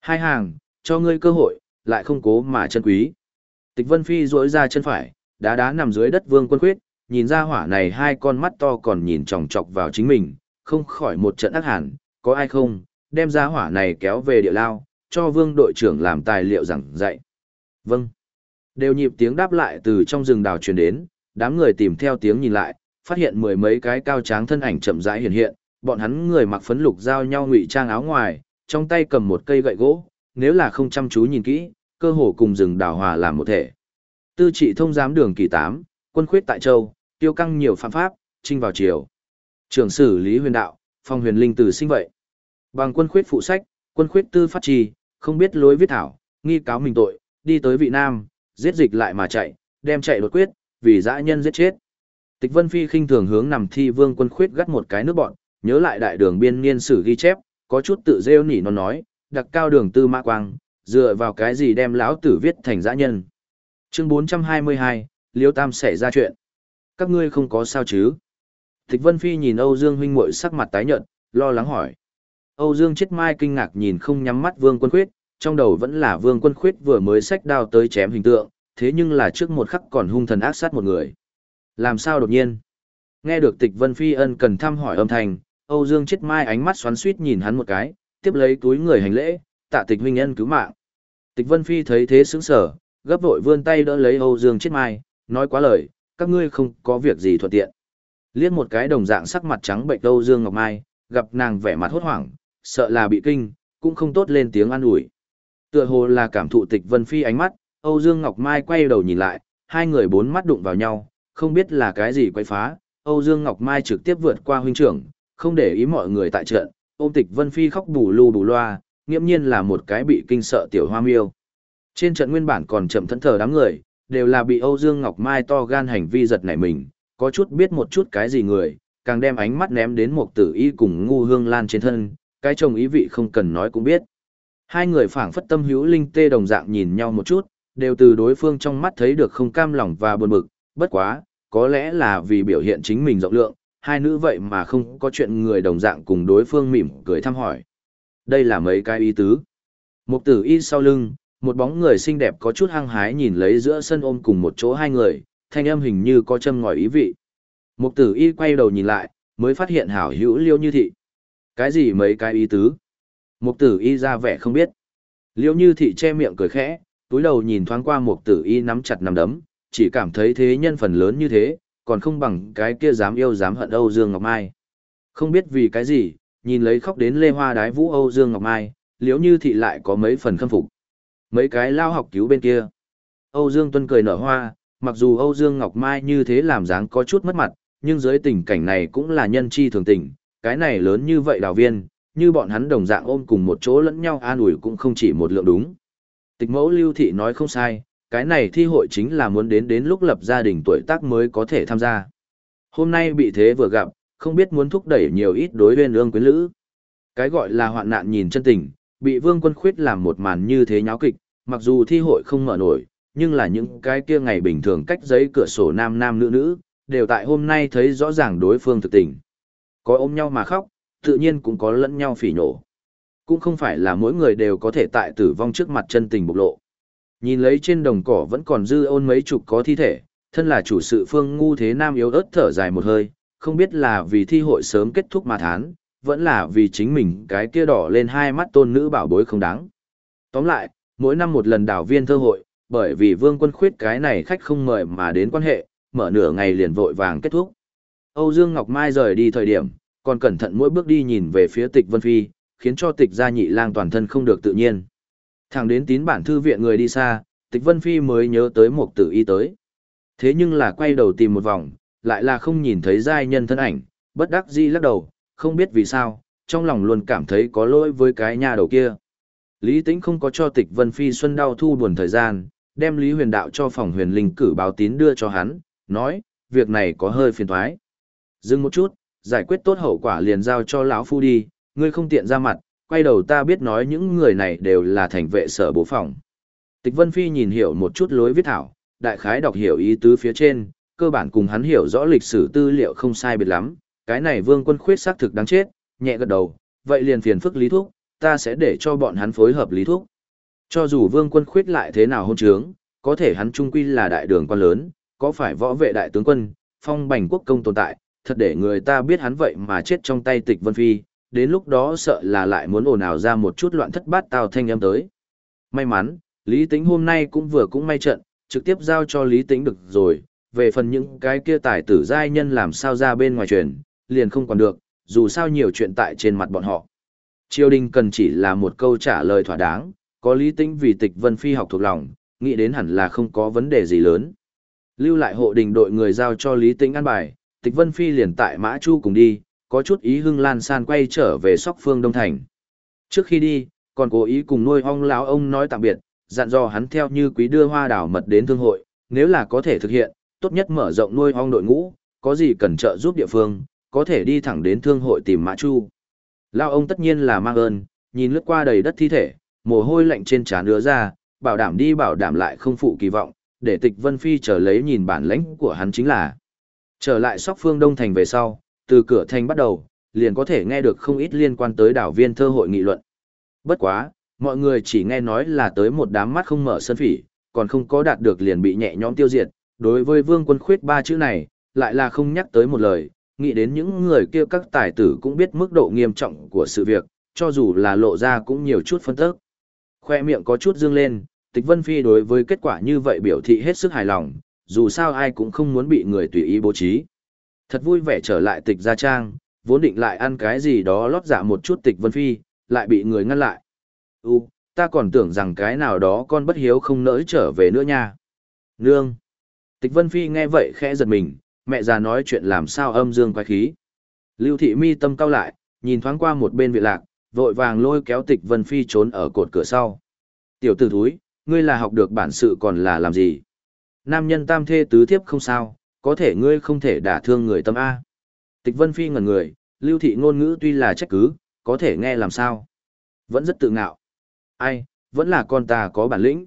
Hai hàng, cho ngươi cơ hội, lại không cố mà chân quý. Tịch Vân Phi duỗi ra chân phải, đá đá nằm dưới đất Vương Quân Khuyết, nhìn ra hỏa này hai con mắt to còn nhìn chòng chọc vào chính mình, không khỏi một trận ác hẳn, có ai không, đem ra hỏa này kéo về địa lao, cho Vương đội trưởng làm tài liệu giảng dạy. Vâng. Đều nhịp tiếng đáp lại từ trong rừng đào truyền đến, đám người tìm theo tiếng nhìn lại, phát hiện mười mấy cái cao tráng thân ảnh chậm rãi hiện hiện, bọn hắn người mặc phấn lục giao nhau ngụy trang áo ngoài, trong tay cầm một cây gậy gỗ, nếu là không chăm chú nhìn kỹ, cơ hồ cùng rừng đào hòa làm một thể. Tư trị thông giám đường kỳ 8, quân khuyết tại châu, tiêu căng nhiều phạm pháp, trinh vào chiều. Trưởng sử lý huyền đạo, phong huyền linh từ sinh vậy. Bằng quân khuyết phụ sách, quân khuyết tư phát trì, không biết lối viết thảo, nghi cáo mình tội, đi tới vị nam, giết dịch lại mà chạy, đem chạy đột quyết, vì dã nhân giết chết. Tịch Vân Phi khinh thường hướng nằm thi vương quân khuyết gắt một cái nước bọn, nhớ lại đại đường biên niên sử ghi chép, có chút tự rêu nỉ nó nói, đặc cao đường tư mã quang, dựa vào cái gì đem lão tử viết thành dã nhân. Chương 422, Liêu Tam xảy ra chuyện. Các ngươi không có sao chứ? Tịch Vân Phi nhìn Âu Dương huynh muội sắc mặt tái nhợt, lo lắng hỏi. Âu Dương chết mai kinh ngạc nhìn không nhắm mắt Vương Quân Khuyết, trong đầu vẫn là Vương Quân Khuyết vừa mới sách đao tới chém hình tượng, thế nhưng là trước một khắc còn hung thần ác sát một người. Làm sao đột nhiên? Nghe được Tịch Vân Phi ân cần thăm hỏi âm thanh, Âu Dương chết mai ánh mắt xoắn xuýt nhìn hắn một cái, tiếp lấy túi người hành lễ, tạ Tịch huynh ân cứu mạng. Tịch Vân Phi thấy thế sững sờ, gấp vội vươn tay đỡ lấy Âu Dương chết mai, nói quá lời, các ngươi không có việc gì thuận tiện. Liếc một cái đồng dạng sắc mặt trắng bệnh Âu Dương Ngọc Mai, gặp nàng vẻ mặt hốt hoảng, sợ là bị kinh, cũng không tốt lên tiếng an ủi. Tựa hồ là cảm thụ tịch Vân Phi ánh mắt, Âu Dương Ngọc Mai quay đầu nhìn lại, hai người bốn mắt đụng vào nhau, không biết là cái gì quay phá, Âu Dương Ngọc Mai trực tiếp vượt qua huynh trưởng, không để ý mọi người tại trận, ôm tịch Vân Phi khóc bù lu bù loa, nghiễm nhiên là một cái bị kinh sợ tiểu hoa miêu. Trên trận nguyên bản còn chậm thẫn thờ đám người, đều là bị Âu Dương Ngọc Mai to gan hành vi giật nảy mình, có chút biết một chút cái gì người, càng đem ánh mắt ném đến một tử y cùng ngu hương lan trên thân, cái chồng ý vị không cần nói cũng biết. Hai người phảng phất tâm hữu linh tê đồng dạng nhìn nhau một chút, đều từ đối phương trong mắt thấy được không cam lòng và buồn bực, bất quá, có lẽ là vì biểu hiện chính mình rộng lượng, hai nữ vậy mà không có chuyện người đồng dạng cùng đối phương mỉm cười thăm hỏi. Đây là mấy cái ý tứ. Một tử y sau lưng, một bóng người xinh đẹp có chút hăng hái nhìn lấy giữa sân ôm cùng một chỗ hai người, thanh âm hình như có châm ngòi ý vị. Mục tử y quay đầu nhìn lại, mới phát hiện hảo hữu liêu như thị. Cái gì mấy cái ý tứ? Mục tử y ra vẻ không biết. Liêu như thị che miệng cười khẽ, túi đầu nhìn thoáng qua mục tử y nắm chặt nắm đấm, chỉ cảm thấy thế nhân phần lớn như thế, còn không bằng cái kia dám yêu dám hận Âu Dương Ngọc Mai. Không biết vì cái gì, nhìn lấy khóc đến lê hoa đái vũ Âu Dương Ngọc Mai, Liễu như thị lại có mấy phần khâm phục. Mấy cái lao học cứu bên kia. Âu Dương Tuân cười nở hoa, mặc dù Âu Dương Ngọc Mai như thế làm dáng có chút mất mặt, nhưng dưới tình cảnh này cũng là nhân chi thường tình, cái này lớn như vậy đào viên, như bọn hắn đồng dạng ôm cùng một chỗ lẫn nhau an ủi cũng không chỉ một lượng đúng. Tịch mẫu lưu thị nói không sai, cái này thi hội chính là muốn đến đến lúc lập gia đình tuổi tác mới có thể tham gia. Hôm nay bị thế vừa gặp, không biết muốn thúc đẩy nhiều ít đối viên ương quyến lữ. Cái gọi là hoạn nạn nhìn chân tình, bị vương quân khuyết làm một màn như thế nháo kịch, mặc dù thi hội không mở nổi, nhưng là những cái kia ngày bình thường cách giấy cửa sổ nam nam nữ nữ, đều tại hôm nay thấy rõ ràng đối phương thực tình. Có ôm nhau mà khóc, tự nhiên cũng có lẫn nhau phỉ nổ. cũng không phải là mỗi người đều có thể tại tử vong trước mặt chân tình bộc lộ. Nhìn lấy trên đồng cỏ vẫn còn dư ôn mấy chục có thi thể, thân là chủ sự phương ngu thế nam yếu ớt thở dài một hơi, không biết là vì thi hội sớm kết thúc mà thán, vẫn là vì chính mình cái kia đỏ lên hai mắt tôn nữ bảo bối không đáng. Tóm lại, mỗi năm một lần đảo viên thơ hội, bởi vì vương quân khuyết cái này khách không mời mà đến quan hệ, mở nửa ngày liền vội vàng kết thúc. Âu Dương Ngọc Mai rời đi thời điểm, còn cẩn thận mỗi bước đi nhìn về phía tịch Vân Phi, khiến cho tịch gia nhị lang toàn thân không được tự nhiên. Thẳng đến tín bản thư viện người đi xa, tịch Vân Phi mới nhớ tới một tử y tới. Thế nhưng là quay đầu tìm một vòng, lại là không nhìn thấy giai nhân thân ảnh, bất đắc dĩ lắc đầu, không biết vì sao, trong lòng luôn cảm thấy có lỗi với cái nhà đầu kia. Lý Tĩnh không có cho tịch Vân Phi Xuân đau thu buồn thời gian, đem Lý Huyền Đạo cho phòng huyền linh cử báo tín đưa cho hắn, nói, việc này có hơi phiền thoái. Dừng một chút, giải quyết tốt hậu quả liền giao cho lão phu đi, ngươi không tiện ra mặt, quay đầu ta biết nói những người này đều là thành vệ sở bố phòng. Tịch Vân Phi nhìn hiểu một chút lối viết thảo, đại khái đọc hiểu ý tứ phía trên, cơ bản cùng hắn hiểu rõ lịch sử tư liệu không sai biệt lắm, cái này vương quân khuyết xác thực đáng chết, nhẹ gật đầu, vậy liền phiền phức lý Thuốc, ta sẽ để cho bọn hắn phối hợp lý Thuốc. Cho dù vương quân khuyết lại thế nào hôn trướng, có thể hắn trung quy là đại đường quan lớn, có phải võ vệ đại tướng quân, phong bành quốc công tồn tại, thật để người ta biết hắn vậy mà chết trong tay tịch vân phi, đến lúc đó sợ là lại muốn ồn ào ra một chút loạn thất bát tao thanh âm tới. May mắn, Lý Tĩnh hôm nay cũng vừa cũng may trận, trực tiếp giao cho Lý Tĩnh được rồi, về phần những cái kia tài tử giai nhân làm sao ra bên ngoài truyền, liền không còn được, dù sao nhiều chuyện tại trên mặt bọn họ. Triều đình cần chỉ là một câu trả lời thỏa đáng, có Lý Tĩnh vì tịch Vân Phi học thuộc lòng, nghĩ đến hẳn là không có vấn đề gì lớn. Lưu lại hộ đình đội người giao cho Lý Tĩnh ăn bài, tịch Vân Phi liền tại Mã Chu cùng đi, có chút ý hưng lan san quay trở về sóc phương Đông Thành. Trước khi đi, còn cố ý cùng nuôi ong lão ông nói tạm biệt, dặn dò hắn theo như quý đưa hoa đảo mật đến thương hội, nếu là có thể thực hiện, tốt nhất mở rộng nuôi ong đội ngũ, có gì cần trợ giúp địa phương, có thể đi thẳng đến thương hội tìm Mã Chu. Lão ông tất nhiên là mang ơn, nhìn lướt qua đầy đất thi thể, mồ hôi lạnh trên trán đứa ra, bảo đảm đi bảo đảm lại không phụ kỳ vọng, để tịch Vân Phi trở lấy nhìn bản lãnh của hắn chính là. Trở lại sóc phương Đông Thành về sau, từ cửa thành bắt đầu, liền có thể nghe được không ít liên quan tới đảo viên thơ hội nghị luận. Bất quá, mọi người chỉ nghe nói là tới một đám mắt không mở sân phỉ, còn không có đạt được liền bị nhẹ nhõm tiêu diệt. Đối với vương quân khuyết ba chữ này, lại là không nhắc tới một lời, nghĩ đến những người kia các tài tử cũng biết mức độ nghiêm trọng của sự việc, cho dù là lộ ra cũng nhiều chút phân tức. Khoe miệng có chút dương lên, tịch vân phi đối với kết quả như vậy biểu thị hết sức hài lòng, dù sao ai cũng không muốn bị người tùy ý bố trí. Thật vui vẻ trở lại tịch gia trang, vốn định lại ăn cái gì đó lót dạ một chút tịch vân phi, lại bị người ngăn lại. U, ta còn tưởng rằng cái nào đó con bất hiếu không nỡ trở về nữa nha. Nương. Tịch vân phi nghe vậy khẽ giật mình, mẹ già nói chuyện làm sao âm dương quái khí. Lưu thị mi tâm cao lại, nhìn thoáng qua một bên viện lạc, vội vàng lôi kéo tịch vân phi trốn ở cột cửa sau. Tiểu tử thúi, ngươi là học được bản sự còn là làm gì? Nam nhân tam thê tứ thiếp không sao, có thể ngươi không thể đả thương người tâm A. Tịch Vân Phi ngẩn người, lưu thị ngôn ngữ tuy là trách cứ, có thể nghe làm sao. Vẫn rất tự ngạo. Ai, vẫn là con ta có bản lĩnh.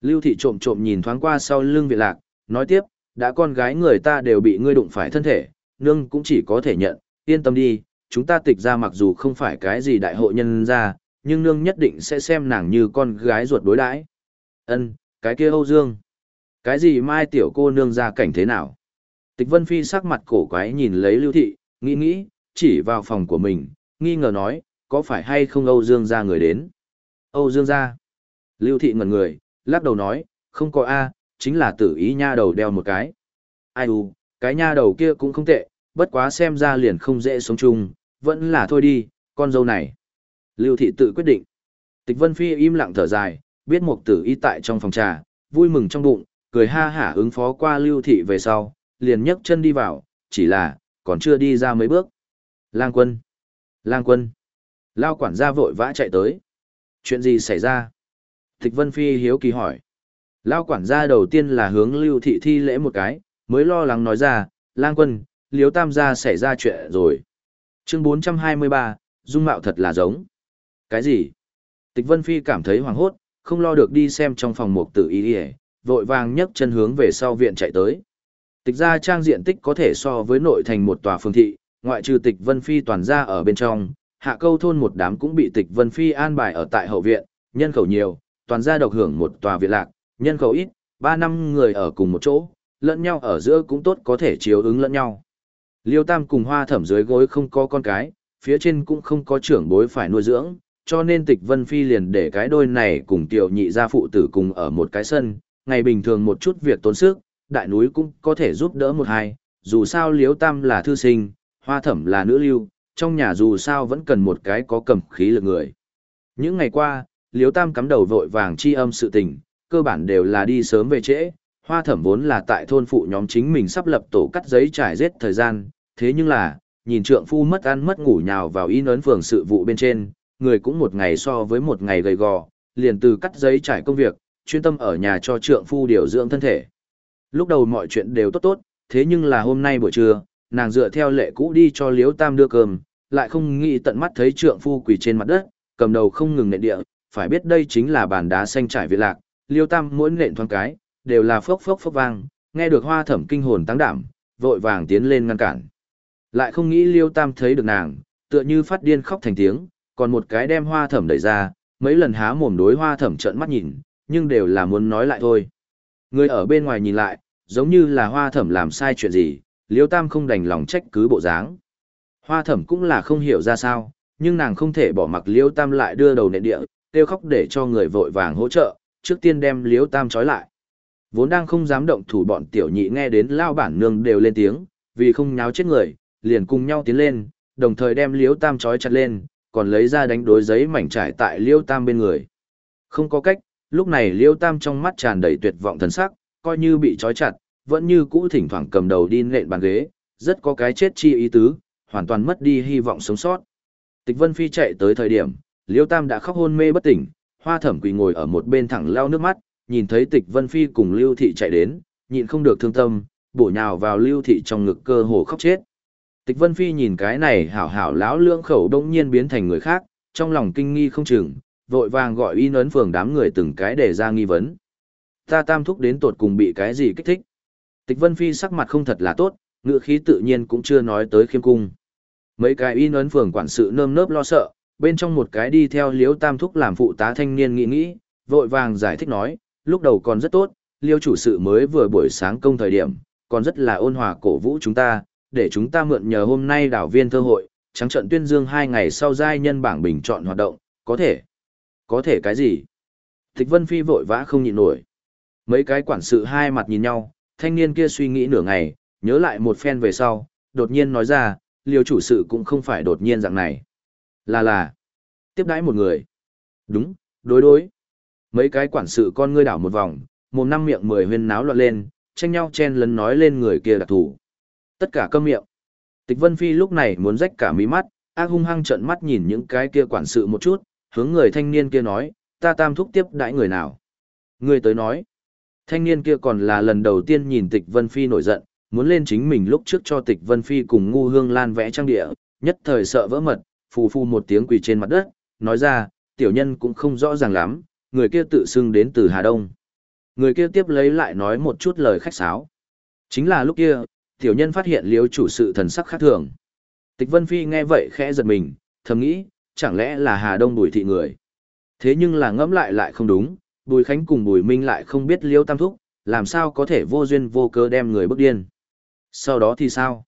Lưu thị trộm trộm nhìn thoáng qua sau lưng vị lạc, nói tiếp, đã con gái người ta đều bị ngươi đụng phải thân thể, nương cũng chỉ có thể nhận, yên tâm đi, chúng ta tịch ra mặc dù không phải cái gì đại hội nhân ra, nhưng nương nhất định sẽ xem nàng như con gái ruột đối đãi. Ân, cái kia Âu Dương. Cái gì mai tiểu cô nương ra cảnh thế nào? Tịch Vân Phi sắc mặt cổ quái nhìn lấy Lưu Thị, nghĩ nghĩ, chỉ vào phòng của mình, nghi ngờ nói, có phải hay không Âu Dương gia người đến? Âu Dương gia. Lưu Thị ngẩn người, lắc đầu nói, không có A, chính là tử ý nha đầu đeo một cái. Ai u, cái nha đầu kia cũng không tệ, bất quá xem ra liền không dễ sống chung, vẫn là thôi đi, con dâu này. Lưu Thị tự quyết định. Tịch Vân Phi im lặng thở dài, biết một tử y tại trong phòng trà, vui mừng trong bụng, cười ha hả ứng phó qua Lưu Thị về sau, liền nhấc chân đi vào, chỉ là, còn chưa đi ra mấy bước. Lang quân! Lang quân! Lao quản gia vội vã chạy tới. Chuyện gì xảy ra? Tịch Vân Phi hiếu kỳ hỏi. Lao quản gia đầu tiên là hướng lưu thị thi lễ một cái, mới lo lắng nói ra, lang quân, liếu tam gia xảy ra chuyện rồi. Chương 423, dung mạo thật là giống. Cái gì? Tịch Vân Phi cảm thấy hoảng hốt, không lo được đi xem trong phòng mục tử ý đi vội vàng nhấc chân hướng về sau viện chạy tới. Tịch gia trang diện tích có thể so với nội thành một tòa phương thị, ngoại trừ tịch Vân Phi toàn gia ở bên trong, hạ câu thôn một đám cũng bị tịch Vân Phi an bài ở tại hậu viện, nhân khẩu nhiều, toàn gia độc hưởng một tòa viện lạc, nhân khẩu ít, ba năm người ở cùng một chỗ, lẫn nhau ở giữa cũng tốt có thể chiếu ứng lẫn nhau. Liêu Tam cùng hoa thẩm dưới gối không có con cái, phía trên cũng không có trưởng bối phải nuôi dưỡng, cho nên tịch Vân Phi liền để cái đôi này cùng tiểu nhị gia phụ tử cùng ở một cái sân, ngày bình thường một chút việc tốn sức, đại núi cũng có thể giúp đỡ một hai, dù sao liếu Tam là thư sinh, hoa thẩm là nữ lưu, trong nhà dù sao vẫn cần một cái có cầm khí lực người. Những ngày qua, liếu Tam cắm đầu vội vàng chi âm sự tình, cơ bản đều là đi sớm về trễ, hoa thẩm vốn là tại thôn phụ nhóm chính mình sắp lập tổ cắt giấy trải rết thời gian, thế nhưng là, nhìn trượng phu mất ăn mất ngủ nhào vào in ấn phường sự vụ bên trên, người cũng một ngày so với một ngày gầy gò, liền từ cắt giấy trải công việc, chuyên tâm ở nhà cho trượng phu điều dưỡng thân thể. Lúc đầu mọi chuyện đều tốt tốt, thế nhưng là hôm nay buổi trưa, nàng dựa theo lệ cũ đi cho Liễu Tam đưa cơm, lại không nghĩ tận mắt thấy trượng phu quỳ trên mặt đất, cầm đầu không ngừng nện địa, phải biết đây chính là bàn đá xanh trải việt lạc, Liêu Tam mỗi nện thoáng cái, đều là phốc phốc phốc vang, nghe được hoa thẩm kinh hồn tăng đảm, vội vàng tiến lên ngăn cản. Lại không nghĩ Liêu Tam thấy được nàng, tựa như phát điên khóc thành tiếng, còn một cái đem hoa thẩm đẩy ra, mấy lần há mồm đối hoa thẩm trợn mắt nhìn, nhưng đều là muốn nói lại thôi. Người ở bên ngoài nhìn lại, giống như là hoa thẩm làm sai chuyện gì, Liêu Tam không đành lòng trách cứ bộ dáng. Hoa thẩm cũng là không hiểu ra sao, nhưng nàng không thể bỏ mặc Liêu Tam lại đưa đầu nệ địa, kêu khóc để cho người vội vàng hỗ trợ, trước tiên đem Liêu Tam trói lại. Vốn đang không dám động thủ bọn tiểu nhị nghe đến lao bản nương đều lên tiếng, vì không nháo chết người, liền cùng nhau tiến lên, đồng thời đem Liêu Tam trói chặt lên, còn lấy ra đánh đối giấy mảnh trải tại Liêu Tam bên người. Không có cách, lúc này Liêu Tam trong mắt tràn đầy tuyệt vọng thần sắc, coi như bị trói chặt, vẫn như cũ thỉnh thoảng cầm đầu đi nện bàn ghế, rất có cái chết chi ý tứ, hoàn toàn mất đi hy vọng sống sót. Tịch Vân Phi chạy tới thời điểm, Liêu Tam đã khóc hôn mê bất tỉnh, Hoa Thẩm quỳ ngồi ở một bên thẳng lau nước mắt, nhìn thấy Tịch Vân Phi cùng Lưu Thị chạy đến, nhịn không được thương tâm, bổ nhào vào Lưu Thị trong ngực cơ hồ khóc chết. Tịch Vân Phi nhìn cái này hảo hảo láo lưỡng khẩu đông nhiên biến thành người khác, trong lòng kinh nghi không chừng, vội vàng gọi y nấn phường đám người từng cái để ra nghi vấn. Ta tam thúc đến tột cùng bị cái gì kích thích. Tịch Vân Phi sắc mặt không thật là tốt, ngựa khí tự nhiên cũng chưa nói tới khiêm cung. Mấy cái y nấn phường quản sự nơm nớp lo sợ, bên trong một cái đi theo liếu tam thúc làm phụ tá thanh niên nghĩ nghĩ, vội vàng giải thích nói, lúc đầu còn rất tốt, liêu chủ sự mới vừa buổi sáng công thời điểm, còn rất là ôn hòa cổ vũ chúng ta, để chúng ta mượn nhờ hôm nay đảo viên thơ hội, trắng trận tuyên dương hai ngày sau giai nhân bảng bình chọn hoạt động, có thể. Có thể cái gì? Thích Vân Phi vội vã không nhịn nổi. Mấy cái quản sự hai mặt nhìn nhau, thanh niên kia suy nghĩ nửa ngày, nhớ lại một phen về sau, đột nhiên nói ra, liều chủ sự cũng không phải đột nhiên dạng này. Là là, tiếp đãi một người. Đúng, đối đối. Mấy cái quản sự con ngươi đảo một vòng, một năm miệng mười huyên náo loạn lên, tranh nhau chen lấn nói lên người kia đặc thủ. Tất cả câm miệng. Tịch Vân Phi lúc này muốn rách cả mí mắt, ác hung hăng trợn mắt nhìn những cái kia quản sự một chút, hướng người thanh niên kia nói, ta tam thúc tiếp đãi người nào. Người tới nói. Thanh niên kia còn là lần đầu tiên nhìn Tịch Vân Phi nổi giận, muốn lên chính mình lúc trước cho Tịch Vân Phi cùng ngu hương lan vẽ trang địa, nhất thời sợ vỡ mật, phù phù một tiếng quỳ trên mặt đất, nói ra, tiểu nhân cũng không rõ ràng lắm, người kia tự xưng đến từ Hà Đông. Người kia tiếp lấy lại nói một chút lời khách sáo. Chính là lúc kia, tiểu nhân phát hiện liếu chủ sự thần sắc khác thường. Tịch Vân Phi nghe vậy khẽ giật mình, thầm nghĩ, chẳng lẽ là Hà Đông bùi thị người. Thế nhưng là ngẫm lại lại không đúng, bùi khánh cùng bùi minh lại không biết liêu tam thúc, làm sao có thể vô duyên vô cớ đem người bước điên. Sau đó thì sao?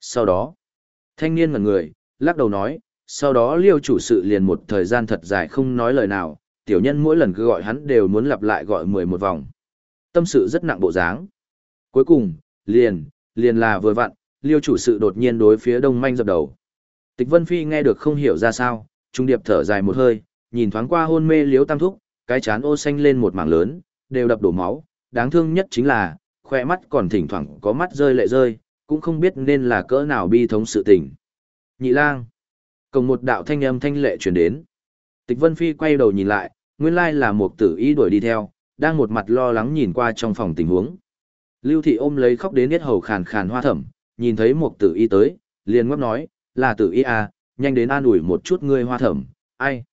Sau đó, thanh niên ngẩn người, lắc đầu nói, sau đó liêu chủ sự liền một thời gian thật dài không nói lời nào, tiểu nhân mỗi lần cứ gọi hắn đều muốn lặp lại gọi mười một vòng. Tâm sự rất nặng bộ dáng. Cuối cùng, liền, liền là vừa vặn, liêu chủ sự đột nhiên đối phía đông manh dập đầu. Tịch Vân Phi nghe được không hiểu ra sao, trung điệp thở dài một hơi, nhìn thoáng qua hôn mê liếu tam thúc, cái chán ô xanh lên một mảng lớn, đều đập đổ máu, đáng thương nhất chính là, khoe mắt còn thỉnh thoảng có mắt rơi lệ rơi, cũng không biết nên là cỡ nào bi thống sự tình. Nhị lang. cùng một đạo thanh âm thanh lệ truyền đến. Tịch Vân Phi quay đầu nhìn lại, nguyên lai là một tử y đuổi đi theo, đang một mặt lo lắng nhìn qua trong phòng tình huống. Lưu thị ôm lấy khóc đến hết hầu khàn khàn hoa thẩm, nhìn thấy một tử y tới, liền ngóc nói, là tử y à, nhanh đến an ủi một chút ngươi hoa thẩm, ai.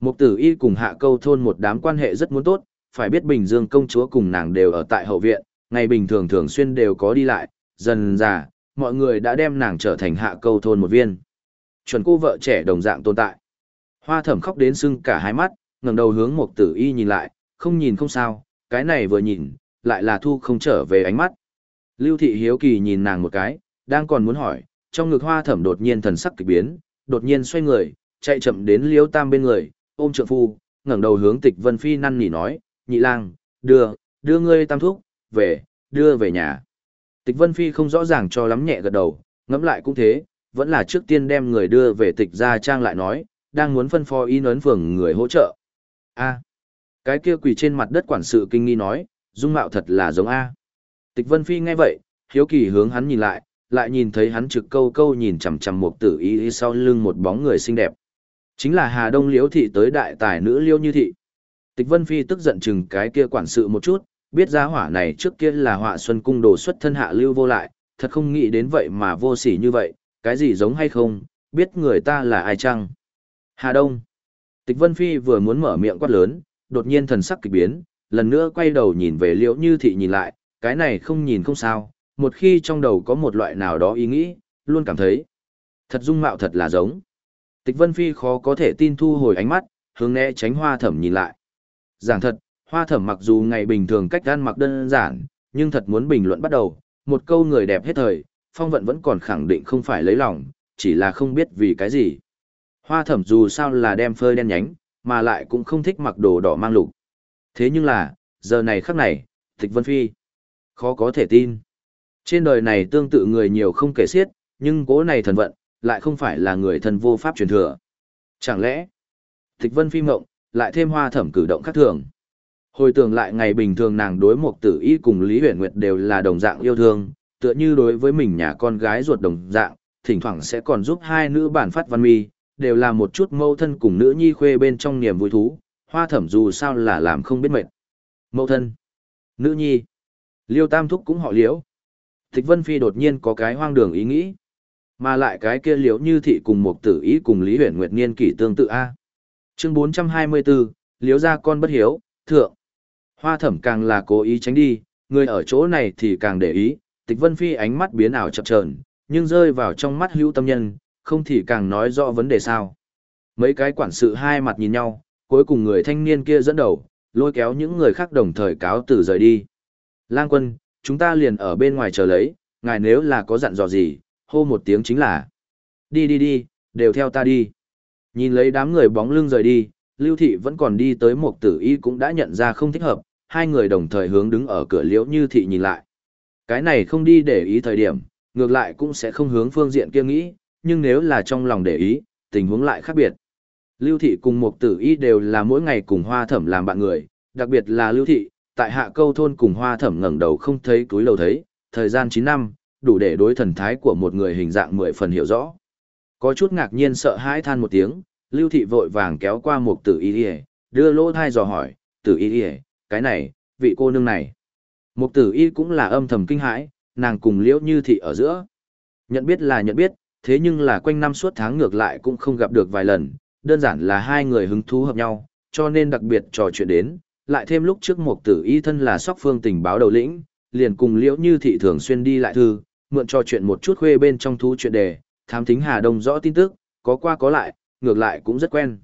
Mục tử y cùng hạ câu thôn một đám quan hệ rất muốn tốt, phải biết Bình Dương công chúa cùng nàng đều ở tại hậu viện, ngày bình thường thường xuyên đều có đi lại, dần già, mọi người đã đem nàng trở thành hạ câu thôn một viên. Chuẩn cô vợ trẻ đồng dạng tồn tại. Hoa thẩm khóc đến sưng cả hai mắt, ngẩng đầu hướng mục tử y nhìn lại, không nhìn không sao, cái này vừa nhìn, lại là thu không trở về ánh mắt. Lưu thị hiếu kỳ nhìn nàng một cái, đang còn muốn hỏi, trong ngực hoa thẩm đột nhiên thần sắc kỳ biến, đột nhiên xoay người, chạy chậm đến liêu tam bên người, ôm trượng phu, ngẩng đầu hướng tịch vân phi năn nỉ nói, nhị lang, đưa, đưa ngươi tam thúc, về, đưa về nhà. Tịch vân phi không rõ ràng cho lắm nhẹ gật đầu, ngẫm lại cũng thế, vẫn là trước tiên đem người đưa về tịch gia trang lại nói, đang muốn phân phó y nấn phường người hỗ trợ. A. cái kia quỳ trên mặt đất quản sự kinh nghi nói, dung mạo thật là giống A. Tịch Vân Phi nghe vậy, hiếu kỳ hướng hắn nhìn lại, lại nhìn thấy hắn trực câu câu nhìn chằm chằm một tử y sau lưng một bóng người xinh đẹp. Chính là Hà Đông Liễu thị tới đại tài nữ Liêu Như thị. Tịch Vân Phi tức giận chừng cái kia quản sự một chút, biết giá hỏa này trước kia là họa xuân cung đồ xuất thân hạ lưu vô lại, thật không nghĩ đến vậy mà vô sỉ như vậy, cái gì giống hay không, biết người ta là ai chăng? Hà Đông. Tịch Vân Phi vừa muốn mở miệng quát lớn, đột nhiên thần sắc kỳ biến, lần nữa quay đầu nhìn về Liễu Như thị nhìn lại, cái này không nhìn không sao, một khi trong đầu có một loại nào đó ý nghĩ, luôn cảm thấy thật dung mạo thật là giống. Tịch Vân Phi khó có thể tin thu hồi ánh mắt, hướng né tránh hoa thẩm nhìn lại. Giảng thật, hoa thẩm mặc dù ngày bình thường cách ăn mặc đơn giản, nhưng thật muốn bình luận bắt đầu, một câu người đẹp hết thời, phong vận vẫn còn khẳng định không phải lấy lòng, chỉ là không biết vì cái gì. Hoa thẩm dù sao là đem phơi đen nhánh, mà lại cũng không thích mặc đồ đỏ mang lục. Thế nhưng là, giờ này khắc này, Tịch Vân Phi, khó có thể tin. Trên đời này tương tự người nhiều không kể xiết, nhưng cố này thần vận, lại không phải là người thần vô pháp truyền thừa. Chẳng lẽ, Tịch Vân Phi mộng, lại thêm hoa thẩm cử động khác thường. Hồi tưởng lại ngày bình thường nàng đối một tử y cùng Lý Huyền Nguyệt đều là đồng dạng yêu thương, tựa như đối với mình nhà con gái ruột đồng dạng, thỉnh thoảng sẽ còn giúp hai nữ bản phát văn mi, đều là một chút mâu thân cùng nữ nhi khuê bên trong niềm vui thú, hoa thẩm dù sao là làm không biết mệt. Mâu thân, nữ nhi, liêu tam thúc cũng họ liễu. Tịch Vân Phi đột nhiên có cái hoang đường ý nghĩ, mà lại cái kia liễu như thị cùng một tử ý cùng Lý Huyền Nguyệt niên kỷ tương tự A. Chương 424, liễu ra con bất hiếu, thượng. Hoa thẩm càng là cố ý tránh đi, người ở chỗ này thì càng để ý, tịch vân phi ánh mắt biến ảo chập chờn nhưng rơi vào trong mắt hữu tâm nhân, không thì càng nói rõ vấn đề sao. Mấy cái quản sự hai mặt nhìn nhau, cuối cùng người thanh niên kia dẫn đầu, lôi kéo những người khác đồng thời cáo từ rời đi. Lang quân, chúng ta liền ở bên ngoài chờ lấy, ngài nếu là có dặn dò gì, hô một tiếng chính là. Đi đi đi, đều theo ta đi. Nhìn lấy đám người bóng lưng rời đi, Lưu Thị vẫn còn đi tới một tử y cũng đã nhận ra không thích hợp, hai người đồng thời hướng đứng ở cửa liễu như thị nhìn lại. Cái này không đi để ý thời điểm, ngược lại cũng sẽ không hướng phương diện kia nghĩ, nhưng nếu là trong lòng để ý, tình huống lại khác biệt. Lưu thị cùng một tử y đều là mỗi ngày cùng hoa thẩm làm bạn người, đặc biệt là lưu thị, tại hạ câu thôn cùng hoa thẩm ngẩng đầu không thấy túi lầu thấy, thời gian 9 năm, đủ để đối thần thái của một người hình dạng mười phần hiểu rõ. Có chút ngạc nhiên sợ hãi than một tiếng, lưu thị vội vàng kéo qua một tử y đưa lỗ thai dò hỏi, tử y cái này, vị cô nương này. Một tử y cũng là âm thầm kinh hãi, nàng cùng liễu như thị ở giữa. Nhận biết là nhận biết, thế nhưng là quanh năm suốt tháng ngược lại cũng không gặp được vài lần, đơn giản là hai người hứng thú hợp nhau, cho nên đặc biệt trò chuyện đến, lại thêm lúc trước một tử y thân là sóc phương tình báo đầu lĩnh, liền cùng liễu như thị thường xuyên đi lại thư, mượn cho chuyện một chút khuê bên trong thú chuyện đề, thám thính Hà Đông rõ tin tức, có qua có lại, ngược lại cũng rất quen.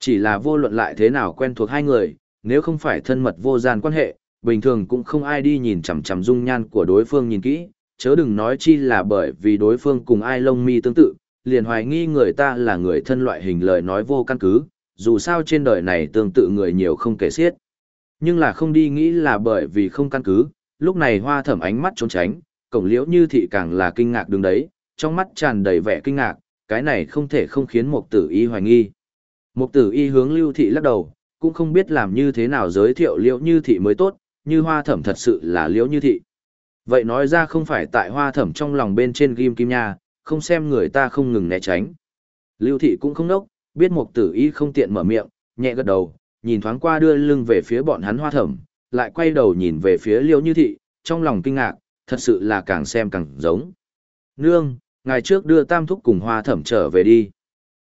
Chỉ là vô luận lại thế nào quen thuộc hai người, nếu không phải thân mật vô gian quan hệ, bình thường cũng không ai đi nhìn chằm chằm dung nhan của đối phương nhìn kỹ, chớ đừng nói chi là bởi vì đối phương cùng ai lông mi tương tự, liền hoài nghi người ta là người thân loại hình lời nói vô căn cứ, dù sao trên đời này tương tự người nhiều không kể xiết. Nhưng là không đi nghĩ là bởi vì không căn cứ, lúc này hoa thẩm ánh mắt trốn tránh, cổng liễu như thị càng là kinh ngạc đứng đấy, trong mắt tràn đầy vẻ kinh ngạc, cái này không thể không khiến mục tử y hoài nghi. mục tử y hướng lưu thị lắc đầu, cũng không biết làm như thế nào giới thiệu liễu như thị mới tốt, như hoa thẩm thật sự là liễu như thị. Vậy nói ra không phải tại hoa thẩm trong lòng bên trên ghim kim nha, không xem người ta không ngừng né tránh. Lưu thị cũng không nốc, biết mục tử y không tiện mở miệng, nhẹ gật đầu, nhìn thoáng qua đưa lưng về phía bọn hắn hoa thẩm, lại quay đầu nhìn về phía liêu như thị, trong lòng kinh ngạc, thật sự là càng xem càng giống. Nương, ngày trước đưa tam thúc cùng hoa thẩm trở về đi.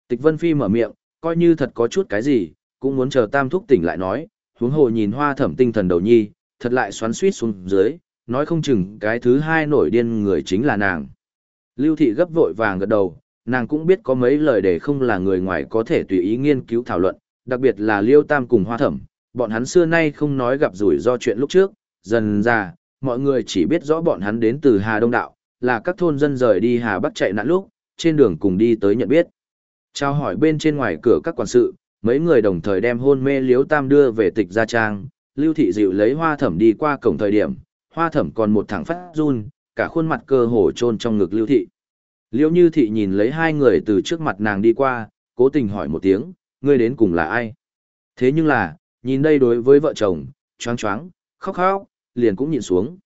Tịch Vân Phi mở miệng, coi như thật có chút cái gì, cũng muốn chờ tam thúc tỉnh lại nói, huống hồ nhìn hoa thẩm tinh thần đầu nhi, thật lại xoắn suýt xuống dưới, nói không chừng cái thứ hai nổi điên người chính là nàng. Lưu thị gấp vội vàng gật đầu, nàng cũng biết có mấy lời để không là người ngoài có thể tùy ý nghiên cứu thảo luận, đặc biệt là Liêu Tam cùng Hoa Thẩm, bọn hắn xưa nay không nói gặp rủi do chuyện lúc trước, dần ra, mọi người chỉ biết rõ bọn hắn đến từ Hà Đông Đạo, là các thôn dân rời đi Hà Bắc chạy nạn lúc, trên đường cùng đi tới nhận biết. Trao hỏi bên trên ngoài cửa các quản sự, mấy người đồng thời đem hôn mê Liêu Tam đưa về tịch gia trang, Lưu Thị Dịu lấy hoa thẩm đi qua cổng thời điểm, hoa thẩm còn một thẳng phát run, cả khuôn mặt cơ hồ trôn trong ngực Lưu Thị. Liêu Như Thị nhìn lấy hai người từ trước mặt nàng đi qua, cố tình hỏi một tiếng, ngươi đến cùng là ai? Thế nhưng là, nhìn đây đối với vợ chồng, choáng choáng, khóc khóc, liền cũng nhìn xuống.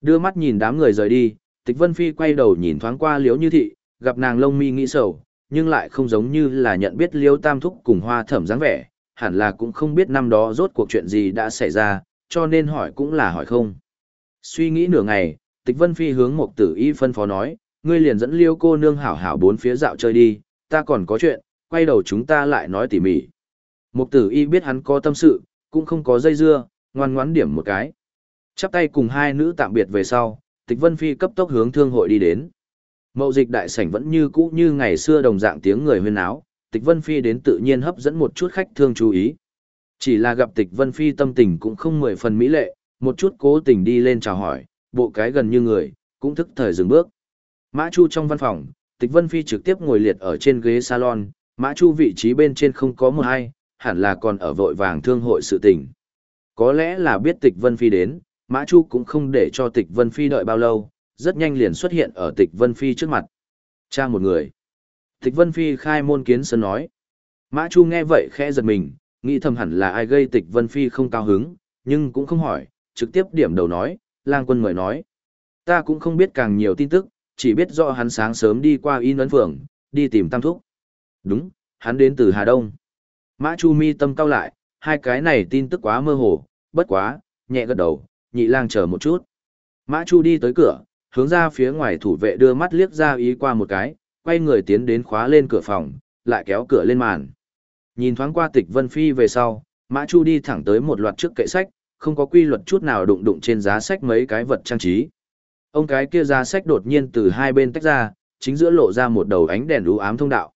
Đưa mắt nhìn đám người rời đi, Tịch Vân Phi quay đầu nhìn thoáng qua Liễu Như Thị, gặp nàng lông mi nghĩ sầu, nhưng lại không giống như là nhận biết Liễu Tam Thúc cùng Hoa Thẩm dáng vẻ, hẳn là cũng không biết năm đó rốt cuộc chuyện gì đã xảy ra, cho nên hỏi cũng là hỏi không. Suy nghĩ nửa ngày, Tịch Vân Phi hướng Mục Tử Y phân phó nói, ngươi liền dẫn Liễu cô nương hảo hảo bốn phía dạo chơi đi, ta còn có chuyện, quay đầu chúng ta lại nói tỉ mỉ. Mục Tử Y biết hắn có tâm sự, cũng không có dây dưa, ngoan ngoãn điểm một cái. Chắp tay cùng hai nữ tạm biệt về sau, Tịch Vân Phi cấp tốc hướng thương hội đi đến. Mậu dịch đại sảnh vẫn như cũ như ngày xưa đồng dạng tiếng người huyên áo, Tịch Vân Phi đến tự nhiên hấp dẫn một chút khách thương chú ý. Chỉ là gặp Tịch Vân Phi tâm tình cũng không mười phần mỹ lệ, một chút cố tình đi lên chào hỏi, bộ cái gần như người, cũng thức thời dừng bước. Mã Chu trong văn phòng, Tịch Vân Phi trực tiếp ngồi liệt ở trên ghế salon, Mã Chu vị trí bên trên không có một ai, hẳn là còn ở vội vàng thương hội sự tình. Có lẽ là biết Tịch Vân Phi đến, Mã Chu cũng không để cho Tịch Vân Phi đợi bao lâu, rất nhanh liền xuất hiện ở Tịch Vân Phi trước mặt. Trang một người. Tịch Vân Phi khai môn kiến sân nói. Mã Chu nghe vậy khẽ giật mình, nghĩ thầm hẳn là ai gây Tịch Vân Phi không cao hứng, nhưng cũng không hỏi, trực tiếp điểm đầu nói, lang quân mời nói. Ta cũng không biết càng nhiều tin tức, chỉ biết rõ hắn sáng sớm đi qua in ấn phường, đi tìm tam thúc. Đúng, hắn đến từ Hà Đông. Mã Chu mi tâm cao lại, hai cái này tin tức quá mơ hồ, bất quá, nhẹ gật đầu, nhị lang chờ một chút. Mã Chu đi tới cửa, hướng ra phía ngoài thủ vệ đưa mắt liếc ra ý qua một cái, quay người tiến đến khóa lên cửa phòng, lại kéo cửa lên màn. Nhìn thoáng qua tịch Vân Phi về sau, Mã Chu đi thẳng tới một loạt trước kệ sách, không có quy luật chút nào đụng đụng trên giá sách mấy cái vật trang trí. Ông cái kia giá sách đột nhiên từ hai bên tách ra, chính giữa lộ ra một đầu ánh đèn u ám thông đạo.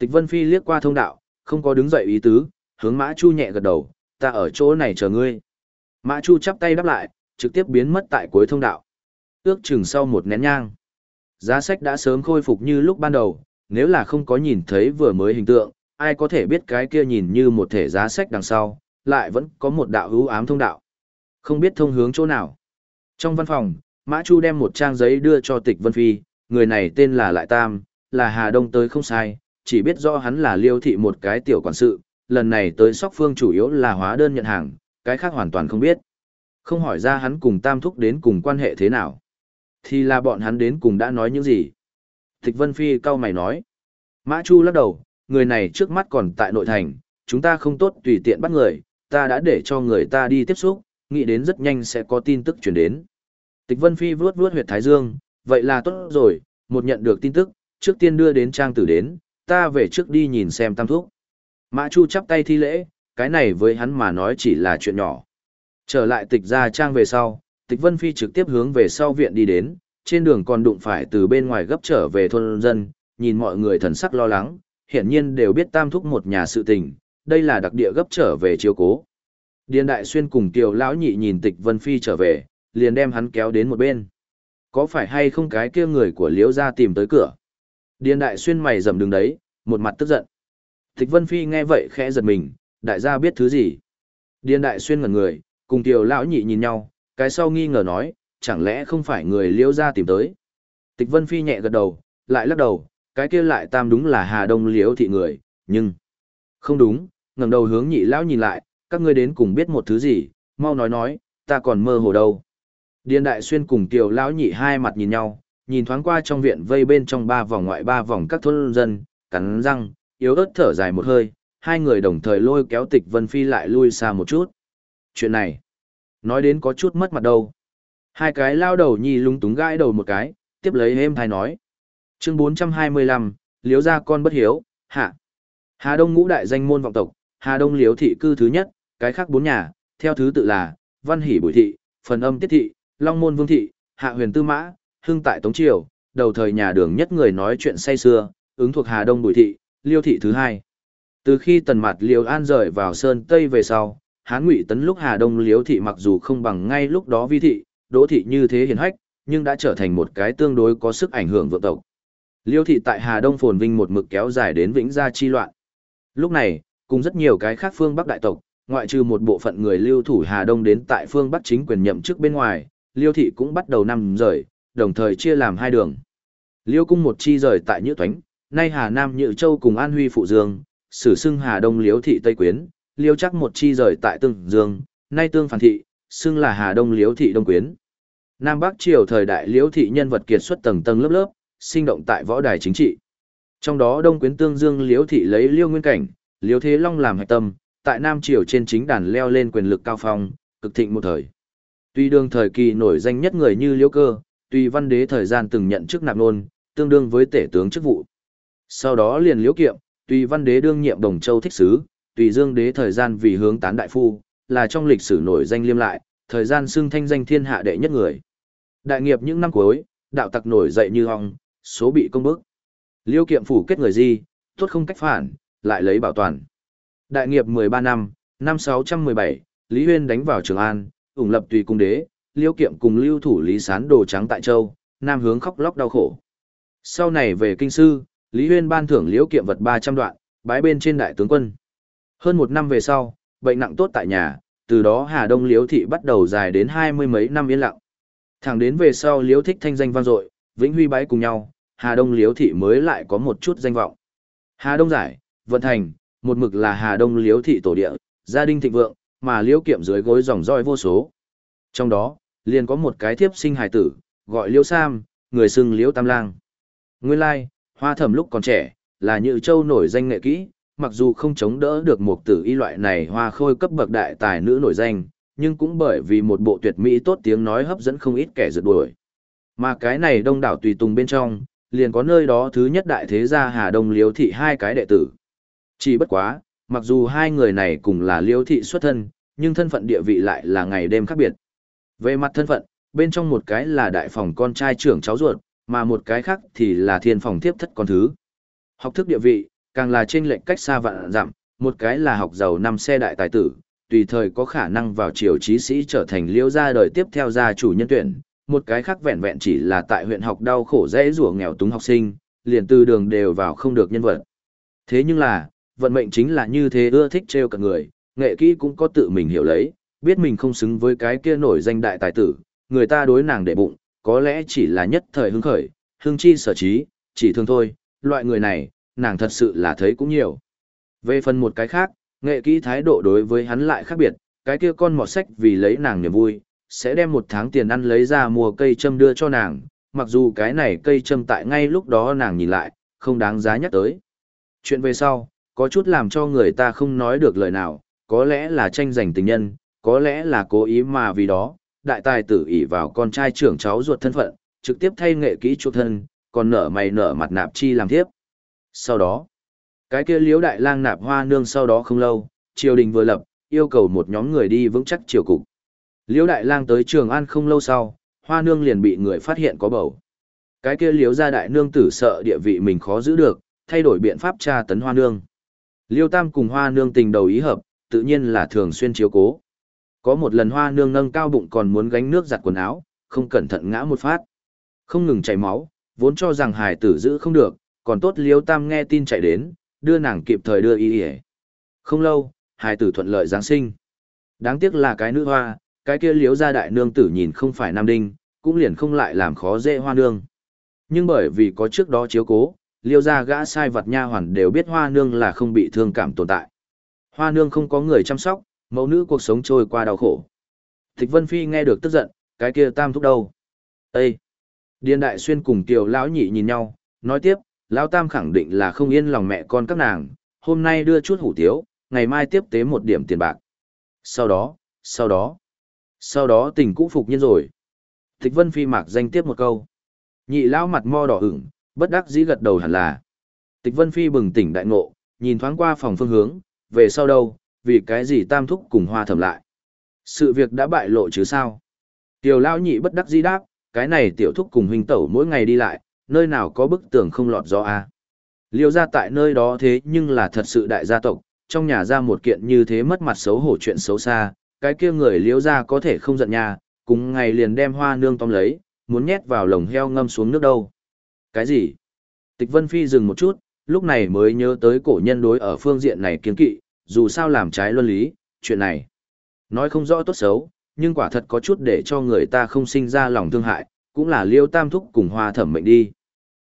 Tịch Vân Phi liếc qua thông đạo, không có đứng dậy ý tứ, hướng Mã Chu nhẹ gật đầu, ta ở chỗ này chờ ngươi. Mã Chu chắp tay đáp lại, trực tiếp biến mất tại cuối thông đạo. Ước chừng sau một nén nhang. Giá sách đã sớm khôi phục như lúc ban đầu, nếu là không có nhìn thấy vừa mới hình tượng, ai có thể biết cái kia nhìn như một thể giá sách đằng sau, lại vẫn có một đạo hữu ám thông đạo. Không biết thông hướng chỗ nào. Trong văn phòng, Mã Chu đem một trang giấy đưa cho Tịch Vân Phi, người này tên là Lại Tam, là Hà Đông tới không sai, chỉ biết do hắn là liêu thị một cái tiểu quản sự, lần này tới sóc phương chủ yếu là hóa đơn nhận hàng, cái khác hoàn toàn không biết. Không hỏi ra hắn cùng Tam Thúc đến cùng quan hệ thế nào. Thì là bọn hắn đến cùng đã nói những gì. Tịch Vân Phi cau mày nói. Mã Chu lắc đầu, người này trước mắt còn tại nội thành, chúng ta không tốt tùy tiện bắt người, ta đã để cho người ta đi tiếp xúc, nghĩ đến rất nhanh sẽ có tin tức chuyển đến. Tịch Vân Phi vuốt vuốt huyệt Thái Dương, vậy là tốt rồi, một nhận được tin tức, trước tiên đưa đến trang tử đến, ta về trước đi nhìn xem tam thuốc. Mã Chu chắp tay thi lễ, cái này với hắn mà nói chỉ là chuyện nhỏ. Trở lại tịch gia trang về sau, tịch Vân Phi trực tiếp hướng về sau viện đi đến, trên đường còn đụng phải từ bên ngoài gấp trở về thôn dân, nhìn mọi người thần sắc lo lắng, hiển nhiên đều biết tam thúc một nhà sự tình, đây là đặc địa gấp trở về chiếu cố. Điền Đại Xuyên cùng Kiều Lão Nhị nhìn tịch Vân Phi trở về, liền đem hắn kéo đến một bên. Có phải hay không cái kia người của Liễu gia tìm tới cửa? Điền đại xuyên mày rầm đường đấy, một mặt tức giận. Tịch Vân Phi nghe vậy khẽ giật mình, đại gia biết thứ gì? Điền đại xuyên ngẩn người, cùng tiểu lão nhị nhìn nhau, cái sau nghi ngờ nói, chẳng lẽ không phải người Liễu gia tìm tới? Tịch Vân Phi nhẹ gật đầu, lại lắc đầu, cái kia lại tam đúng là Hà Đông Liễu thị người, nhưng không đúng, ngẩng đầu hướng nhị lão nhìn lại, các ngươi đến cùng biết một thứ gì, mau nói nói, ta còn mơ hồ đâu. Điền Đại Xuyên cùng tiểu Lão Nhị hai mặt nhìn nhau, nhìn thoáng qua trong viện vây bên trong ba vòng ngoại ba vòng các thôn dân, cắn răng, yếu ớt thở dài một hơi, hai người đồng thời lôi kéo Tịch Vân Phi lại lui xa một chút. Chuyện này, nói đến có chút mất mặt đâu. Hai cái lao đầu nhì lung túng gãi đầu một cái, tiếp lấy êm thai nói. Chương 425, liếu ra con bất hiếu, hạ. Hà Đông ngũ đại danh môn vọng tộc, Hà Đông liếu thị cư thứ nhất, cái khác bốn nhà, theo thứ tự là, Văn Hỷ Bùi Thị, Phần Âm Tiết Thị, Long Môn Vương Thị, Hạ Huyền Tư Mã, Hưng tại Tống Triều, đầu thời nhà đường nhất người nói chuyện say xưa, ứng thuộc Hà Đông Bùi thị, Liêu thị thứ hai. Từ khi tần mặt Liêu An rời vào Sơn Tây về sau, Hán Ngụy tấn lúc Hà Đông Liêu thị mặc dù không bằng ngay lúc đó vi thị, đỗ thị như thế hiền hách, nhưng đã trở thành một cái tương đối có sức ảnh hưởng vượng tộc. Liêu thị tại Hà Đông phồn vinh một mực kéo dài đến vĩnh gia chi loạn. Lúc này, cùng rất nhiều cái khác phương Bắc đại tộc, ngoại trừ một bộ phận người lưu thủ Hà Đông đến tại phương Bắc chính quyền nhậm chức bên ngoài, Liêu thị cũng bắt đầu nằm rời, đồng thời chia làm hai đường. Liêu cung một chi rời tại Nhữ Toánh, nay Hà Nam Nhữ Châu cùng An Huy Phụ Dương, sử xưng Hà Đông Liêu thị Tây Quyến, Liêu chắc một chi rời tại Tương Dương, nay Tương Phản thị, xưng là Hà Đông Liêu thị Đông Quyến. Nam Bắc triều thời đại Liêu thị nhân vật kiệt xuất tầng tầng lớp lớp, sinh động tại võ đài chính trị. Trong đó Đông Quyến Tương Dương Liêu thị lấy Liêu Nguyên Cảnh, Liêu Thế Long làm hạch tâm, tại Nam triều trên chính đàn leo lên quyền lực cao phong, cực thịnh một thời. Tuy đương thời kỳ nổi danh nhất người như Liêu Cơ, tùy văn đế thời gian từng nhận chức nạp nôn, tương đương với tể tướng chức vụ. Sau đó liền liễu kiệm, tùy văn đế đương nhiệm đồng châu thích sứ, tùy dương đế thời gian vì hướng tán đại phu, là trong lịch sử nổi danh liêm lại, thời gian xưng thanh danh thiên hạ đệ nhất người. Đại nghiệp những năm cuối, đạo tặc nổi dậy như ong, số bị công bức. Liêu kiệm phủ kết người gì, tốt không cách phản, lại lấy bảo toàn. Đại nghiệp 13 năm, năm 617, Lý Huyên đánh vào Trường An, ủng lập tùy cung đế, liêu kiệm cùng lưu thủ lý sán đồ trắng tại châu, nam hướng khóc lóc đau khổ. Sau này về kinh sư, Lý Huyên ban thưởng liễu kiệm vật 300 đoạn, bái bên trên đại tướng quân. Hơn một năm về sau, bệnh nặng tốt tại nhà, từ đó Hà Đông Liễu thị bắt đầu dài đến hai mươi mấy năm yên lặng. Thẳng đến về sau Liễu thích thanh danh vang dội, vĩnh huy bái cùng nhau, Hà Đông Liễu thị mới lại có một chút danh vọng. Hà Đông giải, vận thành, một mực là Hà Đông Liễu thị tổ địa, gia đình thịnh vượng, mà Liễu kiệm dưới gối dòng roi vô số. Trong đó, liền có một cái thiếp sinh hài tử, gọi Liễu Sam, người xưng Liễu Tam Lang. Nguyên lai, hoa thẩm lúc còn trẻ, là như châu nổi danh nghệ kỹ, mặc dù không chống đỡ được một tử y loại này hoa khôi cấp bậc đại tài nữ nổi danh, nhưng cũng bởi vì một bộ tuyệt mỹ tốt tiếng nói hấp dẫn không ít kẻ rượt đuổi. Mà cái này đông đảo tùy tùng bên trong, liền có nơi đó thứ nhất đại thế gia Hà Đông liễu thị hai cái đệ tử. Chỉ bất quá, mặc dù hai người này cùng là liễu thị xuất thân, nhưng thân phận địa vị lại là ngày đêm khác biệt. Về mặt thân phận, bên trong một cái là đại phòng con trai trưởng cháu ruột, mà một cái khác thì là thiên phòng tiếp thất con thứ. Học thức địa vị, càng là trên lệnh cách xa vạn dặm, một cái là học giàu năm xe đại tài tử, tùy thời có khả năng vào triều trí sĩ trở thành liêu gia đời tiếp theo gia chủ nhân tuyển, một cái khác vẹn vẹn chỉ là tại huyện học đau khổ dễ rủa nghèo túng học sinh, liền từ đường đều vào không được nhân vật. Thế nhưng là, vận mệnh chính là như thế ưa thích trêu cả người, nghệ kỹ cũng có tự mình hiểu lấy, biết mình không xứng với cái kia nổi danh đại tài tử, người ta đối nàng để bụng, có lẽ chỉ là nhất thời hứng khởi, hưng chi sở trí, chỉ thương thôi, loại người này, nàng thật sự là thấy cũng nhiều. Về phần một cái khác, nghệ kỹ thái độ đối với hắn lại khác biệt, cái kia con mọt sách vì lấy nàng niềm vui, sẽ đem một tháng tiền ăn lấy ra mua cây châm đưa cho nàng, mặc dù cái này cây châm tại ngay lúc đó nàng nhìn lại, không đáng giá nhắc tới. Chuyện về sau, có chút làm cho người ta không nói được lời nào, có lẽ là tranh giành tình nhân, có lẽ là cố ý mà vì đó, đại tài tử ỷ vào con trai trưởng cháu ruột thân phận, trực tiếp thay nghệ kỹ chuộc thân, còn nở mày nở mặt nạp chi làm thiếp. Sau đó, cái kia liếu đại lang nạp hoa nương sau đó không lâu, triều đình vừa lập, yêu cầu một nhóm người đi vững chắc triều cục. Liếu đại lang tới Trường An không lâu sau, hoa nương liền bị người phát hiện có bầu. Cái kia liếu gia đại nương tử sợ địa vị mình khó giữ được, thay đổi biện pháp tra tấn hoa nương. Liêu tam cùng hoa nương tình đầu ý hợp, tự nhiên là thường xuyên chiếu cố. Có một lần hoa nương nâng cao bụng còn muốn gánh nước giặt quần áo, không cẩn thận ngã một phát. Không ngừng chảy máu, vốn cho rằng hài tử giữ không được, còn tốt liêu tam nghe tin chạy đến, đưa nàng kịp thời đưa y y Không lâu, hài tử thuận lợi Giáng sinh. Đáng tiếc là cái nữ hoa, cái kia liếu gia đại nương tử nhìn không phải nam đinh, cũng liền không lại làm khó dễ hoa nương. Nhưng bởi vì có trước đó chiếu cố, liêu gia gã sai vật nha hoàn đều biết hoa nương là không bị thương cảm tồn tại. Hoa nương không có người chăm sóc, mẫu nữ cuộc sống trôi qua đau khổ. Tịch Vân Phi nghe được tức giận, cái kia tam thúc đâu? Ê! Điền Đại Xuyên cùng Kiều Lão Nhị nhìn nhau, nói tiếp, Lão Tam khẳng định là không yên lòng mẹ con các nàng, hôm nay đưa chút hủ tiếu, ngày mai tiếp tế một điểm tiền bạc. Sau đó, sau đó, sau đó tình cũ phục nhiên rồi. Tịch Vân Phi mạc danh tiếp một câu. Nhị Lão mặt mo đỏ ửng, bất đắc dĩ gật đầu hẳn là. Tịch Vân Phi bừng tỉnh đại ngộ, nhìn thoáng qua phòng phương hướng, về sau đâu, vì cái gì tam thúc cùng hoa thầm lại. Sự việc đã bại lộ chứ sao? Tiểu Lão nhị bất đắc dĩ đáp, cái này tiểu thúc cùng huynh tẩu mỗi ngày đi lại, nơi nào có bức tường không lọt gió a Liêu gia tại nơi đó thế nhưng là thật sự đại gia tộc, trong nhà ra một kiện như thế mất mặt xấu hổ chuyện xấu xa, cái kia người liêu gia có thể không giận nhà, cùng ngày liền đem hoa nương tóm lấy, muốn nhét vào lồng heo ngâm xuống nước đâu. Cái gì? Tịch Vân Phi dừng một chút, lúc này mới nhớ tới cổ nhân đối ở phương diện này kiến kỵ, dù sao làm trái luân lý, chuyện này. Nói không rõ tốt xấu, nhưng quả thật có chút để cho người ta không sinh ra lòng thương hại, cũng là liêu tam thúc cùng hoa thẩm mệnh đi.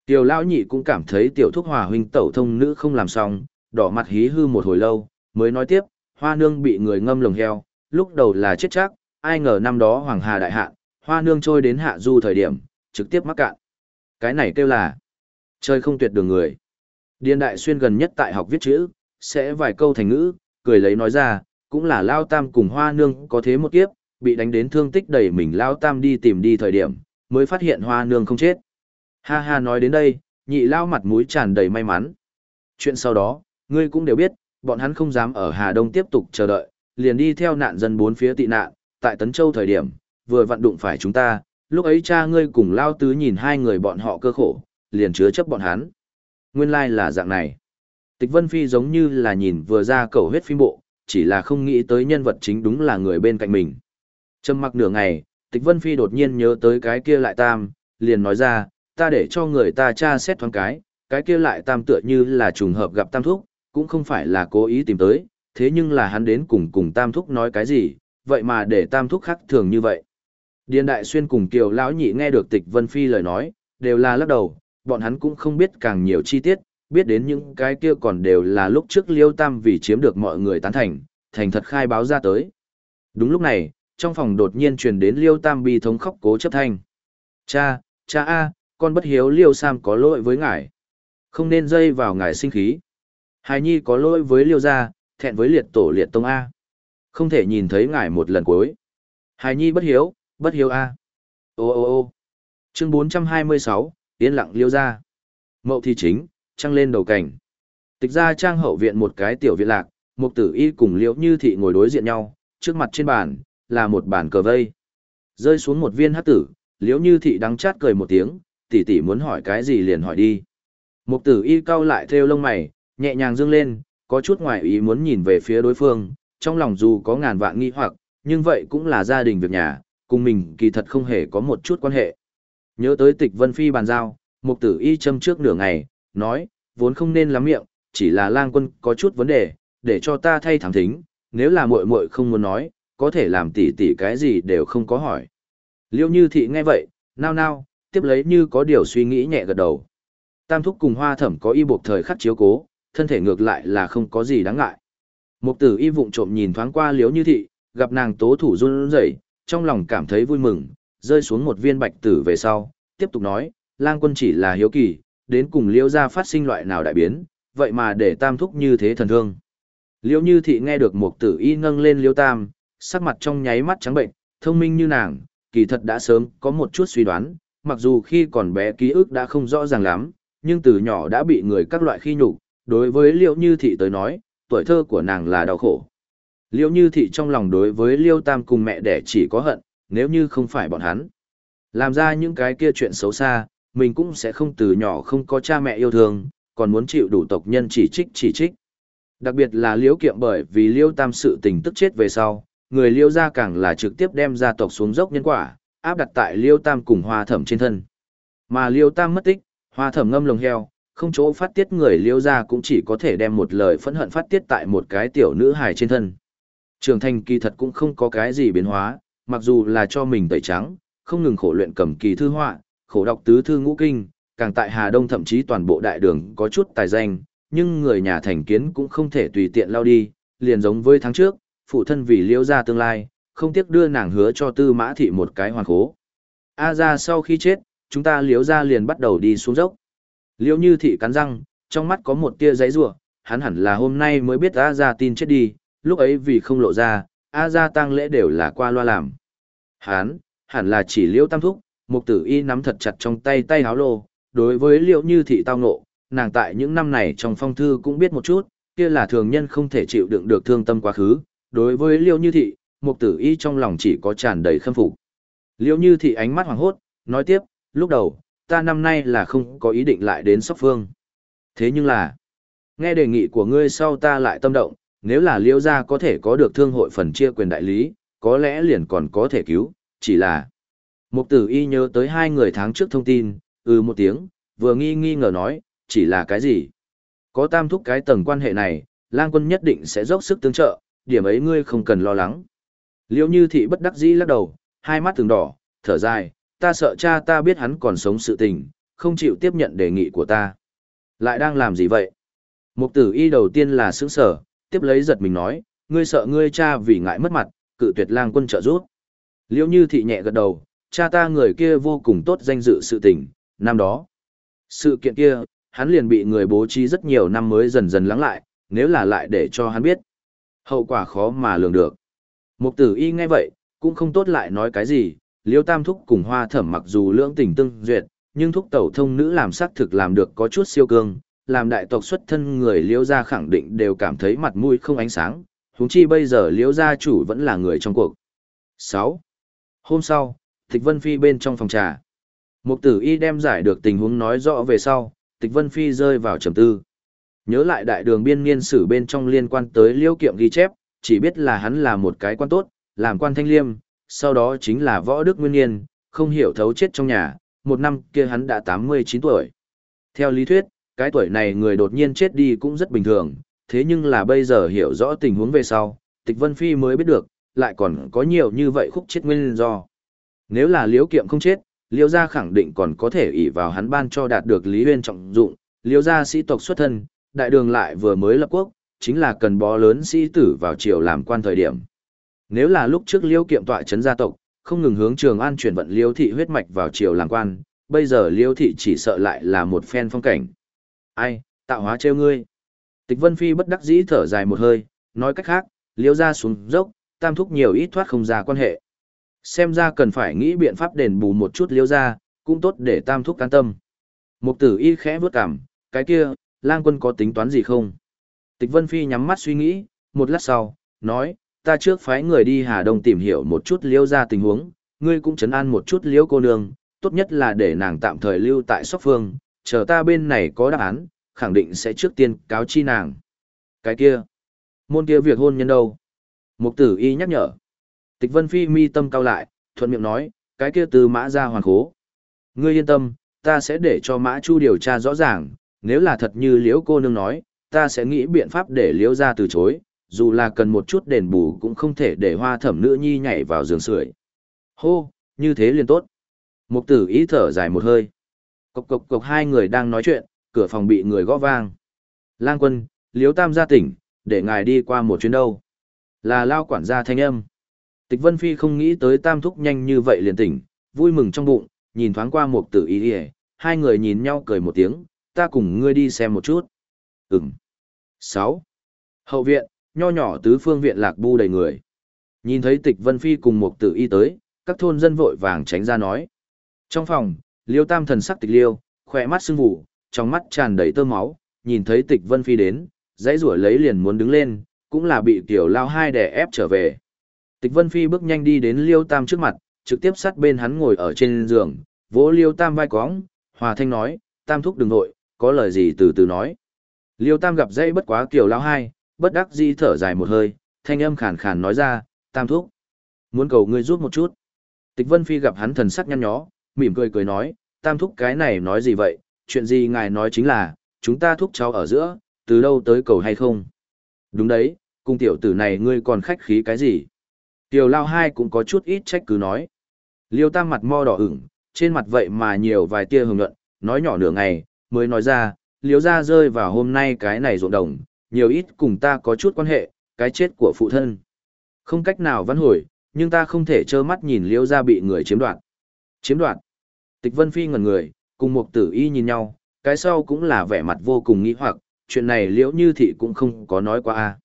Tiểu lão nhị cũng cảm thấy tiểu thúc hòa huynh tẩu thông nữ không làm xong, đỏ mặt hí hư một hồi lâu, mới nói tiếp, hoa nương bị người ngâm lồng heo, lúc đầu là chết chắc, ai ngờ năm đó hoàng hà đại hạn, hoa nương trôi đến hạ du thời điểm, trực tiếp mắc cạn. Cái này kêu là chơi không tuyệt đường người. Điền đại xuyên gần nhất tại học viết chữ, sẽ vài câu thành ngữ, cười lấy nói ra, cũng là lao tam cùng hoa nương có thế một kiếp, bị đánh đến thương tích đầy mình lao tam đi tìm đi thời điểm, mới phát hiện hoa nương không chết. Ha ha nói đến đây, nhị lao mặt mũi tràn đầy may mắn. Chuyện sau đó, ngươi cũng đều biết, bọn hắn không dám ở Hà Đông tiếp tục chờ đợi, liền đi theo nạn dân bốn phía tị nạn, tại Tấn Châu thời điểm, vừa vặn đụng phải chúng ta, lúc ấy cha ngươi cùng lao tứ nhìn hai người bọn họ cơ khổ, liền chứa chấp bọn hắn. Nguyên lai like là dạng này. Tịch Vân Phi giống như là nhìn vừa ra cầu huyết phim bộ, chỉ là không nghĩ tới nhân vật chính đúng là người bên cạnh mình. Trầm mặc nửa ngày, Tịch Vân Phi đột nhiên nhớ tới cái kia lại tam, liền nói ra, ta để cho người ta tra xét thoáng cái, cái kia lại tam tựa như là trùng hợp gặp tam thúc, cũng không phải là cố ý tìm tới, thế nhưng là hắn đến cùng cùng tam thúc nói cái gì, vậy mà để tam thúc khác thường như vậy. Điền Đại Xuyên cùng Kiều Lão Nhị nghe được Tịch Vân Phi lời nói, đều là lắc đầu, bọn hắn cũng không biết càng nhiều chi tiết, biết đến những cái kia còn đều là lúc trước Liêu Tam vì chiếm được mọi người tán thành, thành thật khai báo ra tới. Đúng lúc này, trong phòng đột nhiên truyền đến Liêu Tam bi thống khóc cố chấp thanh. Cha, cha a, con bất hiếu Liêu Sam có lỗi với ngài. Không nên dây vào ngài sinh khí. Hài Nhi có lỗi với Liêu gia, thẹn với liệt tổ liệt tông A. Không thể nhìn thấy ngài một lần cuối. Hài Nhi bất hiếu, bất hiếu A. Ô ô ô chương 426, yên lặng Liêu gia. Mậu thi chính, trăng lên đầu cảnh. Tịch ra trang hậu viện một cái tiểu viện lạc, mục tử y cùng liễu như thị ngồi đối diện nhau, trước mặt trên bàn, là một bàn cờ vây. Rơi xuống một viên hát tử, liễu như thị đắng chát cười một tiếng, tỷ tỷ muốn hỏi cái gì liền hỏi đi. mục tử y cau lại theo lông mày, nhẹ nhàng dương lên, có chút ngoài ý muốn nhìn về phía đối phương, trong lòng dù có ngàn vạn nghi hoặc, nhưng vậy cũng là gia đình việc nhà, cùng mình kỳ thật không hề có một chút quan hệ. Nhớ tới tịch vân phi bàn giao, mục tử y châm trước nửa ngày, nói, vốn không nên lắm miệng, chỉ là lang quân có chút vấn đề, để cho ta thay thẳng thính, nếu là muội muội không muốn nói, có thể làm tỉ tỉ cái gì đều không có hỏi. Liêu như thị nghe vậy, nao nao, tiếp lấy như có điều suy nghĩ nhẹ gật đầu. Tam thúc cùng hoa thẩm có y buộc thời khắc chiếu cố, thân thể ngược lại là không có gì đáng ngại. Mục tử y vụng trộm nhìn thoáng qua liếu như thị, gặp nàng tố thủ run rẩy, trong lòng cảm thấy vui mừng, rơi xuống một viên bạch tử về sau, tiếp tục nói, lang quân chỉ là hiếu kỳ, đến cùng liễu gia phát sinh loại nào đại biến, vậy mà để tam thúc như thế thần thương. Liễu như thị nghe được một tử y nâng lên liễu tam, sắc mặt trong nháy mắt trắng bệnh, thông minh như nàng, kỳ thật đã sớm có một chút suy đoán, mặc dù khi còn bé ký ức đã không rõ ràng lắm, nhưng từ nhỏ đã bị người các loại khi nhục, đối với liễu như thị tới nói, tuổi thơ của nàng là đau khổ. Liễu như thị trong lòng đối với liễu tam cùng mẹ đẻ chỉ có hận, nếu như không phải bọn hắn. Làm ra những cái kia chuyện xấu xa, mình cũng sẽ không từ nhỏ không có cha mẹ yêu thương, còn muốn chịu đủ tộc nhân chỉ trích chỉ trích. Đặc biệt là liễu kiệm bởi vì liễu tam sự tình tức chết về sau, người liễu gia càng là trực tiếp đem gia tộc xuống dốc nhân quả, áp đặt tại liễu tam cùng hoa thẩm trên thân. Mà liễu tam mất tích, hoa thẩm ngâm lồng heo, không chỗ phát tiết người liễu gia cũng chỉ có thể đem một lời phẫn hận phát tiết tại một cái tiểu nữ hài trên thân. Trường thành kỳ thật cũng không có cái gì biến hóa, mặc dù là cho mình tẩy trắng, không ngừng khổ luyện cầm kỳ thư họa, khổ đọc tứ thư ngũ kinh, càng tại Hà Đông thậm chí toàn bộ đại đường có chút tài danh, nhưng người nhà thành kiến cũng không thể tùy tiện lao đi, liền giống với tháng trước, phụ thân vì liễu ra tương lai, không tiếc đưa nàng hứa cho tư mã thị một cái hoàn khố. A ra sau khi chết, chúng ta liễu ra liền bắt đầu đi xuống dốc. Liễu như thị cắn răng, trong mắt có một tia giấy rủa hắn hẳn là hôm nay mới biết A ra tin chết đi, lúc ấy vì không lộ ra, A ra tăng lễ đều là qua loa làm. Hắn, hẳn là chỉ liễu tam thúc, Mục tử y nắm thật chặt trong tay tay háo lô, đối với liệu như thị tao nộ, nàng tại những năm này trong phong thư cũng biết một chút, kia là thường nhân không thể chịu đựng được thương tâm quá khứ. Đối với liêu như thị, mục tử y trong lòng chỉ có tràn đầy khâm phục. Liêu như thị ánh mắt hoàng hốt, nói tiếp, lúc đầu, ta năm nay là không có ý định lại đến sóc phương. Thế nhưng là, nghe đề nghị của ngươi sau ta lại tâm động, nếu là liễu gia có thể có được thương hội phần chia quyền đại lý, có lẽ liền còn có thể cứu, chỉ là... Mục tử y nhớ tới hai người tháng trước thông tin, ừ một tiếng, vừa nghi nghi ngờ nói, chỉ là cái gì? Có tam thúc cái tầng quan hệ này, lang quân nhất định sẽ dốc sức tương trợ, điểm ấy ngươi không cần lo lắng. Liễu như thị bất đắc dĩ lắc đầu, hai mắt từng đỏ, thở dài, ta sợ cha ta biết hắn còn sống sự tình, không chịu tiếp nhận đề nghị của ta. Lại đang làm gì vậy? Mục tử y đầu tiên là sững sở, tiếp lấy giật mình nói, ngươi sợ ngươi cha vì ngại mất mặt, cự tuyệt lang quân trợ giúp. Liễu như thị nhẹ gật đầu, cha ta người kia vô cùng tốt danh dự sự tình, năm đó. Sự kiện kia, hắn liền bị người bố trí rất nhiều năm mới dần dần lắng lại, nếu là lại để cho hắn biết. Hậu quả khó mà lường được. Mục tử y nghe vậy, cũng không tốt lại nói cái gì, liêu tam thúc cùng hoa thẩm mặc dù lưỡng tình tương duyệt, nhưng thúc tẩu thông nữ làm xác thực làm được có chút siêu cương, làm đại tộc xuất thân người liêu gia khẳng định đều cảm thấy mặt mũi không ánh sáng, huống chi bây giờ liêu gia chủ vẫn là người trong cuộc. 6. Hôm sau, Tịch Vân Phi bên trong phòng trà. Mục tử y đem giải được tình huống nói rõ về sau, Tịch Vân Phi rơi vào trầm tư. Nhớ lại đại đường biên niên sử bên trong liên quan tới liêu kiệm ghi chép, chỉ biết là hắn là một cái quan tốt, làm quan thanh liêm, sau đó chính là võ đức nguyên niên, không hiểu thấu chết trong nhà, một năm kia hắn đã 89 tuổi. Theo lý thuyết, cái tuổi này người đột nhiên chết đi cũng rất bình thường, thế nhưng là bây giờ hiểu rõ tình huống về sau, Tịch Vân Phi mới biết được, lại còn có nhiều như vậy khúc chết nguyên do. Nếu là liễu kiệm không chết, liễu gia khẳng định còn có thể ỷ vào hắn ban cho đạt được lý huyên trọng dụng, liễu gia sĩ tộc xuất thân, đại đường lại vừa mới lập quốc, chính là cần bó lớn sĩ tử vào triều làm quan thời điểm. Nếu là lúc trước liễu kiệm tọa chấn gia tộc, không ngừng hướng trường an chuyển vận liễu thị huyết mạch vào triều làm quan, bây giờ liễu thị chỉ sợ lại là một phen phong cảnh. Ai, tạo hóa trêu ngươi. Tịch Vân Phi bất đắc dĩ thở dài một hơi, nói cách khác, liễu gia xuống dốc, tam thúc nhiều ít thoát không ra quan hệ. Xem ra cần phải nghĩ biện pháp đền bù một chút liêu gia, cũng tốt để tam thúc can tâm. Mục tử y khẽ vớt cảm, cái kia, lang quân có tính toán gì không? Tịch Vân Phi nhắm mắt suy nghĩ, một lát sau, nói, ta trước phái người đi Hà Đông tìm hiểu một chút liêu gia tình huống, ngươi cũng chấn an một chút liễu cô nương, tốt nhất là để nàng tạm thời lưu tại Sóc Phương, chờ ta bên này có đáp án, khẳng định sẽ trước tiên cáo chi nàng. Cái kia, môn kia việc hôn nhân đâu? Mục tử y nhắc nhở. Tịch Vân Phi mi tâm cao lại, thuận miệng nói, cái kia từ mã ra hoàn khố. Ngươi yên tâm, ta sẽ để cho mã chu điều tra rõ ràng, nếu là thật như liễu cô nương nói, ta sẽ nghĩ biện pháp để liễu ra từ chối, dù là cần một chút đền bù cũng không thể để hoa thẩm nữ nhi nhảy vào giường sưởi. Hô, như thế liền tốt. Mục tử ý thở dài một hơi. Cộc cộc cộc hai người đang nói chuyện, cửa phòng bị người gõ vang. Lang quân, liếu tam gia tỉnh, để ngài đi qua một chuyến đâu. Là lao quản gia thanh âm. Tịch Vân Phi không nghĩ tới tam thúc nhanh như vậy liền tỉnh, vui mừng trong bụng, nhìn thoáng qua một tử y y, hai người nhìn nhau cười một tiếng, ta cùng ngươi đi xem một chút. Ừm. 6. Hậu viện, nho nhỏ tứ phương viện lạc bu đầy người. Nhìn thấy tịch Vân Phi cùng một tử y tới, các thôn dân vội vàng tránh ra nói. Trong phòng, liêu tam thần sắc tịch liêu, khỏe mắt sưng vụ, trong mắt tràn đầy tơ máu, nhìn thấy tịch Vân Phi đến, dãy rủa lấy liền muốn đứng lên, cũng là bị tiểu lao hai đè ép trở về. Tịch Vân Phi bước nhanh đi đến Liêu Tam trước mặt, trực tiếp sát bên hắn ngồi ở trên giường, vỗ Liêu Tam vai cóng, hòa thanh nói, Tam thúc đừng nội, có lời gì từ từ nói. Liêu Tam gặp dây bất quá kiểu lao hai, bất đắc dĩ thở dài một hơi, thanh âm khàn khàn nói ra, Tam thúc, muốn cầu ngươi giúp một chút. Tịch Vân Phi gặp hắn thần sắc nhăn nhó, mỉm cười cười nói, Tam thúc cái này nói gì vậy, chuyện gì ngài nói chính là, chúng ta thúc cháu ở giữa, từ đâu tới cầu hay không. Đúng đấy, cung tiểu tử này ngươi còn khách khí cái gì? Tiểu lao hai cũng có chút ít trách cứ nói. Liêu tam mặt mo đỏ ửng, trên mặt vậy mà nhiều vài tia hồng nhuận, nói nhỏ nửa ngày, mới nói ra, liêu ra rơi vào hôm nay cái này ruộng đồng, nhiều ít cùng ta có chút quan hệ, cái chết của phụ thân. Không cách nào vãn hồi, nhưng ta không thể trơ mắt nhìn liêu ra bị người chiếm đoạt. Chiếm đoạt. Tịch Vân Phi ngẩn người, cùng một tử y nhìn nhau, cái sau cũng là vẻ mặt vô cùng nghi hoặc, chuyện này liễu như thị cũng không có nói qua a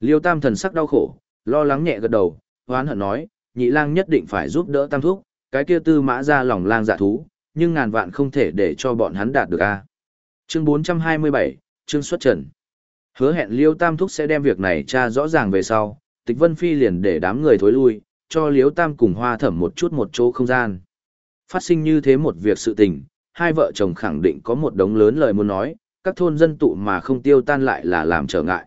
liêu tam thần sắc đau khổ lo lắng nhẹ gật đầu hoán hận nói nhị lang nhất định phải giúp đỡ tam thúc cái kia tư mã ra lòng lang dạ thú nhưng ngàn vạn không thể để cho bọn hắn đạt được a. Chương 427, chương xuất trần. Hứa hẹn liêu tam thúc sẽ đem việc này tra rõ ràng về sau tịch vân phi liền để đám người thối lui cho Liêu tam cùng hoa thẩm một chút một chỗ không gian. Phát sinh như thế một việc sự tình hai vợ chồng khẳng định có một đống lớn lời muốn nói các thôn dân tụ mà không tiêu tan lại là làm trở ngại.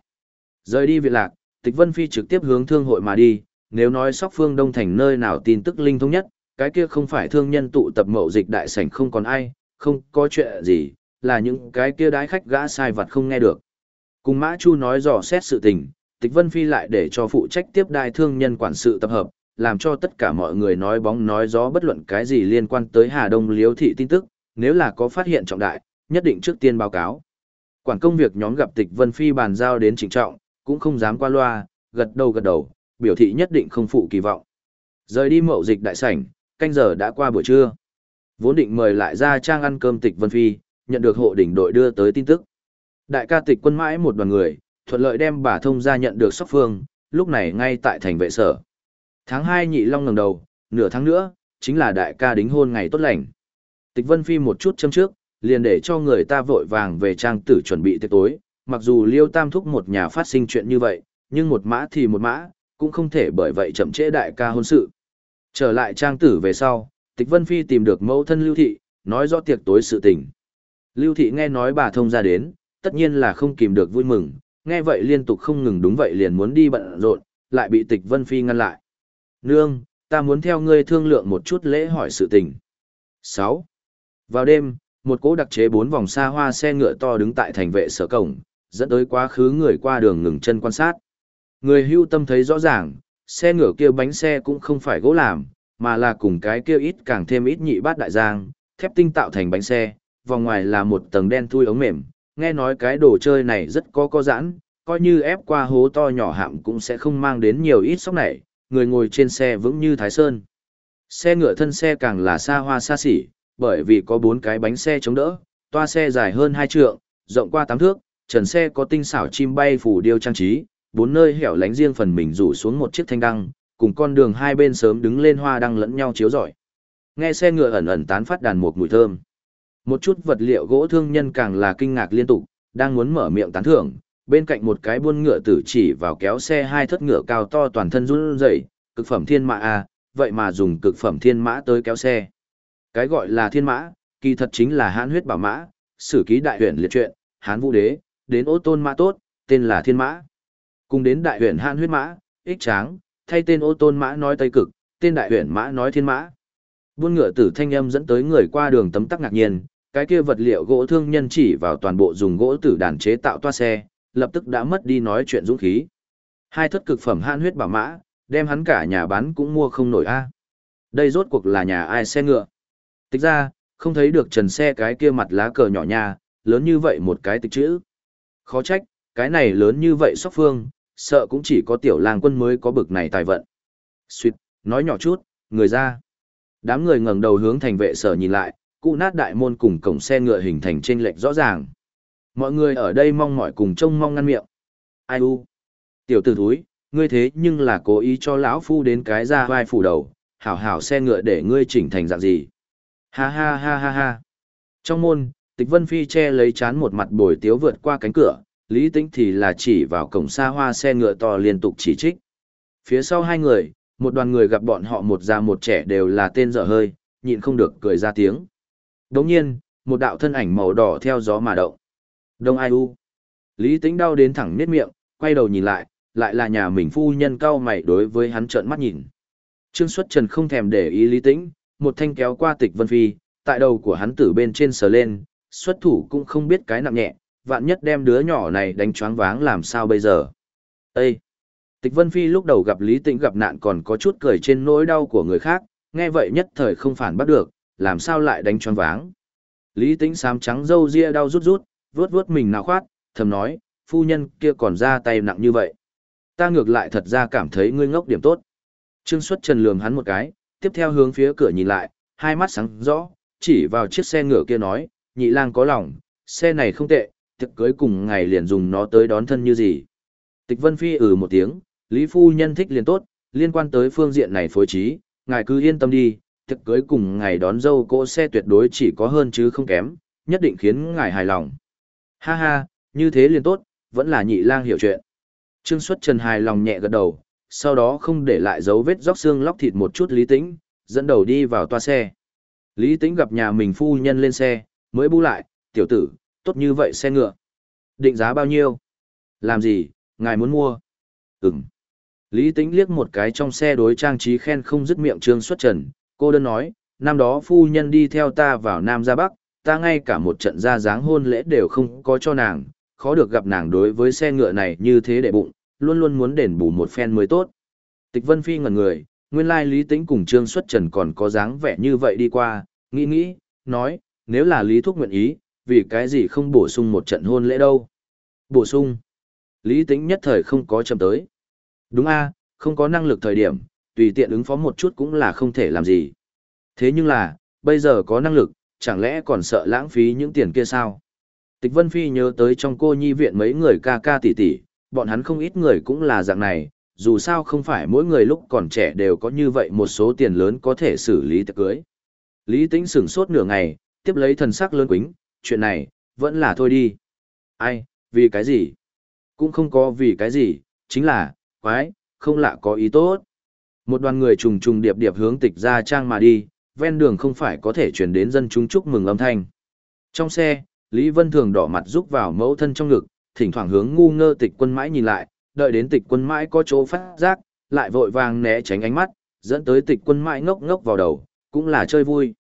Rời đi viện lạc, Tịch Vân Phi trực tiếp hướng thương hội mà đi, nếu nói sóc phương Đông Thành nơi nào tin tức linh thông nhất, cái kia không phải thương nhân tụ tập mậu dịch đại sảnh không còn ai, không có chuyện gì, là những cái kia đái khách gã sai vật không nghe được. Cùng Mã Chu nói dò xét sự tình, Tịch Vân Phi lại để cho phụ trách tiếp đai thương nhân quản sự tập hợp, làm cho tất cả mọi người nói bóng nói gió bất luận cái gì liên quan tới Hà Đông Liếu thị tin tức, nếu là có phát hiện trọng đại, nhất định trước tiên báo cáo. Quản công việc nhóm gặp Tịch Vân Phi bàn giao đến trịnh trọng, cũng không dám qua loa, gật đầu gật đầu, biểu thị nhất định không phụ kỳ vọng. Rời đi mậu dịch đại sảnh, canh giờ đã qua buổi trưa. Vốn định mời lại ra trang ăn cơm Tịch Vân Phi, nhận được hộ đỉnh đội đưa tới tin tức. Đại ca Tịch quân mãi một đoàn người, thuận lợi đem bà thông ra nhận được sóc phương, lúc này ngay tại thành vệ sở. Tháng 2 nhị long ngẩng đầu, nửa tháng nữa, chính là đại ca đính hôn ngày tốt lành. Tịch Vân Phi một chút châm trước, liền để cho người ta vội vàng về trang tử chuẩn bị tiệc tối, mặc dù Liêu Tam thúc một nhà phát sinh chuyện như vậy, nhưng một mã thì một mã, cũng không thể bởi vậy chậm trễ đại ca hôn sự. Trở lại trang tử về sau, Tịch Vân Phi tìm được mẫu thân Lưu Thị, nói rõ tiệc tối sự tình. Lưu Thị nghe nói bà thông ra đến, tất nhiên là không kìm được vui mừng, nghe vậy liên tục không ngừng đúng vậy liền muốn đi bận rộn, lại bị Tịch Vân Phi ngăn lại. Nương, ta muốn theo ngươi thương lượng một chút lễ hỏi sự tình. 6. Vào đêm, một cỗ đặc chế bốn vòng xa hoa xe ngựa to đứng tại thành vệ sở cổng, dẫn tới quá khứ người qua đường ngừng chân quan sát. Người hưu tâm thấy rõ ràng, xe ngựa kia bánh xe cũng không phải gỗ làm, mà là cùng cái kia ít càng thêm ít nhị bát đại giang, thép tinh tạo thành bánh xe, vòng ngoài là một tầng đen thui ống mềm, nghe nói cái đồ chơi này rất có có giãn, coi như ép qua hố to nhỏ hạm cũng sẽ không mang đến nhiều ít sóc này, người ngồi trên xe vững như Thái Sơn. Xe ngựa thân xe càng là xa hoa xa xỉ, bởi vì có bốn cái bánh xe chống đỡ, toa xe dài hơn hai trượng, rộng qua tám thước, trần xe có tinh xảo chim bay phủ điêu trang trí, bốn nơi hẻo lánh riêng phần mình rủ xuống một chiếc thanh đăng, cùng con đường hai bên sớm đứng lên hoa đăng lẫn nhau chiếu rọi. Nghe xe ngựa ẩn ẩn tán phát đàn một mùi thơm. Một chút vật liệu gỗ thương nhân càng là kinh ngạc liên tục, đang muốn mở miệng tán thưởng, bên cạnh một cái buôn ngựa tử chỉ vào kéo xe hai thất ngựa cao to toàn thân run rẩy, cực phẩm thiên mã a, vậy mà dùng cực phẩm thiên mã tới kéo xe. Cái gọi là thiên mã, kỳ thật chính là hãn huyết bảo mã, sử ký đại huyền liệt truyện, hán vũ đế, đến ô tôn mã tốt, tên là thiên mã. Cùng đến đại huyền han huyết mã, ích tráng, thay tên ô tôn mã nói tây cực, tên đại huyền mã nói thiên mã. Buôn ngựa tử thanh âm dẫn tới người qua đường tấm tắc ngạc nhiên, cái kia vật liệu gỗ thương nhân chỉ vào toàn bộ dùng gỗ tử đàn chế tạo toa xe, lập tức đã mất đi nói chuyện dũng khí. Hai thất cực phẩm han huyết bảo mã, đem hắn cả nhà bán cũng mua không nổi a. Đây rốt cuộc là nhà ai xe ngựa. Tịch ra, không thấy được trần xe cái kia mặt lá cờ nhỏ nha, lớn như vậy một cái tịch chữ. Khó trách, cái này lớn như vậy sóc phương, sợ cũng chỉ có tiểu lang quân mới có bực này tài vận. Xuyệt, nói nhỏ chút, người ra. Đám người ngẩng đầu hướng thành vệ sở nhìn lại, cụ nát đại môn cùng cổng xe ngựa hình thành trên lệch rõ ràng. Mọi người ở đây mong mỏi cùng trông mong ngăn miệng. Ai u? Tiểu tử thúi, ngươi thế nhưng là cố ý cho lão phu đến cái ra vai phủ đầu, hảo hảo xe ngựa để ngươi chỉnh thành dạng gì. Ha ha ha ha ha. Trong môn, tịch vân phi che lấy chán một mặt bồi tiếu vượt qua cánh cửa, lý tĩnh thì là chỉ vào cổng xa hoa xe ngựa to liên tục chỉ trích. Phía sau hai người, một đoàn người gặp bọn họ một già một trẻ đều là tên dở hơi, nhịn không được cười ra tiếng. Đồng nhiên, một đạo thân ảnh màu đỏ theo gió mà động. Đông ai u. Lý tĩnh đau đến thẳng nết miệng, quay đầu nhìn lại, lại là nhà mình phu nhân cao mày đối với hắn trợn mắt nhìn. Trương Xuất Trần không thèm để ý Lý Tĩnh, một thanh kéo qua Tịch Vân Phi, tại đầu của hắn tử bên trên sờ lên, xuất thủ cũng không biết cái nặng nhẹ, vạn nhất đem đứa nhỏ này đánh choáng váng làm sao bây giờ. Ê! Tịch Vân Phi lúc đầu gặp Lý Tĩnh gặp nạn còn có chút cười trên nỗi đau của người khác, nghe vậy nhất thời không phản bắt được, làm sao lại đánh choáng váng. Lý Tĩnh sám trắng râu ria đau rút rút, vuốt vuốt mình nào khoát, thầm nói, phu nhân kia còn ra tay nặng như vậy. Ta ngược lại thật ra cảm thấy ngươi ngốc điểm tốt. Trương Xuất Trần lườm hắn một cái, tiếp theo hướng phía cửa nhìn lại, hai mắt sáng rõ, chỉ vào chiếc xe ngựa kia nói, nhị lang có lòng, xe này không tệ, tiệc cưới cùng ngày liền dùng nó tới đón thân như gì. Tịch Vân Phi ừ một tiếng, Lý Phu Nhân thích liền tốt, liên quan tới phương diện này phối trí, ngài cứ yên tâm đi, tiệc cưới cùng ngày đón dâu cỗ xe tuyệt đối chỉ có hơn chứ không kém, nhất định khiến ngài hài lòng. Ha ha, như thế liền tốt, vẫn là nhị lang hiểu chuyện. Trương Xuất Trần hài lòng nhẹ gật đầu, sau đó không để lại dấu vết róc xương lóc thịt một chút Lý Tĩnh, dẫn đầu đi vào toa xe. Lý Tĩnh gặp nhà mình phu nhân lên xe, mới bu lại, tiểu tử, tốt như vậy xe ngựa. Định giá bao nhiêu? Làm gì, ngài muốn mua? Ừm. Lý Tĩnh liếc một cái trong xe đối trang trí khen không dứt miệng Trương Xuất Trần, cô đơn nói, năm đó phu nhân đi theo ta vào Nam ra Bắc, ta ngay cả một trận ra dáng hôn lễ đều không có cho nàng, khó được gặp nàng đối với xe ngựa này như thế để bụng, luôn luôn muốn đền bù một phen mới tốt. Tịch Vân Phi ngẩn người, nguyên lai Lý Tĩnh cùng Trương Xuất Trần còn có dáng vẻ như vậy đi qua, nghĩ nghĩ, nói, nếu là Lý Thúc nguyện ý, vì cái gì không bổ sung một trận hôn lễ đâu. Bổ sung. Lý Tĩnh nhất thời không có chậm tới. Đúng a, không có năng lực thời điểm, tùy tiện ứng phó một chút cũng là không thể làm gì. Thế nhưng là, bây giờ có năng lực, chẳng lẽ còn sợ lãng phí những tiền kia sao? Tịch Vân Phi nhớ tới trong cô nhi viện mấy người ca ca tỷ tỷ, bọn hắn không ít người cũng là dạng này, dù sao không phải mỗi người lúc còn trẻ đều có như vậy một số tiền lớn có thể xử lý tiệc cưới. Lý Tĩnh sửng sốt nửa ngày, tiếp lấy thần sắc lớn quính, chuyện này, vẫn là thôi đi. Ai, vì cái gì? Cũng không có vì cái gì, chính là, quái, không lạ có ý tốt. Một đoàn người trùng trùng điệp điệp hướng tịch ra trang mà đi, ven đường không phải có thể truyền đến dân chúng chúc mừng âm thanh. Trong xe, Lý Vân Thường đỏ mặt rúc vào mẫu thân trong ngực, thỉnh thoảng hướng ngu ngơ tịch quân mãi nhìn lại, đợi đến tịch quân mãi có chỗ phát giác, lại vội vàng né tránh ánh mắt, dẫn tới tịch quân mãi ngốc ngốc vào đầu, cũng là chơi vui.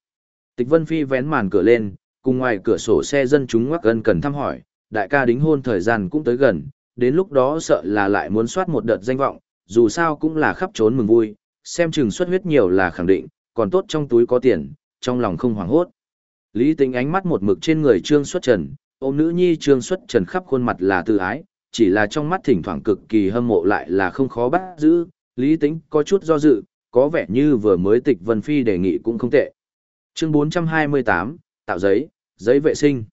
Tịch Vân Phi vén màn cửa lên, cùng ngoài cửa sổ xe dân chúng ngoắc gần cần thăm hỏi, đại ca đính hôn thời gian cũng tới gần, đến lúc đó sợ là lại muốn soát một đợt danh vọng, dù sao cũng là khắp trốn mừng vui, xem chừng xuất huyết nhiều là khẳng định, còn tốt trong túi có tiền, trong lòng không hoảng hốt. Lý tính ánh mắt một mực trên người Trương Xuất Trần, ôm nữ nhi Trương Xuất Trần khắp khuôn mặt là tự ái, chỉ là trong mắt thỉnh thoảng cực kỳ hâm mộ lại là không khó bắt giữ, Lý tính có chút do dự, có vẻ như vừa mới tịch Vân Phi đề nghị cũng không tệ. Chương 428, tạo giấy, giấy vệ sinh.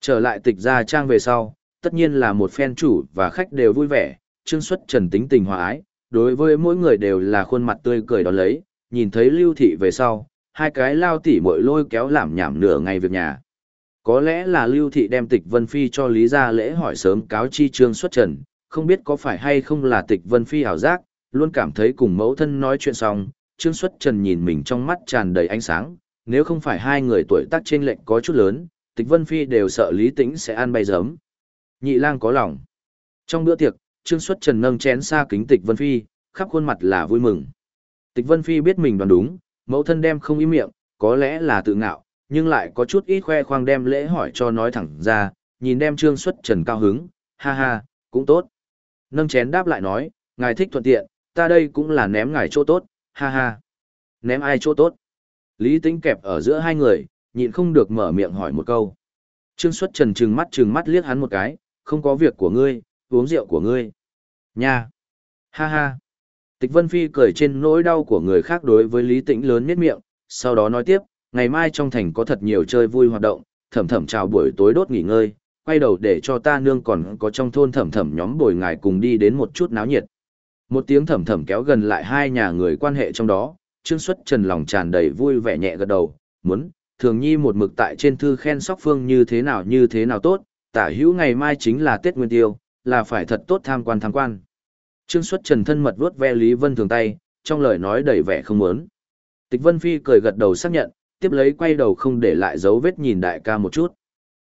Trở lại tịch gia trang về sau, tất nhiên là một phen chủ và khách đều vui vẻ, Trương Xuất Trần tính tình hòa ái, đối với mỗi người đều là khuôn mặt tươi cười đón lấy, nhìn thấy Lưu Thị về sau, hai cái lao tỉ mội lôi kéo làm nhảm nửa ngày việc nhà. Có lẽ là Lưu Thị đem tịch Vân Phi cho Lý Gia lễ hỏi sớm cáo chi Trương Xuất Trần, không biết có phải hay không là tịch Vân Phi hảo giác, luôn cảm thấy cùng mẫu thân nói chuyện xong, Trương Xuất Trần nhìn mình trong mắt tràn đầy ánh sáng, nếu không phải hai người tuổi tác trên lệnh có chút lớn, tịch Vân Phi đều sợ Lý Tĩnh sẽ ăn bay giấm. Nhị lang có lòng. Trong bữa tiệc, Trương Xuất Trần nâng chén xa kính Tịch Vân Phi, khắp khuôn mặt là vui mừng. Tịch Vân Phi biết mình đoán đúng, mẫu thân đem không ý miệng, có lẽ là tự ngạo, nhưng lại có chút ít khoe khoang đem lễ hỏi cho nói thẳng ra, nhìn đem Trương Xuất Trần cao hứng, ha ha, cũng tốt. Nâng chén đáp lại nói, ngài thích thuận tiện, ta đây cũng là ném ngài chỗ tốt, ha ha. Ném ai chỗ tốt? Lý Tĩnh kẹp ở giữa hai người, nhịn không được mở miệng hỏi một câu. Trương Xuất Trần trừng mắt trừng mắt liếc hắn một cái, không có việc của ngươi, uống rượu của ngươi. Nha! Ha ha! Tịch Vân Phi cười trên nỗi đau của người khác đối với Lý Tĩnh lớn miết miệng, sau đó nói tiếp, ngày mai trong thành có thật nhiều chơi vui hoạt động, thẩm thẩm chào buổi tối đốt nghỉ ngơi, quay đầu để cho ta nương còn có trong thôn thẩm thẩm nhóm bồi ngài cùng đi đến một chút náo nhiệt. Một tiếng thẩm thẩm kéo gần lại hai nhà người quan hệ trong đó, Trương Xuất Trần lòng tràn đầy vui vẻ nhẹ gật đầu, muốn, thường nhi một mực tại trên thư khen sóc phương như thế nào như thế nào tốt, tả hữu ngày mai chính là Tết Nguyên Tiêu, là phải thật tốt tham quan tham quan. Trương Xuất Trần thân mật vuốt ve Lý Vân Thường tay, trong lời nói đầy vẻ không muốn. Tịch Vân Phi cười gật đầu xác nhận, tiếp lấy quay đầu không để lại dấu vết nhìn đại ca một chút.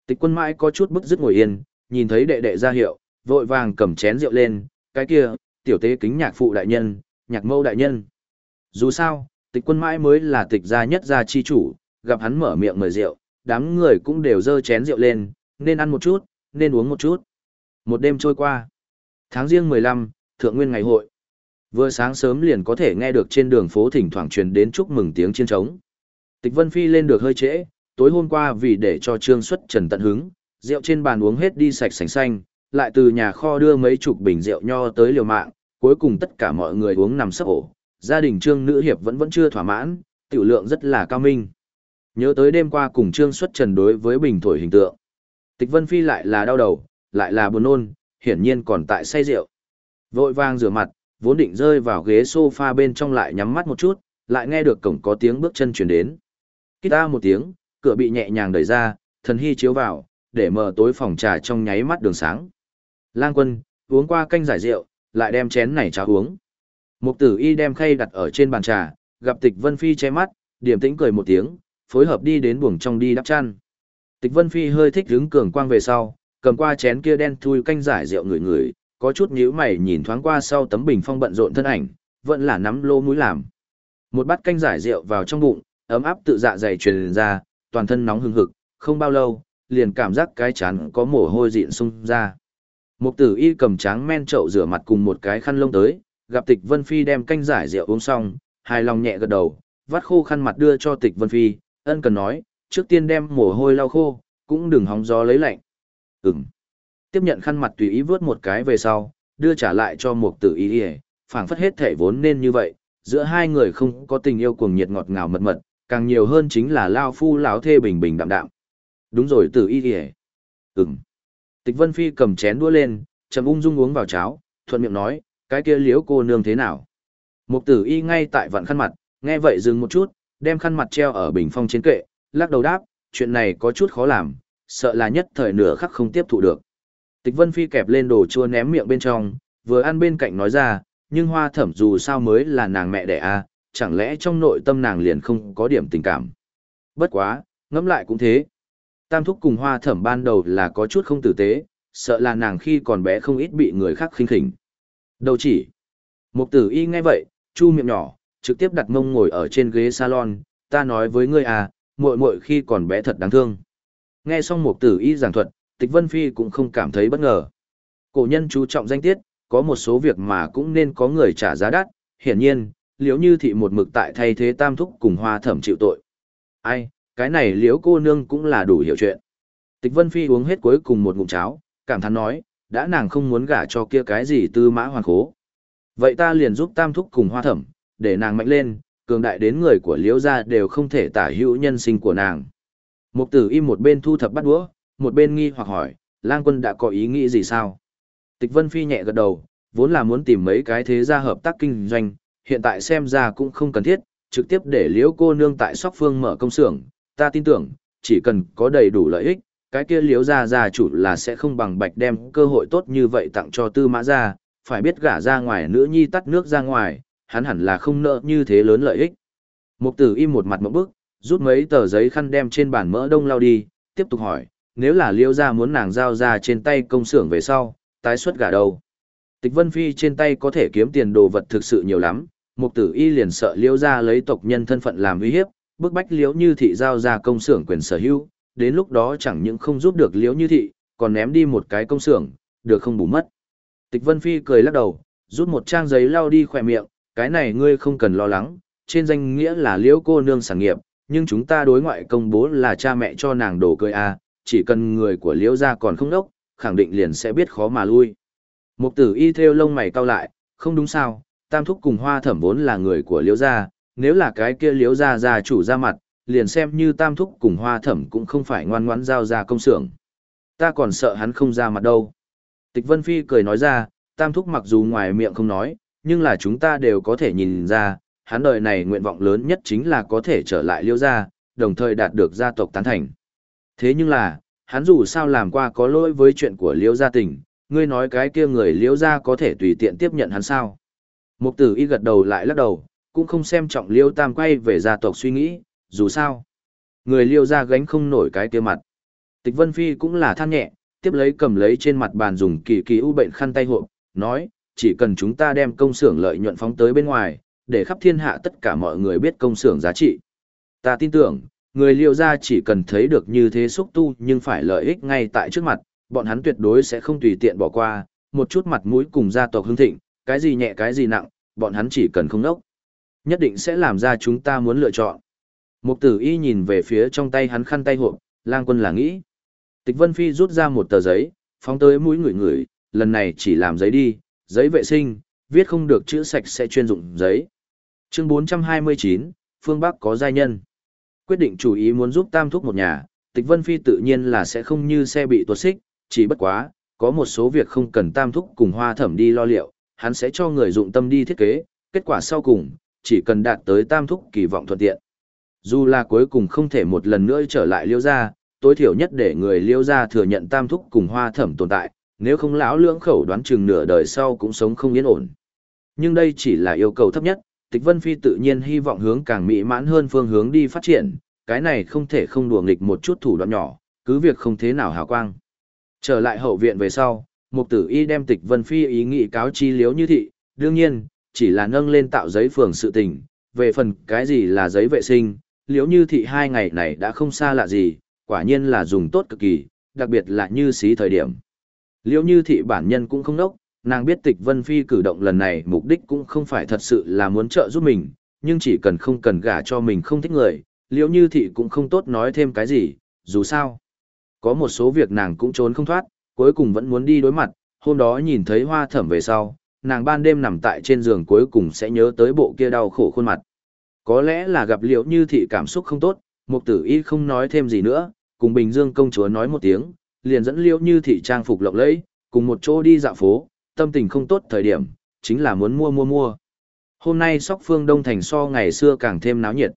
Tịch quân mãi có chút bức dứt ngồi yên, nhìn thấy đệ đệ ra hiệu, vội vàng cầm chén rượu lên, cái kia, tiểu tế kính nhạc phụ đại nhân, nhạc mâu đại nhân. Dù sao, tịch quân mãi mới là tịch gia nhất gia chi chủ, gặp hắn mở miệng mời rượu, đám người cũng đều dơ chén rượu lên, nên ăn một chút, nên uống một chút. Một đêm trôi qua. Tháng riêng 15, thượng nguyên ngày hội. Vừa sáng sớm liền có thể nghe được trên đường phố thỉnh thoảng truyền đến chúc mừng tiếng chiến trống. Tịch Vân Phi lên được hơi trễ, tối hôm qua vì để cho Trương Xuất Trần tận hứng, rượu trên bàn uống hết đi sạch sành xanh, lại từ nhà kho đưa mấy chục bình rượu nho tới liều mạng, cuối cùng tất cả mọi người uống nằm sấp ổ. Gia đình Trương Nữ Hiệp vẫn vẫn chưa thỏa mãn, tiểu lượng rất là cao minh. Nhớ tới đêm qua cùng Trương Xuất Trần đối với bình thổi hình tượng. Tịch Vân Phi lại là đau đầu, lại là buồn nôn, hiển nhiên còn tại say rượu. Vội vàng rửa mặt, vốn định rơi vào ghế sofa bên trong lại nhắm mắt một chút, lại nghe được cổng có tiếng bước chân chuyển đến. Kít ta một tiếng, cửa bị nhẹ nhàng đẩy ra, thần hy chiếu vào, để mở tối phòng trà trong nháy mắt đường sáng. Lang quân, uống qua canh giải rượu, lại đem chén này trà uống. Mục tử y đem khay đặt ở trên bàn trà, gặp tịch Vân Phi che mắt, điểm tĩnh cười một tiếng, phối hợp đi đến buồng trong đi đắp chăn. Tịch Vân Phi hơi thích hứng cường quang về sau, cầm qua chén kia đen thui canh giải rượu người người, có chút nhíu mày nhìn thoáng qua sau tấm bình phong bận rộn thân ảnh, vẫn là nắm lô mũi làm. Một bát canh giải rượu vào trong bụng, ấm áp tự dạ dày truyền ra, toàn thân nóng hừng hực, không bao lâu, liền cảm giác cái chán có mồ hôi dịn sung ra. Mục tử y cầm tráng men chậu rửa mặt cùng một cái khăn lông tới, gặp tịch Vân Phi đem canh giải rượu uống xong, hài lòng nhẹ gật đầu, vắt khô khăn mặt đưa cho tịch Vân Phi, ân cần nói, trước tiên đem mồ hôi lau khô, cũng đừng hóng gió lấy lạnh. Ừm. Tiếp nhận khăn mặt tùy ý vớt một cái về sau, đưa trả lại cho mục tử y phảng phất hết thể vốn nên như vậy, giữa hai người không có tình yêu cuồng nhiệt ngọt ngào mật mật, càng nhiều hơn chính là lao phu lão thê bình bình đạm đạm. Đúng rồi tử y y Ừm. Tịch Vân Phi cầm chén đũa lên, chậm ung dung uống vào cháo, thuận miệng nói, cái kia liếu cô nương thế nào? Mục tử y ngay tại vạn khăn mặt, nghe vậy dừng một chút, đem khăn mặt treo ở bình phong trên kệ, lắc đầu đáp, chuyện này có chút khó làm, sợ là nhất thời nửa khắc không tiếp thụ được. Tịch Vân Phi kẹp lên đồ chua ném miệng bên trong, vừa ăn bên cạnh nói ra, nhưng hoa thẩm dù sao mới là nàng mẹ đẻ a, chẳng lẽ trong nội tâm nàng liền không có điểm tình cảm. Bất quá, ngẫm lại cũng thế. Tam thúc cùng hoa thẩm ban đầu là có chút không tử tế, sợ là nàng khi còn bé không ít bị người khác khinh khỉnh. Đâu chỉ. Mục tử y nghe vậy, chu miệng nhỏ, trực tiếp đặt mông ngồi ở trên ghế salon, ta nói với ngươi à, muội muội khi còn bé thật đáng thương. Nghe xong mục tử y giảng thuật, tịch vân phi cũng không cảm thấy bất ngờ. Cổ nhân chú trọng danh tiết, có một số việc mà cũng nên có người trả giá đắt, hiển nhiên, liếu như thị một mực tại thay thế tam thúc cùng hoa thẩm chịu tội. Ai, cái này liếu cô nương cũng là đủ hiểu chuyện. Tịch Vân Phi uống hết cuối cùng một ngụm cháo, cảm thán nói, đã nàng không muốn gả cho kia cái gì tư mã hoàn khố. Vậy ta liền giúp tam thúc cùng hoa thẩm, để nàng mạnh lên, cường đại đến người của liễu gia đều không thể tả hữu nhân sinh của nàng. Mục tử im một bên thu thập bắt đũa, một bên nghi hoặc hỏi, lang quân đã có ý nghĩ gì sao? Tịch Vân Phi nhẹ gật đầu, vốn là muốn tìm mấy cái thế gia hợp tác kinh doanh, hiện tại xem ra cũng không cần thiết, trực tiếp để liễu cô nương tại sóc phương mở công xưởng, ta tin tưởng, chỉ cần có đầy đủ lợi ích, cái kia liễu gia gia chủ là sẽ không bằng bạch đem cơ hội tốt như vậy tặng cho tư mã gia, phải biết gả ra ngoài nữ nhi tắt nước ra ngoài, hắn hẳn là không nợ như thế lớn lợi ích. Mục tử im một mặt một bức, rút mấy tờ giấy khăn đem trên bàn mỡ đông lao đi, tiếp tục hỏi, nếu là liễu gia muốn nàng giao ra trên tay công xưởng về sau, tái xuất gả đâu? Tịch Vân Phi trên tay có thể kiếm tiền đồ vật thực sự nhiều lắm, mục tử y liền sợ liễu gia lấy tộc nhân thân phận làm uy hiếp, bức bách liễu như thị giao ra công xưởng quyền sở hữu, đến lúc đó chẳng những không giúp được liễu như thị, còn ném đi một cái công xưởng, được không bù mất. Tịch Vân Phi cười lắc đầu, rút một trang giấy lau đi khỏe miệng, cái này ngươi không cần lo lắng, trên danh nghĩa là liễu cô nương sản nghiệp, nhưng chúng ta đối ngoại công bố là cha mẹ cho nàng đổ cười a, chỉ cần người của liễu gia còn không đốc, khẳng định liền sẽ biết khó mà lui. Mục tử y theo lông mày cau lại, không đúng sao, tam thúc cùng hoa thẩm vốn là người của liễu gia, nếu là cái kia liễu gia gia chủ ra mặt, liền xem như tam thúc cùng hoa thẩm cũng không phải ngoan ngoãn giao ra công xưởng. Ta còn sợ hắn không ra mặt đâu. Tịch Vân Phi cười nói ra, tam thúc mặc dù ngoài miệng không nói, nhưng là chúng ta đều có thể nhìn ra, hắn đời này nguyện vọng lớn nhất chính là có thể trở lại liễu gia, đồng thời đạt được gia tộc tán thành. Thế nhưng là, hắn dù sao làm qua có lỗi với chuyện của liễu gia tình, ngươi nói cái kia người liễu gia có thể tùy tiện tiếp nhận hắn sao. Mục tử y gật đầu lại lắc đầu, cũng không xem trọng liễu tam quay về gia tộc suy nghĩ, dù sao. Người liêu gia gánh không nổi cái kia mặt. Tịch Vân Phi cũng là than nhẹ, tiếp lấy cầm lấy trên mặt bàn dùng kỳ kỳ u bệnh khăn tay hộp, nói, chỉ cần chúng ta đem công xưởng lợi nhuận phóng tới bên ngoài, để khắp thiên hạ tất cả mọi người biết công xưởng giá trị. Ta tin tưởng, người liêu gia chỉ cần thấy được như thế xúc tu nhưng phải lợi ích ngay tại trước mặt, bọn hắn tuyệt đối sẽ không tùy tiện bỏ qua, một chút mặt mũi cùng gia tộc hưng thịnh, cái gì nhẹ cái gì nặng, bọn hắn chỉ cần không nốc. Nhất định sẽ làm ra chúng ta muốn lựa chọn. Mục tử y nhìn về phía trong tay hắn khăn tay hộp, lang quân là nghĩ. Tịch Vân Phi rút ra một tờ giấy, phóng tới mũi người người, lần này chỉ làm giấy đi, giấy vệ sinh, viết không được chữ sạch sẽ chuyên dụng giấy. Chương 429, phương Bắc có giai nhân. Quyết định chủ ý muốn giúp Tam Thúc một nhà, Tịch Vân Phi tự nhiên là sẽ không như xe bị tuột xích, chỉ bất quá, có một số việc không cần Tam Thúc cùng Hoa Thẩm đi lo liệu, hắn sẽ cho người dụng tâm đi thiết kế, kết quả sau cùng, chỉ cần đạt tới Tam Thúc kỳ vọng thuận tiện. Dù là cuối cùng không thể một lần nữa trở lại liêu Gia, tối thiểu nhất để người liêu Gia thừa nhận Tam Thúc cùng Hoa Thẩm tồn tại, nếu không lão lưỡng khẩu đoán chừng nửa đời sau cũng sống không yên ổn. Nhưng đây chỉ là yêu cầu thấp nhất, Tịch Vân Phi tự nhiên hy vọng hướng càng mỹ mãn hơn phương hướng đi phát triển, cái này không thể không đùa nghịch một chút thủ đoạn nhỏ, cứ việc không thế nào hào quang. Trở lại hậu viện về sau, Mục Tử Y đem Tịch Vân Phi ý nghị cáo chi liếu như thị, đương nhiên, chỉ là nâng lên tạo giấy phường sự tình, về phần cái gì là giấy vệ sinh, liếu như thị hai ngày này đã không xa lạ gì, quả nhiên là dùng tốt cực kỳ, đặc biệt là như xí thời điểm. Liếu như thị bản nhân cũng không nốc, nàng biết Tịch Vân Phi cử động lần này mục đích cũng không phải thật sự là muốn trợ giúp mình, nhưng chỉ cần không cần gả cho mình không thích người, liếu như thị cũng không tốt nói thêm cái gì, dù sao. Có một số việc nàng cũng trốn không thoát, cuối cùng vẫn muốn đi đối mặt, hôm đó nhìn thấy hoa thẩm về sau, nàng ban đêm nằm tại trên giường cuối cùng sẽ nhớ tới bộ kia đau khổ khuôn mặt. Có lẽ là gặp liễu như thị cảm xúc không tốt, mục tử y không nói thêm gì nữa, cùng Bình Dương công chúa nói một tiếng, liền dẫn liễu như thị trang phục lộng lẫy, cùng một chỗ đi dạo phố, tâm tình không tốt thời điểm, chính là muốn mua mua mua. Hôm nay sóc phương Đông Thành so ngày xưa càng thêm náo nhiệt.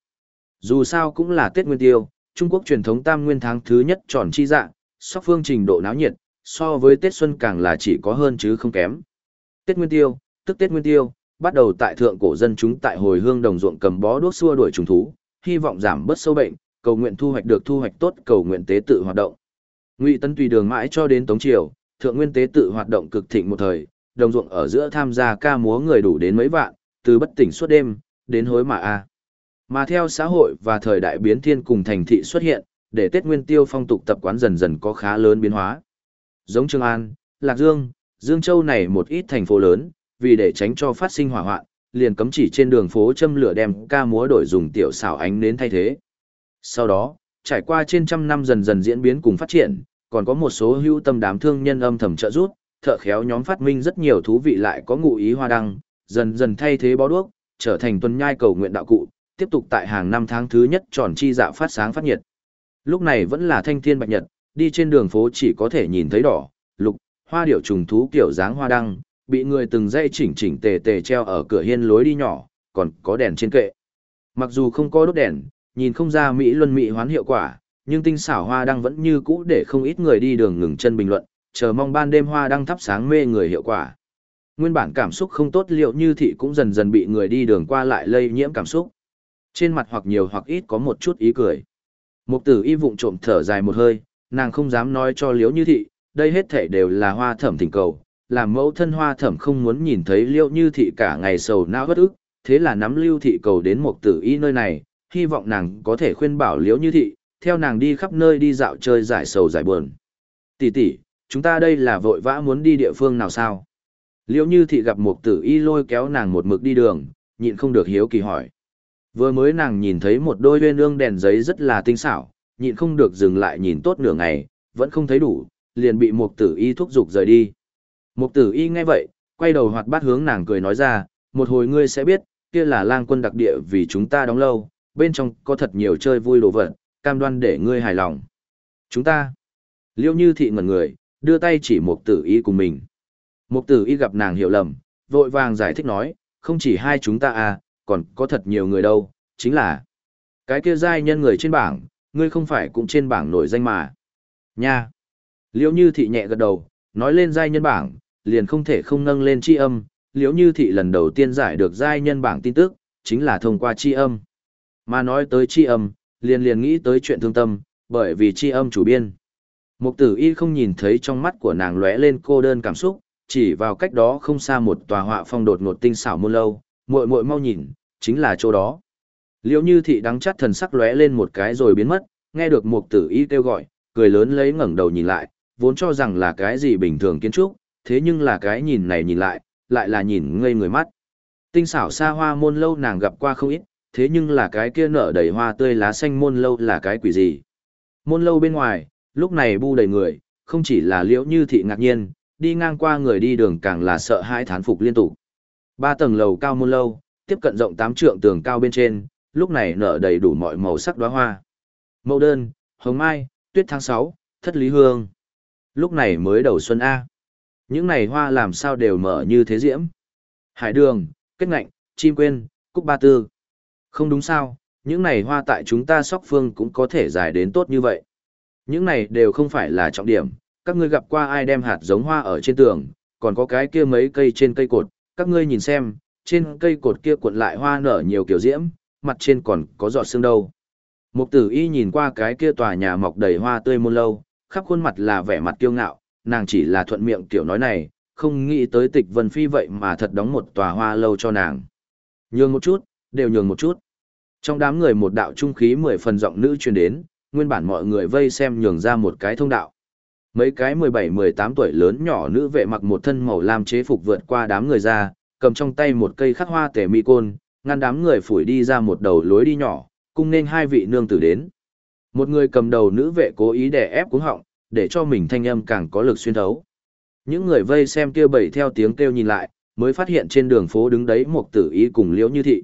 Dù sao cũng là Tết Nguyên Tiêu, Trung Quốc truyền thống tam nguyên tháng thứ nhất tròn chi dạng, sóc phương trình độ náo nhiệt, so với Tết Xuân càng là chỉ có hơn chứ không kém. Tết Nguyên Tiêu, tức Tết Nguyên Tiêu, bắt đầu tại thượng cổ dân chúng tại hồi hương đồng ruộng cầm bó đuốc xua đuổi trùng thú, hy vọng giảm bớt sâu bệnh, cầu nguyện thu hoạch được thu hoạch tốt, cầu nguyện tế tự hoạt động. Ngụy Tấn tùy đường mãi cho đến Tống Triều, thượng nguyên tế tự hoạt động cực thịnh một thời, đồng ruộng ở giữa tham gia ca múa người đủ đến mấy vạn, từ bất tỉnh suốt đêm, đến hối mà a. Mà theo xã hội và thời đại biến thiên cùng thành thị xuất hiện, để Tết Nguyên Tiêu phong tục tập quán dần dần có khá lớn biến hóa. Giống Trường An, Lạc Dương, Dương Châu này một ít thành phố lớn, vì để tránh cho phát sinh hỏa hoạn, liền cấm chỉ trên đường phố châm lửa đem ca múa đổi dùng tiểu xảo ánh nến thay thế. Sau đó, trải qua trên trăm năm dần dần diễn biến cùng phát triển, còn có một số hữu tâm đám thương nhân âm thầm trợ giúp, thợ khéo nhóm phát minh rất nhiều thú vị lại có ngụ ý hoa đăng, dần dần thay thế bó đuốc, trở thành tuần nhai cầu nguyện đạo cụ, tiếp tục tại hàng năm tháng thứ nhất tròn chi dạ phát sáng phát nhiệt. Lúc này vẫn là thanh thiên bạch nhật, đi trên đường phố chỉ có thể nhìn thấy đỏ, lục, hoa điểu trùng thú kiểu dáng hoa đăng, bị người từng dây chỉnh chỉnh tề tề treo ở cửa hiên lối đi nhỏ, còn có đèn trên kệ. Mặc dù không có đốt đèn, nhìn không ra Mỹ luân Mỹ hoán hiệu quả, nhưng tinh xảo hoa đăng vẫn như cũ để không ít người đi đường ngừng chân bình luận, chờ mong ban đêm hoa đăng thắp sáng mê người hiệu quả. Nguyên bản cảm xúc không tốt liệu như thị cũng dần dần bị người đi đường qua lại lây nhiễm cảm xúc. Trên mặt hoặc nhiều hoặc ít có một chút ý cười. Mục tử y vụng trộm thở dài một hơi, nàng không dám nói cho liễu như thị, đây hết thể đều là hoa thẩm thỉnh cầu, làm mẫu thân hoa thẩm không muốn nhìn thấy liễu như thị cả ngày sầu não bất ức, thế là nắm lưu thị cầu đến mục tử y nơi này, hy vọng nàng có thể khuyên bảo liễu như thị, theo nàng đi khắp nơi đi dạo chơi giải sầu giải buồn. Tỷ tỷ, chúng ta đây là vội vã muốn đi địa phương nào sao? Liễu như thị gặp mục tử y lôi kéo nàng một mực đi đường, nhịn không được hiếu kỳ hỏi. Vừa mới nàng nhìn thấy một đôi uyên ương đèn giấy rất là tinh xảo, nhịn không được dừng lại nhìn tốt nửa ngày, vẫn không thấy đủ, liền bị mục tử y thúc giục rời đi. Mục tử y nghe vậy, quay đầu hoạt bát hướng nàng cười nói ra, một hồi ngươi sẽ biết, kia là lang quân đặc địa vì chúng ta đóng lâu, bên trong có thật nhiều chơi vui đồ vật, cam đoan để ngươi hài lòng. Chúng ta, liêu như thị ngẩn người, đưa tay chỉ mục tử y cùng mình. Mục tử y gặp nàng hiểu lầm, vội vàng giải thích nói, không chỉ hai chúng ta à, còn có thật nhiều người đâu, chính là cái kia giai nhân người trên bảng, ngươi không phải cũng trên bảng nổi danh mà. Nha! liêu như thị nhẹ gật đầu, nói lên giai nhân bảng, liền không thể không nâng lên chi âm, liễu như thị lần đầu tiên giải được giai nhân bảng tin tức, chính là thông qua chi âm. Mà nói tới chi âm, liền liền nghĩ tới chuyện thương tâm, bởi vì chi âm chủ biên. Mục tử y không nhìn thấy trong mắt của nàng lóe lên cô đơn cảm xúc, chỉ vào cách đó không xa một tòa họa phong đột ngột tinh xảo muôn lâu, muội muội mau nhìn, chính là chỗ đó. Liễu Như thị đắng chắt thần sắc lóe lên một cái rồi biến mất, nghe được Mục Tử Y kêu gọi, cười lớn lấy ngẩng đầu nhìn lại, vốn cho rằng là cái gì bình thường kiến trúc, thế nhưng là cái nhìn này nhìn lại, lại là nhìn ngây người mắt. Tinh xảo xa hoa môn lâu nàng gặp qua không ít, thế nhưng là cái kia nở đầy hoa tươi lá xanh môn lâu là cái quỷ gì? Môn lâu bên ngoài, lúc này bu đầy người, không chỉ là Liễu Như thị ngạc nhiên, đi ngang qua người đi đường càng là sợ hãi thán phục liên tục. Ba tầng lầu cao môn lâu, tiếp cận rộng tám trượng tường cao bên trên, lúc này nở đầy đủ mọi màu sắc đóa hoa. Mẫu đơn, hồng mai, tuyết tháng 6, thất lý hương. Lúc này mới đầu xuân A. Những này hoa làm sao đều mở như thế diễm. Hải đường, kết ngạnh, chim quên, cúc ba tư. Không đúng sao, những này hoa tại chúng ta sóc phương cũng có thể dài đến tốt như vậy. Những này đều không phải là trọng điểm, các ngươi gặp qua ai đem hạt giống hoa ở trên tường, còn có cái kia mấy cây trên cây cột, các ngươi nhìn xem, trên cây cột kia cuộn lại hoa nở nhiều kiểu diễm, mặt trên còn có giọt sương đâu. Mục tử y nhìn qua cái kia tòa nhà mọc đầy hoa tươi muôn lâu, khắp khuôn mặt là vẻ mặt kiêu ngạo, nàng chỉ là thuận miệng tiểu nói này, không nghĩ tới tịch vân phi vậy mà thật đóng một tòa hoa lâu cho nàng. Nhường một chút, đều nhường một chút. Trong đám người một đạo trung khí mười phần giọng nữ truyền đến, nguyên bản mọi người vây xem nhường ra một cái thông đạo. Mấy cái 17-18 tuổi lớn nhỏ nữ vệ mặc một thân màu lam chế phục vượt qua đám người ra, cầm trong tay một cây khắc hoa tể mi côn, ngăn đám người phủi đi ra một đầu lối đi nhỏ, cung nên hai vị nương tử đến. Một người cầm đầu nữ vệ cố ý đè ép cuống họng, để cho mình thanh âm càng có lực xuyên thấu. Những người vây xem kia bảy theo tiếng kêu nhìn lại, mới phát hiện trên đường phố đứng đấy một tử ý cùng liễu như thị.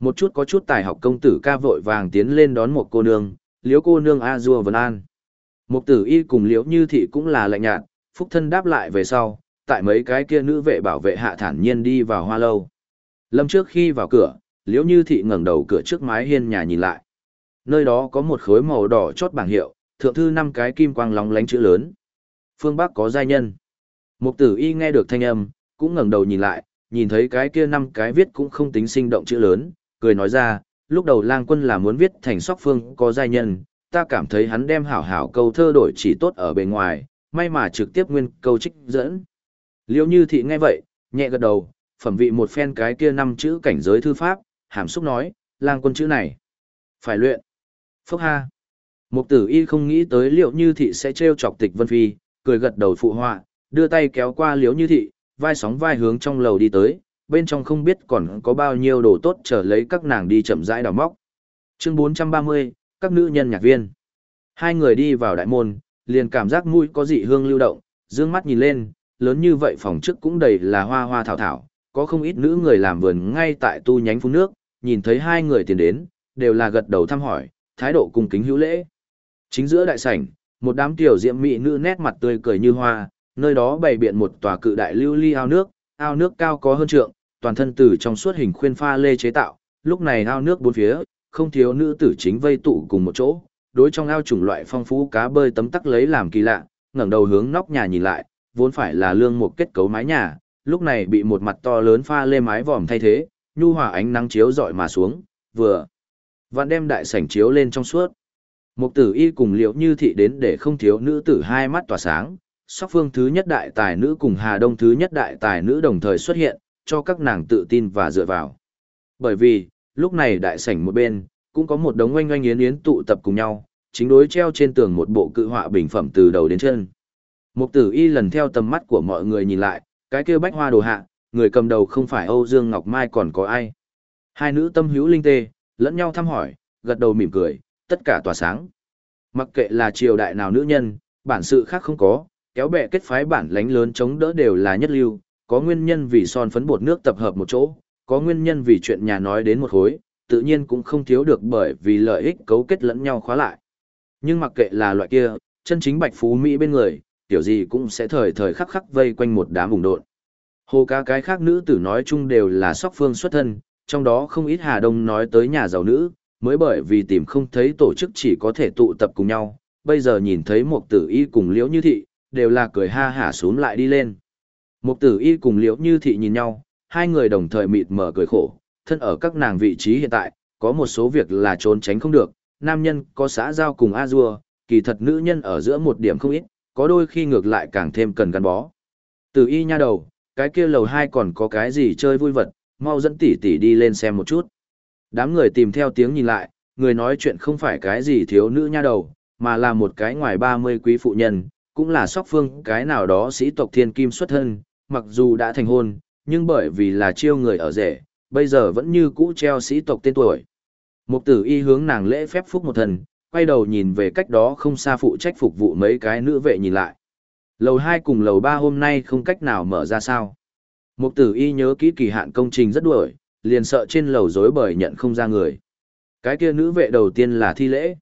Một chút có chút tài học công tử ca vội vàng tiến lên đón một cô nương, liễu cô nương A Dua Vân An. Một tử y cùng liễu như thị cũng là lạnh nhạt, phúc thân đáp lại về sau, tại mấy cái kia nữ vệ bảo vệ hạ thản nhiên đi vào hoa lâu. Lâm trước khi vào cửa, liễu như thị ngẩng đầu cửa trước mái hiên nhà nhìn lại. Nơi đó có một khối màu đỏ chót bảng hiệu, thượng thư năm cái kim quang lóng lánh chữ lớn. Phương Bắc có giai nhân. Mục tử y nghe được thanh âm, cũng ngẩng đầu nhìn lại, nhìn thấy cái kia năm cái viết cũng không tính sinh động chữ lớn, cười nói ra, lúc đầu lang quân là muốn viết thành sóc phương có giai nhân, ta cảm thấy hắn đem hảo hảo câu thơ đổi chỉ tốt ở bề ngoài, may mà trực tiếp nguyên câu trích dẫn. Liêu như thị nghe vậy, nhẹ gật đầu, phẩm vị một phen cái kia năm chữ cảnh giới thư pháp, hàm xúc nói, lang quân chữ này. Phải luyện. Phúc ha. Mục tử y không nghĩ tới liệu như thị sẽ trêu chọc tịch vân phi, cười gật đầu phụ họa, đưa tay kéo qua Liễu như thị, vai sóng vai hướng trong lầu đi tới, bên trong không biết còn có bao nhiêu đồ tốt chờ lấy các nàng đi chậm rãi đào móc. Chương 430, các nữ nhân nhạc viên. Hai người đi vào đại môn, liền cảm giác mũi có dị hương lưu động, dương mắt nhìn lên, lớn như vậy phòng trước cũng đầy là hoa hoa thảo thảo, có không ít nữ người làm vườn ngay tại tu nhánh phun nước, nhìn thấy hai người tiền đến, đều là gật đầu thăm hỏi, thái độ cung kính hữu lễ. Chính giữa đại sảnh, một đám tiểu diễm mỹ nữ nét mặt tươi cười như hoa, nơi đó bày biện một tòa cự đại lưu ly ao nước, ao nước cao có hơn trượng, toàn thân từ trong suốt hình khuyên pha lê chế tạo, lúc này ao nước bốn phía, không thiếu nữ tử chính vây tụ cùng một chỗ, đối trong ao chủng loại phong phú cá bơi tấm tắc lấy làm kỳ lạ, ngẩng đầu hướng nóc nhà nhìn lại, vốn phải là lương một kết cấu mái nhà, lúc này bị một mặt to lớn pha lê mái vòm thay thế, nhu hòa ánh nắng chiếu rọi mà xuống, vừa vặn đem đại sảnh chiếu lên trong suốt. Mục tử y cùng liệu như thị đến để không thiếu nữ tử hai mắt tỏa sáng, sóc phương thứ nhất đại tài nữ cùng Hà Đông thứ nhất đại tài nữ đồng thời xuất hiện, cho các nàng tự tin và dựa vào. Bởi vì, lúc này đại sảnh một bên, cũng có một đống oanh oanh yến yến tụ tập cùng nhau, chính đối treo trên tường một bộ cự họa bình phẩm từ đầu đến chân. Mục tử y lần theo tầm mắt của mọi người nhìn lại, cái kia bách hoa đồ hạ, người cầm đầu không phải Âu Dương Ngọc Mai còn có ai. Hai nữ tâm hữu linh tê, lẫn nhau thăm hỏi, gật đầu mỉm cười, tất cả tỏa sáng. Mặc kệ là triều đại nào nữ nhân, bản sự khác không có, kéo bè kết phái bản lánh lớn chống đỡ đều là nhất lưu, có nguyên nhân vì son phấn bột nước tập hợp một chỗ, có nguyên nhân vì chuyện nhà nói đến một khối, tự nhiên cũng không thiếu được bởi vì lợi ích cấu kết lẫn nhau khóa lại. Nhưng mặc kệ là loại kia, chân chính bạch phú Mỹ bên người, kiểu gì cũng sẽ thời thời khắc khắc vây quanh một đám vùng độn. Hồ ca cái khác nữ tử nói chung đều là sóc phương xuất thân, trong đó không ít Hà Đông nói tới nhà giàu nữ, mới bởi vì tìm không thấy tổ chức chỉ có thể tụ tập cùng nhau, bây giờ nhìn thấy một tử y cùng liễu như thị, đều là cười ha hả xuống lại đi lên. Một tử y cùng liễu như thị nhìn nhau, hai người đồng thời mịt mở cười khổ, thân ở các nàng vị trí hiện tại, có một số việc là trốn tránh không được, nam nhân có xã giao cùng a dua, kỳ thật nữ nhân ở giữa một điểm không ít, có đôi khi ngược lại càng thêm cần gắn bó. Tử y nha đầu, cái kia lầu hai còn có cái gì chơi vui vật, mau dẫn tỷ tỷ đi lên xem một chút. Đám người tìm theo tiếng nhìn lại, người nói chuyện không phải cái gì thiếu nữ nha đầu, mà là một cái ngoài 30 quý phụ nhân, cũng là sóc phương cái nào đó sĩ tộc thiên kim xuất thân, mặc dù đã thành hôn, nhưng bởi vì là chiêu người ở rể, bây giờ vẫn như cũ treo sĩ tộc tên tuổi. Mục tử y hướng nàng lễ phép phúc một thần, quay đầu nhìn về cách đó không xa phụ trách phục vụ mấy cái nữ vệ nhìn lại. Lầu 2 cùng lầu 3 hôm nay không cách nào mở ra sao. Mục tử y nhớ kỹ kỳ hạn công trình rất đuổi, liền sợ trên lầu dối bởi nhận không ra người. Cái kia nữ vệ đầu tiên là thi lễ.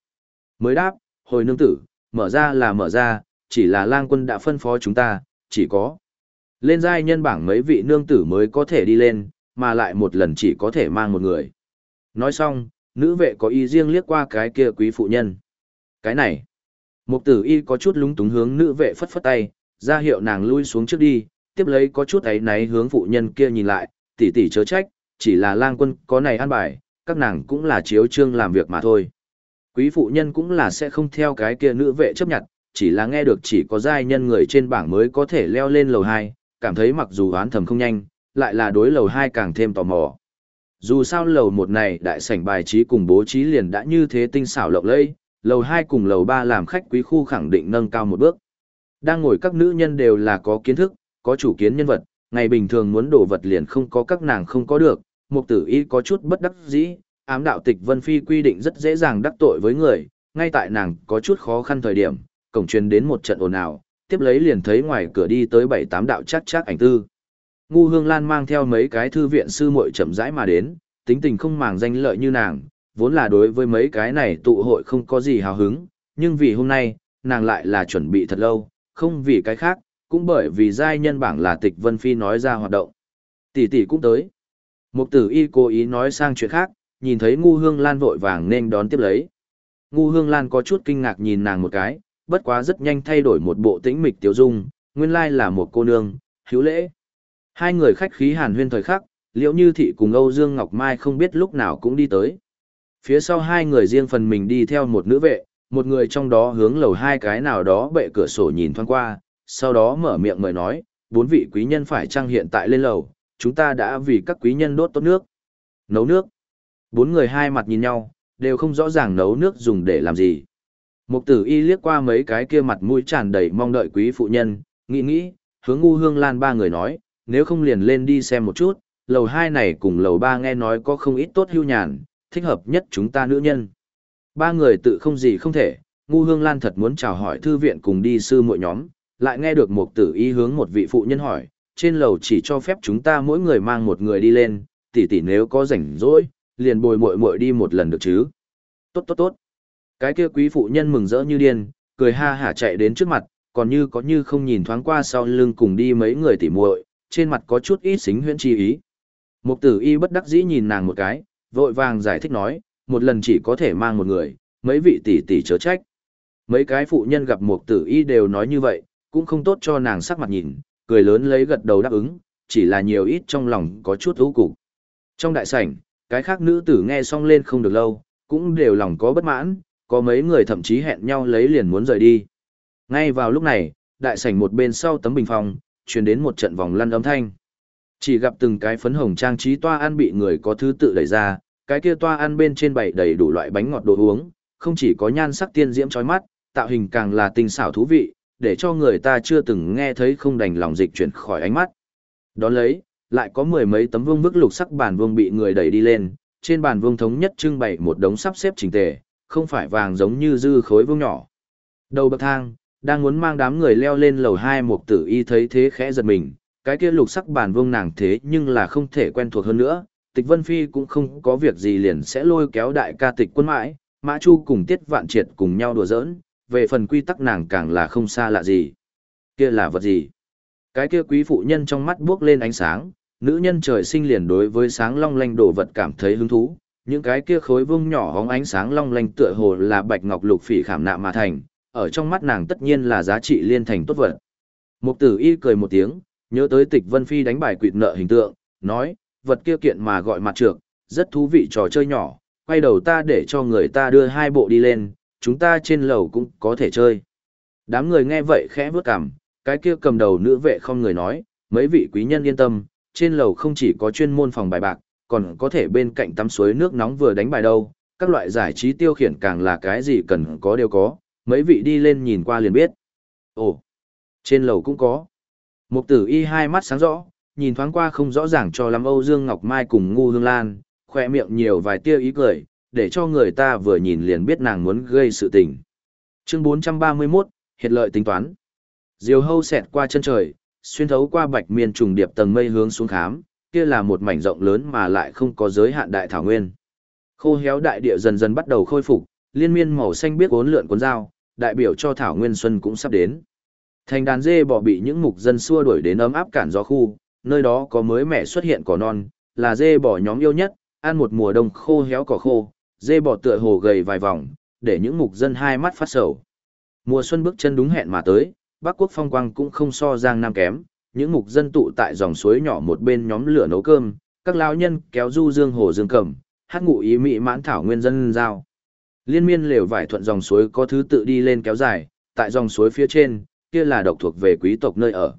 Mới đáp, hồi nương tử, mở ra là mở ra, chỉ là lang quân đã phân phó chúng ta, chỉ có. Lên giai nhân bảng mấy vị nương tử mới có thể đi lên, mà lại một lần chỉ có thể mang một người. Nói xong, nữ vệ có ý riêng liếc qua cái kia quý phụ nhân. Cái này, mục tử y có chút lúng túng hướng nữ vệ phất phất tay, ra hiệu nàng lui xuống trước đi, tiếp lấy có chút ấy náy hướng phụ nhân kia nhìn lại, tỷ tỷ chớ trách, chỉ là lang quân có này an bài, các nàng cũng là chiếu trương làm việc mà thôi. Quý phụ nhân cũng là sẽ không theo cái kia nữ vệ chấp nhận, chỉ là nghe được chỉ có giai nhân người trên bảng mới có thể leo lên lầu 2, cảm thấy mặc dù oán thầm không nhanh, lại là đối lầu 2 càng thêm tò mò. Dù sao lầu một này đại sảnh bài trí cùng bố trí liền đã như thế tinh xảo lộng lẫy, lầu 2 cùng lầu 3 làm khách quý khu khẳng định nâng cao một bước. Đang ngồi các nữ nhân đều là có kiến thức, có chủ kiến nhân vật, ngày bình thường muốn đổ vật liền không có các nàng không có được, mục tử y có chút bất đắc dĩ, ám đạo tịch Vân Phi quy định rất dễ dàng đắc tội với người, ngay tại nàng có chút khó khăn thời điểm, cổng truyền đến một trận ồn ào, tiếp lấy liền thấy ngoài cửa đi tới bảy tám đạo chắc chắc ảnh tư. Ngu Hương Lan mang theo mấy cái thư viện sư muội chậm rãi mà đến, tính tình không màng danh lợi như nàng, vốn là đối với mấy cái này tụ hội không có gì hào hứng, nhưng vì hôm nay, nàng lại là chuẩn bị thật lâu, không vì cái khác, cũng bởi vì giai nhân bảng là tịch Vân Phi nói ra hoạt động. Tỷ tỷ cũng tới. Mục tử y cố ý nói sang chuyện khác, nhìn thấy ngu hương lan vội vàng nên đón tiếp lấy. Ngu hương lan có chút kinh ngạc nhìn nàng một cái, bất quá rất nhanh thay đổi một bộ tĩnh mịch tiểu dung, nguyên lai là một cô nương, hữu lễ. Hai người khách khí hàn huyên thời khắc, liễu như thị cùng Âu Dương Ngọc Mai không biết lúc nào cũng đi tới. Phía sau hai người riêng phần mình đi theo một nữ vệ, một người trong đó hướng lầu hai cái nào đó bệ cửa sổ nhìn thoáng qua, sau đó mở miệng mời nói, bốn vị quý nhân phải trang hiện tại lên lầu, chúng ta đã vì các quý nhân đốt tốt nước. Nấu nước. Bốn người hai mặt nhìn nhau, đều không rõ ràng nấu nước dùng để làm gì. Mục tử y liếc qua mấy cái kia mặt mũi tràn đầy mong đợi quý phụ nhân, nghĩ nghĩ, hướng ngu hương lan ba người nói, nếu không liền lên đi xem một chút, lầu hai này cùng lầu ba nghe nói có không ít tốt hưu nhàn, thích hợp nhất chúng ta nữ nhân. Ba người tự không gì không thể, ngu hương lan thật muốn chào hỏi thư viện cùng đi sư mỗi nhóm, lại nghe được một tử y hướng một vị phụ nhân hỏi, trên lầu chỉ cho phép chúng ta mỗi người mang một người đi lên, tỷ tỷ nếu có rảnh rỗi, liền bồi muội muội đi một lần được chứ. Tốt tốt tốt. Cái kia quý phụ nhân mừng rỡ như điên, cười ha hả chạy đến trước mặt, còn như có như không nhìn thoáng qua sau lưng cùng đi mấy người tỉ muội, trên mặt có chút ít xính huyễn chi ý. Mục tử y bất đắc dĩ nhìn nàng một cái, vội vàng giải thích nói, một lần chỉ có thể mang một người, mấy vị tỷ tỷ chớ trách. Mấy cái phụ nhân gặp mục tử y đều nói như vậy, cũng không tốt cho nàng sắc mặt nhìn, cười lớn lấy gật đầu đáp ứng, chỉ là nhiều ít trong lòng có chút ưu cục. Trong đại sảnh, cái khác nữ tử nghe xong lên không được lâu, cũng đều lòng có bất mãn, có mấy người thậm chí hẹn nhau lấy liền muốn rời đi. Ngay vào lúc này, đại sảnh một bên sau tấm bình phòng, truyền đến một trận vòng lăn âm thanh. Chỉ gặp từng cái phấn hồng trang trí toa ăn bị người có thứ tự đẩy ra, cái kia toa ăn bên trên bày đầy đủ loại bánh ngọt đồ uống, không chỉ có nhan sắc tiên diễm chói mắt, tạo hình càng là tinh xảo thú vị, để cho người ta chưa từng nghe thấy không đành lòng dịch chuyển khỏi ánh mắt. Đón lấy, lại có mười mấy tấm vương bức lục sắc bàn vương bị người đẩy đi lên, trên bàn vương thống nhất trưng bày một đống sắp xếp chỉnh tề, không phải vàng giống như dư khối vương nhỏ. Đầu bậc thang, đang muốn mang đám người leo lên lầu hai một tử y thấy thế khẽ giật mình, cái kia lục sắc bàn vương nàng thế nhưng là không thể quen thuộc hơn nữa, tịch vân phi cũng không có việc gì liền sẽ lôi kéo đại ca tịch quân mãi, mã chu cùng tiết vạn triệt cùng nhau đùa giỡn, về phần quy tắc nàng càng là không xa lạ gì. Kia là vật gì? Cái kia quý phụ nhân trong mắt bước lên ánh sáng, nữ nhân trời sinh liền đối với sáng long lanh đồ vật cảm thấy hứng thú, những cái kia khối vung nhỏ hóng ánh sáng long lanh tựa hồ là bạch ngọc lục phỉ khảm nạm mà thành, ở trong mắt nàng tất nhiên là giá trị liên thành tốt vật. Mục tử y cười một tiếng, nhớ tới tịch vân phi đánh bài quỵt nợ hình tượng, nói, vật kia kiện mà gọi mặt trược, rất thú vị trò chơi nhỏ, quay đầu ta để cho người ta đưa hai bộ đi lên, chúng ta trên lầu cũng có thể chơi. Đám người nghe vậy khẽ bước cằm, cái kia cầm đầu nữ vệ không người nói, mấy vị quý nhân yên tâm, trên lầu không chỉ có chuyên môn phòng bài bạc, còn có thể bên cạnh tắm suối nước nóng vừa đánh bài đâu, các loại giải trí tiêu khiển càng là cái gì cần có đều có, mấy vị đi lên nhìn qua liền biết. Ồ, trên lầu cũng có. Mục tử y hai mắt sáng rõ, nhìn thoáng qua không rõ ràng cho lắm Âu Dương Ngọc Mai cùng Ngu Hương Lan, khỏe miệng nhiều vài tia ý cười, để cho người ta vừa nhìn liền biết nàng muốn gây sự tình. Chương 431, hiện lợi tính toán. Diều hâu xẹt qua chân trời, xuyên thấu qua bạch miên trùng điệp tầng mây hướng xuống khám, kia là một mảnh rộng lớn mà lại không có giới hạn đại thảo nguyên. Khô héo đại địa dần dần bắt đầu khôi phục, liên miên màu xanh biết uốn lượn cuốn dao, đại biểu cho thảo nguyên xuân cũng sắp đến. Thành đàn dê bò bị những mục dân xua đuổi đến ấm áp cản gió khu, nơi đó có mới mẻ xuất hiện cỏ non, là dê bò nhóm yêu nhất, ăn một mùa đông khô héo cỏ khô, dê bò tựa hồ gầy vài vòng, để những mục dân hai mắt phát sầu. Mùa xuân bước chân đúng hẹn mà tới, Bắc Quốc phong quang cũng không so Giang Nam kém, những mục dân tụ tại dòng suối nhỏ một bên nhóm lửa nấu cơm, các lão nhân kéo du dương hồ dương cẩm, hát ngụ ý mị mãn thảo nguyên dân giao. Liên miên lều vải thuận dòng suối có thứ tự đi lên kéo dài, tại dòng suối phía trên, kia là độc thuộc về quý tộc nơi ở.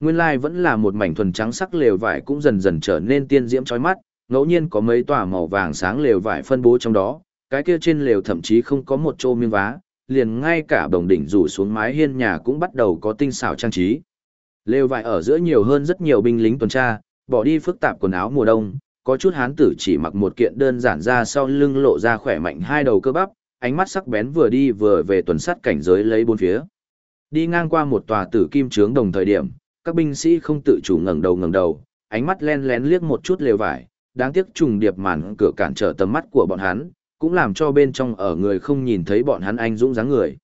Nguyên lai vẫn là một mảnh thuần trắng sắc lều vải cũng dần dần trở nên tiên diễm chói mắt, ngẫu nhiên có mấy tòa màu vàng sáng lều vải phân bố trong đó, cái kia trên lều thậm chí không có một chỗ miếng vá, liền ngay cả đồng đỉnh rủ xuống mái hiên nhà cũng bắt đầu có tinh xảo trang trí. Lều vải ở giữa nhiều hơn rất nhiều binh lính tuần tra, bỏ đi phức tạp quần áo mùa đông, có chút hán tử chỉ mặc một kiện đơn giản ra sau lưng lộ ra khỏe mạnh hai đầu cơ bắp, ánh mắt sắc bén vừa đi vừa về tuần sát cảnh giới lấy bốn phía. Đi ngang qua một tòa tử kim trướng đồng thời điểm, các binh sĩ không tự chủ ngẩng đầu ngẩng đầu, ánh mắt len lén liếc một chút lều vải, đáng tiếc trùng điệp màn cửa cản trở tầm mắt của bọn hắn, cũng làm cho bên trong ở người không nhìn thấy bọn hắn anh dũng dáng người.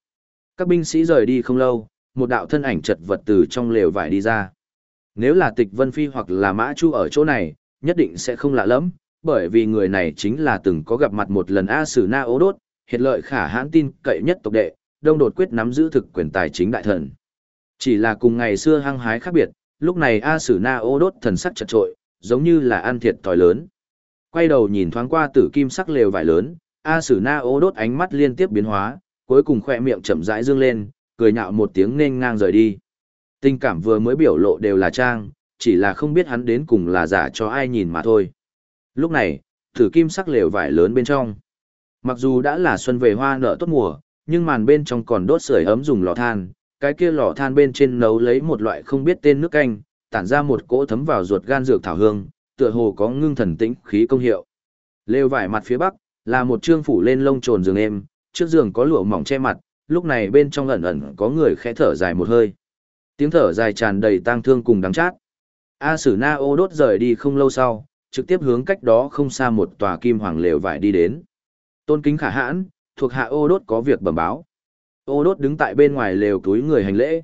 Các binh sĩ rời đi không lâu, một đạo thân ảnh chật vật từ trong lều vải đi ra. Nếu là Tịch Vân Phi hoặc là Mã Chu ở chỗ này, nhất định sẽ không lạ lắm, bởi vì người này chính là từng có gặp mặt một lần A Sử Na Ố Đốt, hiện lợi khả hãn tin cậy nhất tộc đệ, đông đột quyết nắm giữ thực quyền tài chính đại thần. Chỉ là cùng ngày xưa hăng hái khác biệt, lúc này A Sử Na Ô Đốt thần sắc chật trội, giống như là ăn thiệt thòi lớn. Quay đầu nhìn thoáng qua tử kim sắc lều vải lớn, A Sử Na Ô Đốt ánh mắt liên tiếp biến hóa, cuối cùng khỏe miệng chậm rãi dương lên, cười nhạo một tiếng nên ngang rời đi. Tình cảm vừa mới biểu lộ đều là trang, chỉ là không biết hắn đến cùng là giả cho ai nhìn mà thôi. Lúc này, Tử kim sắc lều vải lớn bên trong. Mặc dù đã là xuân về hoa nở tốt mùa, nhưng màn bên trong còn đốt sưởi ấm dùng lò than, cái kia lò than bên trên nấu lấy một loại không biết tên nước canh, tản ra một cỗ thấm vào ruột gan dược thảo hương, tựa hồ có ngưng thần tĩnh khí công hiệu. Lều vải mặt phía bắc là một trương phủ lên lông trồn giường êm, trước giường có lụa mỏng che mặt, lúc này bên trong ẩn ẩn có người khẽ thở dài một hơi. Tiếng thở dài tràn đầy tang thương cùng đắng chát. A Sử Na ô đốt rời đi không lâu sau, trực tiếp hướng cách đó không xa một tòa kim hoàng lều vải đi đến. Tôn kính khả hãn, thuộc hạ ô đốt có việc bẩm báo. Ô đốt đứng tại bên ngoài lều túi người hành lễ.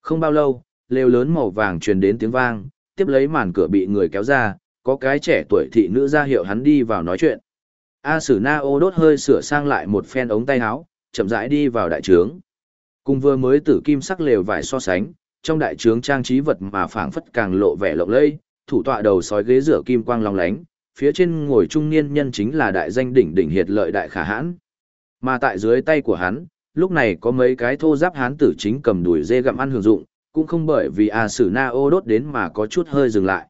Không bao lâu, lều lớn màu vàng truyền đến tiếng vang, tiếp lấy màn cửa bị người kéo ra, có cái trẻ tuổi thị nữ ra hiệu hắn đi vào nói chuyện. A Sử Na ô đốt hơi sửa sang lại một phen ống tay áo, chậm rãi đi vào đại trướng. Cùng vừa mới tử kim sắc lều vải so sánh, trong đại trướng trang trí vật mà phảng phất càng lộ vẻ lộng lẫy, thủ tọa đầu sói ghế rửa kim quang long lánh, phía trên ngồi trung niên nhân chính là đại danh đỉnh đỉnh hiệt lợi đại khả hãn. Mà tại dưới tay của hắn, lúc này có mấy cái thô giáp hán tử chính cầm đùi dê gặm ăn hưởng dụng, cũng không bởi vì A Sử Na ô đốt đến mà có chút hơi dừng lại.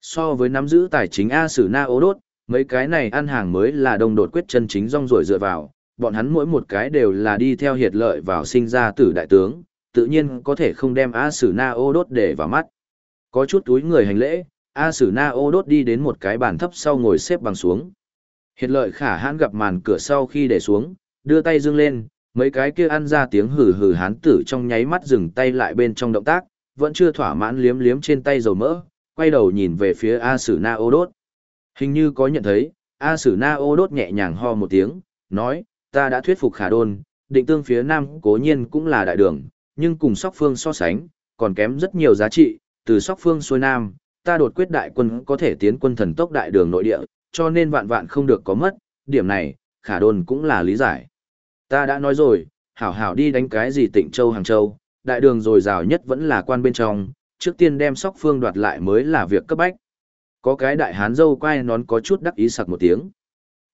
So với nắm giữ tài chính A Sử Na ô đốt, mấy cái này ăn hàng mới là đông đột quyết chân chính rong ruổi dựa vào, bọn hắn mỗi một cái đều là đi theo hiệt lợi vào sinh ra tử đại tướng, tự nhiên có thể không đem A Sử Na ô đốt để vào mắt. Có chút túi người hành lễ, A Sử Na ô đốt đi đến một cái bàn thấp sau ngồi xếp bằng xuống. Hiệt lợi khả hãn gặp màn cửa sau khi để xuống, đưa tay dương lên, mấy cái kia ăn ra tiếng hừ hừ hán tử trong nháy mắt dừng tay lại bên trong động tác, vẫn chưa thỏa mãn liếm liếm trên tay dầu mỡ, quay đầu nhìn về phía A Sử Na ô đốt. Hình như có nhận thấy, A Sử Na ô đốt nhẹ nhàng ho một tiếng, nói, ta đã thuyết phục khả đôn, định tương phía nam cố nhiên cũng là đại đường, nhưng cùng sóc phương so sánh, còn kém rất nhiều giá trị, từ sóc phương xuôi nam, ta đột quyết đại quân có thể tiến quân thần tốc đại đường nội địa, cho nên vạn vạn không được có mất, điểm này, khả đôn cũng là lý giải. Ta đã nói rồi, hảo hảo đi đánh cái gì tịnh châu hàng châu, đại đường rồi rào nhất vẫn là quan bên trong, trước tiên đem sóc phương đoạt lại mới là việc cấp bách. Có cái đại hán dâu quay nón có chút đắc ý sặc một tiếng.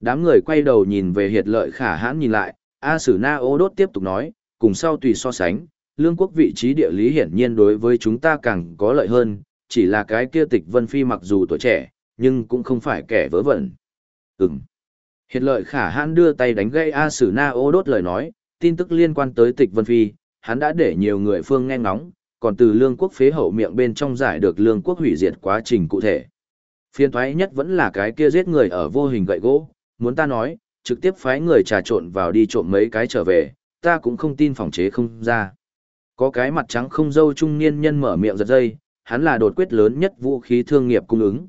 Đám người quay đầu nhìn về hiệt lợi khả hãn nhìn lại, A Sử Na ô đốt tiếp tục nói, cùng sau tùy so sánh, lương quốc vị trí địa lý hiển nhiên đối với chúng ta càng có lợi hơn, chỉ là cái kia tịch vân phi mặc dù tuổi trẻ, nhưng cũng không phải kẻ vớ vẩn. Ừm. Hiệt lợi khả hãn đưa tay đánh gây A Sử Na ô đốt lời nói, tin tức liên quan tới tịch vân phi, hắn đã để nhiều người phương nghe ngóng, còn từ lương quốc phế hậu miệng bên trong giải được lương quốc hủy diệt quá trình cụ thể. Phiên thoái nhất vẫn là cái kia giết người ở vô hình gậy gỗ, muốn ta nói, trực tiếp phái người trà trộn vào đi trộm mấy cái trở về, ta cũng không tin phòng chế không ra. Có cái mặt trắng không dâu trung niên nhân mở miệng giật dây, hắn là đột quyết lớn nhất vũ khí thương nghiệp cung ứng.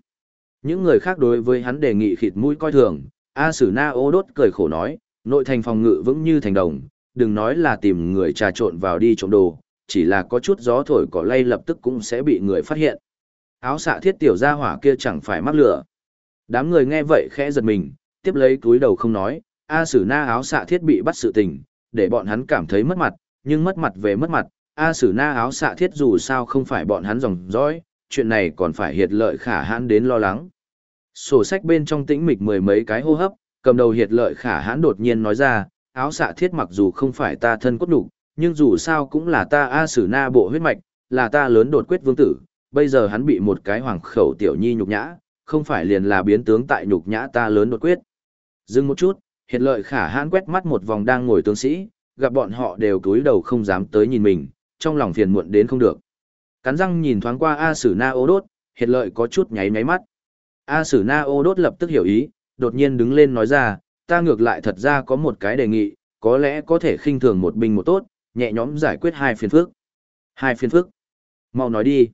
Những người khác đối với hắn đề nghị khịt mũi coi thường, A Sử Na ô đốt cười khổ nói, nội thành phòng ngự vững như thành đồng, đừng nói là tìm người trà trộn vào đi trộm đồ, chỉ là có chút gió thổi cỏ lay lập tức cũng sẽ bị người phát hiện. Áo xạ thiết tiểu gia hỏa kia chẳng phải mắc lửa. Đám người nghe vậy khẽ giật mình, tiếp lấy túi đầu không nói, A Sử Na áo xạ thiết bị bắt sự tình, để bọn hắn cảm thấy mất mặt, nhưng mất mặt về mất mặt, A Sử Na áo xạ thiết dù sao không phải bọn hắn dòng dõi, chuyện này còn phải hiệt lợi khả hãn đến lo lắng. Sổ sách bên trong tĩnh mịch mười mấy cái hô hấp, Cầm đầu hiệt lợi khả hãn đột nhiên nói ra, áo xạ thiết mặc dù không phải ta thân cốt đủ, nhưng dù sao cũng là ta A Sử Na bộ huyết mạch, là ta lớn đột quyết vương tử, bây giờ hắn bị một cái hoàng khẩu tiểu nhi nhục nhã, không phải liền là biến tướng tại nhục nhã ta lớn đột quyết. Dừng một chút, hiện lợi khả hãn quét mắt một vòng đang ngồi tướng sĩ, gặp bọn họ đều cúi đầu không dám tới nhìn mình, trong lòng phiền muộn đến không được. Cắn răng nhìn thoáng qua A Sử Na ô đốt, hiện lợi có chút nháy máy mắt. A Sử Na ô đốt lập tức hiểu ý, đột nhiên đứng lên nói ra, ta ngược lại thật ra có một cái đề nghị, có lẽ có thể khinh thường một binh một tốt, nhẹ nhõm giải quyết hai phiền phức. Hai phiền phức. Mau nói đi.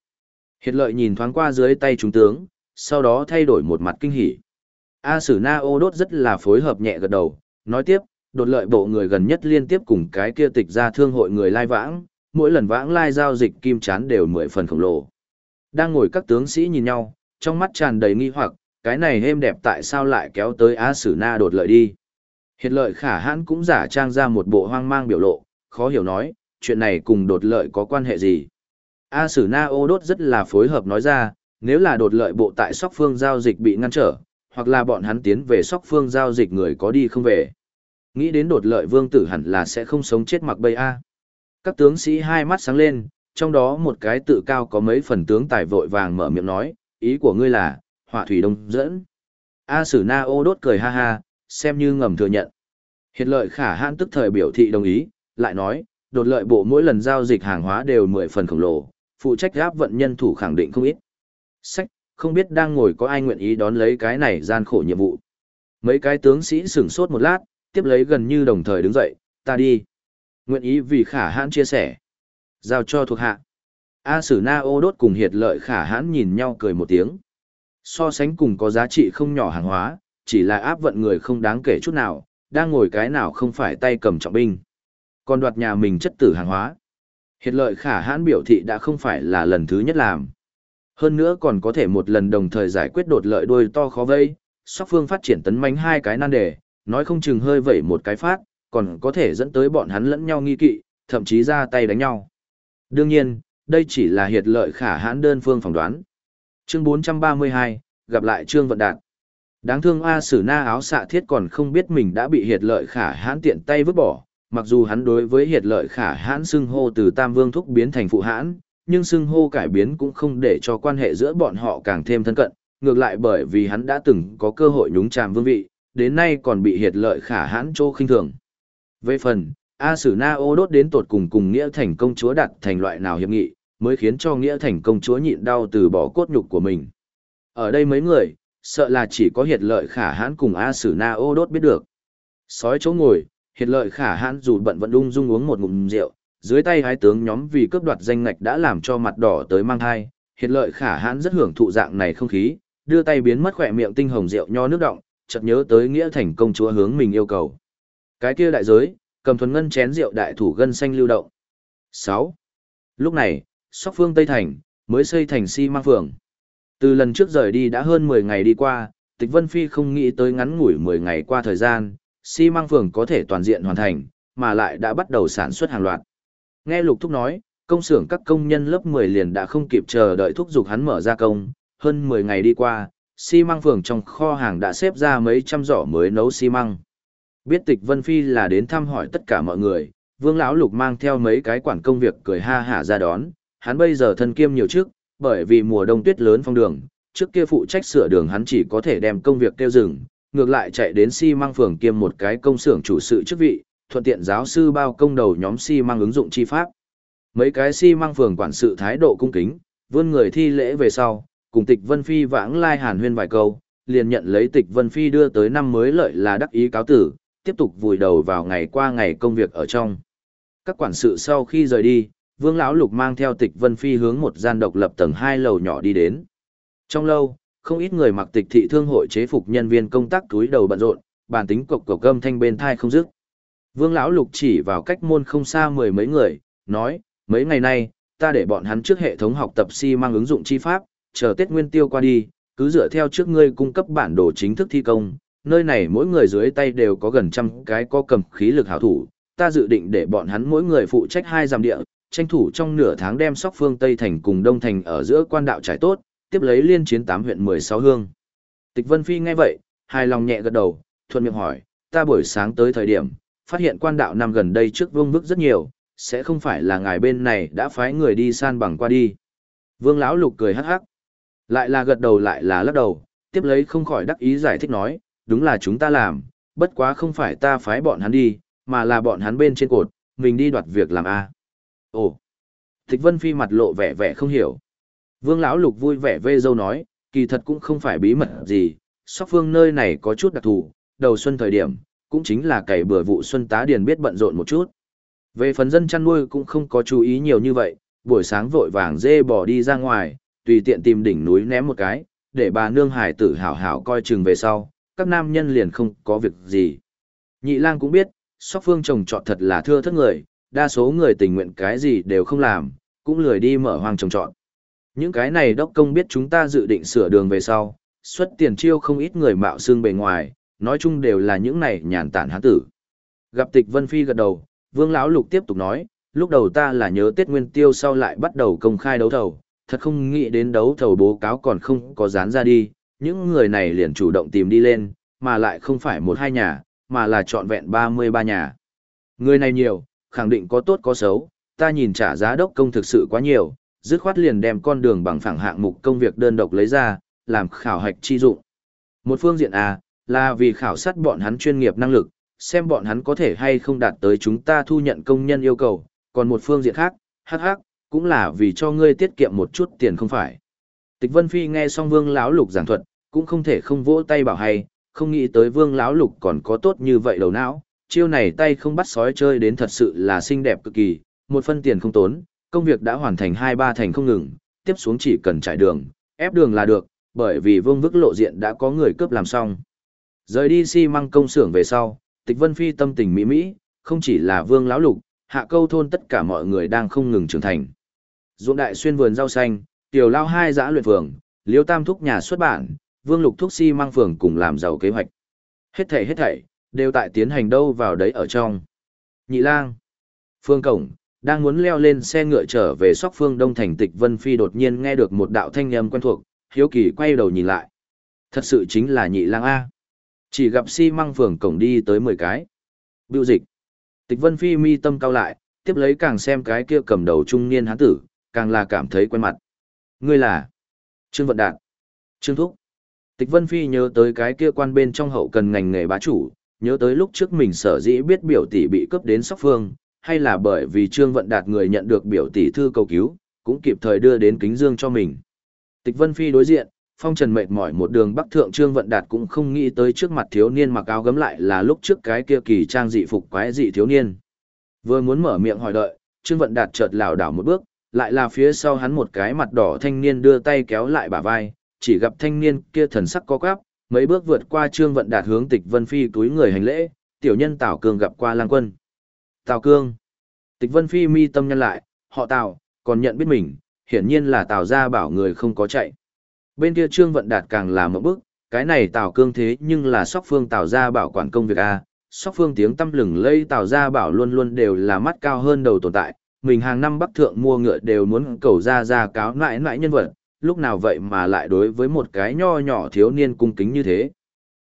Hiệt lợi nhìn thoáng qua dưới tay trung tướng, sau đó thay đổi một mặt kinh hỉ. A Sử Na ô đốt rất là phối hợp nhẹ gật đầu, nói tiếp, đột lợi bộ người gần nhất liên tiếp cùng cái kia tịch ra thương hội người lai vãng, mỗi lần vãng lai giao dịch kim chán đều mười phần khổng lồ. Đang ngồi các tướng sĩ nhìn nhau, trong mắt tràn đầy nghi hoặc, cái này êm đẹp tại sao lại kéo tới A Sử Na đột lợi đi. Hiện lợi khả hãn cũng giả trang ra một bộ hoang mang biểu lộ, khó hiểu nói, chuyện này cùng đột lợi có quan hệ gì. A Sử Na ô đốt rất là phối hợp nói ra, nếu là đột lợi bộ tại sóc phương giao dịch bị ngăn trở, hoặc là bọn hắn tiến về sóc phương giao dịch người có đi không về. Nghĩ đến đột lợi vương tử hẳn là sẽ không sống chết mặc bây A. Các tướng sĩ hai mắt sáng lên, trong đó một cái tự cao có mấy phần tướng tài vội vàng mở miệng nói, ý của ngươi là, hỏa thủy đông dẫn. A Sử Na ô đốt cười ha ha, xem như ngầm thừa nhận. Hiện lợi khả hãn tức thời biểu thị đồng ý, lại nói, đột lợi bộ mỗi lần giao dịch hàng hóa đều mười phần khổng lồ, phụ trách gáp vận nhân thủ khẳng định không ít. Sách, không biết đang ngồi có ai nguyện ý đón lấy cái này gian khổ nhiệm vụ. Mấy cái tướng sĩ sửng sốt một lát, tiếp lấy gần như đồng thời đứng dậy, ta đi. Nguyện ý vì khả hãn chia sẻ. Giao cho thuộc hạ. A Sử Na ô đốt cùng hiệt lợi khả hãn nhìn nhau cười một tiếng. So sánh cùng có giá trị không nhỏ hàng hóa, chỉ là áp vận người không đáng kể chút nào, đang ngồi cái nào không phải tay cầm trọng binh. Còn đoạt nhà mình chất tử hàng hóa. Hiệt lợi khả hãn biểu thị đã không phải là lần thứ nhất làm. Hơn nữa còn có thể một lần đồng thời giải quyết đột lợi đuôi to khó vây, sóc phương phát triển tấn manh hai cái nan đề, nói không chừng hơi vẩy một cái phát, còn có thể dẫn tới bọn hắn lẫn nhau nghi kỵ, thậm chí ra tay đánh nhau. Đương nhiên, đây chỉ là hiệt lợi khả hãn đơn phương phỏng đoán. Chương 432, gặp lại Trương Vận Đạt. Đáng thương A Sử Na áo xạ thiết còn không biết mình đã bị hiệt lợi khả hãn tiện tay vứt bỏ, mặc dù hắn đối với hiệt lợi khả hãn xưng hô từ Tam Vương thúc biến thành phụ hãn, nhưng xưng hô cải biến cũng không để cho quan hệ giữa bọn họ càng thêm thân cận, ngược lại bởi vì hắn đã từng có cơ hội nhúng chàm vương vị, đến nay còn bị hiệt lợi khả hãn trô khinh thường. Về phần, A Sử Na ô đốt đến tột cùng cùng Nghĩa Thành công chúa đặt thành loại nào hiệp nghị, mới khiến cho Nghĩa Thành công chúa nhịn đau từ bỏ cốt nhục của mình. Ở đây mấy người, sợ là chỉ có hiệt lợi khả hãn cùng A Sử Na ô đốt biết được. Sói chỗ ngồi, hiệt lợi khả hãn dù bận vận ung dung uống một ngụm rượu, dưới tay hai tướng nhóm vì cướp đoạt danh ngạch đã làm cho mặt đỏ tới mang thai, hiệt lợi khả hãn rất hưởng thụ dạng này không khí, đưa tay biến mất khỏe miệng tinh hồng rượu nho nước động, chợt nhớ tới nghĩa thành công chúa hướng mình yêu cầu. Cái kia đại giới, cầm thuần ngân chén rượu đại thủ gân xanh lưu động. 6. Lúc này, sóc phương Tây Thành, mới xây thành si mang phường. Từ lần trước rời đi đã hơn 10 ngày đi qua, Tịch Vân Phi không nghĩ tới ngắn ngủi 10 ngày qua thời gian, xi măng phường có thể toàn diện hoàn thành, mà lại đã bắt đầu sản xuất hàng loạt. Nghe Lục Thúc nói, công xưởng các công nhân lớp 10 liền đã không kịp chờ đợi thúc giục hắn mở ra công, hơn 10 ngày đi qua, xi măng phường trong kho hàng đã xếp ra mấy trăm giỏ mới nấu xi măng. Biết Tịch Vân Phi là đến thăm hỏi tất cả mọi người, Vương lão Lục mang theo mấy cái quản công việc cười ha hả ra đón, hắn bây giờ thân kiêm nhiều chức, bởi vì mùa đông tuyết lớn phong đường, trước kia phụ trách sửa đường hắn chỉ có thể đem công việc tiêu dừng, ngược lại chạy đến xi măng phường kiêm một cái công xưởng chủ sự chức vị, thuận tiện giáo sư bao công đầu nhóm xi măng ứng dụng chi pháp. Mấy cái xi măng phường quản sự thái độ cung kính, vươn người thi lễ về sau, cùng tịch Vân Phi vãng lai hàn huyên vài câu, liền nhận lấy tịch Vân Phi đưa tới năm mới lợi là đắc ý cáo tử, tiếp tục vùi đầu vào ngày qua ngày công việc ở trong. Các quản sự sau khi rời đi, Vương lão Lục mang theo Tịch Vân Phi hướng một gian độc lập tầng hai lầu nhỏ đi đến. Trong lâu, không ít người mặc tịch thị thương hội chế phục nhân viên công tác túi đầu bận rộn, bản tính cộc cộc gâm thanh bên thai không dứt. Vương lão Lục chỉ vào cách môn không xa mười mấy người, nói, mấy ngày nay, ta để bọn hắn trước hệ thống học tập si mang ứng dụng chi pháp, chờ Tết Nguyên Tiêu qua đi, cứ dựa theo trước ngươi cung cấp bản đồ chính thức thi công, nơi này mỗi người dưới tay đều có gần trăm cái có cầm khí lực hảo thủ, ta dự định để bọn hắn mỗi người phụ trách hai giam địa, tranh thủ trong nửa tháng đem sóc phương Tây Thành cùng Đông Thành ở giữa quan đạo trải tốt, tiếp lấy liên chiến tám huyện 16 hương. Tịch Vân Phi nghe vậy, hài lòng nhẹ gật đầu, thuận miệng hỏi, ta buổi sáng tới thời điểm, phát hiện quan đạo năm gần đây trước vương bức rất nhiều, sẽ không phải là ngài bên này đã phái người đi san bằng qua đi. Vương lão lục cười hắc hắc. Lại là gật đầu lại là lắc đầu, tiếp lấy không khỏi đắc ý giải thích nói, đúng là chúng ta làm, bất quá không phải ta phái bọn hắn đi, mà là bọn hắn bên trên cột, mình đi đoạt việc làm a. Ồ. Tịch Vân Phi mặt lộ vẻ vẻ không hiểu. Vương lão lục vui vẻ vê dâu nói, kỳ thật cũng không phải bí mật gì, sóc phương nơi này có chút đặc thù, đầu xuân thời điểm, cũng chính là cày bừa vụ xuân tá điền biết bận rộn một chút. Về phần dân chăn nuôi cũng không có chú ý nhiều như vậy, buổi sáng vội vàng dê bỏ đi ra ngoài, tùy tiện tìm đỉnh núi ném một cái, để bà nương hải tử hảo hảo coi chừng về sau, các nam nhân liền không có việc gì. Nhị lang cũng biết, sóc phương trồng trọt thật là thưa thất người, đa số người tình nguyện cái gì đều không làm, cũng lười đi mở hoang trồng trọt. Những cái này đốc công biết chúng ta dự định sửa đường về sau, xuất tiền chiêu không ít người mạo xương bề ngoài, nói chung đều là những này nhàn tản hán tử. Gặp tịch Vân Phi gật đầu, Vương lão Lục tiếp tục nói, lúc đầu ta là nhớ Tết Nguyên Tiêu sau lại bắt đầu công khai đấu thầu, thật không nghĩ đến đấu thầu bố cáo còn không có dán ra đi, những người này liền chủ động tìm đi lên, mà lại không phải một hai nhà, mà là trọn vẹn 33 nhà. Người này nhiều, khẳng định có tốt có xấu, ta nhìn trả giá đốc công thực sự quá nhiều, dứt khoát liền đem con đường bằng phẳng hạng mục công việc đơn độc lấy ra, làm khảo hạch chi dụng. Một phương diện A, là vì khảo sát bọn hắn chuyên nghiệp năng lực, xem bọn hắn có thể hay không đạt tới chúng ta thu nhận công nhân yêu cầu, còn một phương diện khác, hắc hắc, cũng là vì cho ngươi tiết kiệm một chút tiền không phải. Tịch Vân Phi nghe xong Vương lão lục giảng thuật, cũng không thể không vỗ tay bảo hay, không nghĩ tới Vương lão lục còn có tốt như vậy đầu não, chiêu này tay không bắt sói chơi đến thật sự là xinh đẹp cực kỳ, một phân tiền không tốn, công việc đã hoàn thành hai ba thành không ngừng, tiếp xuống chỉ cần trải đường, ép đường là được, bởi vì Vương Vức lộ diện đã có người cướp làm xong. Rời đi xi si măng công xưởng về sau, Tịch Vân Phi tâm tình mỹ mỹ, không chỉ là Vương lão lục, hạ câu thôn tất cả mọi người đang không ngừng trưởng thành. Ruộng đại xuyên vườn rau xanh, tiểu lao hai giã luyện phường, liêu tam thúc nhà xuất bản, vương lục thúc si mang phường cùng làm giàu kế hoạch. Hết thảy hết thảy, đều tại tiến hành đâu vào đấy ở trong. Nhị lang. Phương Cổng, đang muốn leo lên xe ngựa trở về sóc phương đông thành tịch Vân Phi đột nhiên nghe được một đạo thanh âm quen thuộc, hiếu kỳ quay đầu nhìn lại. Thật sự chính là nhị lang A. Chỉ gặp si măng phường cổng đi tới 10 cái. Biểu dịch. Tịch Vân Phi mi tâm cao lại, tiếp lấy càng xem cái kia cầm đầu trung niên hán tử, càng là cảm thấy quen mặt. Ngươi là Trương Vận Đạt. Trương Thúc. Tịch Vân Phi nhớ tới cái kia quan bên trong hậu cần ngành nghề bá chủ, nhớ tới lúc trước mình sở dĩ biết biểu tỷ bị cướp đến sóc phương, hay là bởi vì Trương Vận Đạt người nhận được biểu tỷ thư cầu cứu, cũng kịp thời đưa đến kính dương cho mình. Tịch Vân Phi đối diện, phong trần mệt mỏi một đường bắc thượng Trương Vận Đạt cũng không nghĩ tới trước mặt thiếu niên mặc áo gấm lại là lúc trước cái kia kỳ trang dị phục quái dị thiếu niên. Vừa muốn mở miệng hỏi đợi, Trương Vận Đạt chợt lảo đảo một bước, lại là phía sau hắn một cái mặt đỏ thanh niên đưa tay kéo lại bả vai, chỉ gặp thanh niên kia thần sắc có quáp, mấy bước vượt qua Trương Vận Đạt hướng Tịch Vân Phi túi người hành lễ, tiểu nhân Tào Cương gặp qua Lang Quân. Tào Cương. Tịch Vân Phi mi tâm nhân lại, họ Tào, còn nhận biết mình, hiển nhiên là Tào gia bảo người không có chạy. Bên kia Trương Vận Đạt càng là một bước, cái này Tào Cương thế nhưng là sóc phương Tào gia bảo quản công việc A, sóc phương tiếng tâm lừng lây Tào gia bảo luôn luôn đều là mắt cao hơn đầu tồn tại, mình hàng năm bắc thượng mua ngựa đều muốn cầu ra ra cáo nãi nãi nhân vật, lúc nào vậy mà lại đối với một cái nho nhỏ thiếu niên cung kính như thế.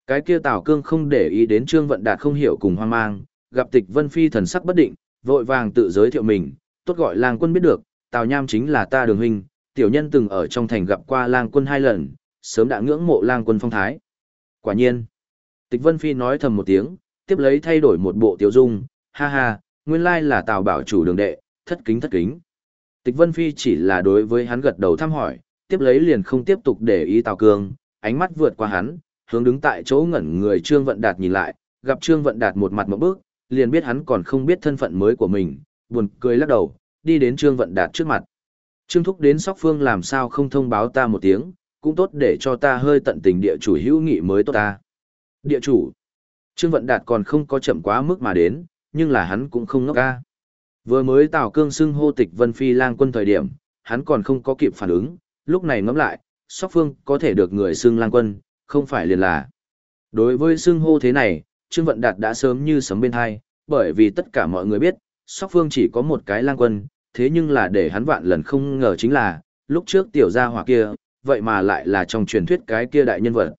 Cái kia Tào Cương không để ý đến Trương Vận Đạt không hiểu cùng hoang mang, gặp tịch Vân Phi thần sắc bất định, vội vàng tự giới thiệu mình, tốt gọi lang quân biết được, Tào Nham chính là ta đường huynh, tiểu nhân từng ở trong thành gặp qua lang quân hai lần, sớm đã ngưỡng mộ lang quân phong thái. Quả nhiên, tịch Vân Phi nói thầm một tiếng, tiếp lấy thay đổi một bộ tiểu dung, ha ha, nguyên lai là Tào bảo chủ đường đệ, thất kính thất kính. Tịch Vân Phi chỉ là đối với hắn gật đầu thăm hỏi, tiếp lấy liền không tiếp tục để ý Tào Cương, ánh mắt vượt qua hắn, hướng đứng tại chỗ ngẩn người Trương Vận Đạt nhìn lại, gặp Trương Vận Đạt một mặt một bước, liền biết hắn còn không biết thân phận mới của mình, buồn cười lắc đầu, đi đến Trương Vận Đạt trước mặt. Trương Thúc đến Sóc Phương làm sao không thông báo ta một tiếng, cũng tốt để cho ta hơi tận tình địa chủ hữu nghị mới tốt ta. Địa chủ. Trương Vận Đạt còn không có chậm quá mức mà đến, nhưng là hắn cũng không ngốc ca. Vừa mới Tào Cương xưng hô tịch Vân Phi lang quân thời điểm, hắn còn không có kịp phản ứng, lúc này ngẫm lại, Sóc Phương có thể được người xưng lang quân, không phải liền là. Đối với xưng hô thế này, Trương Vận Đạt đã sớm như sấm bên hai, bởi vì tất cả mọi người biết, Sóc Phương chỉ có một cái lang quân, thế nhưng là để hắn vạn lần không ngờ chính là, lúc trước tiểu gia hỏa kia, vậy mà lại là trong truyền thuyết cái kia đại nhân vật.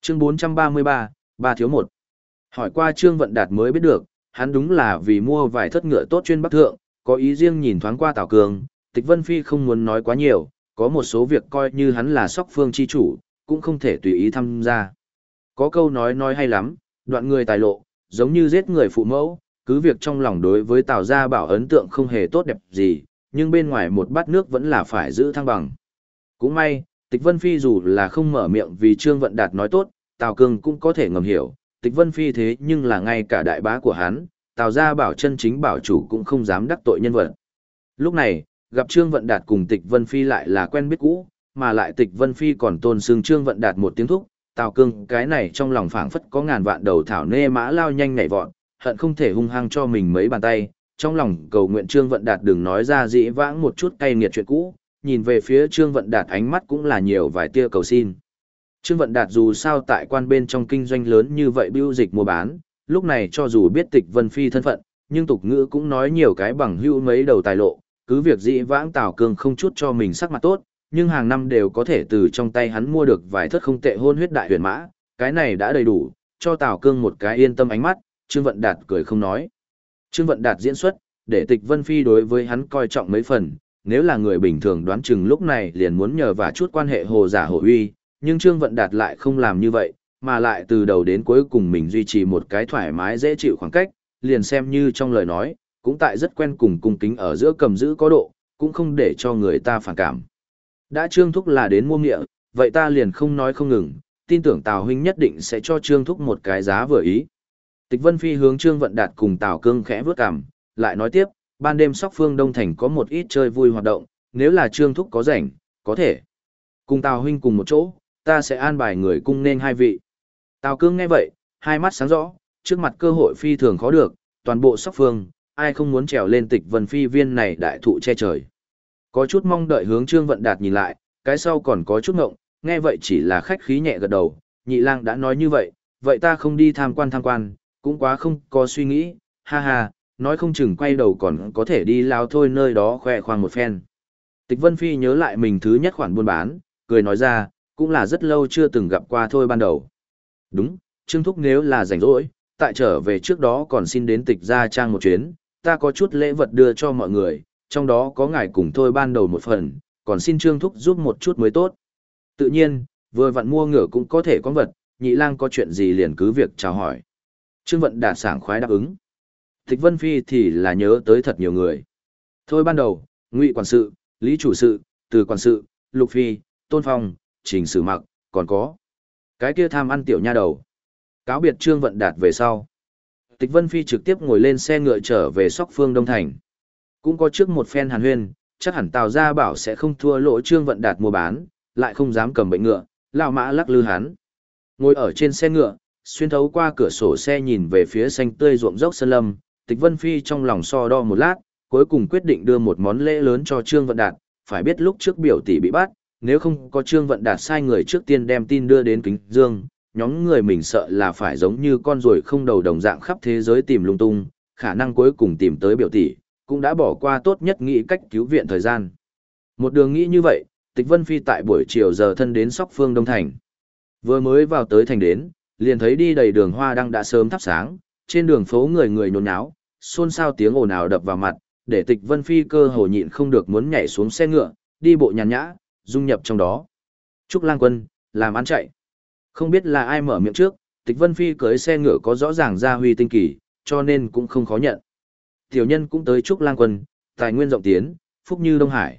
Chương 433, ba thiếu một. Hỏi qua Trương Vận Đạt mới biết được, hắn đúng là vì mua vài thất ngựa tốt chuyên bắc thượng, có ý riêng nhìn thoáng qua Tào Cường, Tịch Vân Phi không muốn nói quá nhiều, có một số việc coi như hắn là sóc phương chi chủ, cũng không thể tùy ý tham gia. Có câu nói nói hay lắm, đoạn người tài lộ, giống như giết người phụ mẫu, cứ việc trong lòng đối với Tào Gia Bảo ấn tượng không hề tốt đẹp gì, nhưng bên ngoài một bát nước vẫn là phải giữ thăng bằng. Cũng may, Tịch Vân Phi dù là không mở miệng vì Trương Vận Đạt nói tốt, Tào Cương cũng có thể ngầm hiểu, Tịch Vân Phi thế nhưng là ngay cả đại bá của hắn, Tào Gia Bảo chân chính bảo chủ cũng không dám đắc tội nhân vật. Lúc này, gặp Trương Vận Đạt cùng Tịch Vân Phi lại là quen biết cũ, mà lại Tịch Vân Phi còn tôn xưng Trương Vận Đạt một tiếng thúc, Tào Cương cái này trong lòng phảng phất có ngàn vạn đầu thảo nê mã lao nhanh nhảy vọt, hận không thể hung hăng cho mình mấy bàn tay, trong lòng cầu nguyện Trương Vận Đạt đừng nói ra dĩ vãng một chút cay nghiệt chuyện cũ, nhìn về phía Trương Vận Đạt ánh mắt cũng là nhiều vài tia cầu xin. Trương Vận Đạt dù sao tại quan bên trong kinh doanh lớn như vậy bưu dịch mua bán, lúc này cho dù biết tịch Vân Phi thân phận, nhưng tục ngữ cũng nói nhiều cái bằng hữu mấy đầu tài lộ, cứ việc dĩ vãng Tào Cương không chút cho mình sắc mặt tốt, nhưng hàng năm đều có thể từ trong tay hắn mua được vài thất không tệ hôn huyết đại huyền mã, cái này đã đầy đủ, cho Tào Cương một cái yên tâm ánh mắt, Trương Vận Đạt cười không nói. Trương Vận Đạt diễn xuất, để tịch Vân Phi đối với hắn coi trọng mấy phần, nếu là người bình thường đoán chừng lúc này liền muốn nhờ và chút quan hệ hồ giả hồ uy, nhưng Trương Vận Đạt lại không làm như vậy, mà lại từ đầu đến cuối cùng mình duy trì một cái thoải mái dễ chịu khoảng cách, liền xem như trong lời nói, cũng tại rất quen cùng cung kính ở giữa cầm giữ có độ, cũng không để cho người ta phản cảm. Đã Trương Thúc là đến mua nghĩa, vậy ta liền không nói không ngừng, tin tưởng Tào Huynh nhất định sẽ cho Trương Thúc một cái giá vừa ý. Tịch Vân Phi hướng Trương Vận Đạt cùng Tào Cương khẽ vướt cằm, lại nói tiếp, ban đêm sóc phương Đông Thành có một ít chơi vui hoạt động, nếu là Trương Thúc có rảnh, có thể. Cùng Tào Huynh cùng một chỗ, ta sẽ an bài người cung nên hai vị. Tào Cương nghe vậy, hai mắt sáng rõ, trước mặt cơ hội phi thường khó được, toàn bộ sóc phương, ai không muốn trèo lên tịch vân phi viên này đại thụ che trời. Có chút mong đợi hướng Trương Vận Đạt nhìn lại, cái sau còn có chút ngộng, nghe vậy chỉ là khách khí nhẹ gật đầu, nhị lang đã nói như vậy, vậy ta không đi tham quan tham quan, cũng quá không có suy nghĩ, ha ha, nói không chừng quay đầu còn có thể đi lao thôi nơi đó khoe khoang một phen. Tịch Vân Phi nhớ lại mình thứ nhất khoản buôn bán, cười nói ra, cũng là rất lâu chưa từng gặp qua thôi ban đầu. Đúng, Trương Thúc nếu là rảnh rỗi, tại trở về trước đó còn xin đến tịch gia trang một chuyến, ta có chút lễ vật đưa cho mọi người, trong đó có ngài cùng thôi ban đầu một phần, còn xin Trương Thúc giúp một chút mới tốt. Tự nhiên, vừa vặn mua ngựa cũng có thể có vật, nhị lang có chuyện gì liền cứ việc chào hỏi. Trương Vận đạt sảng khoái đáp ứng. Thích Vân Phi thì là nhớ tới thật nhiều người. Thôi ban đầu, Ngụy quản sự, Lý chủ sự, Từ quản sự, Lục Phi, Tôn Phong, Trình Sử Mặc, còn có cái kia tham ăn tiểu nha đầu. Cáo biệt Trương Vận Đạt về sau. Tịch Vân Phi trực tiếp ngồi lên xe ngựa trở về Sóc Phương Đông Thành. Cũng có trước một phen hàn huyên, chắc hẳn Tào Gia bảo sẽ không thua lỗ Trương Vận Đạt mua bán, lại không dám cầm bệnh ngựa, lão mã lắc lư hắn. Ngồi ở trên xe ngựa, xuyên thấu qua cửa sổ xe nhìn về phía xanh tươi ruộng dốc sơn lâm, Tịch Vân Phi trong lòng so đo một lát, cuối cùng quyết định đưa một món lễ lớn cho Trương Vận Đạt, phải biết lúc trước biểu tỷ bị bắt, nếu không có Trương Vận Đạt sai người trước tiên đem tin đưa đến Kính Dương, nhóm người mình sợ là phải giống như con ruồi không đầu đồng dạng khắp thế giới tìm lung tung, khả năng cuối cùng tìm tới biểu tỷ, cũng đã bỏ qua tốt nhất nghĩ cách cứu viện thời gian. Một đường nghĩ như vậy, Tịch Vân Phi tại buổi chiều giờ thân đến Sóc Phương Đông Thành. Vừa mới vào tới thành đến, liền thấy đi đầy đường hoa đang đã sớm thắp sáng, trên đường phố người người nhốn nháo, xôn xao tiếng ồn ào đập vào mặt, để Tịch Vân Phi cơ hồ nhịn không được muốn nhảy xuống xe ngựa, đi bộ nhàn nhã, dung nhập trong đó. Trúc Lang Quân, làm ăn chạy. Không biết là ai mở miệng trước, Tịch Vân Phi cưới xe ngựa có rõ ràng ra huy tinh kỳ, cho nên cũng không khó nhận. Tiểu nhân cũng tới Trúc Lang Quân, tài nguyên rộng tiến, phúc như Đông Hải.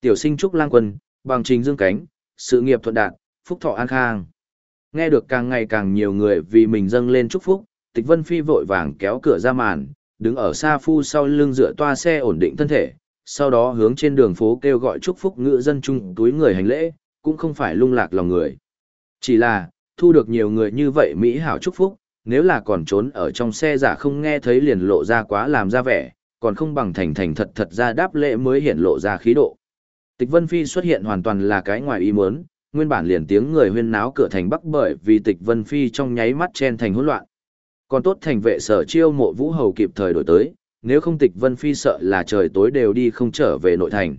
Tiểu sinh Trúc Lang Quân, bằng trình dương cánh, sự nghiệp thuận đạt, phúc thọ an khang. Nghe được càng ngày càng nhiều người vì mình dâng lên chúc phúc, Tịch Vân Phi vội vàng kéo cửa ra màn, đứng ở xa phu sau lưng dựa toa xe ổn định thân thể, sau đó hướng trên đường phố kêu gọi chúc phúc ngựa dân chung túi người hành lễ, cũng không phải lung lạc lòng người. Chỉ là, thu được nhiều người như vậy Mỹ hảo chúc phúc, nếu là còn trốn ở trong xe giả không nghe thấy liền lộ ra quá làm ra vẻ, còn không bằng thành thành thật thật ra đáp lễ mới hiện lộ ra khí độ. Tịch Vân Phi xuất hiện hoàn toàn là cái ngoài ý muốn, nguyên bản liền tiếng người huyên náo cửa thành bắc bởi vì Tịch Vân Phi trong nháy mắt chen thành hỗn loạn. Còn tốt thành vệ sở chiêu mộ vũ hầu kịp thời đổi tới, nếu không Tịch Vân Phi sợ là trời tối đều đi không trở về nội thành.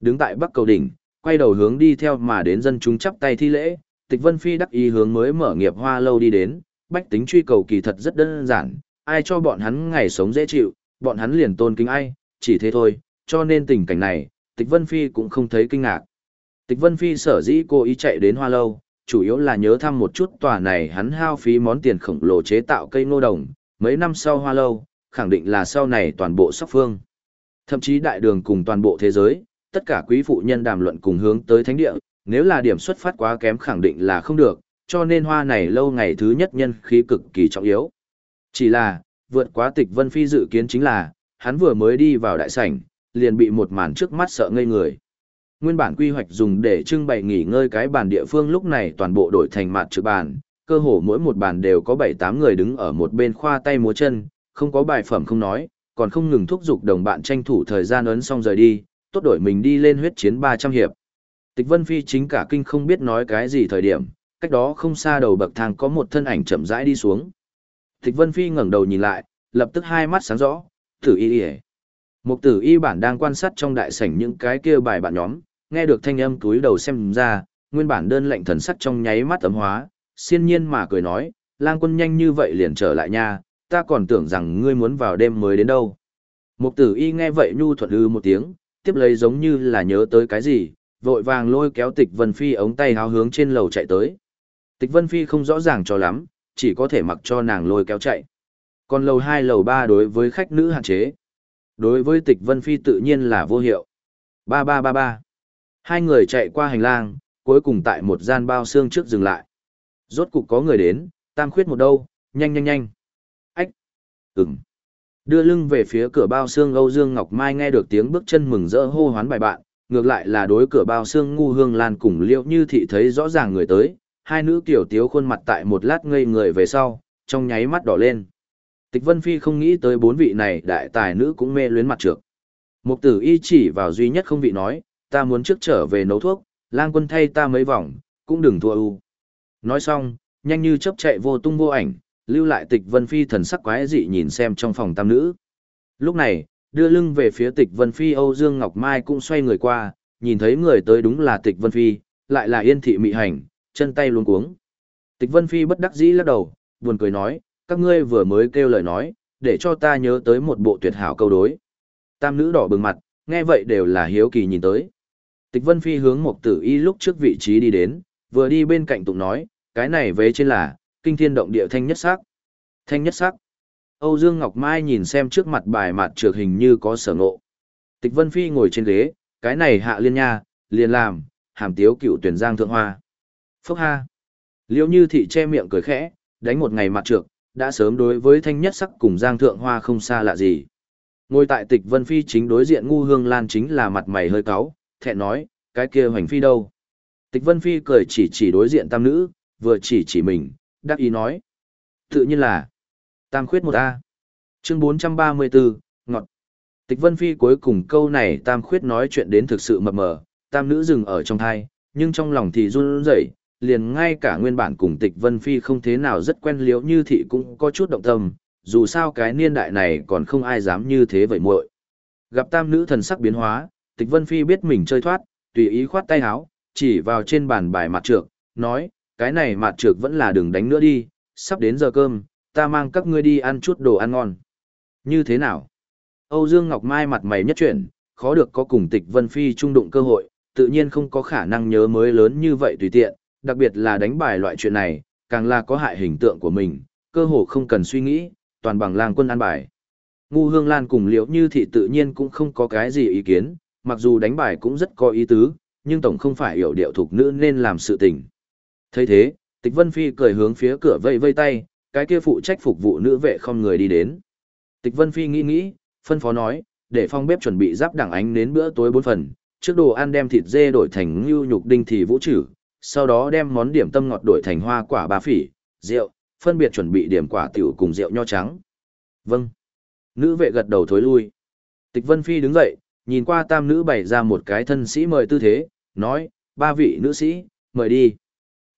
Đứng tại bắc cầu đỉnh, quay đầu hướng đi theo mà đến dân chúng chắp tay thi lễ, Tịch Vân Phi đắc ý hướng mới mở nghiệp hoa lâu đi đến, bách tính truy cầu kỳ thật rất đơn giản, ai cho bọn hắn ngày sống dễ chịu, bọn hắn liền tôn kính ai, chỉ thế thôi, cho nên tình cảnh này, Tịch Vân Phi cũng không thấy kinh ngạc. Tịch Vân Phi sở dĩ cô ý chạy đến Hoa Lâu, chủ yếu là nhớ thăm một chút tòa này hắn hao phí món tiền khổng lồ chế tạo cây ngô đồng, mấy năm sau Hoa Lâu, khẳng định là sau này toàn bộ sóc phương. Thậm chí đại đường cùng toàn bộ thế giới, tất cả quý phụ nhân đàm luận cùng hướng tới thánh địa, nếu là điểm xuất phát quá kém khẳng định là không được, cho nên hoa này lâu ngày thứ nhất nhân khí cực kỳ trọng yếu. Chỉ là, vượt quá tịch Vân Phi dự kiến chính là, hắn vừa mới đi vào đại sảnh, liền bị một màn trước mắt sợ ngây người. Nguyên bản quy hoạch dùng để trưng bày nghỉ ngơi cái bàn địa phương lúc này toàn bộ đổi thành mặt trực bàn, cơ hồ mỗi một bàn đều có 7-8 người đứng ở một bên khoa tay múa chân, không có bài phẩm không nói, còn không ngừng thúc giục đồng bạn tranh thủ thời gian ấn xong rời đi, tốt đổi mình đi lên huyết chiến 300 hiệp. Tịch Vân Phi chính cả kinh không biết nói cái gì thời điểm, cách đó không xa đầu bậc thang có một thân ảnh chậm rãi đi xuống. Tịch Vân Phi ngẩng đầu nhìn lại, lập tức hai mắt sáng rõ, tử y y Một tử y bản đang quan sát trong đại sảnh những cái kia bài bạn nhóm, nghe được thanh âm túi đầu xem ra, nguyên bản đơn lệnh thần sắc trong nháy mắt ấm hóa, xiên nhiên mà cười nói, lang quân nhanh như vậy liền trở lại nha, ta còn tưởng rằng ngươi muốn vào đêm mới đến đâu. Mục tử y nghe vậy nhu thuận ư một tiếng, tiếp lấy giống như là nhớ tới cái gì, vội vàng lôi kéo tịch vân phi ống tay háo hướng trên lầu chạy tới. Tịch vân phi không rõ ràng cho lắm, chỉ có thể mặc cho nàng lôi kéo chạy. Còn lầu hai lầu ba đối với khách nữ hạn chế. Đối với tịch vân phi tự nhiên là vô hiệu. 3333. Hai người chạy qua hành lang, cuối cùng tại một gian bao xương trước dừng lại. Rốt cục có người đến, tam khuyết một đâu, nhanh nhanh nhanh. Ách. ừng Đưa lưng về phía cửa bao xương Âu Dương Ngọc Mai nghe được tiếng bước chân mừng rỡ hô hoán bài bạn, ngược lại là đối cửa bao xương ngu hương lan cùng liễu như thị thấy rõ ràng người tới, hai nữ kiểu tiếu khuôn mặt tại một lát ngây người về sau, trong nháy mắt đỏ lên. Tịch Vân Phi không nghĩ tới bốn vị này đại tài nữ cũng mê luyến mặt trược. Mục tử y chỉ vào duy nhất không vị nói, ta muốn trước trở về nấu thuốc, lang quân thay ta mấy vòng, cũng đừng thua u. Nói xong, nhanh như chớp chạy vô tung vô ảnh, lưu lại tịch Vân Phi thần sắc quái dị nhìn xem trong phòng tam nữ. Lúc này, đưa lưng về phía tịch Vân Phi Âu Dương Ngọc Mai cũng xoay người qua, nhìn thấy người tới đúng là tịch Vân Phi, lại là yên thị mị hành, chân tay luống cuống. Tịch Vân Phi bất đắc dĩ lắc đầu, buồn cười nói, các ngươi vừa mới kêu lời nói, để cho ta nhớ tới một bộ tuyệt hảo câu đối. Tam nữ đỏ bừng mặt, nghe vậy đều là hiếu kỳ nhìn tới. Tịch Vân Phi hướng một tử y lúc trước vị trí đi đến, vừa đi bên cạnh tụng nói, cái này vế trên là, kinh thiên động địa thanh nhất sắc. Thanh nhất sắc. Âu Dương Ngọc Mai nhìn xem trước mặt bài mặt trược hình như có sở ngộ. Tịch Vân Phi ngồi trên ghế, cái này hạ liên nha, liền làm, hàm tiếu cựu tuyển giang thượng hoa. Phúc ha. Liêu như thị che miệng cười khẽ, đánh một ngày mặt trược, đã sớm đối với thanh nhất sắc cùng giang thượng hoa không xa lạ gì. Ngồi tại tịch Vân Phi chính đối diện ngu hương lan chính là mặt mày hơi cáu, thẹn nói, cái kia hoành phi đâu. Tịch Vân Phi cười chỉ chỉ đối diện tam nữ, vừa chỉ chỉ mình, đắc ý nói. Tự nhiên là, tam khuyết một A. Chương 434, ngọt. Tịch Vân Phi cuối cùng câu này tam khuyết nói chuyện đến thực sự mập mờ, tam nữ dừng ở trong thai, nhưng trong lòng thì run rẩy, liền ngay cả nguyên bản cùng tịch Vân Phi không thế nào rất quen liễu như thị cũng có chút động tâm, dù sao cái niên đại này còn không ai dám như thế vậy muội. Gặp tam nữ thần sắc biến hóa, tịch Vân Phi biết mình chơi thoát, tùy ý khoát tay áo, chỉ vào trên bàn bài mặt trược, nói, cái này mặt trược vẫn là đừng đánh nữa đi, sắp đến giờ cơm, ta mang các ngươi đi ăn chút đồ ăn ngon. Như thế nào? Âu Dương Ngọc Mai mặt mày nhất chuyển, khó được có cùng tịch Vân Phi trung đụng cơ hội, tự nhiên không có khả năng nhớ mới lớn như vậy tùy tiện, đặc biệt là đánh bài loại chuyện này, càng là có hại hình tượng của mình, cơ hồ không cần suy nghĩ, toàn bằng lang quân ăn bài. Ngu Hương Lan cùng Liễu Như Thị tự nhiên cũng không có cái gì ý kiến, mặc dù đánh bài cũng rất có ý tứ, nhưng tổng không phải hiểu điệu thuộc nữ nên làm sự tình. thấy thế, Tịch Vân Phi cười hướng phía cửa vây vây tay, cái kia phụ trách phục vụ nữ vệ không người đi đến. Tịch Vân Phi nghĩ nghĩ, phân phó nói, để phong bếp chuẩn bị giáp đẳng ánh đến bữa tối bốn phần, trước đồ ăn đem thịt dê đổi thành ngưu nhục đinh thì vũ trừ, sau đó đem món điểm tâm ngọt đổi thành hoa quả ba phỉ, rượu, phân biệt chuẩn bị điểm quả tiểu cùng rượu nho trắng. Vâng. Nữ vệ gật đầu thối lui. Tịch Vân Phi đứng dậy, nhìn qua tam nữ bày ra một cái thân sĩ mời tư thế, nói, ba vị nữ sĩ, mời đi.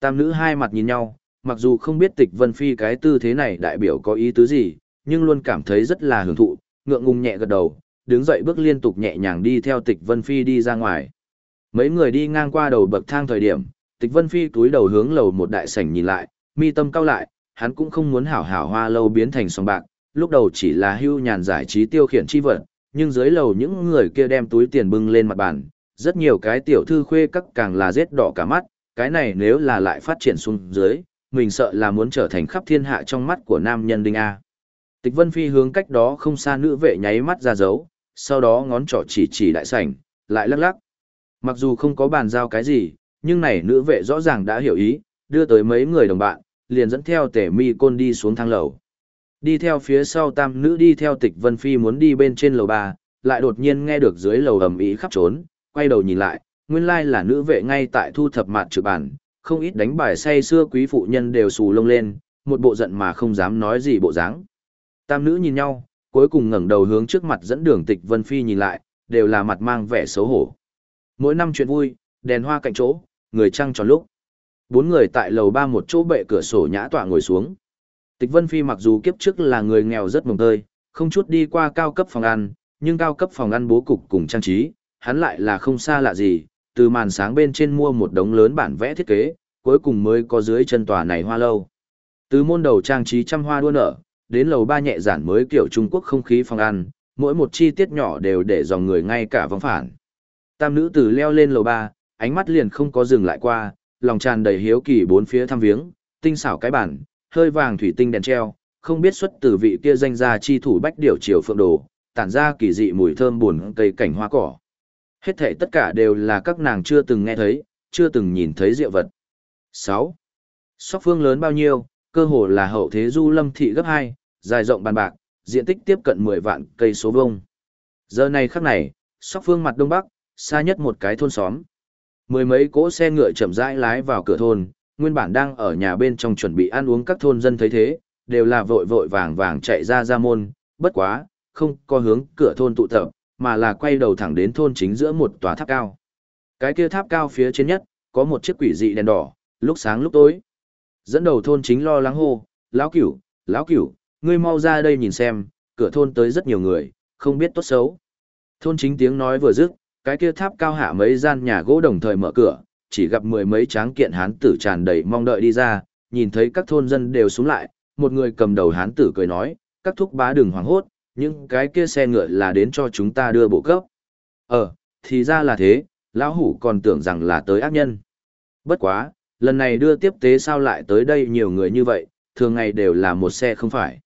Tam nữ hai mặt nhìn nhau, mặc dù không biết tịch Vân Phi cái tư thế này đại biểu có ý tứ gì, nhưng luôn cảm thấy rất là hưởng thụ, ngượng ngùng nhẹ gật đầu, đứng dậy bước liên tục nhẹ nhàng đi theo tịch Vân Phi đi ra ngoài. Mấy người đi ngang qua đầu bậc thang thời điểm, tịch Vân Phi túi đầu hướng lầu một đại sảnh nhìn lại, mi tâm cao lại, hắn cũng không muốn hảo hảo hoa lâu biến thành sòng bạc, lúc đầu chỉ là hưu nhàn giải trí tiêu khiển chi vật, nhưng dưới lầu những người kia đem túi tiền bưng lên mặt bàn, rất nhiều cái tiểu thư khuê các càng là rết đỏ cả mắt, cái này nếu là lại phát triển xuống dưới, mình sợ là muốn trở thành khắp thiên hạ trong mắt của nam nhân đinh A. Tịch Vân Phi hướng cách đó không xa nữ vệ nháy mắt ra dấu, sau đó ngón trỏ chỉ chỉ đại sảnh, lại lắc lắc. Mặc dù không có bàn giao cái gì, nhưng này nữ vệ rõ ràng đã hiểu ý, đưa tới mấy người đồng bạn, liền dẫn theo tể mi côn đi xuống thang lầu. Đi theo phía sau tam nữ đi theo tịch Vân Phi muốn đi bên trên lầu ba, lại đột nhiên nghe được dưới lầu ầm ĩ khắp trốn, quay đầu nhìn lại, nguyên lai là nữ vệ ngay tại thu thập mặt trực bản, không ít đánh bài say xưa quý phụ nhân đều xù lông lên, một bộ giận mà không dám nói gì bộ dáng. Tam nữ nhìn nhau, cuối cùng ngẩng đầu hướng trước mặt dẫn đường tịch Vân Phi nhìn lại, đều là mặt mang vẻ xấu hổ. Mỗi năm chuyện vui, đèn hoa cạnh chỗ, người trăng tròn lúc. Bốn người tại lầu ba một chỗ bệ cửa sổ nhã tọa ngồi xuống. Tịch Vân Phi mặc dù kiếp trước là người nghèo rất mồng tơi, không chút đi qua cao cấp phòng ăn, nhưng cao cấp phòng ăn bố cục cùng trang trí, hắn lại là không xa lạ gì, từ màn sáng bên trên mua một đống lớn bản vẽ thiết kế, cuối cùng mới có dưới chân tòa này hoa lâu. Từ môn đầu trang trí trăm hoa đua nở, đến lầu ba nhẹ giản mới kiểu Trung Quốc không khí phòng ăn, mỗi một chi tiết nhỏ đều để dòng người ngay cả vắng phản. Tam nữ tử leo lên lầu ba, ánh mắt liền không có dừng lại qua, lòng tràn đầy hiếu kỳ bốn phía thăm viếng, tinh xảo cái bản, hơi vàng thủy tinh đèn treo, không biết xuất từ vị kia danh gia chi thủ bách điểu triều phượng đồ, tản ra kỳ dị mùi thơm buồn cây cảnh hoa cỏ. Hết thảy tất cả đều là các nàng chưa từng nghe thấy, chưa từng nhìn thấy diệu vật. 6. Sóc phương lớn bao nhiêu, cơ hồ là hậu thế du lâm thị gấp 2, dài rộng bàn bạc, diện tích tiếp cận 10 vạn cây số vuông. Giờ này khắc này, sóc phương mặt đông bắc, xa nhất một cái thôn xóm. Mười mấy cỗ xe ngựa chậm rãi lái vào cửa thôn, nguyên bản đang ở nhà bên trong chuẩn bị ăn uống các thôn dân thấy thế, đều là vội vội vàng vàng chạy ra ra môn, bất quá, không có hướng cửa thôn tụ tập, mà là quay đầu thẳng đến thôn chính giữa một tòa tháp cao. Cái kia tháp cao phía trên nhất, có một chiếc quỷ dị đèn đỏ, lúc sáng lúc tối. Dẫn đầu thôn chính lo lắng hô, lão cửu, lão cửu, ngươi mau ra đây nhìn xem, cửa thôn tới rất nhiều người, không biết tốt xấu. Thôn chính tiếng nói vừa dứt, cái kia tháp cao hạ mấy gian nhà gỗ đồng thời mở cửa, chỉ gặp mười mấy tráng kiện hán tử tràn đầy mong đợi đi ra, nhìn thấy các thôn dân đều xuống lại, một người cầm đầu hán tử cười nói, các thúc bá đừng hoảng hốt, những cái kia xe ngựa là đến cho chúng ta đưa bộ cấp. Ờ, thì ra là thế, lão hủ còn tưởng rằng là tới ác nhân. Bất quá, lần này đưa tiếp tế sao lại tới đây nhiều người như vậy, thường ngày đều là một xe không phải.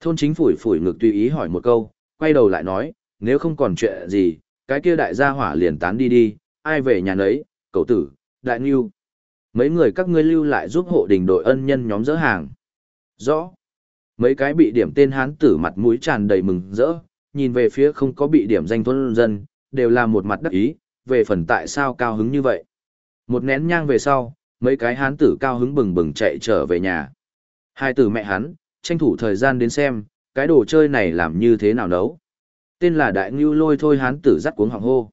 Thôn chính phủi phủi ngực tùy ý hỏi một câu, quay đầu lại nói, nếu không còn chuyện gì, cái kia đại gia hỏa liền tán đi đi, ai về nhà nấy, cậu tử, đại nghiêu. Mấy người các ngươi lưu lại giúp hộ đình đội ân nhân nhóm dỡ hàng. Rõ. Mấy cái bị điểm tên hán tử mặt mũi tràn đầy mừng rỡ, nhìn về phía không có bị điểm danh thôn dân, đều là một mặt đắc ý, về phần tại sao cao hứng như vậy. Một nén nhang về sau, mấy cái hán tử cao hứng bừng bừng chạy trở về nhà. Hai tử mẹ hắn, tranh thủ thời gian đến xem, cái đồ chơi này làm như thế nào nấu. Tên là Đại Ngưu lôi thôi hán tử dắt cuống họng hô.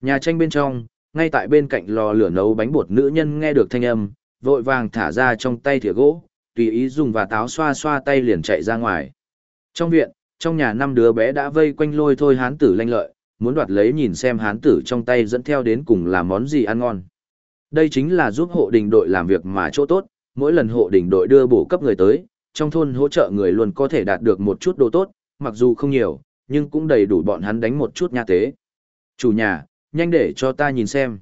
Nhà tranh bên trong, ngay tại bên cạnh lò lửa nấu bánh bột nữ nhân nghe được thanh âm, vội vàng thả ra trong tay thìa gỗ, tùy ý dùng và táo xoa xoa tay liền chạy ra ngoài. Trong viện, trong nhà năm đứa bé đã vây quanh lôi thôi hán tử lanh lợi, muốn đoạt lấy nhìn xem hán tử trong tay dẫn theo đến cùng là món gì ăn ngon. Đây chính là giúp hộ đình đội làm việc mà chỗ tốt, mỗi lần hộ đình đội đưa bổ cấp người tới, trong thôn hỗ trợ người luôn có thể đạt được một chút đồ tốt, mặc dù không nhiều, nhưng cũng đầy đủ bọn hắn đánh một chút nha tế. Chủ nhà, nhanh để cho ta nhìn xem.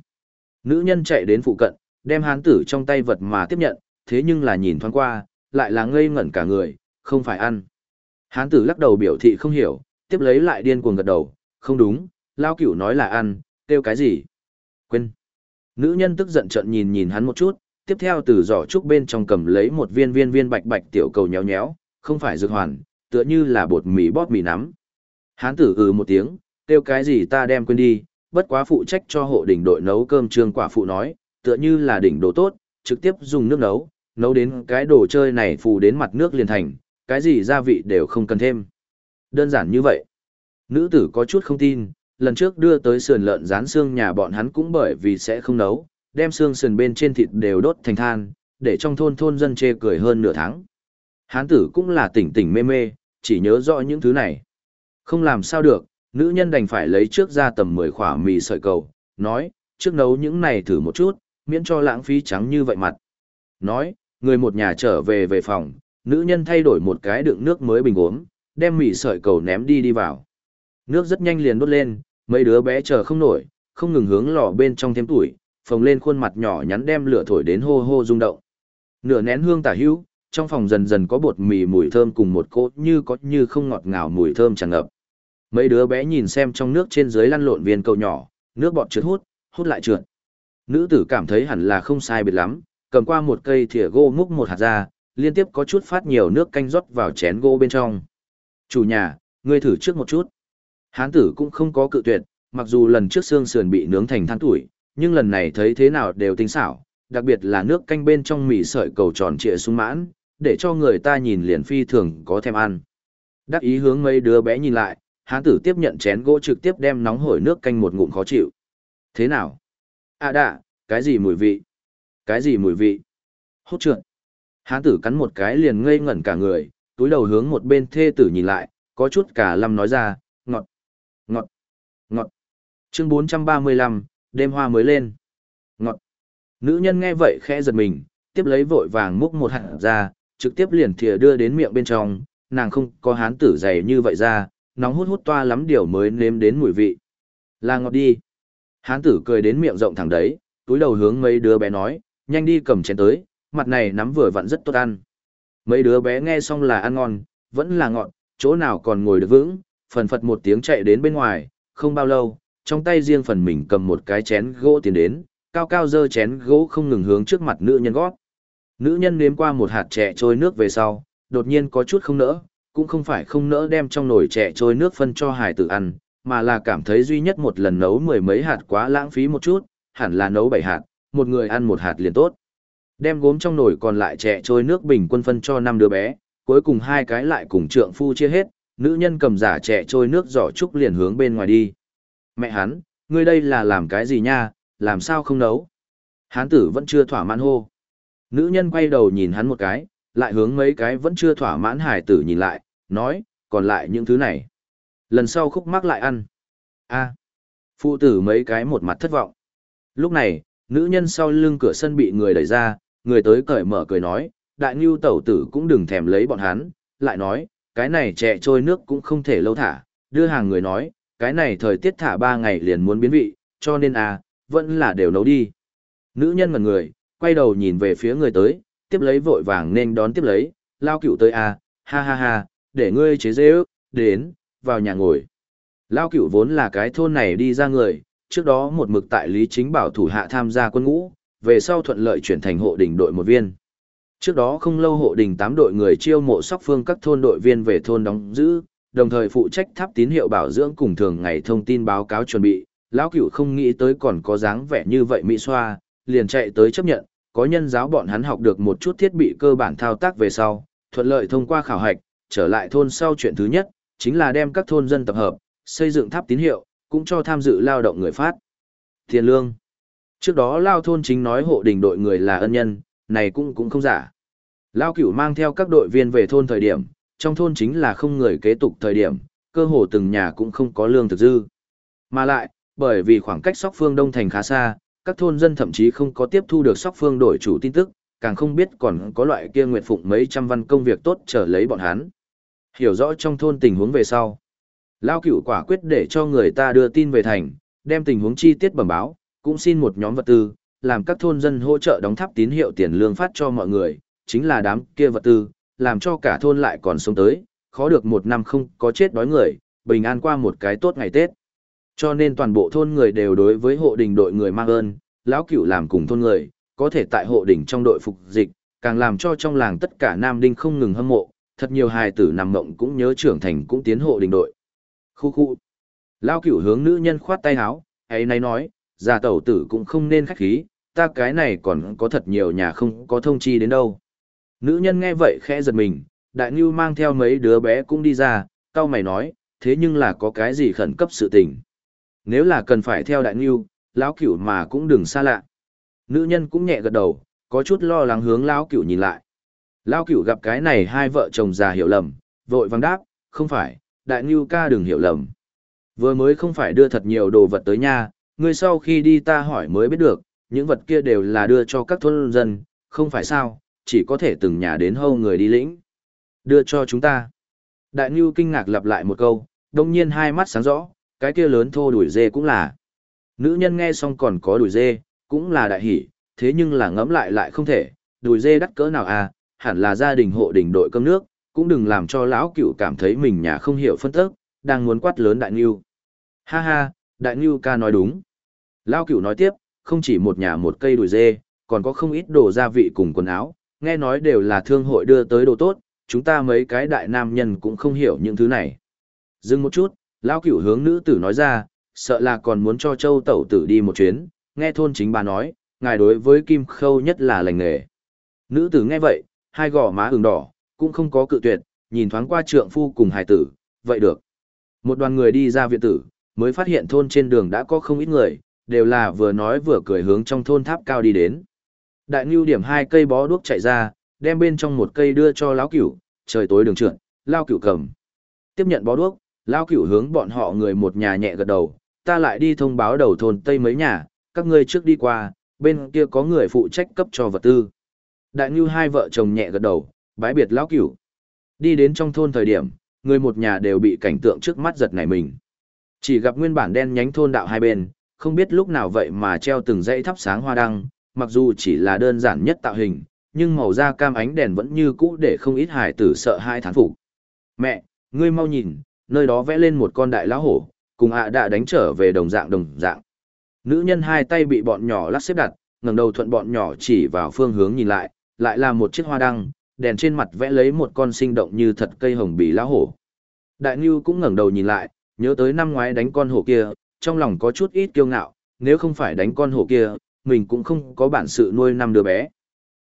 Nữ nhân chạy đến phụ cận, đem hán tử trong tay vật mà tiếp nhận, thế nhưng là nhìn thoáng qua, lại là ngây ngẩn cả người, không phải ăn. Hán tử lắc đầu biểu thị không hiểu, tiếp lấy lại điên cuồng gật đầu, không đúng, lao cửu nói là ăn, kêu cái gì? Quên. Nữ nhân tức giận trợn nhìn nhìn hắn một chút, tiếp theo từ giỏ trúc bên trong cầm lấy một viên viên viên bạch bạch tiểu cầu nhéo nhéo, không phải dược hoàn, tựa như là bột mì bóp mì nắm. Hán tử ừ một tiếng, kêu cái gì ta đem quên đi, bất quá phụ trách cho hộ đỉnh đội nấu cơm trương quả phụ nói, tựa như là đỉnh đồ tốt, trực tiếp dùng nước nấu, nấu đến cái đồ chơi này phù đến mặt nước liền thành, cái gì gia vị đều không cần thêm. Đơn giản như vậy. Nữ tử có chút không tin, lần trước đưa tới sườn lợn rán xương nhà bọn hắn cũng bởi vì sẽ không nấu, đem xương sườn bên trên thịt đều đốt thành than, để trong thôn thôn dân chê cười hơn nửa tháng. Hán tử cũng là tỉnh tỉnh mê mê, chỉ nhớ rõ những thứ này. Không làm sao được, nữ nhân đành phải lấy trước ra tầm 10 khỏa mì sợi cầu, nói, trước nấu những này thử một chút, miễn cho lãng phí trắng như vậy mặt. Nói, người một nhà trở về về phòng, nữ nhân thay đổi một cái đựng nước mới bình uống, đem mì sợi cầu ném đi đi vào. Nước rất nhanh liền đốt lên, mấy đứa bé chờ không nổi, không ngừng hướng lò bên trong thêm tuổi, phồng lên khuôn mặt nhỏ nhắn đem lửa thổi đến hô hô rung động. Nửa nén hương tả hữu, trong phòng dần dần có bột mì mùi thơm cùng một cốt như có như không ngọt ngào mùi thơm tràn ngập. Mấy đứa bé nhìn xem trong nước trên dưới lăn lộn viên cầu nhỏ, nước bọt trượt hút, hút lại trượt. Nữ tử cảm thấy hẳn là không sai biệt lắm, cầm qua một cây thìa gỗ múc một hạt ra, liên tiếp có chút phát nhiều nước canh rót vào chén gỗ bên trong. Chủ nhà, ngươi thử trước một chút. Hán tử cũng không có cự tuyệt, mặc dù lần trước xương sườn bị nướng thành than tuổi, nhưng lần này thấy thế nào đều tinh xảo, đặc biệt là nước canh bên trong mì sợi cầu tròn trịa sung mãn, để cho người ta nhìn liền phi thường có thèm ăn. Đắc ý hướng mấy đứa bé nhìn lại, hán tử tiếp nhận chén gỗ trực tiếp đem nóng hổi nước canh một ngụm khó chịu. Thế nào? À đạ, cái gì mùi vị? Cái gì mùi vị? Hốt trượt. Hán tử cắn một cái liền ngây ngẩn cả người, túi đầu hướng một bên thê tử nhìn lại, có chút cả lâm nói ra, ngọt, ngọt. Chương 435, đêm hoa mới lên. Ngọt. Nữ nhân nghe vậy khẽ giật mình, tiếp lấy vội vàng múc một hạt ra, trực tiếp liền thìa đưa đến miệng bên trong, nàng không có hán tử dày như vậy ra, nóng hút hút toa lắm điều mới nếm đến mùi vị. Là ngọt đi. Hán tử cười đến miệng rộng thẳng đấy, túi đầu hướng mấy đứa bé nói, nhanh đi cầm chén tới, mặt này nắm vừa vặn rất tốt ăn. Mấy đứa bé nghe xong là ăn ngon, vẫn là ngọt, chỗ nào còn ngồi được vững, phần phật một tiếng chạy đến bên ngoài, không bao lâu, trong tay riêng phần mình cầm một cái chén gỗ tiến đến, cao cao dơ chén gỗ không ngừng hướng trước mặt nữ nhân gót. Nữ nhân nếm qua một hạt chè trôi nước về sau, đột nhiên có chút không nỡ, cũng không phải không nỡ đem trong nồi chè trôi nước phân cho hải tử ăn, mà là cảm thấy duy nhất một lần nấu mười mấy hạt quá lãng phí một chút, hẳn là nấu bảy hạt, một người ăn một hạt liền tốt. Đem gốm trong nồi còn lại chè trôi nước bình quân phân cho năm đứa bé, cuối cùng hai cái lại cùng trượng phu chia hết, nữ nhân cầm giả trẻ trôi nước giỏ trúc liền hướng bên ngoài đi. Mẹ hắn, ngươi đây là làm cái gì nha, làm sao không nấu? Hán tử vẫn chưa thỏa mãn hô. Nữ nhân quay đầu nhìn hắn một cái, lại hướng mấy cái vẫn chưa thỏa mãn hải tử nhìn lại, nói, còn lại những thứ này. Lần sau khúc mắc lại ăn. a phụ tử mấy cái một mặt thất vọng. Lúc này, nữ nhân sau lưng cửa sân bị người đẩy ra, người tới cởi mở cười nói, đại ngưu tẩu tử cũng đừng thèm lấy bọn hắn, lại nói, cái này trẻ trôi nước cũng không thể lâu thả, đưa hàng người nói, cái này thời tiết thả ba ngày liền muốn biến vị, cho nên à, vẫn là đều nấu đi. Nữ nhân ngần người, quay đầu nhìn về phía người tới, tiếp lấy vội vàng nên đón tiếp lấy, lao cửu tới à, ha ha ha, để ngươi chế dễ ước, đến, vào nhà ngồi. Lao cửu vốn là cái thôn này đi ra người, trước đó một mực tại Lý Chính Bảo thủ hạ tham gia quân ngũ, về sau thuận lợi chuyển thành hộ đỉnh đội một viên. Trước đó không lâu hộ đình 8 đội người chiêu mộ sóc phương các thôn đội viên về thôn đóng giữ, đồng thời phụ trách tháp tín hiệu bảo dưỡng cùng thường ngày thông tin báo cáo chuẩn bị. Lão cửu không nghĩ tới còn có dáng vẻ như vậy mỹ xoa, liền chạy tới chấp nhận, có nhân giáo bọn hắn học được một chút thiết bị cơ bản thao tác về sau, thuận lợi thông qua khảo hạch, trở lại thôn sau chuyện thứ nhất, chính là đem các thôn dân tập hợp, xây dựng tháp tín hiệu, cũng cho tham dự lao động người phát. Tiền lương. Trước đó lao thôn chính nói hộ đình đội người là ân nhân, này cũng cũng không giả. Lao cửu mang theo các đội viên về thôn thời điểm, trong thôn chính là không người kế tục thời điểm, cơ hồ từng nhà cũng không có lương thực dư. Mà lại, bởi vì khoảng cách sóc phương đông thành khá xa, các thôn dân thậm chí không có tiếp thu được sóc phương đổi chủ tin tức, càng không biết còn có loại kia nguyện phụng mấy trăm văn công việc tốt chờ lấy bọn hắn. Hiểu rõ trong thôn tình huống về sau. Lao cửu quả quyết để cho người ta đưa tin về thành, đem tình huống chi tiết bẩm báo, cũng xin một nhóm vật tư, làm các thôn dân hỗ trợ đóng tháp tín hiệu tiền lương phát cho mọi người, chính là đám kia vật tư, làm cho cả thôn lại còn sống tới, khó được một năm không có chết đói người, bình an qua một cái tốt ngày Tết. Cho nên toàn bộ thôn người đều đối với hộ đình đội người mang ơn, lão cửu làm cùng thôn người, có thể tại hộ đình trong đội phục dịch, càng làm cho trong làng tất cả nam đinh không ngừng hâm mộ, thật nhiều hài tử nằm mộng cũng nhớ trưởng thành cũng tiến hộ đình đội. Khu khu. Lão cửu hướng nữ nhân khoát tay áo, ấy nay nói, già tẩu tử cũng không nên khách khí, ta cái này còn có thật nhiều nhà không có thông chi đến đâu. Nữ nhân nghe vậy khẽ giật mình, đại ngưu mang theo mấy đứa bé cũng đi ra, cao mày nói, thế nhưng là có cái gì khẩn cấp sự tình. Nếu là cần phải theo đại ngưu, lão cửu mà cũng đừng xa lạ. Nữ nhân cũng nhẹ gật đầu, có chút lo lắng hướng lão cửu nhìn lại. Lão cửu gặp cái này hai vợ chồng già hiểu lầm, vội vàng đáp, không phải, đại ngưu ca đừng hiểu lầm. Vừa mới không phải đưa thật nhiều đồ vật tới nhà, ngươi sau khi đi ta hỏi mới biết được, những vật kia đều là đưa cho các thôn dân, không phải sao, chỉ có thể từng nhà đến hâu người đi lĩnh. Đưa cho chúng ta. Đại Ngưu kinh ngạc lặp lại một câu, đồng nhiên hai mắt sáng rõ, cái kia lớn thô đuổi dê cũng là. Nữ nhân nghe xong còn có đuổi dê, cũng là đại hỷ, thế nhưng là ngẫm lại lại không thể, đuổi dê đắt cỡ nào à, hẳn là gia đình hộ đình đội cơm nước, cũng đừng làm cho lão cựu cảm thấy mình nhà không hiểu phân tức, đang muốn quát lớn đại Ngưu. Ha ha, đại Ngưu ca nói đúng. Lão cựu nói tiếp, không chỉ một nhà một cây đùi dê, còn có không ít đồ gia vị cùng quần áo, nghe nói đều là thương hội đưa tới đồ tốt, chúng ta mấy cái đại nam nhân cũng không hiểu những thứ này. Dừng một chút, lão cửu hướng nữ tử nói ra, sợ là còn muốn cho châu tẩu tử đi một chuyến, nghe thôn chính bà nói, ngài đối với kim khâu nhất là lành nghề. Nữ tử nghe vậy, hai gò má ửng đỏ, cũng không có cự tuyệt, nhìn thoáng qua trượng phu cùng hài tử, vậy được. Một đoàn người đi ra viện tử, mới phát hiện thôn trên đường đã có không ít người, đều là vừa nói vừa cười hướng trong thôn tháp cao đi đến. Đại Nưu điểm hai cây bó đuốc chạy ra, đem bên trong một cây đưa cho lão cửu, trời tối đường trượt, lao cửu cầm. Tiếp nhận bó đuốc, lao cửu hướng bọn họ người một nhà nhẹ gật đầu, ta lại đi thông báo đầu thôn Tây mấy nhà, các ngươi trước đi qua, bên kia có người phụ trách cấp cho vật tư. Đại Nưu hai vợ chồng nhẹ gật đầu, bái biệt lão cửu. Đi đến trong thôn thời điểm, người một nhà đều bị cảnh tượng trước mắt giật nảy mình. Chỉ gặp nguyên bản đen nhánh thôn đạo hai bên, không biết lúc nào vậy mà treo từng dãy thắp sáng hoa đăng, mặc dù chỉ là đơn giản nhất tạo hình, nhưng màu da cam ánh đèn vẫn như cũ để không ít hải tử sợ hai thán phục. Mẹ, ngươi mau nhìn, nơi đó vẽ lên một con đại lão hổ, cùng ạ đã đánh trở về đồng dạng đồng dạng. Nữ nhân hai tay bị bọn nhỏ lắc xếp đặt, ngẩng đầu thuận bọn nhỏ chỉ vào phương hướng nhìn lại, lại là một chiếc hoa đăng, đèn trên mặt vẽ lấy một con sinh động như thật cây hồng bì lão hổ. Đại Nưu cũng ngẩng đầu nhìn lại, nhớ tới năm ngoái đánh con hổ kia, trong lòng có chút ít kiêu ngạo, nếu không phải đánh con hổ kia, mình cũng không có bản sự nuôi năm đứa bé.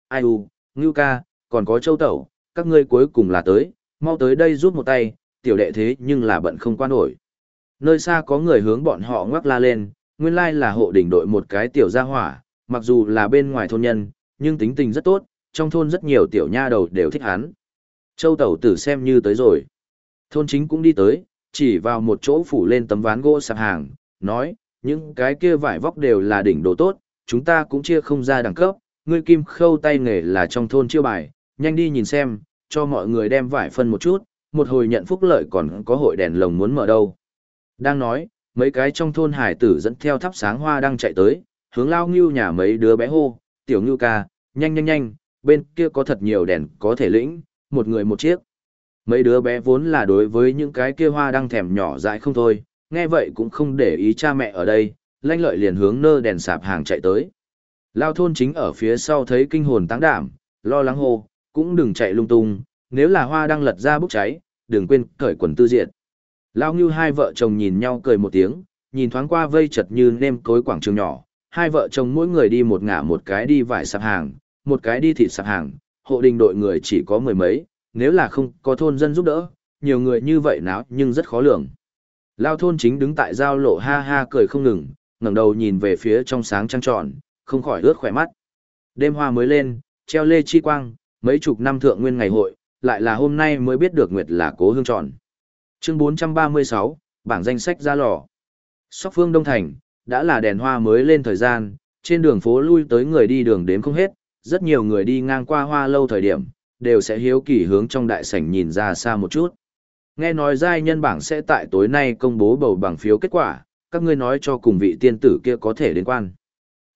Ai u, Ngưu ca, còn có châu tẩu, các ngươi cuối cùng là tới, mau tới đây giúp một tay, tiểu đệ thế nhưng là bận không qua nổi. Nơi xa có người hướng bọn họ ngoắc la lên, nguyên lai là hộ đỉnh đội một cái tiểu gia hỏa, mặc dù là bên ngoài thôn nhân, nhưng tính tình rất tốt, trong thôn rất nhiều tiểu nha đầu đều thích hắn. Châu tẩu tử xem như tới rồi. Thôn chính cũng đi tới, chỉ vào một chỗ phủ lên tấm ván gỗ sạp hàng, nói, những cái kia vải vóc đều là đỉnh đồ tốt, chúng ta cũng chia không ra đẳng cấp, ngươi kim khâu tay nghề là trong thôn chiêu bài, nhanh đi nhìn xem, cho mọi người đem vải phân một chút, một hồi nhận phúc lợi còn có hội đèn lồng muốn mở đâu. Đang nói, mấy cái trong thôn hải tử dẫn theo thắp sáng hoa đang chạy tới, hướng lao ngưu nhà mấy đứa bé hô, tiểu ngưu ca, nhanh nhanh nhanh, bên kia có thật nhiều đèn có thể lĩnh, một người một chiếc. Mấy đứa bé vốn là đối với những cái kia hoa đang thèm nhỏ dại không thôi, nghe vậy cũng không để ý cha mẹ ở đây, lanh lợi liền hướng nơ đèn sạp hàng chạy tới. Lao thôn chính ở phía sau thấy kinh hồn táng đảm, lo lắng hô, cũng đừng chạy lung tung, nếu là hoa đang lật ra bốc cháy, đừng quên cởi quần tư diện. Lao như hai vợ chồng nhìn nhau cười một tiếng, nhìn thoáng qua vây chật như nêm cối quảng trường nhỏ, hai vợ chồng mỗi người đi một ngả một cái đi vải sạp hàng, một cái đi thịt sạp hàng, hộ đình đội người chỉ có mười mấy, nếu là không có thôn dân giúp đỡ, nhiều người như vậy náo nhưng rất khó lường. Lao thôn chính đứng tại giao lộ ha ha cười không ngừng, ngẩng đầu nhìn về phía trong sáng trăng tròn, không khỏi ướt khỏe mắt. Đêm hoa mới lên, treo lê chi quang, mấy chục năm thượng nguyên ngày hội, lại là hôm nay mới biết được Nguyệt là cố hương tròn. Chương 436, bảng danh sách ra lò. Sóc phương Đông Thành, đã là đèn hoa mới lên thời gian, trên đường phố lui tới người đi đường đếm không hết, rất nhiều người đi ngang qua hoa lâu thời điểm, đều sẽ hiếu kỳ hướng trong đại sảnh nhìn ra xa một chút. Nghe nói giai nhân bảng sẽ tại tối nay công bố bầu bằng phiếu kết quả, các ngươi nói cho cùng vị tiên tử kia có thể đến quan.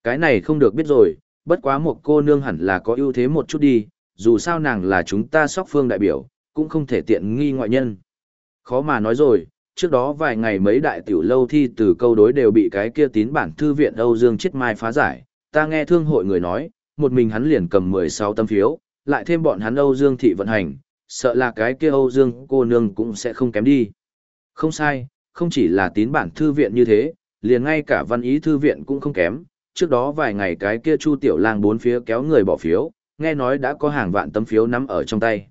Cái này không được biết rồi, bất quá một cô nương hẳn là có ưu thế một chút đi, dù sao nàng là chúng ta sóc phương đại biểu, cũng không thể tiện nghi ngoại nhân. Khó mà nói rồi, trước đó vài ngày mấy đại tiểu lâu thi từ câu đối đều bị cái kia tín bản thư viện Âu Dương Chiết Mai phá giải, ta nghe thương hội người nói, một mình hắn liền cầm 16 tấm phiếu, lại thêm bọn hắn Âu Dương thị vận hành, sợ là cái kia Âu Dương cô nương cũng sẽ không kém đi. Không sai, không chỉ là tín bản thư viện như thế, liền ngay cả văn ý thư viện cũng không kém. Trước đó vài ngày cái kia Chu Tiểu Lang bốn phía kéo người bỏ phiếu, nghe nói đã có hàng vạn tấm phiếu nắm ở trong tay.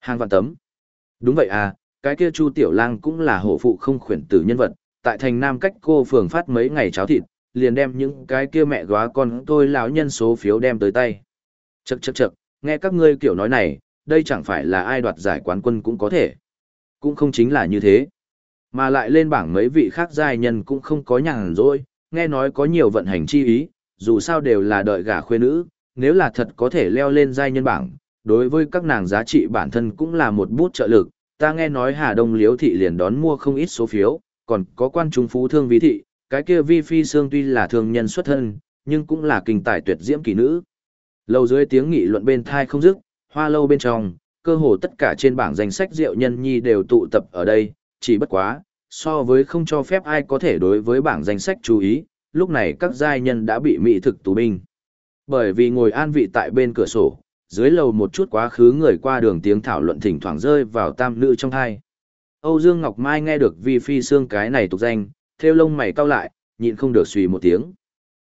Hàng vạn tấm. Đúng vậy à, cái kia Chu Tiểu Lang cũng là hổ phụ không khuyển tử nhân vật, tại thành Nam cách cô phường phát mấy ngày cháo thịt, liền đem những cái kia mẹ góa con tôi lão nhân số phiếu đem tới tay. Chậc chậc chậc, nghe các ngươi kiểu nói này, đây chẳng phải là ai đoạt giải quán quân cũng có thể. Cũng không chính là như thế. Mà lại lên bảng mấy vị khác giai nhân cũng không có nhàn rỗi, nghe nói có nhiều vận hành chi ý, dù sao đều là đợi gả khuê nữ, nếu là thật có thể leo lên giai nhân bảng, đối với các nàng giá trị bản thân cũng là một bút trợ lực, ta nghe nói Hà Đông Liếu thị liền đón mua không ít số phiếu, còn có quan trung phú thương Vi thị, cái kia vi phi xương tuy là thương nhân xuất thân, nhưng cũng là kinh tài tuyệt diễm kỳ nữ. Lâu dưới tiếng nghị luận bên thai không dứt, hoa lâu bên trong, cơ hồ tất cả trên bảng danh sách rượu nhân nhi đều tụ tập ở đây, chỉ bất quá, so với không cho phép ai có thể đối với bảng danh sách chú ý, lúc này các giai nhân đã bị mỹ thực tù binh. Bởi vì ngồi an vị tại bên cửa sổ, dưới lầu một chút quá khứ người qua đường tiếng thảo luận thỉnh thoảng rơi vào tam nữ trong hai. Âu Dương Ngọc Mai nghe được vi phi xương cái này tục danh, theo lông mày cau lại, nhịn không được suy một tiếng.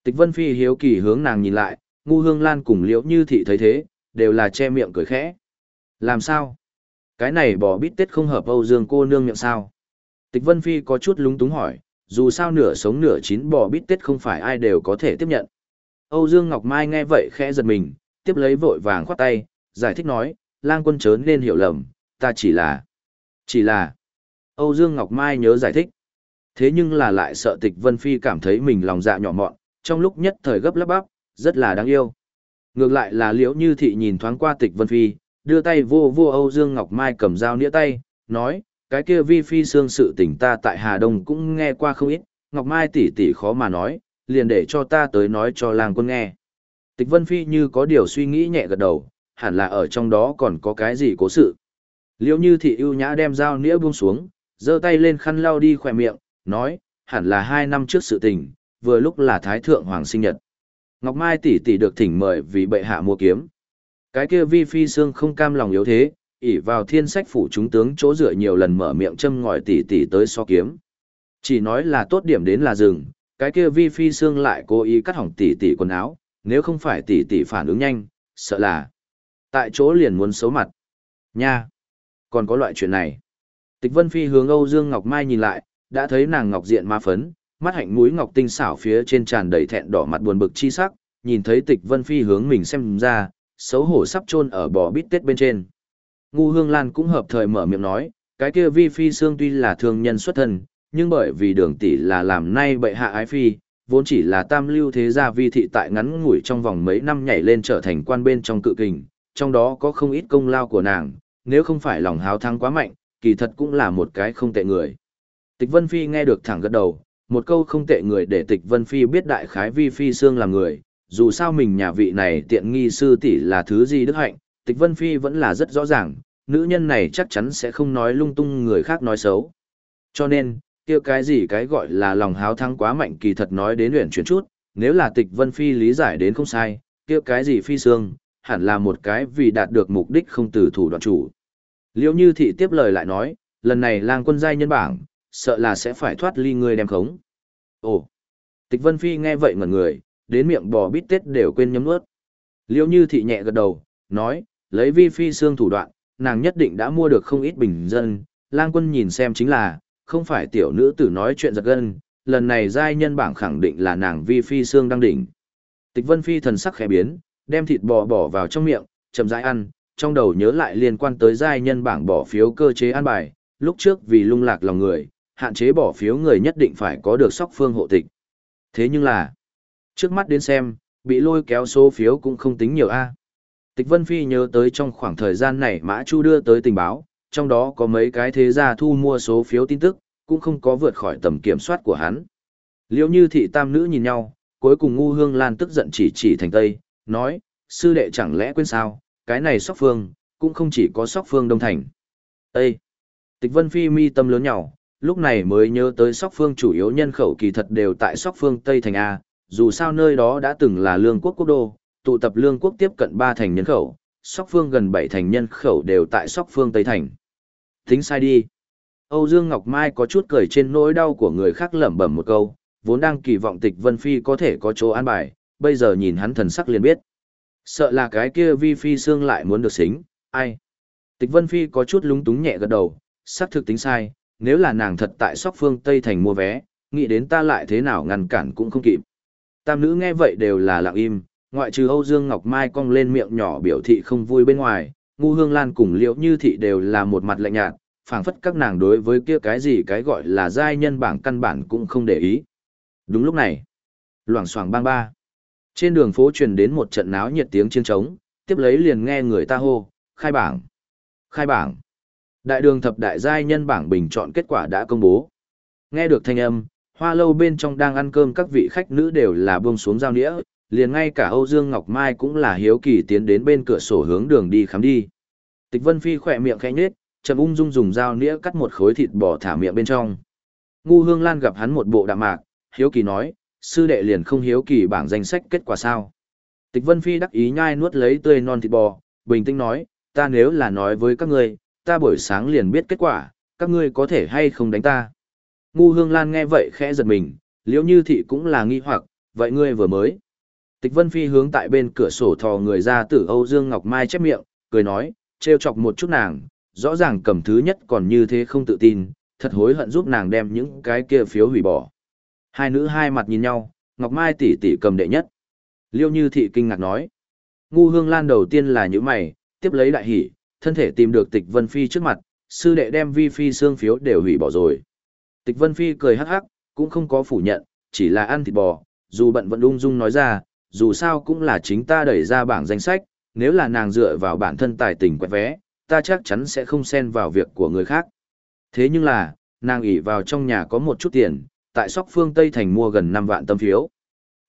Tịch Vân Phi hiếu kỳ hướng nàng nhìn lại, ngu hương lan cùng liễu như thị thấy thế, đều là che miệng cười khẽ. Làm sao? Cái này bỏ bít tết không hợp Âu Dương cô nương miệng sao? Tịch Vân Phi có chút lúng túng hỏi, dù sao nửa sống nửa chín bò bít tết không phải ai đều có thể tiếp nhận. Âu Dương Ngọc Mai nghe vậy khẽ giật mình, tiếp lấy vội vàng khoát tay, giải thích nói, lang quân chớ nên hiểu lầm, ta chỉ là... Chỉ là... Âu Dương Ngọc Mai nhớ giải thích. Thế nhưng là lại sợ tịch Vân Phi cảm thấy mình lòng dạ nhỏ mọn, trong lúc nhất thời gấp lắp bắp, rất là đáng yêu. Ngược lại là liễu như thị nhìn thoáng qua tịch Vân Phi, đưa tay vô vô Âu Dương Ngọc Mai cầm dao nĩa tay, nói, cái kia vi phi xương sự tình ta tại Hà Đông cũng nghe qua không ít, Ngọc Mai tỷ tỷ khó mà nói, liền để cho ta tới nói cho làng quân nghe. Tịch Vân Phi như có điều suy nghĩ nhẹ gật đầu, hẳn là ở trong đó còn có cái gì cố sự. Liễu như thị ưu nhã đem dao nĩa buông xuống, giơ tay lên khăn lau đi khỏe miệng, nói, hẳn là hai năm trước sự tình, vừa lúc là Thái Thượng Hoàng sinh nhật. Ngọc Mai tỷ tỷ được thỉnh mời vì bệ hạ mua kiếm. Cái kia vi phi Sương không cam lòng yếu thế, ỷ vào thiên sách phủ chúng tướng chỗ dựa nhiều lần mở miệng châm ngòi tỷ tỷ tới so kiếm. Chỉ nói là tốt điểm đến là dừng, cái kia vi phi Sương lại cố ý cắt hỏng tỷ tỷ quần áo, nếu không phải tỷ tỷ phản ứng nhanh, sợ là tại chỗ liền muốn xấu mặt. Nha! Còn có loại chuyện này. Tịch Vân Phi hướng Âu Dương Ngọc Mai nhìn lại, đã thấy nàng ngọc diện ma phấn, mắt hạnh mũi ngọc tinh xảo phía trên tràn đầy thẹn đỏ mặt buồn bực chi sắc, nhìn thấy Tịch Vân Phi hướng mình xem ra, xấu hổ sắp chôn ở bò bít tết bên trên. Ngu Hương Lan cũng hợp thời mở miệng nói, cái kia vi phi xương tuy là thương nhân xuất thân, nhưng bởi vì đường tỷ là làm nay bệ hạ ái phi, vốn chỉ là tam lưu thế gia vi thị tại ngắn ngủi trong vòng mấy năm nhảy lên trở thành quan bên trong cự kình, trong đó có không ít công lao của nàng, nếu không phải lòng háo thắng quá mạnh, kỳ thật cũng là một cái không tệ người. Tịch Vân Phi nghe được thẳng gật đầu, một câu không tệ người để Tịch Vân Phi biết đại khái vi phi xương là người, dù sao mình nhà vị này tiện nghi sư tỷ là thứ gì đức hạnh, Tịch Vân Phi vẫn là rất rõ ràng, nữ nhân này chắc chắn sẽ không nói lung tung người khác nói xấu. Cho nên, kia cái gì cái gọi là lòng háo thắng quá mạnh kỳ thật nói đến luyện chuyển chút, nếu là Tịch Vân Phi lý giải đến không sai, kia cái gì phi xương, hẳn là một cái vì đạt được mục đích không từ thủ đoạn chủ. liễu Như Thị tiếp lời lại nói, lần này lang quân giai nhân bảng, sợ là sẽ phải thoát ly người đem khống. Ồ! Tịch Vân Phi nghe vậy ngẩn người, đến miệng bò bít tết đều quên nhấm nuốt. Liêu Như Thị nhẹ gật đầu, nói, lấy vi phi xương thủ đoạn, nàng nhất định đã mua được không ít bình dân, lang quân nhìn xem chính là, không phải tiểu nữ tử nói chuyện giật gân, lần này giai nhân bảng khẳng định là nàng vi phi xương đang đỉnh. Tịch Vân Phi thần sắc khẽ biến, đem thịt bò bỏ vào trong miệng, chậm rãi ăn, trong đầu nhớ lại liên quan tới giai nhân bảng bỏ phiếu cơ chế an bài, lúc trước vì lung lạc lòng người, hạn chế bỏ phiếu người nhất định phải có được sóc phương hộ tịch. Thế nhưng là, trước mắt đến xem, bị lôi kéo số phiếu cũng không tính nhiều a. Tịch Vân Phi nhớ tới trong khoảng thời gian này Mã Chu đưa tới tình báo, trong đó có mấy cái thế gia thu mua số phiếu tin tức, cũng không có vượt khỏi tầm kiểm soát của hắn. Liễu như thị tam nữ nhìn nhau, cuối cùng ngu hương lan tức giận chỉ chỉ thành tây, nói, sư đệ chẳng lẽ quên sao, cái này sóc phương, cũng không chỉ có sóc phương đông thành. Ê! Tịch Vân Phi mi tâm lớn nhỏ, lúc này mới nhớ tới sóc phương chủ yếu nhân khẩu kỳ thật đều tại sóc phương Tây Thành A, dù sao nơi đó đã từng là lương quốc quốc đô, tụ tập lương quốc tiếp cận ba thành nhân khẩu, sóc phương gần bảy thành nhân khẩu đều tại sóc phương Tây Thành. Tính sai đi. Âu Dương Ngọc Mai có chút cười trên nỗi đau của người khác lẩm bẩm một câu, vốn đang kỳ vọng tịch Vân Phi có thể có chỗ an bài, bây giờ nhìn hắn thần sắc liền biết. Sợ là cái kia vi phi xương lại muốn được xính, ai. Tịch Vân Phi có chút lúng túng nhẹ gật đầu, xác thực tính sai, nếu là nàng thật tại sóc phương Tây Thành mua vé, nghĩ đến ta lại thế nào ngăn cản cũng không kịp. Tam nữ nghe vậy đều là lặng im, ngoại trừ Âu Dương Ngọc Mai cong lên miệng nhỏ biểu thị không vui bên ngoài, Ngu Hương Lan cùng Liễu Như Thị đều là một mặt lạnh nhạt, phảng phất các nàng đối với kia cái gì cái gọi là giai nhân bảng căn bản cũng không để ý. Đúng lúc này, loảng xoảng bang ba. Trên đường phố truyền đến một trận náo nhiệt tiếng chiêng trống, tiếp lấy liền nghe người ta hô, khai bảng. Khai bảng. Đại đường thập đại giai nhân bảng bình chọn kết quả đã công bố. Nghe được thanh âm, hoa lâu bên trong đang ăn cơm các vị khách nữ đều là buông xuống giao nĩa, liền ngay cả Âu Dương Ngọc Mai cũng là hiếu kỳ tiến đến bên cửa sổ hướng đường đi khám đi. Tịch Vân Phi khỏe miệng khẽ nhếch, chậm ung dung dùng dao nĩa cắt một khối thịt bò thả miệng bên trong. Ngu Hương Lan gặp hắn một bộ đạm mạc, hiếu kỳ nói, sư đệ liền không hiếu kỳ bảng danh sách kết quả sao. Tịch Vân Phi đắc ý nhai nuốt lấy tươi non thịt bò, bình tĩnh nói, ta nếu là nói với các ngươi, ta buổi sáng liền biết kết quả, các ngươi có thể hay không đánh ta. Ngu Hương Lan nghe vậy khẽ giật mình, liễu như thị cũng là nghi hoặc, vậy ngươi vừa mới. Tịch Vân Phi hướng tại bên cửa sổ thò người ra tử Âu Dương Ngọc Mai chép miệng, cười nói, trêu chọc một chút nàng, rõ ràng cầm thứ nhất còn như thế không tự tin, thật hối hận giúp nàng đem những cái kia phiếu hủy bỏ. Hai nữ hai mặt nhìn nhau, Ngọc Mai tỷ tỷ cầm đệ nhất. Liêu Như Thị kinh ngạc nói. Ngu Hương Lan đầu tiên là những mày, tiếp lấy đại hỉ, thân thể tìm được Tịch Vân Phi trước mặt, sư đệ đem vi phi xương phiếu đều hủy bỏ rồi. Tịch Vân Phi cười hắc hắc, cũng không có phủ nhận, chỉ là ăn thịt bò, dù bận vẫn ung dung nói ra, dù sao cũng là chính ta đẩy ra bảng danh sách, nếu là nàng dựa vào bản thân tài tình quẹt vé, ta chắc chắn sẽ không xen vào việc của người khác. Thế nhưng là, nàng ỉ vào trong nhà có một chút tiền, tại sóc phương Tây Thành mua gần năm vạn tâm phiếu.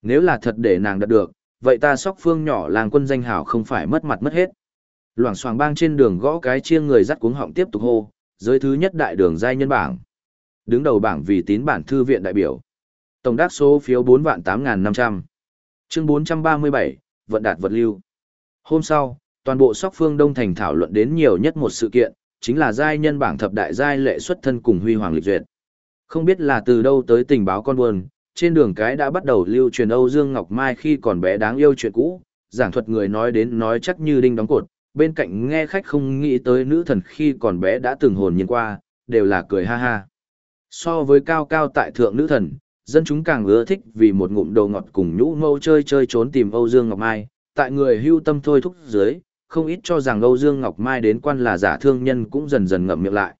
Nếu là thật để nàng đạt được, vậy ta sóc phương nhỏ làng quân danh hảo không phải mất mặt mất hết. Loảng xoảng bang trên đường gõ cái chiêng người dắt cuống họng tiếp tục hô, giới thứ nhất đại đường giai nhân bảng. Đứng đầu bảng vì tín bản thư viện đại biểu. Tổng đắc số phiếu 4 vạn 8.500. Chương 437, vận đạt vật lưu. Hôm sau, toàn bộ sóc phương Đông Thành thảo luận đến nhiều nhất một sự kiện, chính là giai nhân bảng thập đại giai lệ xuất thân cùng huy hoàng lịch duyệt. Không biết là từ đâu tới tình báo con buồn, trên đường cái đã bắt đầu lưu truyền Âu Dương Ngọc Mai khi còn bé đáng yêu chuyện cũ, giảng thuật người nói đến nói chắc như đinh đóng cột, bên cạnh nghe khách không nghĩ tới nữ thần khi còn bé đã từng hồn nhiên qua, đều là cười ha ha. So với cao cao tại thượng nữ thần, dân chúng càng ưa thích vì một ngụm đầu ngọt cùng nhũ mâu chơi chơi trốn tìm Âu Dương Ngọc Mai, tại người hưu tâm thôi thúc dưới, không ít cho rằng Âu Dương Ngọc Mai đến quan là giả thương nhân cũng dần dần ngậm miệng lại.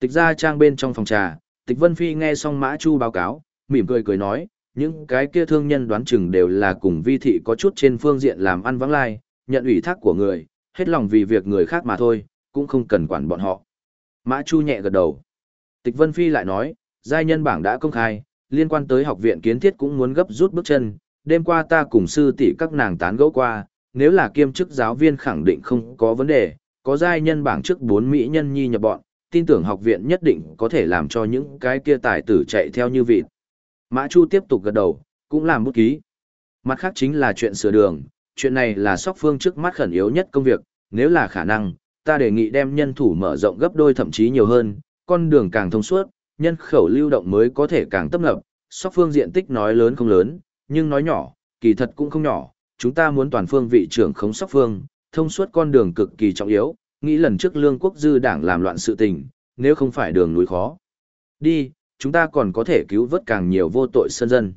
Tịch ra trang bên trong phòng trà, Tịch Vân Phi nghe xong Mã Chu báo cáo, mỉm cười cười nói, những cái kia thương nhân đoán chừng đều là cùng vi thị có chút trên phương diện làm ăn vắng lai, nhận ủy thác của người, hết lòng vì việc người khác mà thôi, cũng không cần quản bọn họ. Mã Chu nhẹ gật đầu. Tịch Vân Phi lại nói, giai nhân bảng đã công khai, liên quan tới học viện kiến thiết cũng muốn gấp rút bước chân, đêm qua ta cùng sư tỷ các nàng tán gẫu qua, nếu là kiêm chức giáo viên khẳng định không có vấn đề, có giai nhân bảng trước bốn mỹ nhân nhi nhập bọn, tin tưởng học viện nhất định có thể làm cho những cái kia tài tử chạy theo như vịt. Mã Chu tiếp tục gật đầu, cũng làm bút ký. Mặt khác chính là chuyện sửa đường, chuyện này là sóc phương trước mắt khẩn yếu nhất công việc, nếu là khả năng, ta đề nghị đem nhân thủ mở rộng gấp đôi thậm chí nhiều hơn, con đường càng thông suốt, nhân khẩu lưu động mới có thể càng tấp nập, sóc phương diện tích nói lớn không lớn, nhưng nói nhỏ, kỳ thật cũng không nhỏ, chúng ta muốn toàn phương vị trưởng khống sóc phương, thông suốt con đường cực kỳ trọng yếu, nghĩ lần trước lương quốc dư đảng làm loạn sự tình, nếu không phải đường núi khó. Đi, chúng ta còn có thể cứu vớt càng nhiều vô tội sân dân.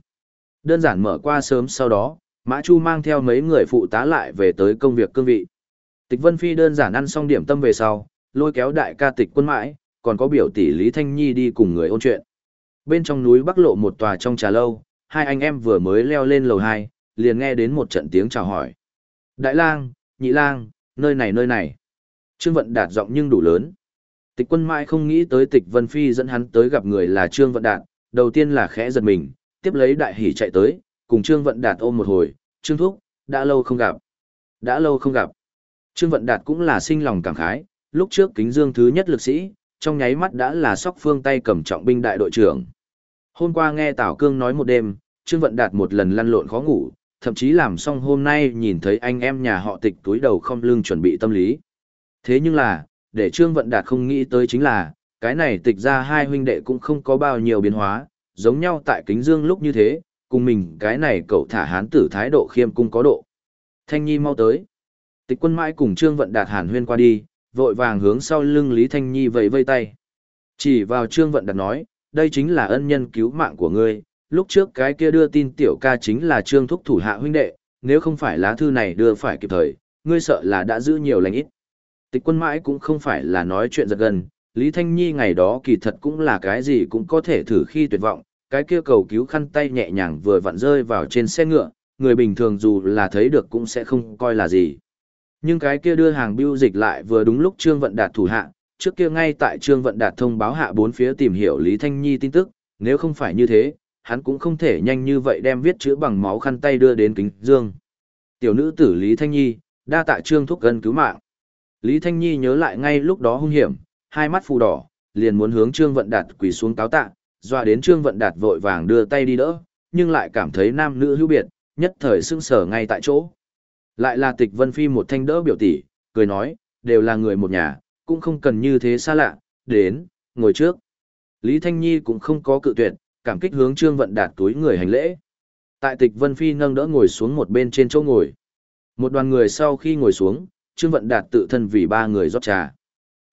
Đơn giản mở qua sớm sau đó, Mã Chu mang theo mấy người phụ tá lại về tới công việc cương vị. Tịch Vân Phi đơn giản ăn xong điểm tâm về sau, lôi kéo đại ca tịch quân mãi, còn có biểu tỷ Lý Thanh Nhi đi cùng người ôn chuyện. Bên trong núi Bắc Lộ một tòa trong trà lâu, hai anh em vừa mới leo lên lầu hai, liền nghe đến một trận tiếng chào hỏi. Đại lang, nhị lang, nơi này nơi này. Trương Vận Đạt giọng nhưng đủ lớn. Tịch quân mãi không nghĩ tới tịch Vân Phi dẫn hắn tới gặp người là Trương Vận Đạt, đầu tiên là khẽ giật mình, tiếp lấy đại hỉ chạy tới, cùng Trương Vận Đạt ôm một hồi, Trương Thúc, đã lâu không gặp. Đã lâu không gặp. Trương Vận Đạt cũng là sinh lòng cảm khái, lúc trước kính dương thứ nhất lực sĩ, trong nháy mắt đã là sóc phương tay cầm trọng binh đại đội trưởng. Hôm qua nghe Tào Cương nói một đêm, Trương Vận Đạt một lần lăn lộn khó ngủ, thậm chí làm xong hôm nay nhìn thấy anh em nhà họ tịch túi đầu không lưng chuẩn bị tâm lý. Thế nhưng là, để Trương Vận Đạt không nghĩ tới chính là, cái này tịch ra hai huynh đệ cũng không có bao nhiêu biến hóa, giống nhau tại kính dương lúc như thế, cùng mình cái này cậu thả hán tử thái độ khiêm cung có độ. Thanh Nhi mau tới. Tịch quân mãi cùng Trương Vận Đạt hàn huyên qua đi, vội vàng hướng sau lưng Lý Thanh Nhi vẫy vây tay. Chỉ vào Trương Vận Đạt nói, đây chính là ân nhân cứu mạng của ngươi, lúc trước cái kia đưa tin tiểu ca chính là Trương Thúc thủ hạ huynh đệ, nếu không phải lá thư này đưa phải kịp thời, ngươi sợ là đã giữ nhiều lành ít. Tịch quân mãi cũng không phải là nói chuyện giật gần, Lý Thanh Nhi ngày đó kỳ thật cũng là cái gì cũng có thể thử khi tuyệt vọng, cái kia cầu cứu khăn tay nhẹ nhàng vừa vặn rơi vào trên xe ngựa, người bình thường dù là thấy được cũng sẽ không coi là gì. Nhưng cái kia đưa hàng biêu dịch lại vừa đúng lúc Trương Vận Đạt thủ hạ, trước kia ngay tại Trương Vận Đạt thông báo hạ bốn phía tìm hiểu Lý Thanh Nhi tin tức, nếu không phải như thế, hắn cũng không thể nhanh như vậy đem viết chữ bằng máu khăn tay đưa đến kính dương. Tiểu nữ tử Lý Thanh Nhi, đa tạ Trương thúc gần cứu mạng. Lý Thanh Nhi nhớ lại ngay lúc đó hung hiểm, hai mắt phù đỏ, liền muốn hướng Trương Vận Đạt quỳ xuống cáo tạ, dọa đến Trương Vận Đạt vội vàng đưa tay đi đỡ, nhưng lại cảm thấy nam nữ hữu biệt, nhất thời sưng sở ngay tại chỗ. Lại là Tịch Vân Phi một thanh đỡ biểu tỷ, cười nói, đều là người một nhà, cũng không cần như thế xa lạ, đến, ngồi trước. Lý Thanh Nhi cũng không có cự tuyệt, cảm kích hướng Trương Vận Đạt túi người hành lễ. Tại Tịch Vân Phi nâng đỡ ngồi xuống một bên trên chỗ ngồi. Một đoàn người sau khi ngồi xuống, Trương Vận Đạt tự thân vì ba người rót trà.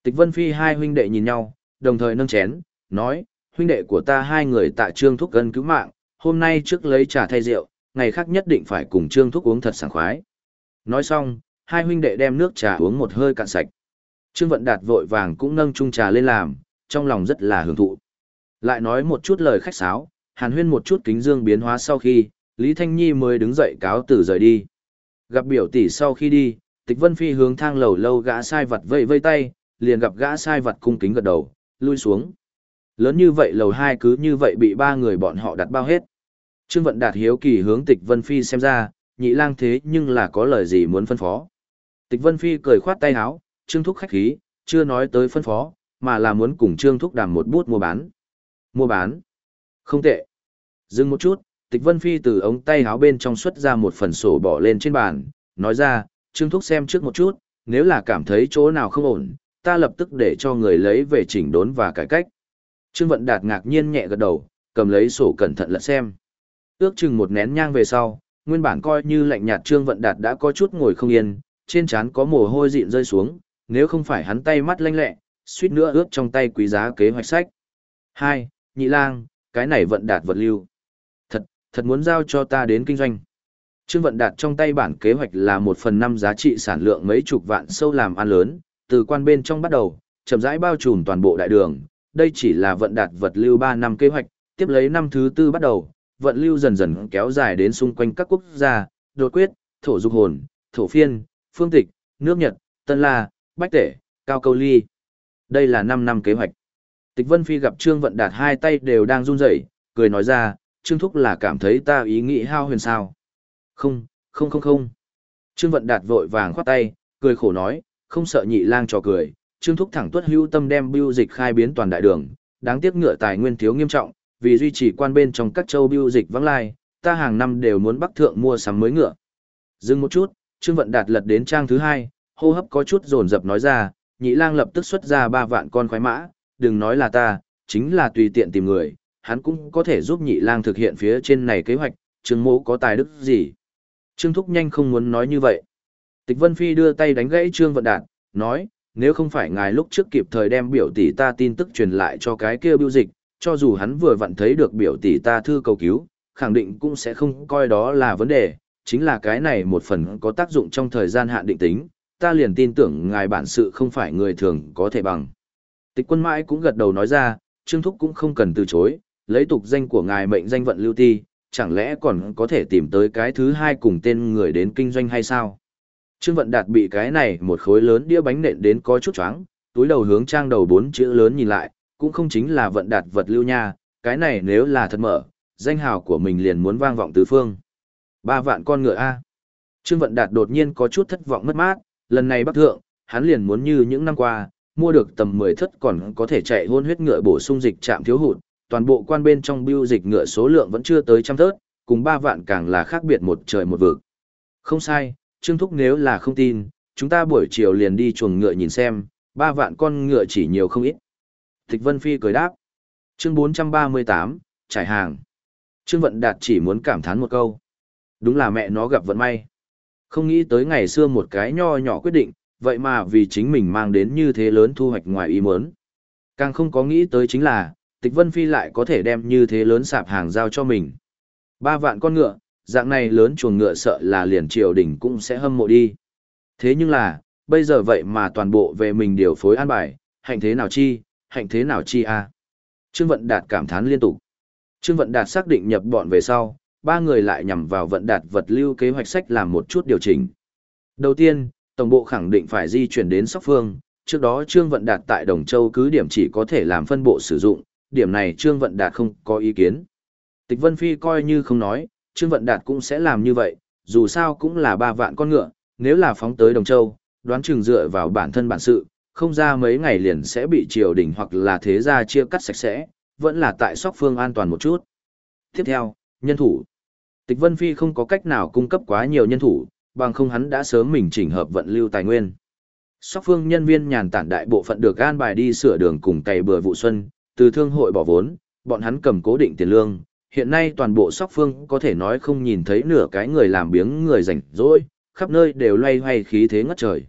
Tịch Vân Phi hai huynh đệ nhìn nhau, đồng thời nâng chén, nói, huynh đệ của ta hai người tại Trương Thúc gần cứu mạng, hôm nay trước lấy trà thay rượu, ngày khác nhất định phải cùng Trương Thúc uống thật sảng khoái. Nói xong, hai huynh đệ đem nước trà uống một hơi cạn sạch. Trương Vận Đạt vội vàng cũng nâng chung trà lên làm, trong lòng rất là hưởng thụ. Lại nói một chút lời khách sáo, hàn huyên một chút kính dương biến hóa sau khi, Lý Thanh Nhi mới đứng dậy cáo từ rời đi. Gặp biểu tỷ sau khi đi, Tịch Vân Phi hướng thang lầu lâu gã sai vật vây vây tay, liền gặp gã sai vật cung kính gật đầu, lui xuống. Lớn như vậy lầu hai cứ như vậy bị ba người bọn họ đặt bao hết. Trương Vận Đạt hiếu kỳ hướng Tịch Vân Phi xem ra, nhị lang thế nhưng là có lời gì muốn phân phó. Tịch Vân Phi cười khoát tay áo, Trương Thúc khách khí, chưa nói tới phân phó, mà là muốn cùng Trương Thúc đàm một bút mua bán. Mua bán? Không tệ. Dừng một chút, Tịch Vân Phi từ ống tay áo bên trong xuất ra một phần sổ bỏ lên trên bàn, nói ra, Trương Thúc xem trước một chút, nếu là cảm thấy chỗ nào không ổn, ta lập tức để cho người lấy về chỉnh đốn và cải cách. Trương Vận Đạt ngạc nhiên nhẹ gật đầu, cầm lấy sổ cẩn thận lật xem. Ước chừng một nén nhang về sau, nguyên bản coi như lạnh nhạt Trương Vận Đạt đã có chút ngồi không yên, trên trán có mồ hôi dịn rơi xuống, nếu không phải hắn tay mắt lanh lẹ, suýt nữa ướt trong tay quý giá kế hoạch sách. Hai, Nhị lang, cái này Vận Đạt vật lưu. Thật, thật muốn giao cho ta đến kinh doanh. Trương Vận Đạt trong tay bản kế hoạch là một phần năm giá trị sản lượng mấy chục vạn sâu làm ăn lớn, từ quan bên trong bắt đầu, chậm rãi bao trùm toàn bộ đại đường. Đây chỉ là Vận Đạt vật lưu 3 năm kế hoạch, tiếp lấy năm thứ tư bắt đầu, vận lưu dần dần kéo dài đến xung quanh các quốc gia, đột quyết, thổ dục hồn, thổ phiên, phương tịch, nước Nhật, Tân La, Bách Tể, Cao Câu Ly. Đây là 5 năm kế hoạch. Tịch Vân Phi gặp Trương Vận Đạt hai tay đều đang run rẩy, cười nói ra, Trương Thúc là cảm thấy ta ý nghĩ hao huyền sao. Không, không không không. Trương Vận Đạt vội vàng khoát tay, cười khổ nói, không sợ nhị lang cho cười. Trương Thúc thẳng tuất hưu tâm đem bưu dịch khai biến toàn đại đường, đáng tiếc ngựa tài nguyên thiếu nghiêm trọng, vì duy trì quan bên trong các châu bưu dịch vắng lai, ta hàng năm đều muốn bắc thượng mua sắm mới ngựa. Dừng một chút, Trương Vận Đạt lật đến trang thứ hai, hô hấp có chút dồn dập nói ra, nhị lang lập tức xuất ra ba vạn con khoái mã, đừng nói là ta, chính là tùy tiện tìm người, hắn cũng có thể giúp nhị lang thực hiện phía trên này kế hoạch, Trương Mỗ có tài đức gì. Trương Thúc nhanh không muốn nói như vậy. Tịch Vân Phi đưa tay đánh gãy Trương Vận Đạt, nói, nếu không phải ngài lúc trước kịp thời đem biểu tỷ ta tin tức truyền lại cho cái kia biêu dịch, cho dù hắn vừa vặn thấy được biểu tỷ ta thư cầu cứu, khẳng định cũng sẽ không coi đó là vấn đề, chính là cái này một phần có tác dụng trong thời gian hạn định tính, ta liền tin tưởng ngài bản sự không phải người thường có thể bằng. Tịch quân mãi cũng gật đầu nói ra, Trương Thúc cũng không cần từ chối, lấy tục danh của ngài mệnh danh vận lưu ti, chẳng lẽ còn có thể tìm tới cái thứ hai cùng tên người đến kinh doanh hay sao? Trương Vận Đạt bị cái này một khối lớn đĩa bánh nện đến có chút choáng, túi đầu hướng trang đầu bốn chữ lớn nhìn lại, cũng không chính là vận đạt vật lưu nha, cái này nếu là thật mở, danh hào của mình liền muốn vang vọng tứ phương. Ba vạn con ngựa A. Trương Vận Đạt đột nhiên có chút thất vọng mất mát, lần này bắc thượng, hắn liền muốn như những năm qua, mua được tầm 10 thất còn có thể chạy hôn huyết ngựa bổ sung dịch trạm thiếu hụt, toàn bộ quan bên trong bưu dịch ngựa số lượng vẫn chưa tới trăm thớt, cùng ba vạn càng là khác biệt một trời một vực. Không sai, Trương Thúc nếu là không tin, chúng ta buổi chiều liền đi chuồng ngựa nhìn xem, ba vạn con ngựa chỉ nhiều không ít. Tịch Vân Phi cười đáp. Chương 438, trải hàng. Trương Vận Đạt chỉ muốn cảm thán một câu. Đúng là mẹ nó gặp vận may. Không nghĩ tới ngày xưa một cái nho nhỏ quyết định, vậy mà vì chính mình mang đến như thế lớn thu hoạch ngoài ý muốn. Càng không có nghĩ tới chính là, Tịch Vân Phi lại có thể đem như thế lớn sạp hàng giao cho mình. Ba vạn con ngựa, dạng này lớn chuồng ngựa sợ là liền triều đình cũng sẽ hâm mộ đi. Thế nhưng là, bây giờ vậy mà toàn bộ về mình điều phối an bài, hạnh thế nào chi, hạnh thế nào chi a Trương Vận Đạt cảm thán liên tục. Trương Vận Đạt xác định nhập bọn về sau, ba người lại nhằm vào Vận Đạt vật lưu kế hoạch sách làm một chút điều chỉnh. Đầu tiên, tổng bộ khẳng định phải di chuyển đến Sóc Phương, trước đó Trương Vận Đạt tại Đồng Châu cứ điểm chỉ có thể làm phân bộ sử dụng, điểm này Trương Vận Đạt không có ý kiến. Tịch Vân Phi coi như không nói, Trương Vận Đạt cũng sẽ làm như vậy, dù sao cũng là ba vạn con ngựa, nếu là phóng tới Đồng Châu, đoán chừng dựa vào bản thân bản sự, không ra mấy ngày liền sẽ bị triều đình hoặc là thế gia chia cắt sạch sẽ, vẫn là tại Sóc Phương an toàn một chút. Tiếp theo, nhân thủ. Tịch Vân Phi không có cách nào cung cấp quá nhiều nhân thủ, bằng không hắn đã sớm mình chỉnh hợp vận lưu tài nguyên. Sóc Phương nhân viên nhàn tản đại bộ phận được an bài đi sửa đường cùng cày bừa vụ xuân, từ thương hội bỏ vốn, bọn hắn cầm cố định tiền lương. Hiện nay toàn bộ Sóc Phương có thể nói không nhìn thấy nửa cái người làm biếng người rảnh rỗi, khắp nơi đều loay hoay khí thế ngất trời.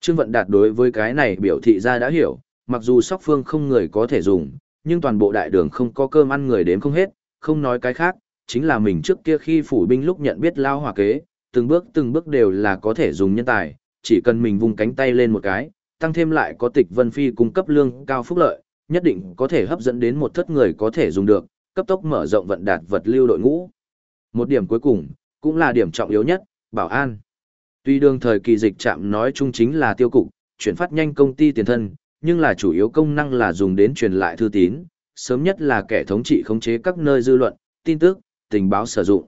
Trương Vận Đạt đối với cái này biểu thị ra đã hiểu, mặc dù Sóc Phương không người có thể dùng, nhưng toàn bộ đại đường không có cơm ăn người đếm không hết, không nói cái khác, chính là mình trước kia khi phủ binh lúc nhận biết lao hòa kế, từng bước từng bước đều là có thể dùng nhân tài, chỉ cần mình vùng cánh tay lên một cái, tăng thêm lại có tịch vân phi cung cấp lương cao phúc lợi, nhất định có thể hấp dẫn đến một thất người có thể dùng được, cấp tốc mở rộng vận đạt vật lưu đội ngũ. Một điểm cuối cùng, cũng là điểm trọng yếu nhất, bảo an. Tuy đương thời kỳ dịch chạm nói chung chính là tiêu cục, chuyển phát nhanh công ty tiền thân, nhưng là chủ yếu công năng là dùng đến truyền lại thư tín, sớm nhất là kẻ thống trị khống chế các nơi dư luận, tin tức, tình báo sử dụng.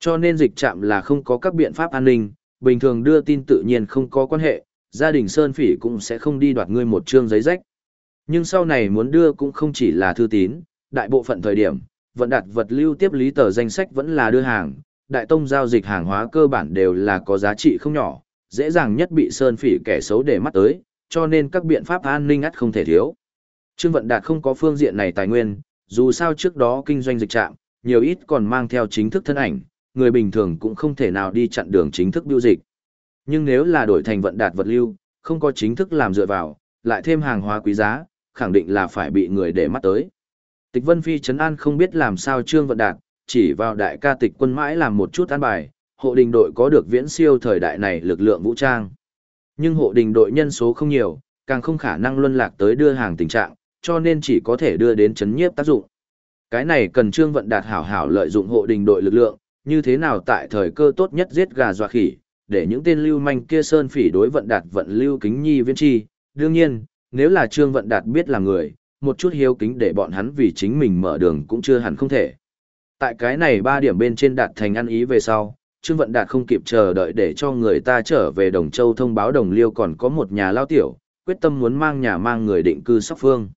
Cho nên dịch chạm là không có các biện pháp an ninh, bình thường đưa tin tự nhiên không có quan hệ, gia đình Sơn Phỉ cũng sẽ không đi đoạt ngươi một chương giấy rách. Nhưng sau này muốn đưa cũng không chỉ là thư tín, đại bộ phận thời điểm, vận đạt vật lưu tiếp lý tờ danh sách vẫn là đưa hàng, đại tông giao dịch hàng hóa cơ bản đều là có giá trị không nhỏ, dễ dàng nhất bị Sơn Phỉ kẻ xấu để mắt tới, cho nên các biện pháp an ninh ắt không thể thiếu. Trương Vận Đạt không có phương diện này tài nguyên, dù sao trước đó kinh doanh dịch trạm, nhiều ít còn mang theo chính thức thân ảnh, người bình thường cũng không thể nào đi chặn đường chính thức biêu dịch. Nhưng nếu là đổi thành vận đạt vật lưu, không có chính thức làm dựa vào, lại thêm hàng hóa quý giá, khẳng định là phải bị người để mắt tới. Tịch Vân Phi Trấn An không biết làm sao Trương Vận Đạt, chỉ vào đại ca tịch quân mãi làm một chút an bài, hộ đình đội có được viễn siêu thời đại này lực lượng vũ trang. Nhưng hộ đình đội nhân số không nhiều, càng không khả năng luân lạc tới đưa hàng tình trạng, cho nên chỉ có thể đưa đến chấn nhiếp tác dụng. Cái này cần Trương Vận Đạt hảo hảo lợi dụng hộ đình đội lực lượng, như thế nào tại thời cơ tốt nhất giết gà dọa khỉ, để những tên lưu manh kia sơn phỉ đối vận đạt vận lưu kính nhi viên chi. Đương nhiên, nếu là Trương Vận Đạt biết là người, một chút hiếu kính để bọn hắn vì chính mình mở đường cũng chưa hẳn không thể. Tại cái này ba điểm bên trên đạt thành ăn ý về sau, Trương Vận Đạt không kịp chờ đợi để cho người ta trở về Đồng Châu thông báo Đồng Liêu còn có một nhà lao tiểu, quyết tâm muốn mang nhà mang người định cư sóc phương.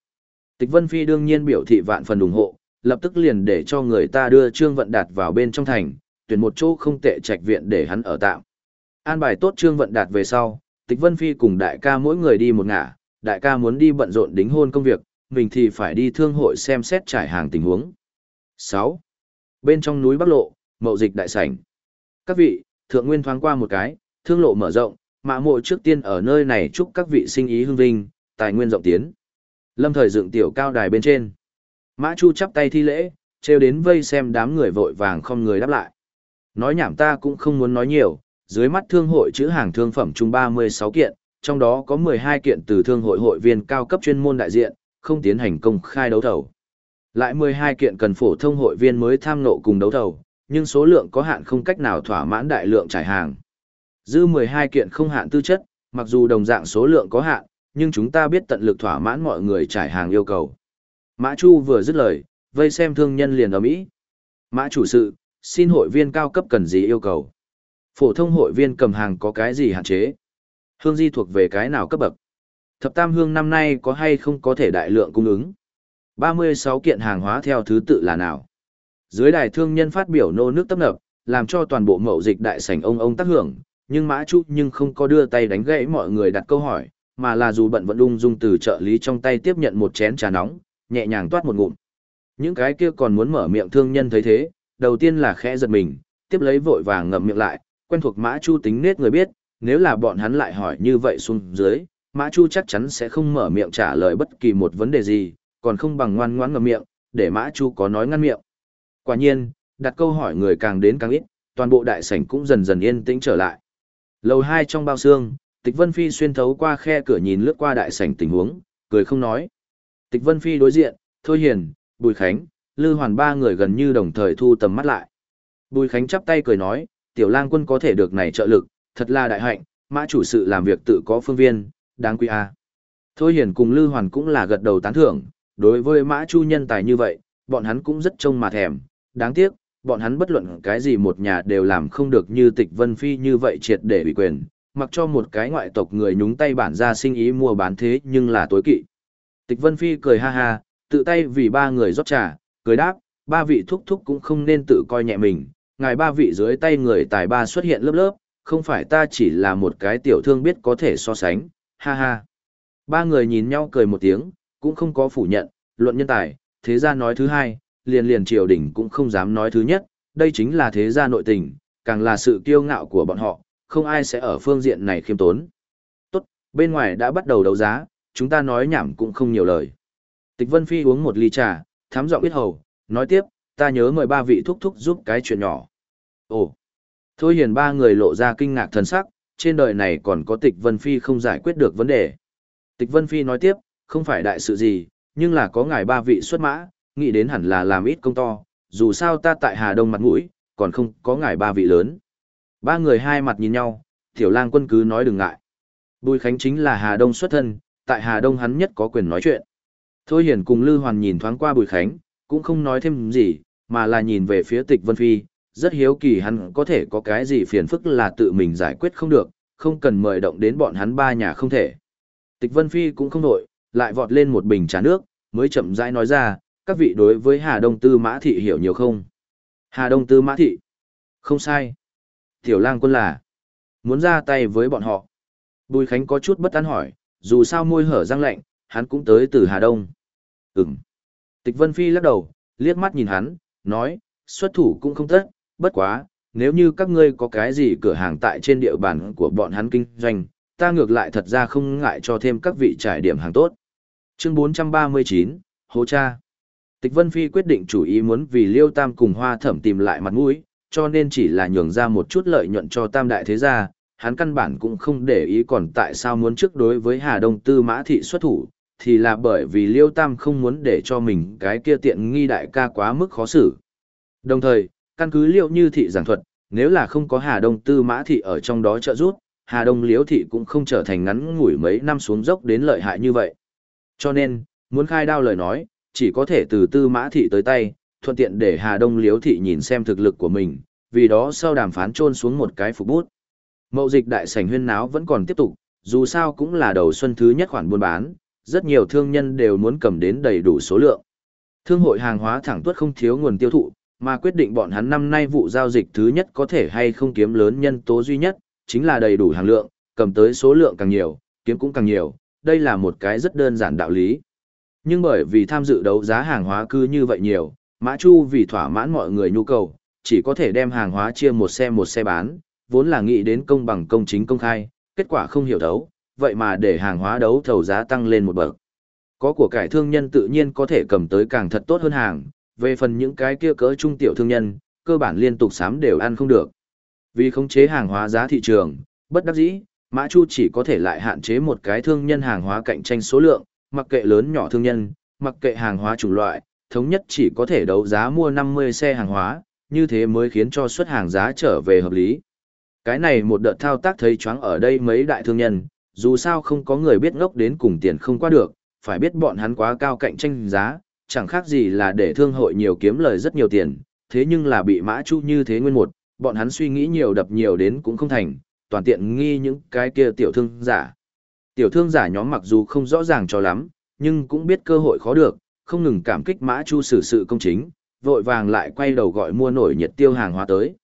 Tịch Vân Phi đương nhiên biểu thị vạn phần ủng hộ, lập tức liền để cho người ta đưa Trương Vận Đạt vào bên trong thành, tuyển một chỗ không tệ trạch viện để hắn ở tạm. An bài tốt Trương Vận Đạt về sau, Tịch Vân Phi cùng đại ca mỗi người đi một ngả, đại ca muốn đi bận rộn đính hôn công việc, mình thì phải đi thương hội xem xét trải hàng tình huống. 6. Bên trong núi Bắc Lộ, mậu dịch đại sảnh. Các vị, thượng nguyên thoáng qua một cái, thương lộ mở rộng, mã mộ trước tiên ở nơi này chúc các vị sinh ý hương vinh, tài nguyên rộng tiến. Lâm thời dựng tiểu cao đài bên trên. Mã Chu chắp tay thi lễ, treo đến vây xem đám người vội vàng không người đáp lại. Nói nhảm ta cũng không muốn nói nhiều, dưới mắt thương hội chữ hàng thương phẩm chung 36 kiện, trong đó có 12 kiện từ thương hội hội viên cao cấp chuyên môn đại diện, không tiến hành công khai đấu thầu. Lại 12 kiện cần phổ thông hội viên mới tham nộ cùng đấu thầu, nhưng số lượng có hạn không cách nào thỏa mãn đại lượng trải hàng. Dư 12 kiện không hạn tư chất, mặc dù đồng dạng số lượng có hạn, nhưng chúng ta biết tận lực thỏa mãn mọi người trải hàng yêu cầu. Mã Chu vừa dứt lời, vây xem thương nhân liền ở Mỹ. Mã chủ sự, xin hội viên cao cấp cần gì yêu cầu? Phổ thông hội viên cầm hàng có cái gì hạn chế? Hương di thuộc về cái nào cấp bậc? Thập tam hương năm nay có hay không có thể đại lượng cung ứng? 36 kiện hàng hóa theo thứ tự là nào? Dưới đài thương nhân phát biểu nô nước tấp nập, làm cho toàn bộ mậu dịch đại sảnh ông ông tác hưởng, nhưng Mã Chu nhưng không có đưa tay đánh gãy mọi người đặt câu hỏi, mà là dù bận vẫn ung dung từ trợ lý trong tay tiếp nhận một chén trà nóng, nhẹ nhàng toát một ngụm. Những cái kia còn muốn mở miệng thương nhân thấy thế, đầu tiên là khẽ giật mình, tiếp lấy vội vàng ngậm miệng lại, quen thuộc Mã Chu tính nết người biết, nếu là bọn hắn lại hỏi như vậy xuống dưới, Mã Chu chắc chắn sẽ không mở miệng trả lời bất kỳ một vấn đề gì, còn không bằng ngoan ngoãn ngậm miệng, để Mã Chu có nói ngăn miệng. Quả nhiên, đặt câu hỏi người càng đến càng ít, toàn bộ đại sảnh cũng dần dần yên tĩnh trở lại. Lầu hai trong bao xương, Tịch Vân Phi xuyên thấu qua khe cửa nhìn lướt qua đại sảnh tình huống, cười không nói. Tịch Vân Phi đối diện, Thôi Hiền, Bùi Khánh, Lư Hoàn ba người gần như đồng thời thu tầm mắt lại. Bùi Khánh chắp tay cười nói, tiểu lang quân có thể được này trợ lực, thật là đại hạnh, mã chủ sự làm việc tự có phương viên, đáng quý a. Thôi hiển cùng Lư Hoàn cũng là gật đầu tán thưởng, đối với mã chu nhân tài như vậy, bọn hắn cũng rất trông mà thèm, đáng tiếc, bọn hắn bất luận cái gì một nhà đều làm không được như tịch vân phi như vậy triệt để bị quyền, mặc cho một cái ngoại tộc người nhúng tay bản ra sinh ý mua bán thế nhưng là tối kỵ. Tịch vân phi cười ha ha, tự tay vì ba người rót trà, cười đáp, ba vị thúc thúc cũng không nên tự coi nhẹ mình, ngài ba vị dưới tay người tài ba xuất hiện lớp lớp, không phải ta chỉ là một cái tiểu thương biết có thể so sánh, ha ha. Ba người nhìn nhau cười một tiếng, cũng không có phủ nhận, luận nhân tài, thế gia nói thứ hai, liền liền triều đình cũng không dám nói thứ nhất, đây chính là thế gia nội tình, càng là sự kiêu ngạo của bọn họ, không ai sẽ ở phương diện này khiêm tốn. Tốt, bên ngoài đã bắt đầu đấu giá, chúng ta nói nhảm cũng không nhiều lời. Tịch Vân Phi uống một ly trà, thám giọng biết hầu, nói tiếp, ta nhớ mời ba vị thúc thúc giúp cái chuyện nhỏ. Ồ, thôi hiền ba người lộ ra kinh ngạc thần sắc, trên đời này còn có tịch Vân Phi không giải quyết được vấn đề. Tịch Vân Phi nói tiếp, không phải đại sự gì, nhưng là có ngài ba vị xuất mã, nghĩ đến hẳn là làm ít công to, dù sao ta tại Hà Đông mặt mũi, còn không có ngài ba vị lớn. Ba người hai mặt nhìn nhau, tiểu lang quân cứ nói đừng ngại. Bùi Khánh chính là Hà Đông xuất thân, tại Hà Đông hắn nhất có quyền nói chuyện. Thôi hiển cùng Lư Hoàn nhìn thoáng qua Bùi Khánh, cũng không nói thêm gì, mà là nhìn về phía tịch Vân Phi, rất hiếu kỳ hắn có thể có cái gì phiền phức là tự mình giải quyết không được, không cần mời động đến bọn hắn ba nhà không thể. Tịch Vân Phi cũng không nổi, lại vọt lên một bình trà nước, mới chậm rãi nói ra, các vị đối với Hà Đông Tư Mã Thị hiểu nhiều không? Hà Đông Tư Mã Thị? Không sai. Tiểu lang quân là, muốn ra tay với bọn họ. Bùi Khánh có chút bất an hỏi, dù sao môi hở răng lạnh, hắn cũng tới từ Hà Đông. Ừm. Tịch Vân Phi lắc đầu, liếc mắt nhìn hắn, nói, xuất thủ cũng không tất, bất quá, nếu như các ngươi có cái gì cửa hàng tại trên địa bàn của bọn hắn kinh doanh, ta ngược lại thật ra không ngại cho thêm các vị trải điểm hàng tốt. Chương 439, Hố Cha Tịch Vân Phi quyết định chủ ý muốn vì Liêu Tam cùng Hoa Thẩm tìm lại mặt mũi, cho nên chỉ là nhường ra một chút lợi nhuận cho Tam Đại Thế Gia, hắn căn bản cũng không để ý còn tại sao muốn trước đối với Hà Đông Tư Mã Thị xuất thủ, thì là bởi vì Liêu Tam không muốn để cho mình cái kia tiện nghi đại ca quá mức khó xử. Đồng thời, căn cứ liệu Như Thị giảng thuật, nếu là không có Hà Đông Tư Mã Thị ở trong đó trợ giúp, Hà Đông Liễu Thị cũng không trở thành ngắn ngủi mấy năm xuống dốc đến lợi hại như vậy. Cho nên, muốn khai đao lời nói, chỉ có thể từ Tư Mã Thị tới tay, thuận tiện để Hà Đông Liễu Thị nhìn xem thực lực của mình, vì đó sau đàm phán trôn xuống một cái phục bút. Mậu dịch đại sảnh huyên náo vẫn còn tiếp tục, dù sao cũng là đầu xuân thứ nhất khoản buôn bán, rất nhiều thương nhân đều muốn cầm đến đầy đủ số lượng. Thương hội hàng hóa thẳng tuất không thiếu nguồn tiêu thụ, mà quyết định bọn hắn năm nay vụ giao dịch thứ nhất có thể hay không kiếm lớn nhân tố duy nhất, chính là đầy đủ hàng lượng, cầm tới số lượng càng nhiều, kiếm cũng càng nhiều, đây là một cái rất đơn giản đạo lý. Nhưng bởi vì tham dự đấu giá hàng hóa cứ như vậy nhiều, Mã Chu vì thỏa mãn mọi người nhu cầu, chỉ có thể đem hàng hóa chia một xe một xe bán, vốn là nghĩ đến công bằng công chính công khai, kết quả không hiểu đấu, vậy mà để hàng hóa đấu thầu giá tăng lên một bậc. Có của cải thương nhân tự nhiên có thể cầm tới càng thật tốt hơn hàng, về phần những cái kia cỡ trung tiểu thương nhân, cơ bản liên tục sám đều ăn không được. Vì khống chế hàng hóa giá thị trường, bất đắc dĩ, Mã Chu chỉ có thể lại hạn chế một cái thương nhân hàng hóa cạnh tranh số lượng, mặc kệ lớn nhỏ thương nhân, mặc kệ hàng hóa chủng loại, thống nhất chỉ có thể đấu giá mua 50 xe hàng hóa, như thế mới khiến cho xuất hàng giá trở về hợp lý. Cái này một đợt thao tác thấy choáng ở đây mấy đại thương nhân, dù sao không có người biết ngốc đến cùng tiền không qua được, phải biết bọn hắn quá cao cạnh tranh giá, chẳng khác gì là để thương hội nhiều kiếm lời rất nhiều tiền, thế nhưng là bị mã chu như thế nguyên một, bọn hắn suy nghĩ nhiều đập nhiều đến cũng không thành, toàn tiện nghi những cái kia tiểu thương giả. Tiểu thương giả nhóm mặc dù không rõ ràng cho lắm, nhưng cũng biết cơ hội khó được, không ngừng cảm kích mã chu xử sự công chính, vội vàng lại quay đầu gọi mua nổi nhiệt tiêu hàng hóa tới.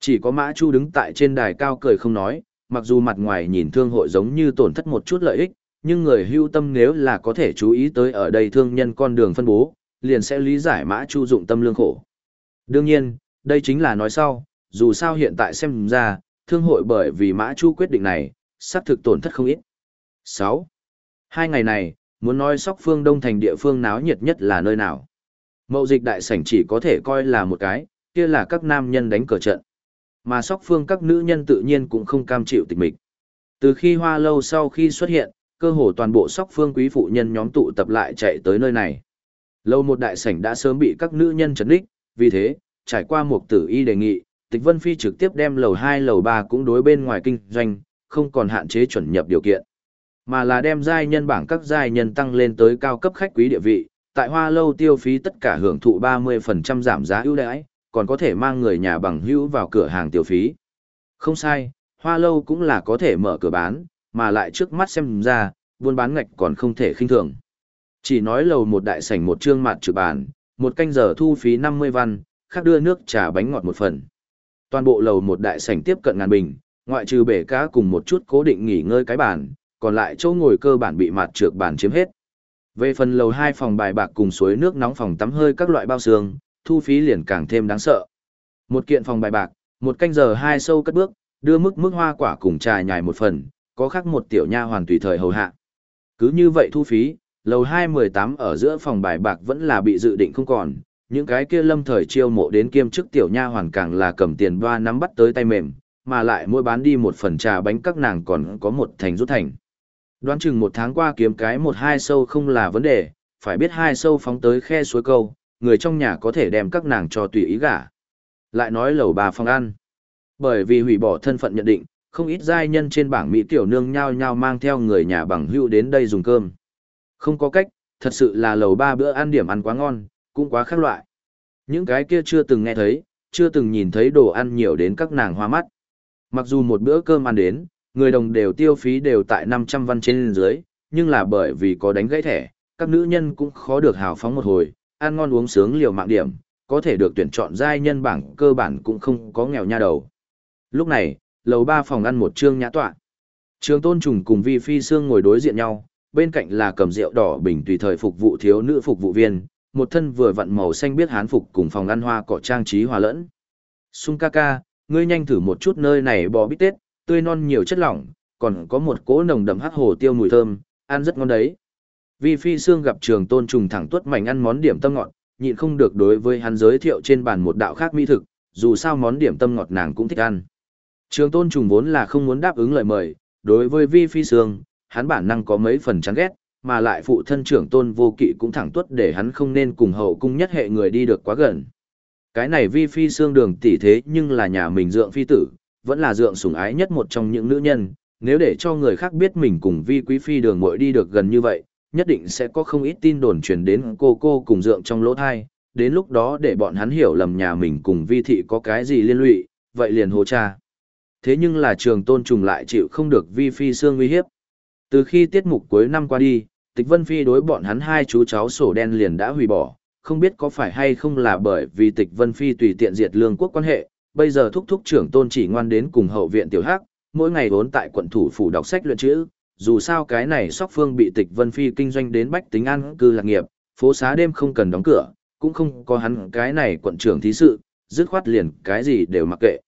Chỉ có mã chu đứng tại trên đài cao cười không nói, mặc dù mặt ngoài nhìn thương hội giống như tổn thất một chút lợi ích, nhưng người hưu tâm nếu là có thể chú ý tới ở đây thương nhân con đường phân bố, liền sẽ lý giải mã chu dụng tâm lương khổ. Đương nhiên, đây chính là nói sau, dù sao hiện tại xem ra, thương hội bởi vì mã chu quyết định này, sắp thực tổn thất không ít. 6. Hai ngày này, muốn nói sóc phương đông thành địa phương náo nhiệt nhất là nơi nào. Mậu dịch đại sảnh chỉ có thể coi là một cái, kia là các nam nhân đánh cờ trận. Mà sóc phương các nữ nhân tự nhiên cũng không cam chịu tịch mịch. Từ khi hoa lâu sau khi xuất hiện, cơ hồ toàn bộ sóc phương quý phụ nhân nhóm tụ tập lại chạy tới nơi này. Lâu một đại sảnh đã sớm bị các nữ nhân chấn đích, vì thế, trải qua một tử y đề nghị, tịch vân phi trực tiếp đem lầu 2 lầu 3 cũng đối bên ngoài kinh doanh, không còn hạn chế chuẩn nhập điều kiện, mà là đem giai nhân bảng các giai nhân tăng lên tới cao cấp khách quý địa vị, tại hoa lâu tiêu phí tất cả hưởng thụ 30% giảm giá ưu đãi, còn có thể mang người nhà bằng hữu vào cửa hàng tiêu phí. Không sai, hoa lâu cũng là có thể mở cửa bán, mà lại trước mắt xem ra, buôn bán ngạch còn không thể khinh thường. Chỉ nói lầu một đại sảnh một trương mặt trực bàn, một canh giờ thu phí 50 văn, khác đưa nước trà bánh ngọt một phần. Toàn bộ lầu một đại sảnh tiếp cận ngàn bình, ngoại trừ bể cá cùng một chút cố định nghỉ ngơi cái bàn, còn lại chỗ ngồi cơ bản bị mặt trược bàn chiếm hết. Về phần lầu hai phòng bài bạc cùng suối nước nóng phòng tắm hơi các loại bao xương, thu phí liền càng thêm đáng sợ. Một kiện phòng bài bạc, một canh giờ hai sâu cất bước, đưa mức mức hoa quả cùng trà nhài một phần, có khác một tiểu nha hoàn tùy thời hầu hạ. Cứ như vậy thu phí, lầu 218 ở giữa phòng bài bạc vẫn là bị dự định không còn, những cái kia lâm thời chiêu mộ đến kiêm chức tiểu nha hoàn càng là cầm tiền đoa nắm bắt tới tay mềm, mà lại mỗi bán đi một phần trà bánh các nàng còn có một thành rút thành. Đoán chừng một tháng qua kiếm cái một hai sâu không là vấn đề, phải biết hai sâu phóng tới khe suối câu, người trong nhà có thể đem các nàng cho tùy ý gả. Lại nói lầu bà phòng ăn. Bởi vì hủy bỏ thân phận nhận định, không ít giai nhân trên bảng Mỹ tiểu nương nhao nhao mang theo người nhà bằng hữu đến đây dùng cơm. Không có cách, thật sự là lầu ba bữa ăn điểm ăn quá ngon, cũng quá khác loại. Những cái kia chưa từng nghe thấy, chưa từng nhìn thấy đồ ăn nhiều đến các nàng hoa mắt. Mặc dù một bữa cơm ăn đến, người đồng đều tiêu phí đều tại 500 văn trên dưới, nhưng là bởi vì có đánh gãy thẻ, các nữ nhân cũng khó được hào phóng một hồi, ăn ngon uống sướng liều mạng điểm, có thể được tuyển chọn giai nhân bảng cơ bản cũng không có nghèo nha đầu. Lúc này, lầu ba phòng ăn một trương nhã tọa. Trường tôn trùng cùng vi phi xương ngồi đối diện nhau, bên cạnh là cầm rượu đỏ bình tùy thời phục vụ thiếu nữ phục vụ viên, một thân vừa vặn màu xanh biết hán phục cùng phòng ăn hoa cỏ trang trí hòa lẫn. Sung ca ca, ngươi nhanh thử một chút nơi này bò bít tết, tươi non nhiều chất lỏng, còn có một cỗ nồng đậm hắc hồ tiêu mùi thơm, ăn rất ngon đấy. Vi phi xương gặp trường tôn trùng thẳng tuất mảnh ăn món điểm tâm ngọt, nhịn không được đối với hắn giới thiệu trên bàn một đạo khác mỹ thực, dù sao món điểm tâm ngọt nàng cũng thích ăn. Trường tôn trùng vốn là không muốn đáp ứng lời mời, đối với vi phi Sương, hắn bản năng có mấy phần chán ghét, mà lại phụ thân trưởng tôn vô kỵ cũng thẳng tuất để hắn không nên cùng hậu cung nhất hệ người đi được quá gần. Cái này vi phi xương đường tỷ thế nhưng là nhà mình dượng phi tử, vẫn là dượng sủng ái nhất một trong những nữ nhân, nếu để cho người khác biết mình cùng vi quý phi đường muội đi được gần như vậy, nhất định sẽ có không ít tin đồn truyền đến cô cô cùng dượng trong lỗ thai, đến lúc đó để bọn hắn hiểu lầm nhà mình cùng vi thị có cái gì liên lụy, vậy liền hồ cha. Thế nhưng là trường tôn trùng lại chịu không được vi phi xương uy hiếp. Từ khi tiết mục cuối năm qua đi, tịch vân phi đối bọn hắn hai chú cháu sổ đen liền đã hủy bỏ, không biết có phải hay không là bởi vì tịch vân phi tùy tiện diệt lương quốc quan hệ, bây giờ thúc thúc trưởng tôn chỉ ngoan đến cùng hậu viện tiểu hắc, mỗi ngày vốn tại quận thủ phủ đọc sách luyện chữ, dù sao cái này sóc phương bị tịch vân phi kinh doanh đến bách tính ăn cư lạc nghiệp, phố xá đêm không cần đóng cửa, cũng không có hắn cái này quận trưởng thí sự, dứt khoát liền cái gì đều mặc kệ.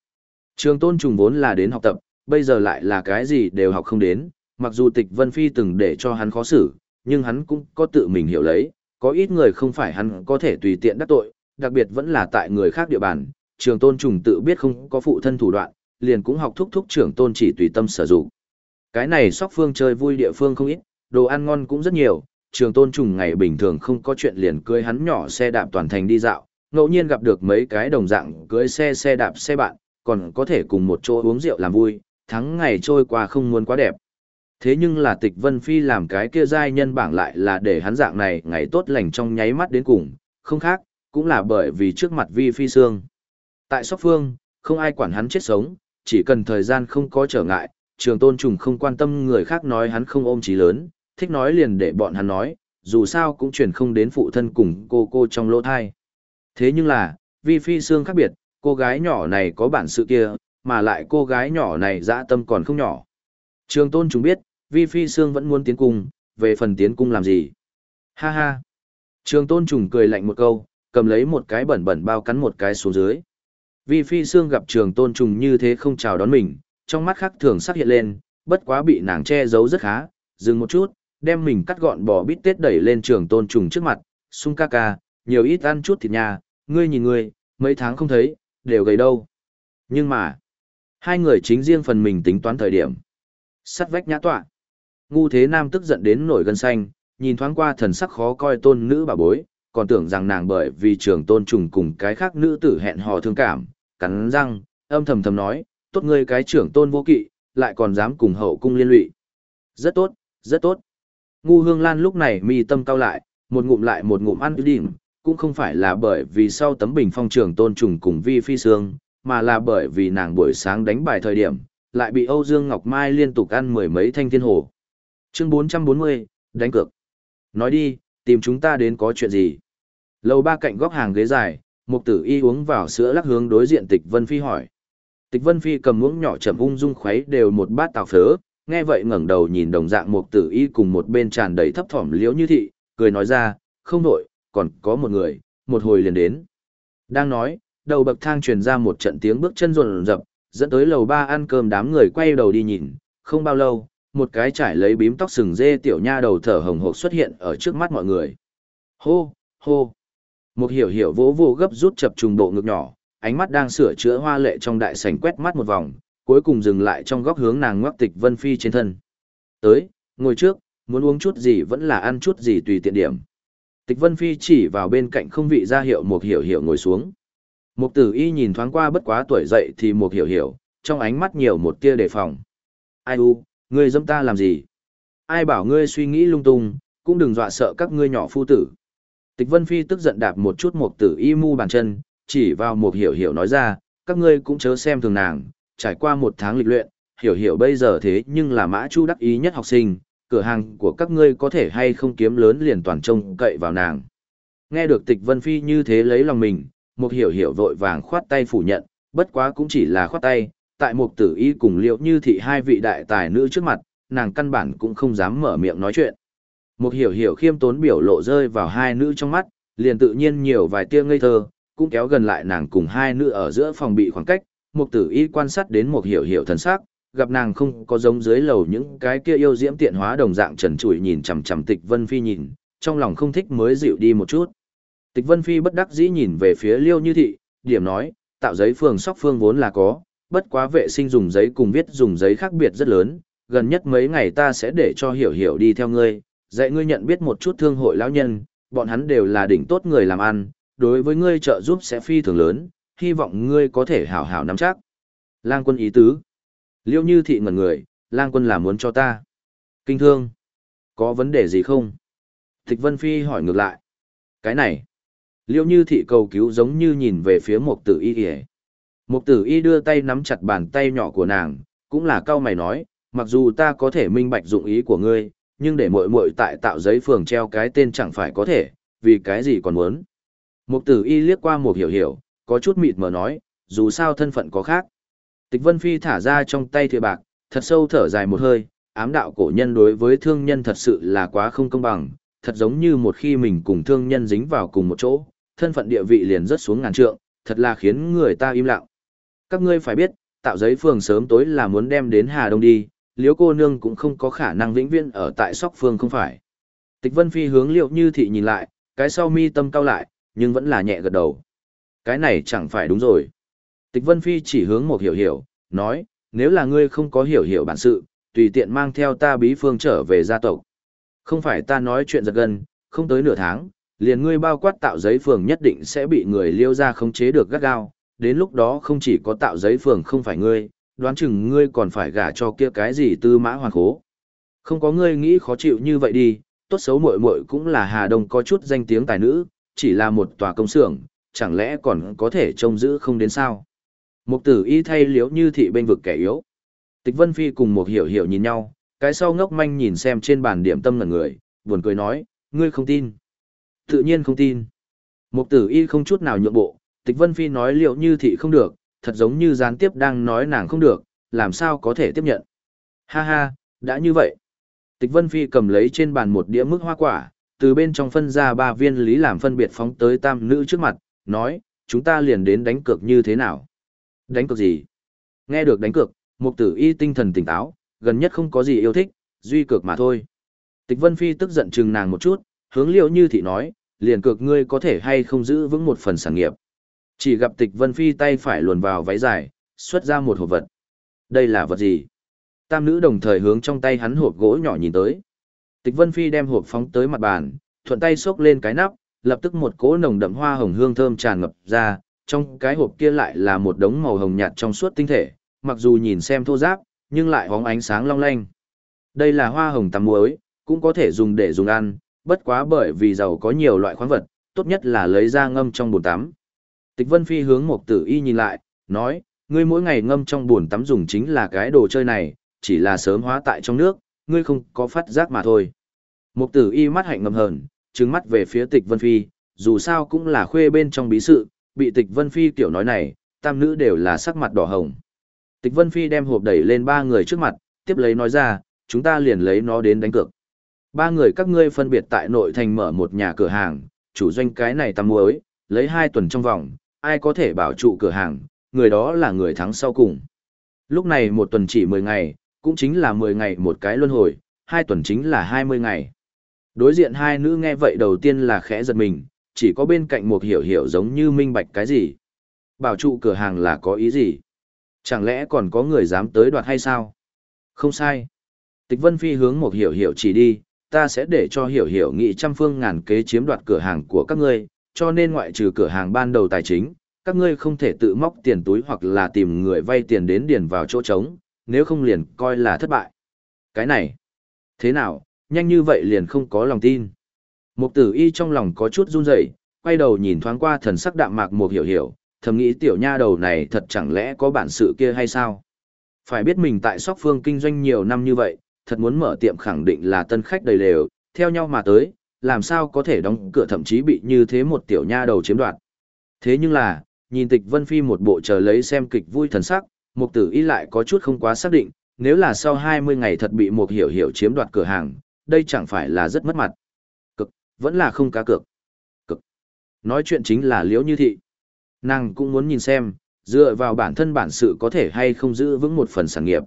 Trường tôn trùng vốn là đến học tập, bây giờ lại là cái gì đều học không đến, mặc dù tịch vân phi từng để cho hắn khó xử, nhưng hắn cũng có tự mình hiểu lấy, có ít người không phải hắn có thể tùy tiện đắc tội, đặc biệt vẫn là tại người khác địa bàn, trường tôn trùng tự biết không có phụ thân thủ đoạn, liền cũng học thúc thúc trưởng tôn chỉ tùy tâm sử dụng. Cái này sóc phương chơi vui địa phương không ít, đồ ăn ngon cũng rất nhiều, trường tôn trùng ngày bình thường không có chuyện liền cưới hắn nhỏ xe đạp toàn thành đi dạo, ngẫu nhiên gặp được mấy cái đồng dạng cưới xe xe đạp xe bạn, còn có thể cùng một chỗ uống rượu làm vui, thắng ngày trôi qua không muốn quá đẹp. Thế nhưng là tịch Vân Phi làm cái kia giai nhân bảng lại là để hắn dạng này ngày tốt lành trong nháy mắt đến cùng, không khác, cũng là bởi vì trước mặt Vi Phi Sương. Tại Sóc Phương, không ai quản hắn chết sống, chỉ cần thời gian không có trở ngại, trường tôn trùng không quan tâm người khác nói hắn không ôm trí lớn, thích nói liền để bọn hắn nói, dù sao cũng truyền không đến phụ thân cùng cô cô trong lỗ thai. Thế nhưng là, Vi Phi Sương khác biệt, cô gái nhỏ này có bản sự kia, mà lại cô gái nhỏ này dã tâm còn không nhỏ. Trường tôn chúng biết, Vi Phi Sương vẫn muốn tiến cung, về phần tiến cung làm gì? Ha ha! Trường tôn trùng cười lạnh một câu, cầm lấy một cái bẩn bẩn bao cắn một cái xuống dưới. Vi Phi Sương gặp trường tôn trùng như thế không chào đón mình, trong mắt khác thường sắc hiện lên, bất quá bị nàng che giấu rất khá, dừng một chút, đem mình cắt gọn bò bít tết đẩy lên trường tôn trùng trước mặt, sung ca ca, nhiều ít ăn chút thịt nhà, ngươi nhìn ngươi, mấy tháng không thấy, đều gầy đâu. Nhưng mà, hai người chính riêng phần mình tính toán thời điểm. Sắt vách nhã tọa. Ngu thế nam tức giận đến nổi gân xanh, nhìn thoáng qua thần sắc khó coi tôn nữ bà bối, còn tưởng rằng nàng bởi vì trường tôn trùng cùng cái khác nữ tử hẹn hò thương cảm, cắn răng, âm thầm thầm nói, tốt ngươi cái trưởng tôn vô kỵ, lại còn dám cùng hậu cung liên lụy. Rất tốt, rất tốt. Ngu hương lan lúc này mi tâm cao lại, một ngụm lại một ngụm ăn đỉnh, cũng không phải là bởi vì sau tấm bình phong trường tôn trùng cùng vi phi sương, mà là bởi vì nàng buổi sáng đánh bài thời điểm, lại bị Âu Dương Ngọc Mai liên tục ăn mười mấy thanh thiên hồ. Chương 440, đánh cược. Nói đi, tìm chúng ta đến có chuyện gì? Lầu ba cạnh góc hàng ghế dài, Mục Tử Y uống vào sữa lắc hướng đối diện Tịch Vân Phi hỏi. Tịch Vân Phi cầm muỗng nhỏ chậm ung dung khuấy đều một bát tàu phớ, nghe vậy ngẩng đầu nhìn đồng dạng Mục Tử Y cùng một bên tràn đầy thấp thỏm liễu như thị, cười nói ra, không đổi, còn có một người, một hồi liền đến. Đang nói, đầu bậc thang truyền ra một trận tiếng bước chân rồn rập, dẫn tới lầu ba ăn cơm đám người quay đầu đi nhìn, không bao lâu, một cái trải lấy bím tóc sừng dê tiểu nha đầu thở hồng hộc xuất hiện ở trước mắt mọi người. Hô, hô. Một hiểu hiểu vỗ vô gấp rút chập trùng bộ ngực nhỏ, ánh mắt đang sửa chữa hoa lệ trong đại sảnh quét mắt một vòng, cuối cùng dừng lại trong góc hướng nàng ngoắc tịch Vân Phi trên thân. Tới, ngồi trước, muốn uống chút gì vẫn là ăn chút gì tùy tiện điểm. Tịch Vân Phi chỉ vào bên cạnh không vị ra hiệu một hiểu hiểu ngồi xuống. Một tử y nhìn thoáng qua bất quá tuổi dậy thì một hiểu hiểu, trong ánh mắt nhiều một tia đề phòng. Ai u, ngươi dâm ta làm gì? Ai bảo ngươi suy nghĩ lung tung, cũng đừng dọa sợ các ngươi nhỏ phu tử. Tịch Vân Phi tức giận đạp một chút một tử y mu bàn chân, chỉ vào một hiểu hiểu nói ra, các ngươi cũng chớ xem thường nàng, trải qua một tháng lịch luyện, hiểu hiểu bây giờ thế nhưng là mã chu đắc ý nhất học sinh, cửa hàng của các ngươi có thể hay không kiếm lớn liền toàn trông cậy vào nàng. Nghe được tịch Vân Phi như thế lấy lòng mình, một hiểu hiểu vội vàng khoát tay phủ nhận, bất quá cũng chỉ là khoát tay, tại một tử y cùng liệu như thị hai vị đại tài nữ trước mặt, nàng căn bản cũng không dám mở miệng nói chuyện. Một hiểu hiểu khiêm tốn biểu lộ rơi vào hai nữ trong mắt, liền tự nhiên nhiều vài tia ngây thơ, cũng kéo gần lại nàng cùng hai nữ ở giữa phòng bị khoảng cách, một tử y quan sát đến một hiểu hiểu thần sắc, gặp nàng không có giống dưới lầu những cái kia yêu diễm tiện hóa đồng dạng trần trụi nhìn chằm chằm tịch vân phi nhìn, trong lòng không thích mới dịu đi một chút. Tịch vân phi bất đắc dĩ nhìn về phía liêu như thị, điểm nói, tạo giấy phường sóc phương vốn là có, bất quá vệ sinh dùng giấy cùng viết dùng giấy khác biệt rất lớn, gần nhất mấy ngày ta sẽ để cho hiểu hiểu đi theo ngươi, dạy ngươi nhận biết một chút thương hội lão nhân, bọn hắn đều là đỉnh tốt người làm ăn, đối với ngươi trợ giúp sẽ phi thường lớn, hy vọng ngươi có thể hảo hảo nắm chắc. Lang quân ý tứ. Liêu như thị ngẩn người, lang quân là muốn cho ta. Kinh thương. Có vấn đề gì không? Tịch Vân Phi hỏi ngược lại. Cái này. Liêu như thị cầu cứu giống như nhìn về phía một tử y kìa. Một tử y đưa tay nắm chặt bàn tay nhỏ của nàng, cũng là cao mày nói, mặc dù ta có thể minh bạch dụng ý của ngươi, nhưng để muội muội tại tạo giấy phường treo cái tên chẳng phải có thể, vì cái gì còn muốn. Mục tử y liếc qua một hiểu hiểu, có chút mịt mờ nói, dù sao thân phận có khác. Tịch Vân Phi thả ra trong tay thìa bạc, thật sâu thở dài một hơi, ám đạo cổ nhân đối với thương nhân thật sự là quá không công bằng, thật giống như một khi mình cùng thương nhân dính vào cùng một chỗ, thân phận địa vị liền rất xuống ngàn trượng, thật là khiến người ta im lặng. Các ngươi phải biết, tạo giấy phường sớm tối là muốn đem đến Hà Đông đi, liếu cô nương cũng không có khả năng vĩnh viễn ở tại sóc phương không phải. Tịch Vân Phi hướng liệu như thị nhìn lại, cái sau mi tâm cao lại, nhưng vẫn là nhẹ gật đầu. Cái này chẳng phải đúng rồi. Tịch Vân Phi chỉ hướng một hiểu hiểu, nói, nếu là ngươi không có hiểu hiểu bản sự, tùy tiện mang theo ta bí phương trở về gia tộc. Không phải ta nói chuyện giật gần, không tới nửa tháng, liền ngươi bao quát tạo giấy phường nhất định sẽ bị người liêu ra khống chế được gắt gao, đến lúc đó không chỉ có tạo giấy phường không phải ngươi, đoán chừng ngươi còn phải gả cho kia cái gì tư mã hoàn khố. Không có ngươi nghĩ khó chịu như vậy đi, tốt xấu muội muội cũng là Hà Đông có chút danh tiếng tài nữ, chỉ là một tòa công xưởng, chẳng lẽ còn có thể trông giữ không đến sao? Mục tử y thay liếu như thị bên vực kẻ yếu. Tịch Vân Phi cùng một hiểu hiểu nhìn nhau, cái sau ngốc manh nhìn xem trên bàn điểm tâm ngẩn người, buồn cười nói, ngươi không tin. Tự nhiên không tin. Mục tử y không chút nào nhượng bộ, tịch Vân Phi nói liệu như thị không được, thật giống như gián tiếp đang nói nàng không được, làm sao có thể tiếp nhận. Ha ha, đã như vậy. Tịch Vân Phi cầm lấy trên bàn một đĩa mức hoa quả, từ bên trong phân ra ba viên lý làm phân biệt phóng tới tam nữ trước mặt, nói, chúng ta liền đến đánh cược như thế nào. Đánh cược gì? Nghe được đánh cược, mục tử y tinh thần tỉnh táo, gần nhất không có gì yêu thích, duy cược mà thôi. Tịch Vân Phi tức giận chừng nàng một chút, hướng liệu như thị nói, liền cược ngươi có thể hay không giữ vững một phần sản nghiệp. Chỉ gặp tịch Vân Phi tay phải luồn vào váy dài, xuất ra một hộp vật. Đây là vật gì? Tam nữ đồng thời hướng trong tay hắn hộp gỗ nhỏ nhìn tới. Tịch Vân Phi đem hộp phóng tới mặt bàn, thuận tay xốc lên cái nắp, lập tức một cỗ nồng đậm hoa hồng hương thơm tràn ngập ra, trong cái hộp kia lại là một đống màu hồng nhạt trong suốt tinh thể, mặc dù nhìn xem thô ráp, nhưng lại hóng ánh sáng long lanh. Đây là hoa hồng tắm muối, cũng có thể dùng để dùng ăn, bất quá bởi vì giàu có nhiều loại khoáng vật, tốt nhất là lấy ra ngâm trong bồn tắm. Tịch Vân Phi hướng mục Tử Y nhìn lại, nói, ngươi mỗi ngày ngâm trong bồn tắm dùng chính là cái đồ chơi này, chỉ là sớm hóa tại trong nước, ngươi không có phát giác mà thôi. mục Tử Y mắt hạnh ngầm hờn, trừng mắt về phía Tịch Vân Phi, dù sao cũng là khuê bên trong bí sự, bị Tịch Vân Phi tiểu nói này, tam nữ đều là sắc mặt đỏ hồng. Tịch Vân Phi đem hộp đẩy lên ba người trước mặt, tiếp lấy nói ra, chúng ta liền lấy nó đến đánh cược. Ba người các ngươi phân biệt tại nội thành mở một nhà cửa hàng, chủ doanh cái này tăm muối, lấy hai tuần trong vòng, ai có thể bảo trụ cửa hàng, người đó là người thắng sau cùng. Lúc này một tuần chỉ 10 ngày, cũng chính là 10 ngày một cái luân hồi, hai tuần chính là 20 ngày. Đối diện hai nữ nghe vậy đầu tiên là khẽ giật mình, chỉ có bên cạnh một hiểu hiểu giống như minh bạch cái gì. Bảo trụ cửa hàng là có ý gì? Chẳng lẽ còn có người dám tới đoạt hay sao? Không sai. Tịch Vân Phi hướng một hiểu hiểu chỉ đi, ta sẽ để cho hiểu hiểu nghị trăm phương ngàn kế chiếm đoạt cửa hàng của các ngươi, cho nên ngoại trừ cửa hàng ban đầu tài chính, các ngươi không thể tự móc tiền túi hoặc là tìm người vay tiền đến điền vào chỗ trống, nếu không liền coi là thất bại. Cái này, thế nào, nhanh như vậy liền không có lòng tin. Mục tử y trong lòng có chút run rẩy, quay đầu nhìn thoáng qua thần sắc đạm mạc một hiểu hiểu, thầm nghĩ tiểu nha đầu này thật chẳng lẽ có bản sự kia hay sao? Phải biết mình tại sóc phương kinh doanh nhiều năm như vậy, thật muốn mở tiệm khẳng định là tân khách đầy lều, theo nhau mà tới, làm sao có thể đóng cửa thậm chí bị như thế một tiểu nha đầu chiếm đoạt. Thế nhưng là, nhìn tịch Vân Phi một bộ chờ lấy xem kịch vui thần sắc, mục tử y lại có chút không quá xác định, nếu là sau 20 ngày thật bị một hiểu hiểu chiếm đoạt cửa hàng, đây chẳng phải là rất mất mặt. Vẫn là không cá cược. Cực. Nói chuyện chính là liễu như thị. Nàng cũng muốn nhìn xem, dựa vào bản thân bản sự có thể hay không giữ vững một phần sản nghiệp.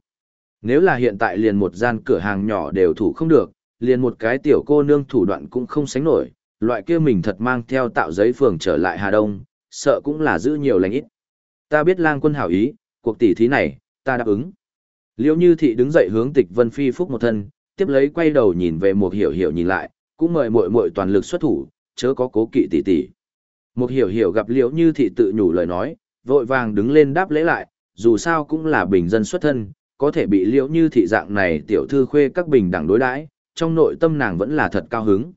Nếu là hiện tại liền một gian cửa hàng nhỏ đều thủ không được, liền một cái tiểu cô nương thủ đoạn cũng không sánh nổi, loại kia mình thật mang theo tạo giấy phường trở lại Hà Đông, sợ cũng là giữ nhiều lành ít. Ta biết lang quân hảo ý, cuộc tỷ thí này, ta đáp ứng. liễu như thị đứng dậy hướng tịch vân phi phúc một thân, tiếp lấy quay đầu nhìn về một hiểu hiểu nhìn lại, cũng mời muội muội toàn lực xuất thủ, chớ có cố kỵ tỷ tỷ. Một hiểu hiểu gặp liễu như thị tự nhủ lời nói, vội vàng đứng lên đáp lễ lại, dù sao cũng là bình dân xuất thân, có thể bị liễu như thị dạng này tiểu thư khuê các bình đẳng đối đãi trong nội tâm nàng vẫn là thật cao hứng.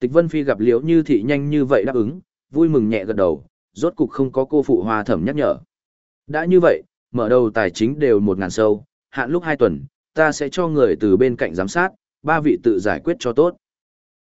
Tịch Vân Phi gặp liễu như thị nhanh như vậy đáp ứng, vui mừng nhẹ gật đầu, rốt cục không có cô phụ hoa thẩm nhắc nhở. Đã như vậy, mở đầu tài chính đều một ngàn sâu, hạn lúc hai tuần, ta sẽ cho người từ bên cạnh giám sát, ba vị tự giải quyết cho tốt.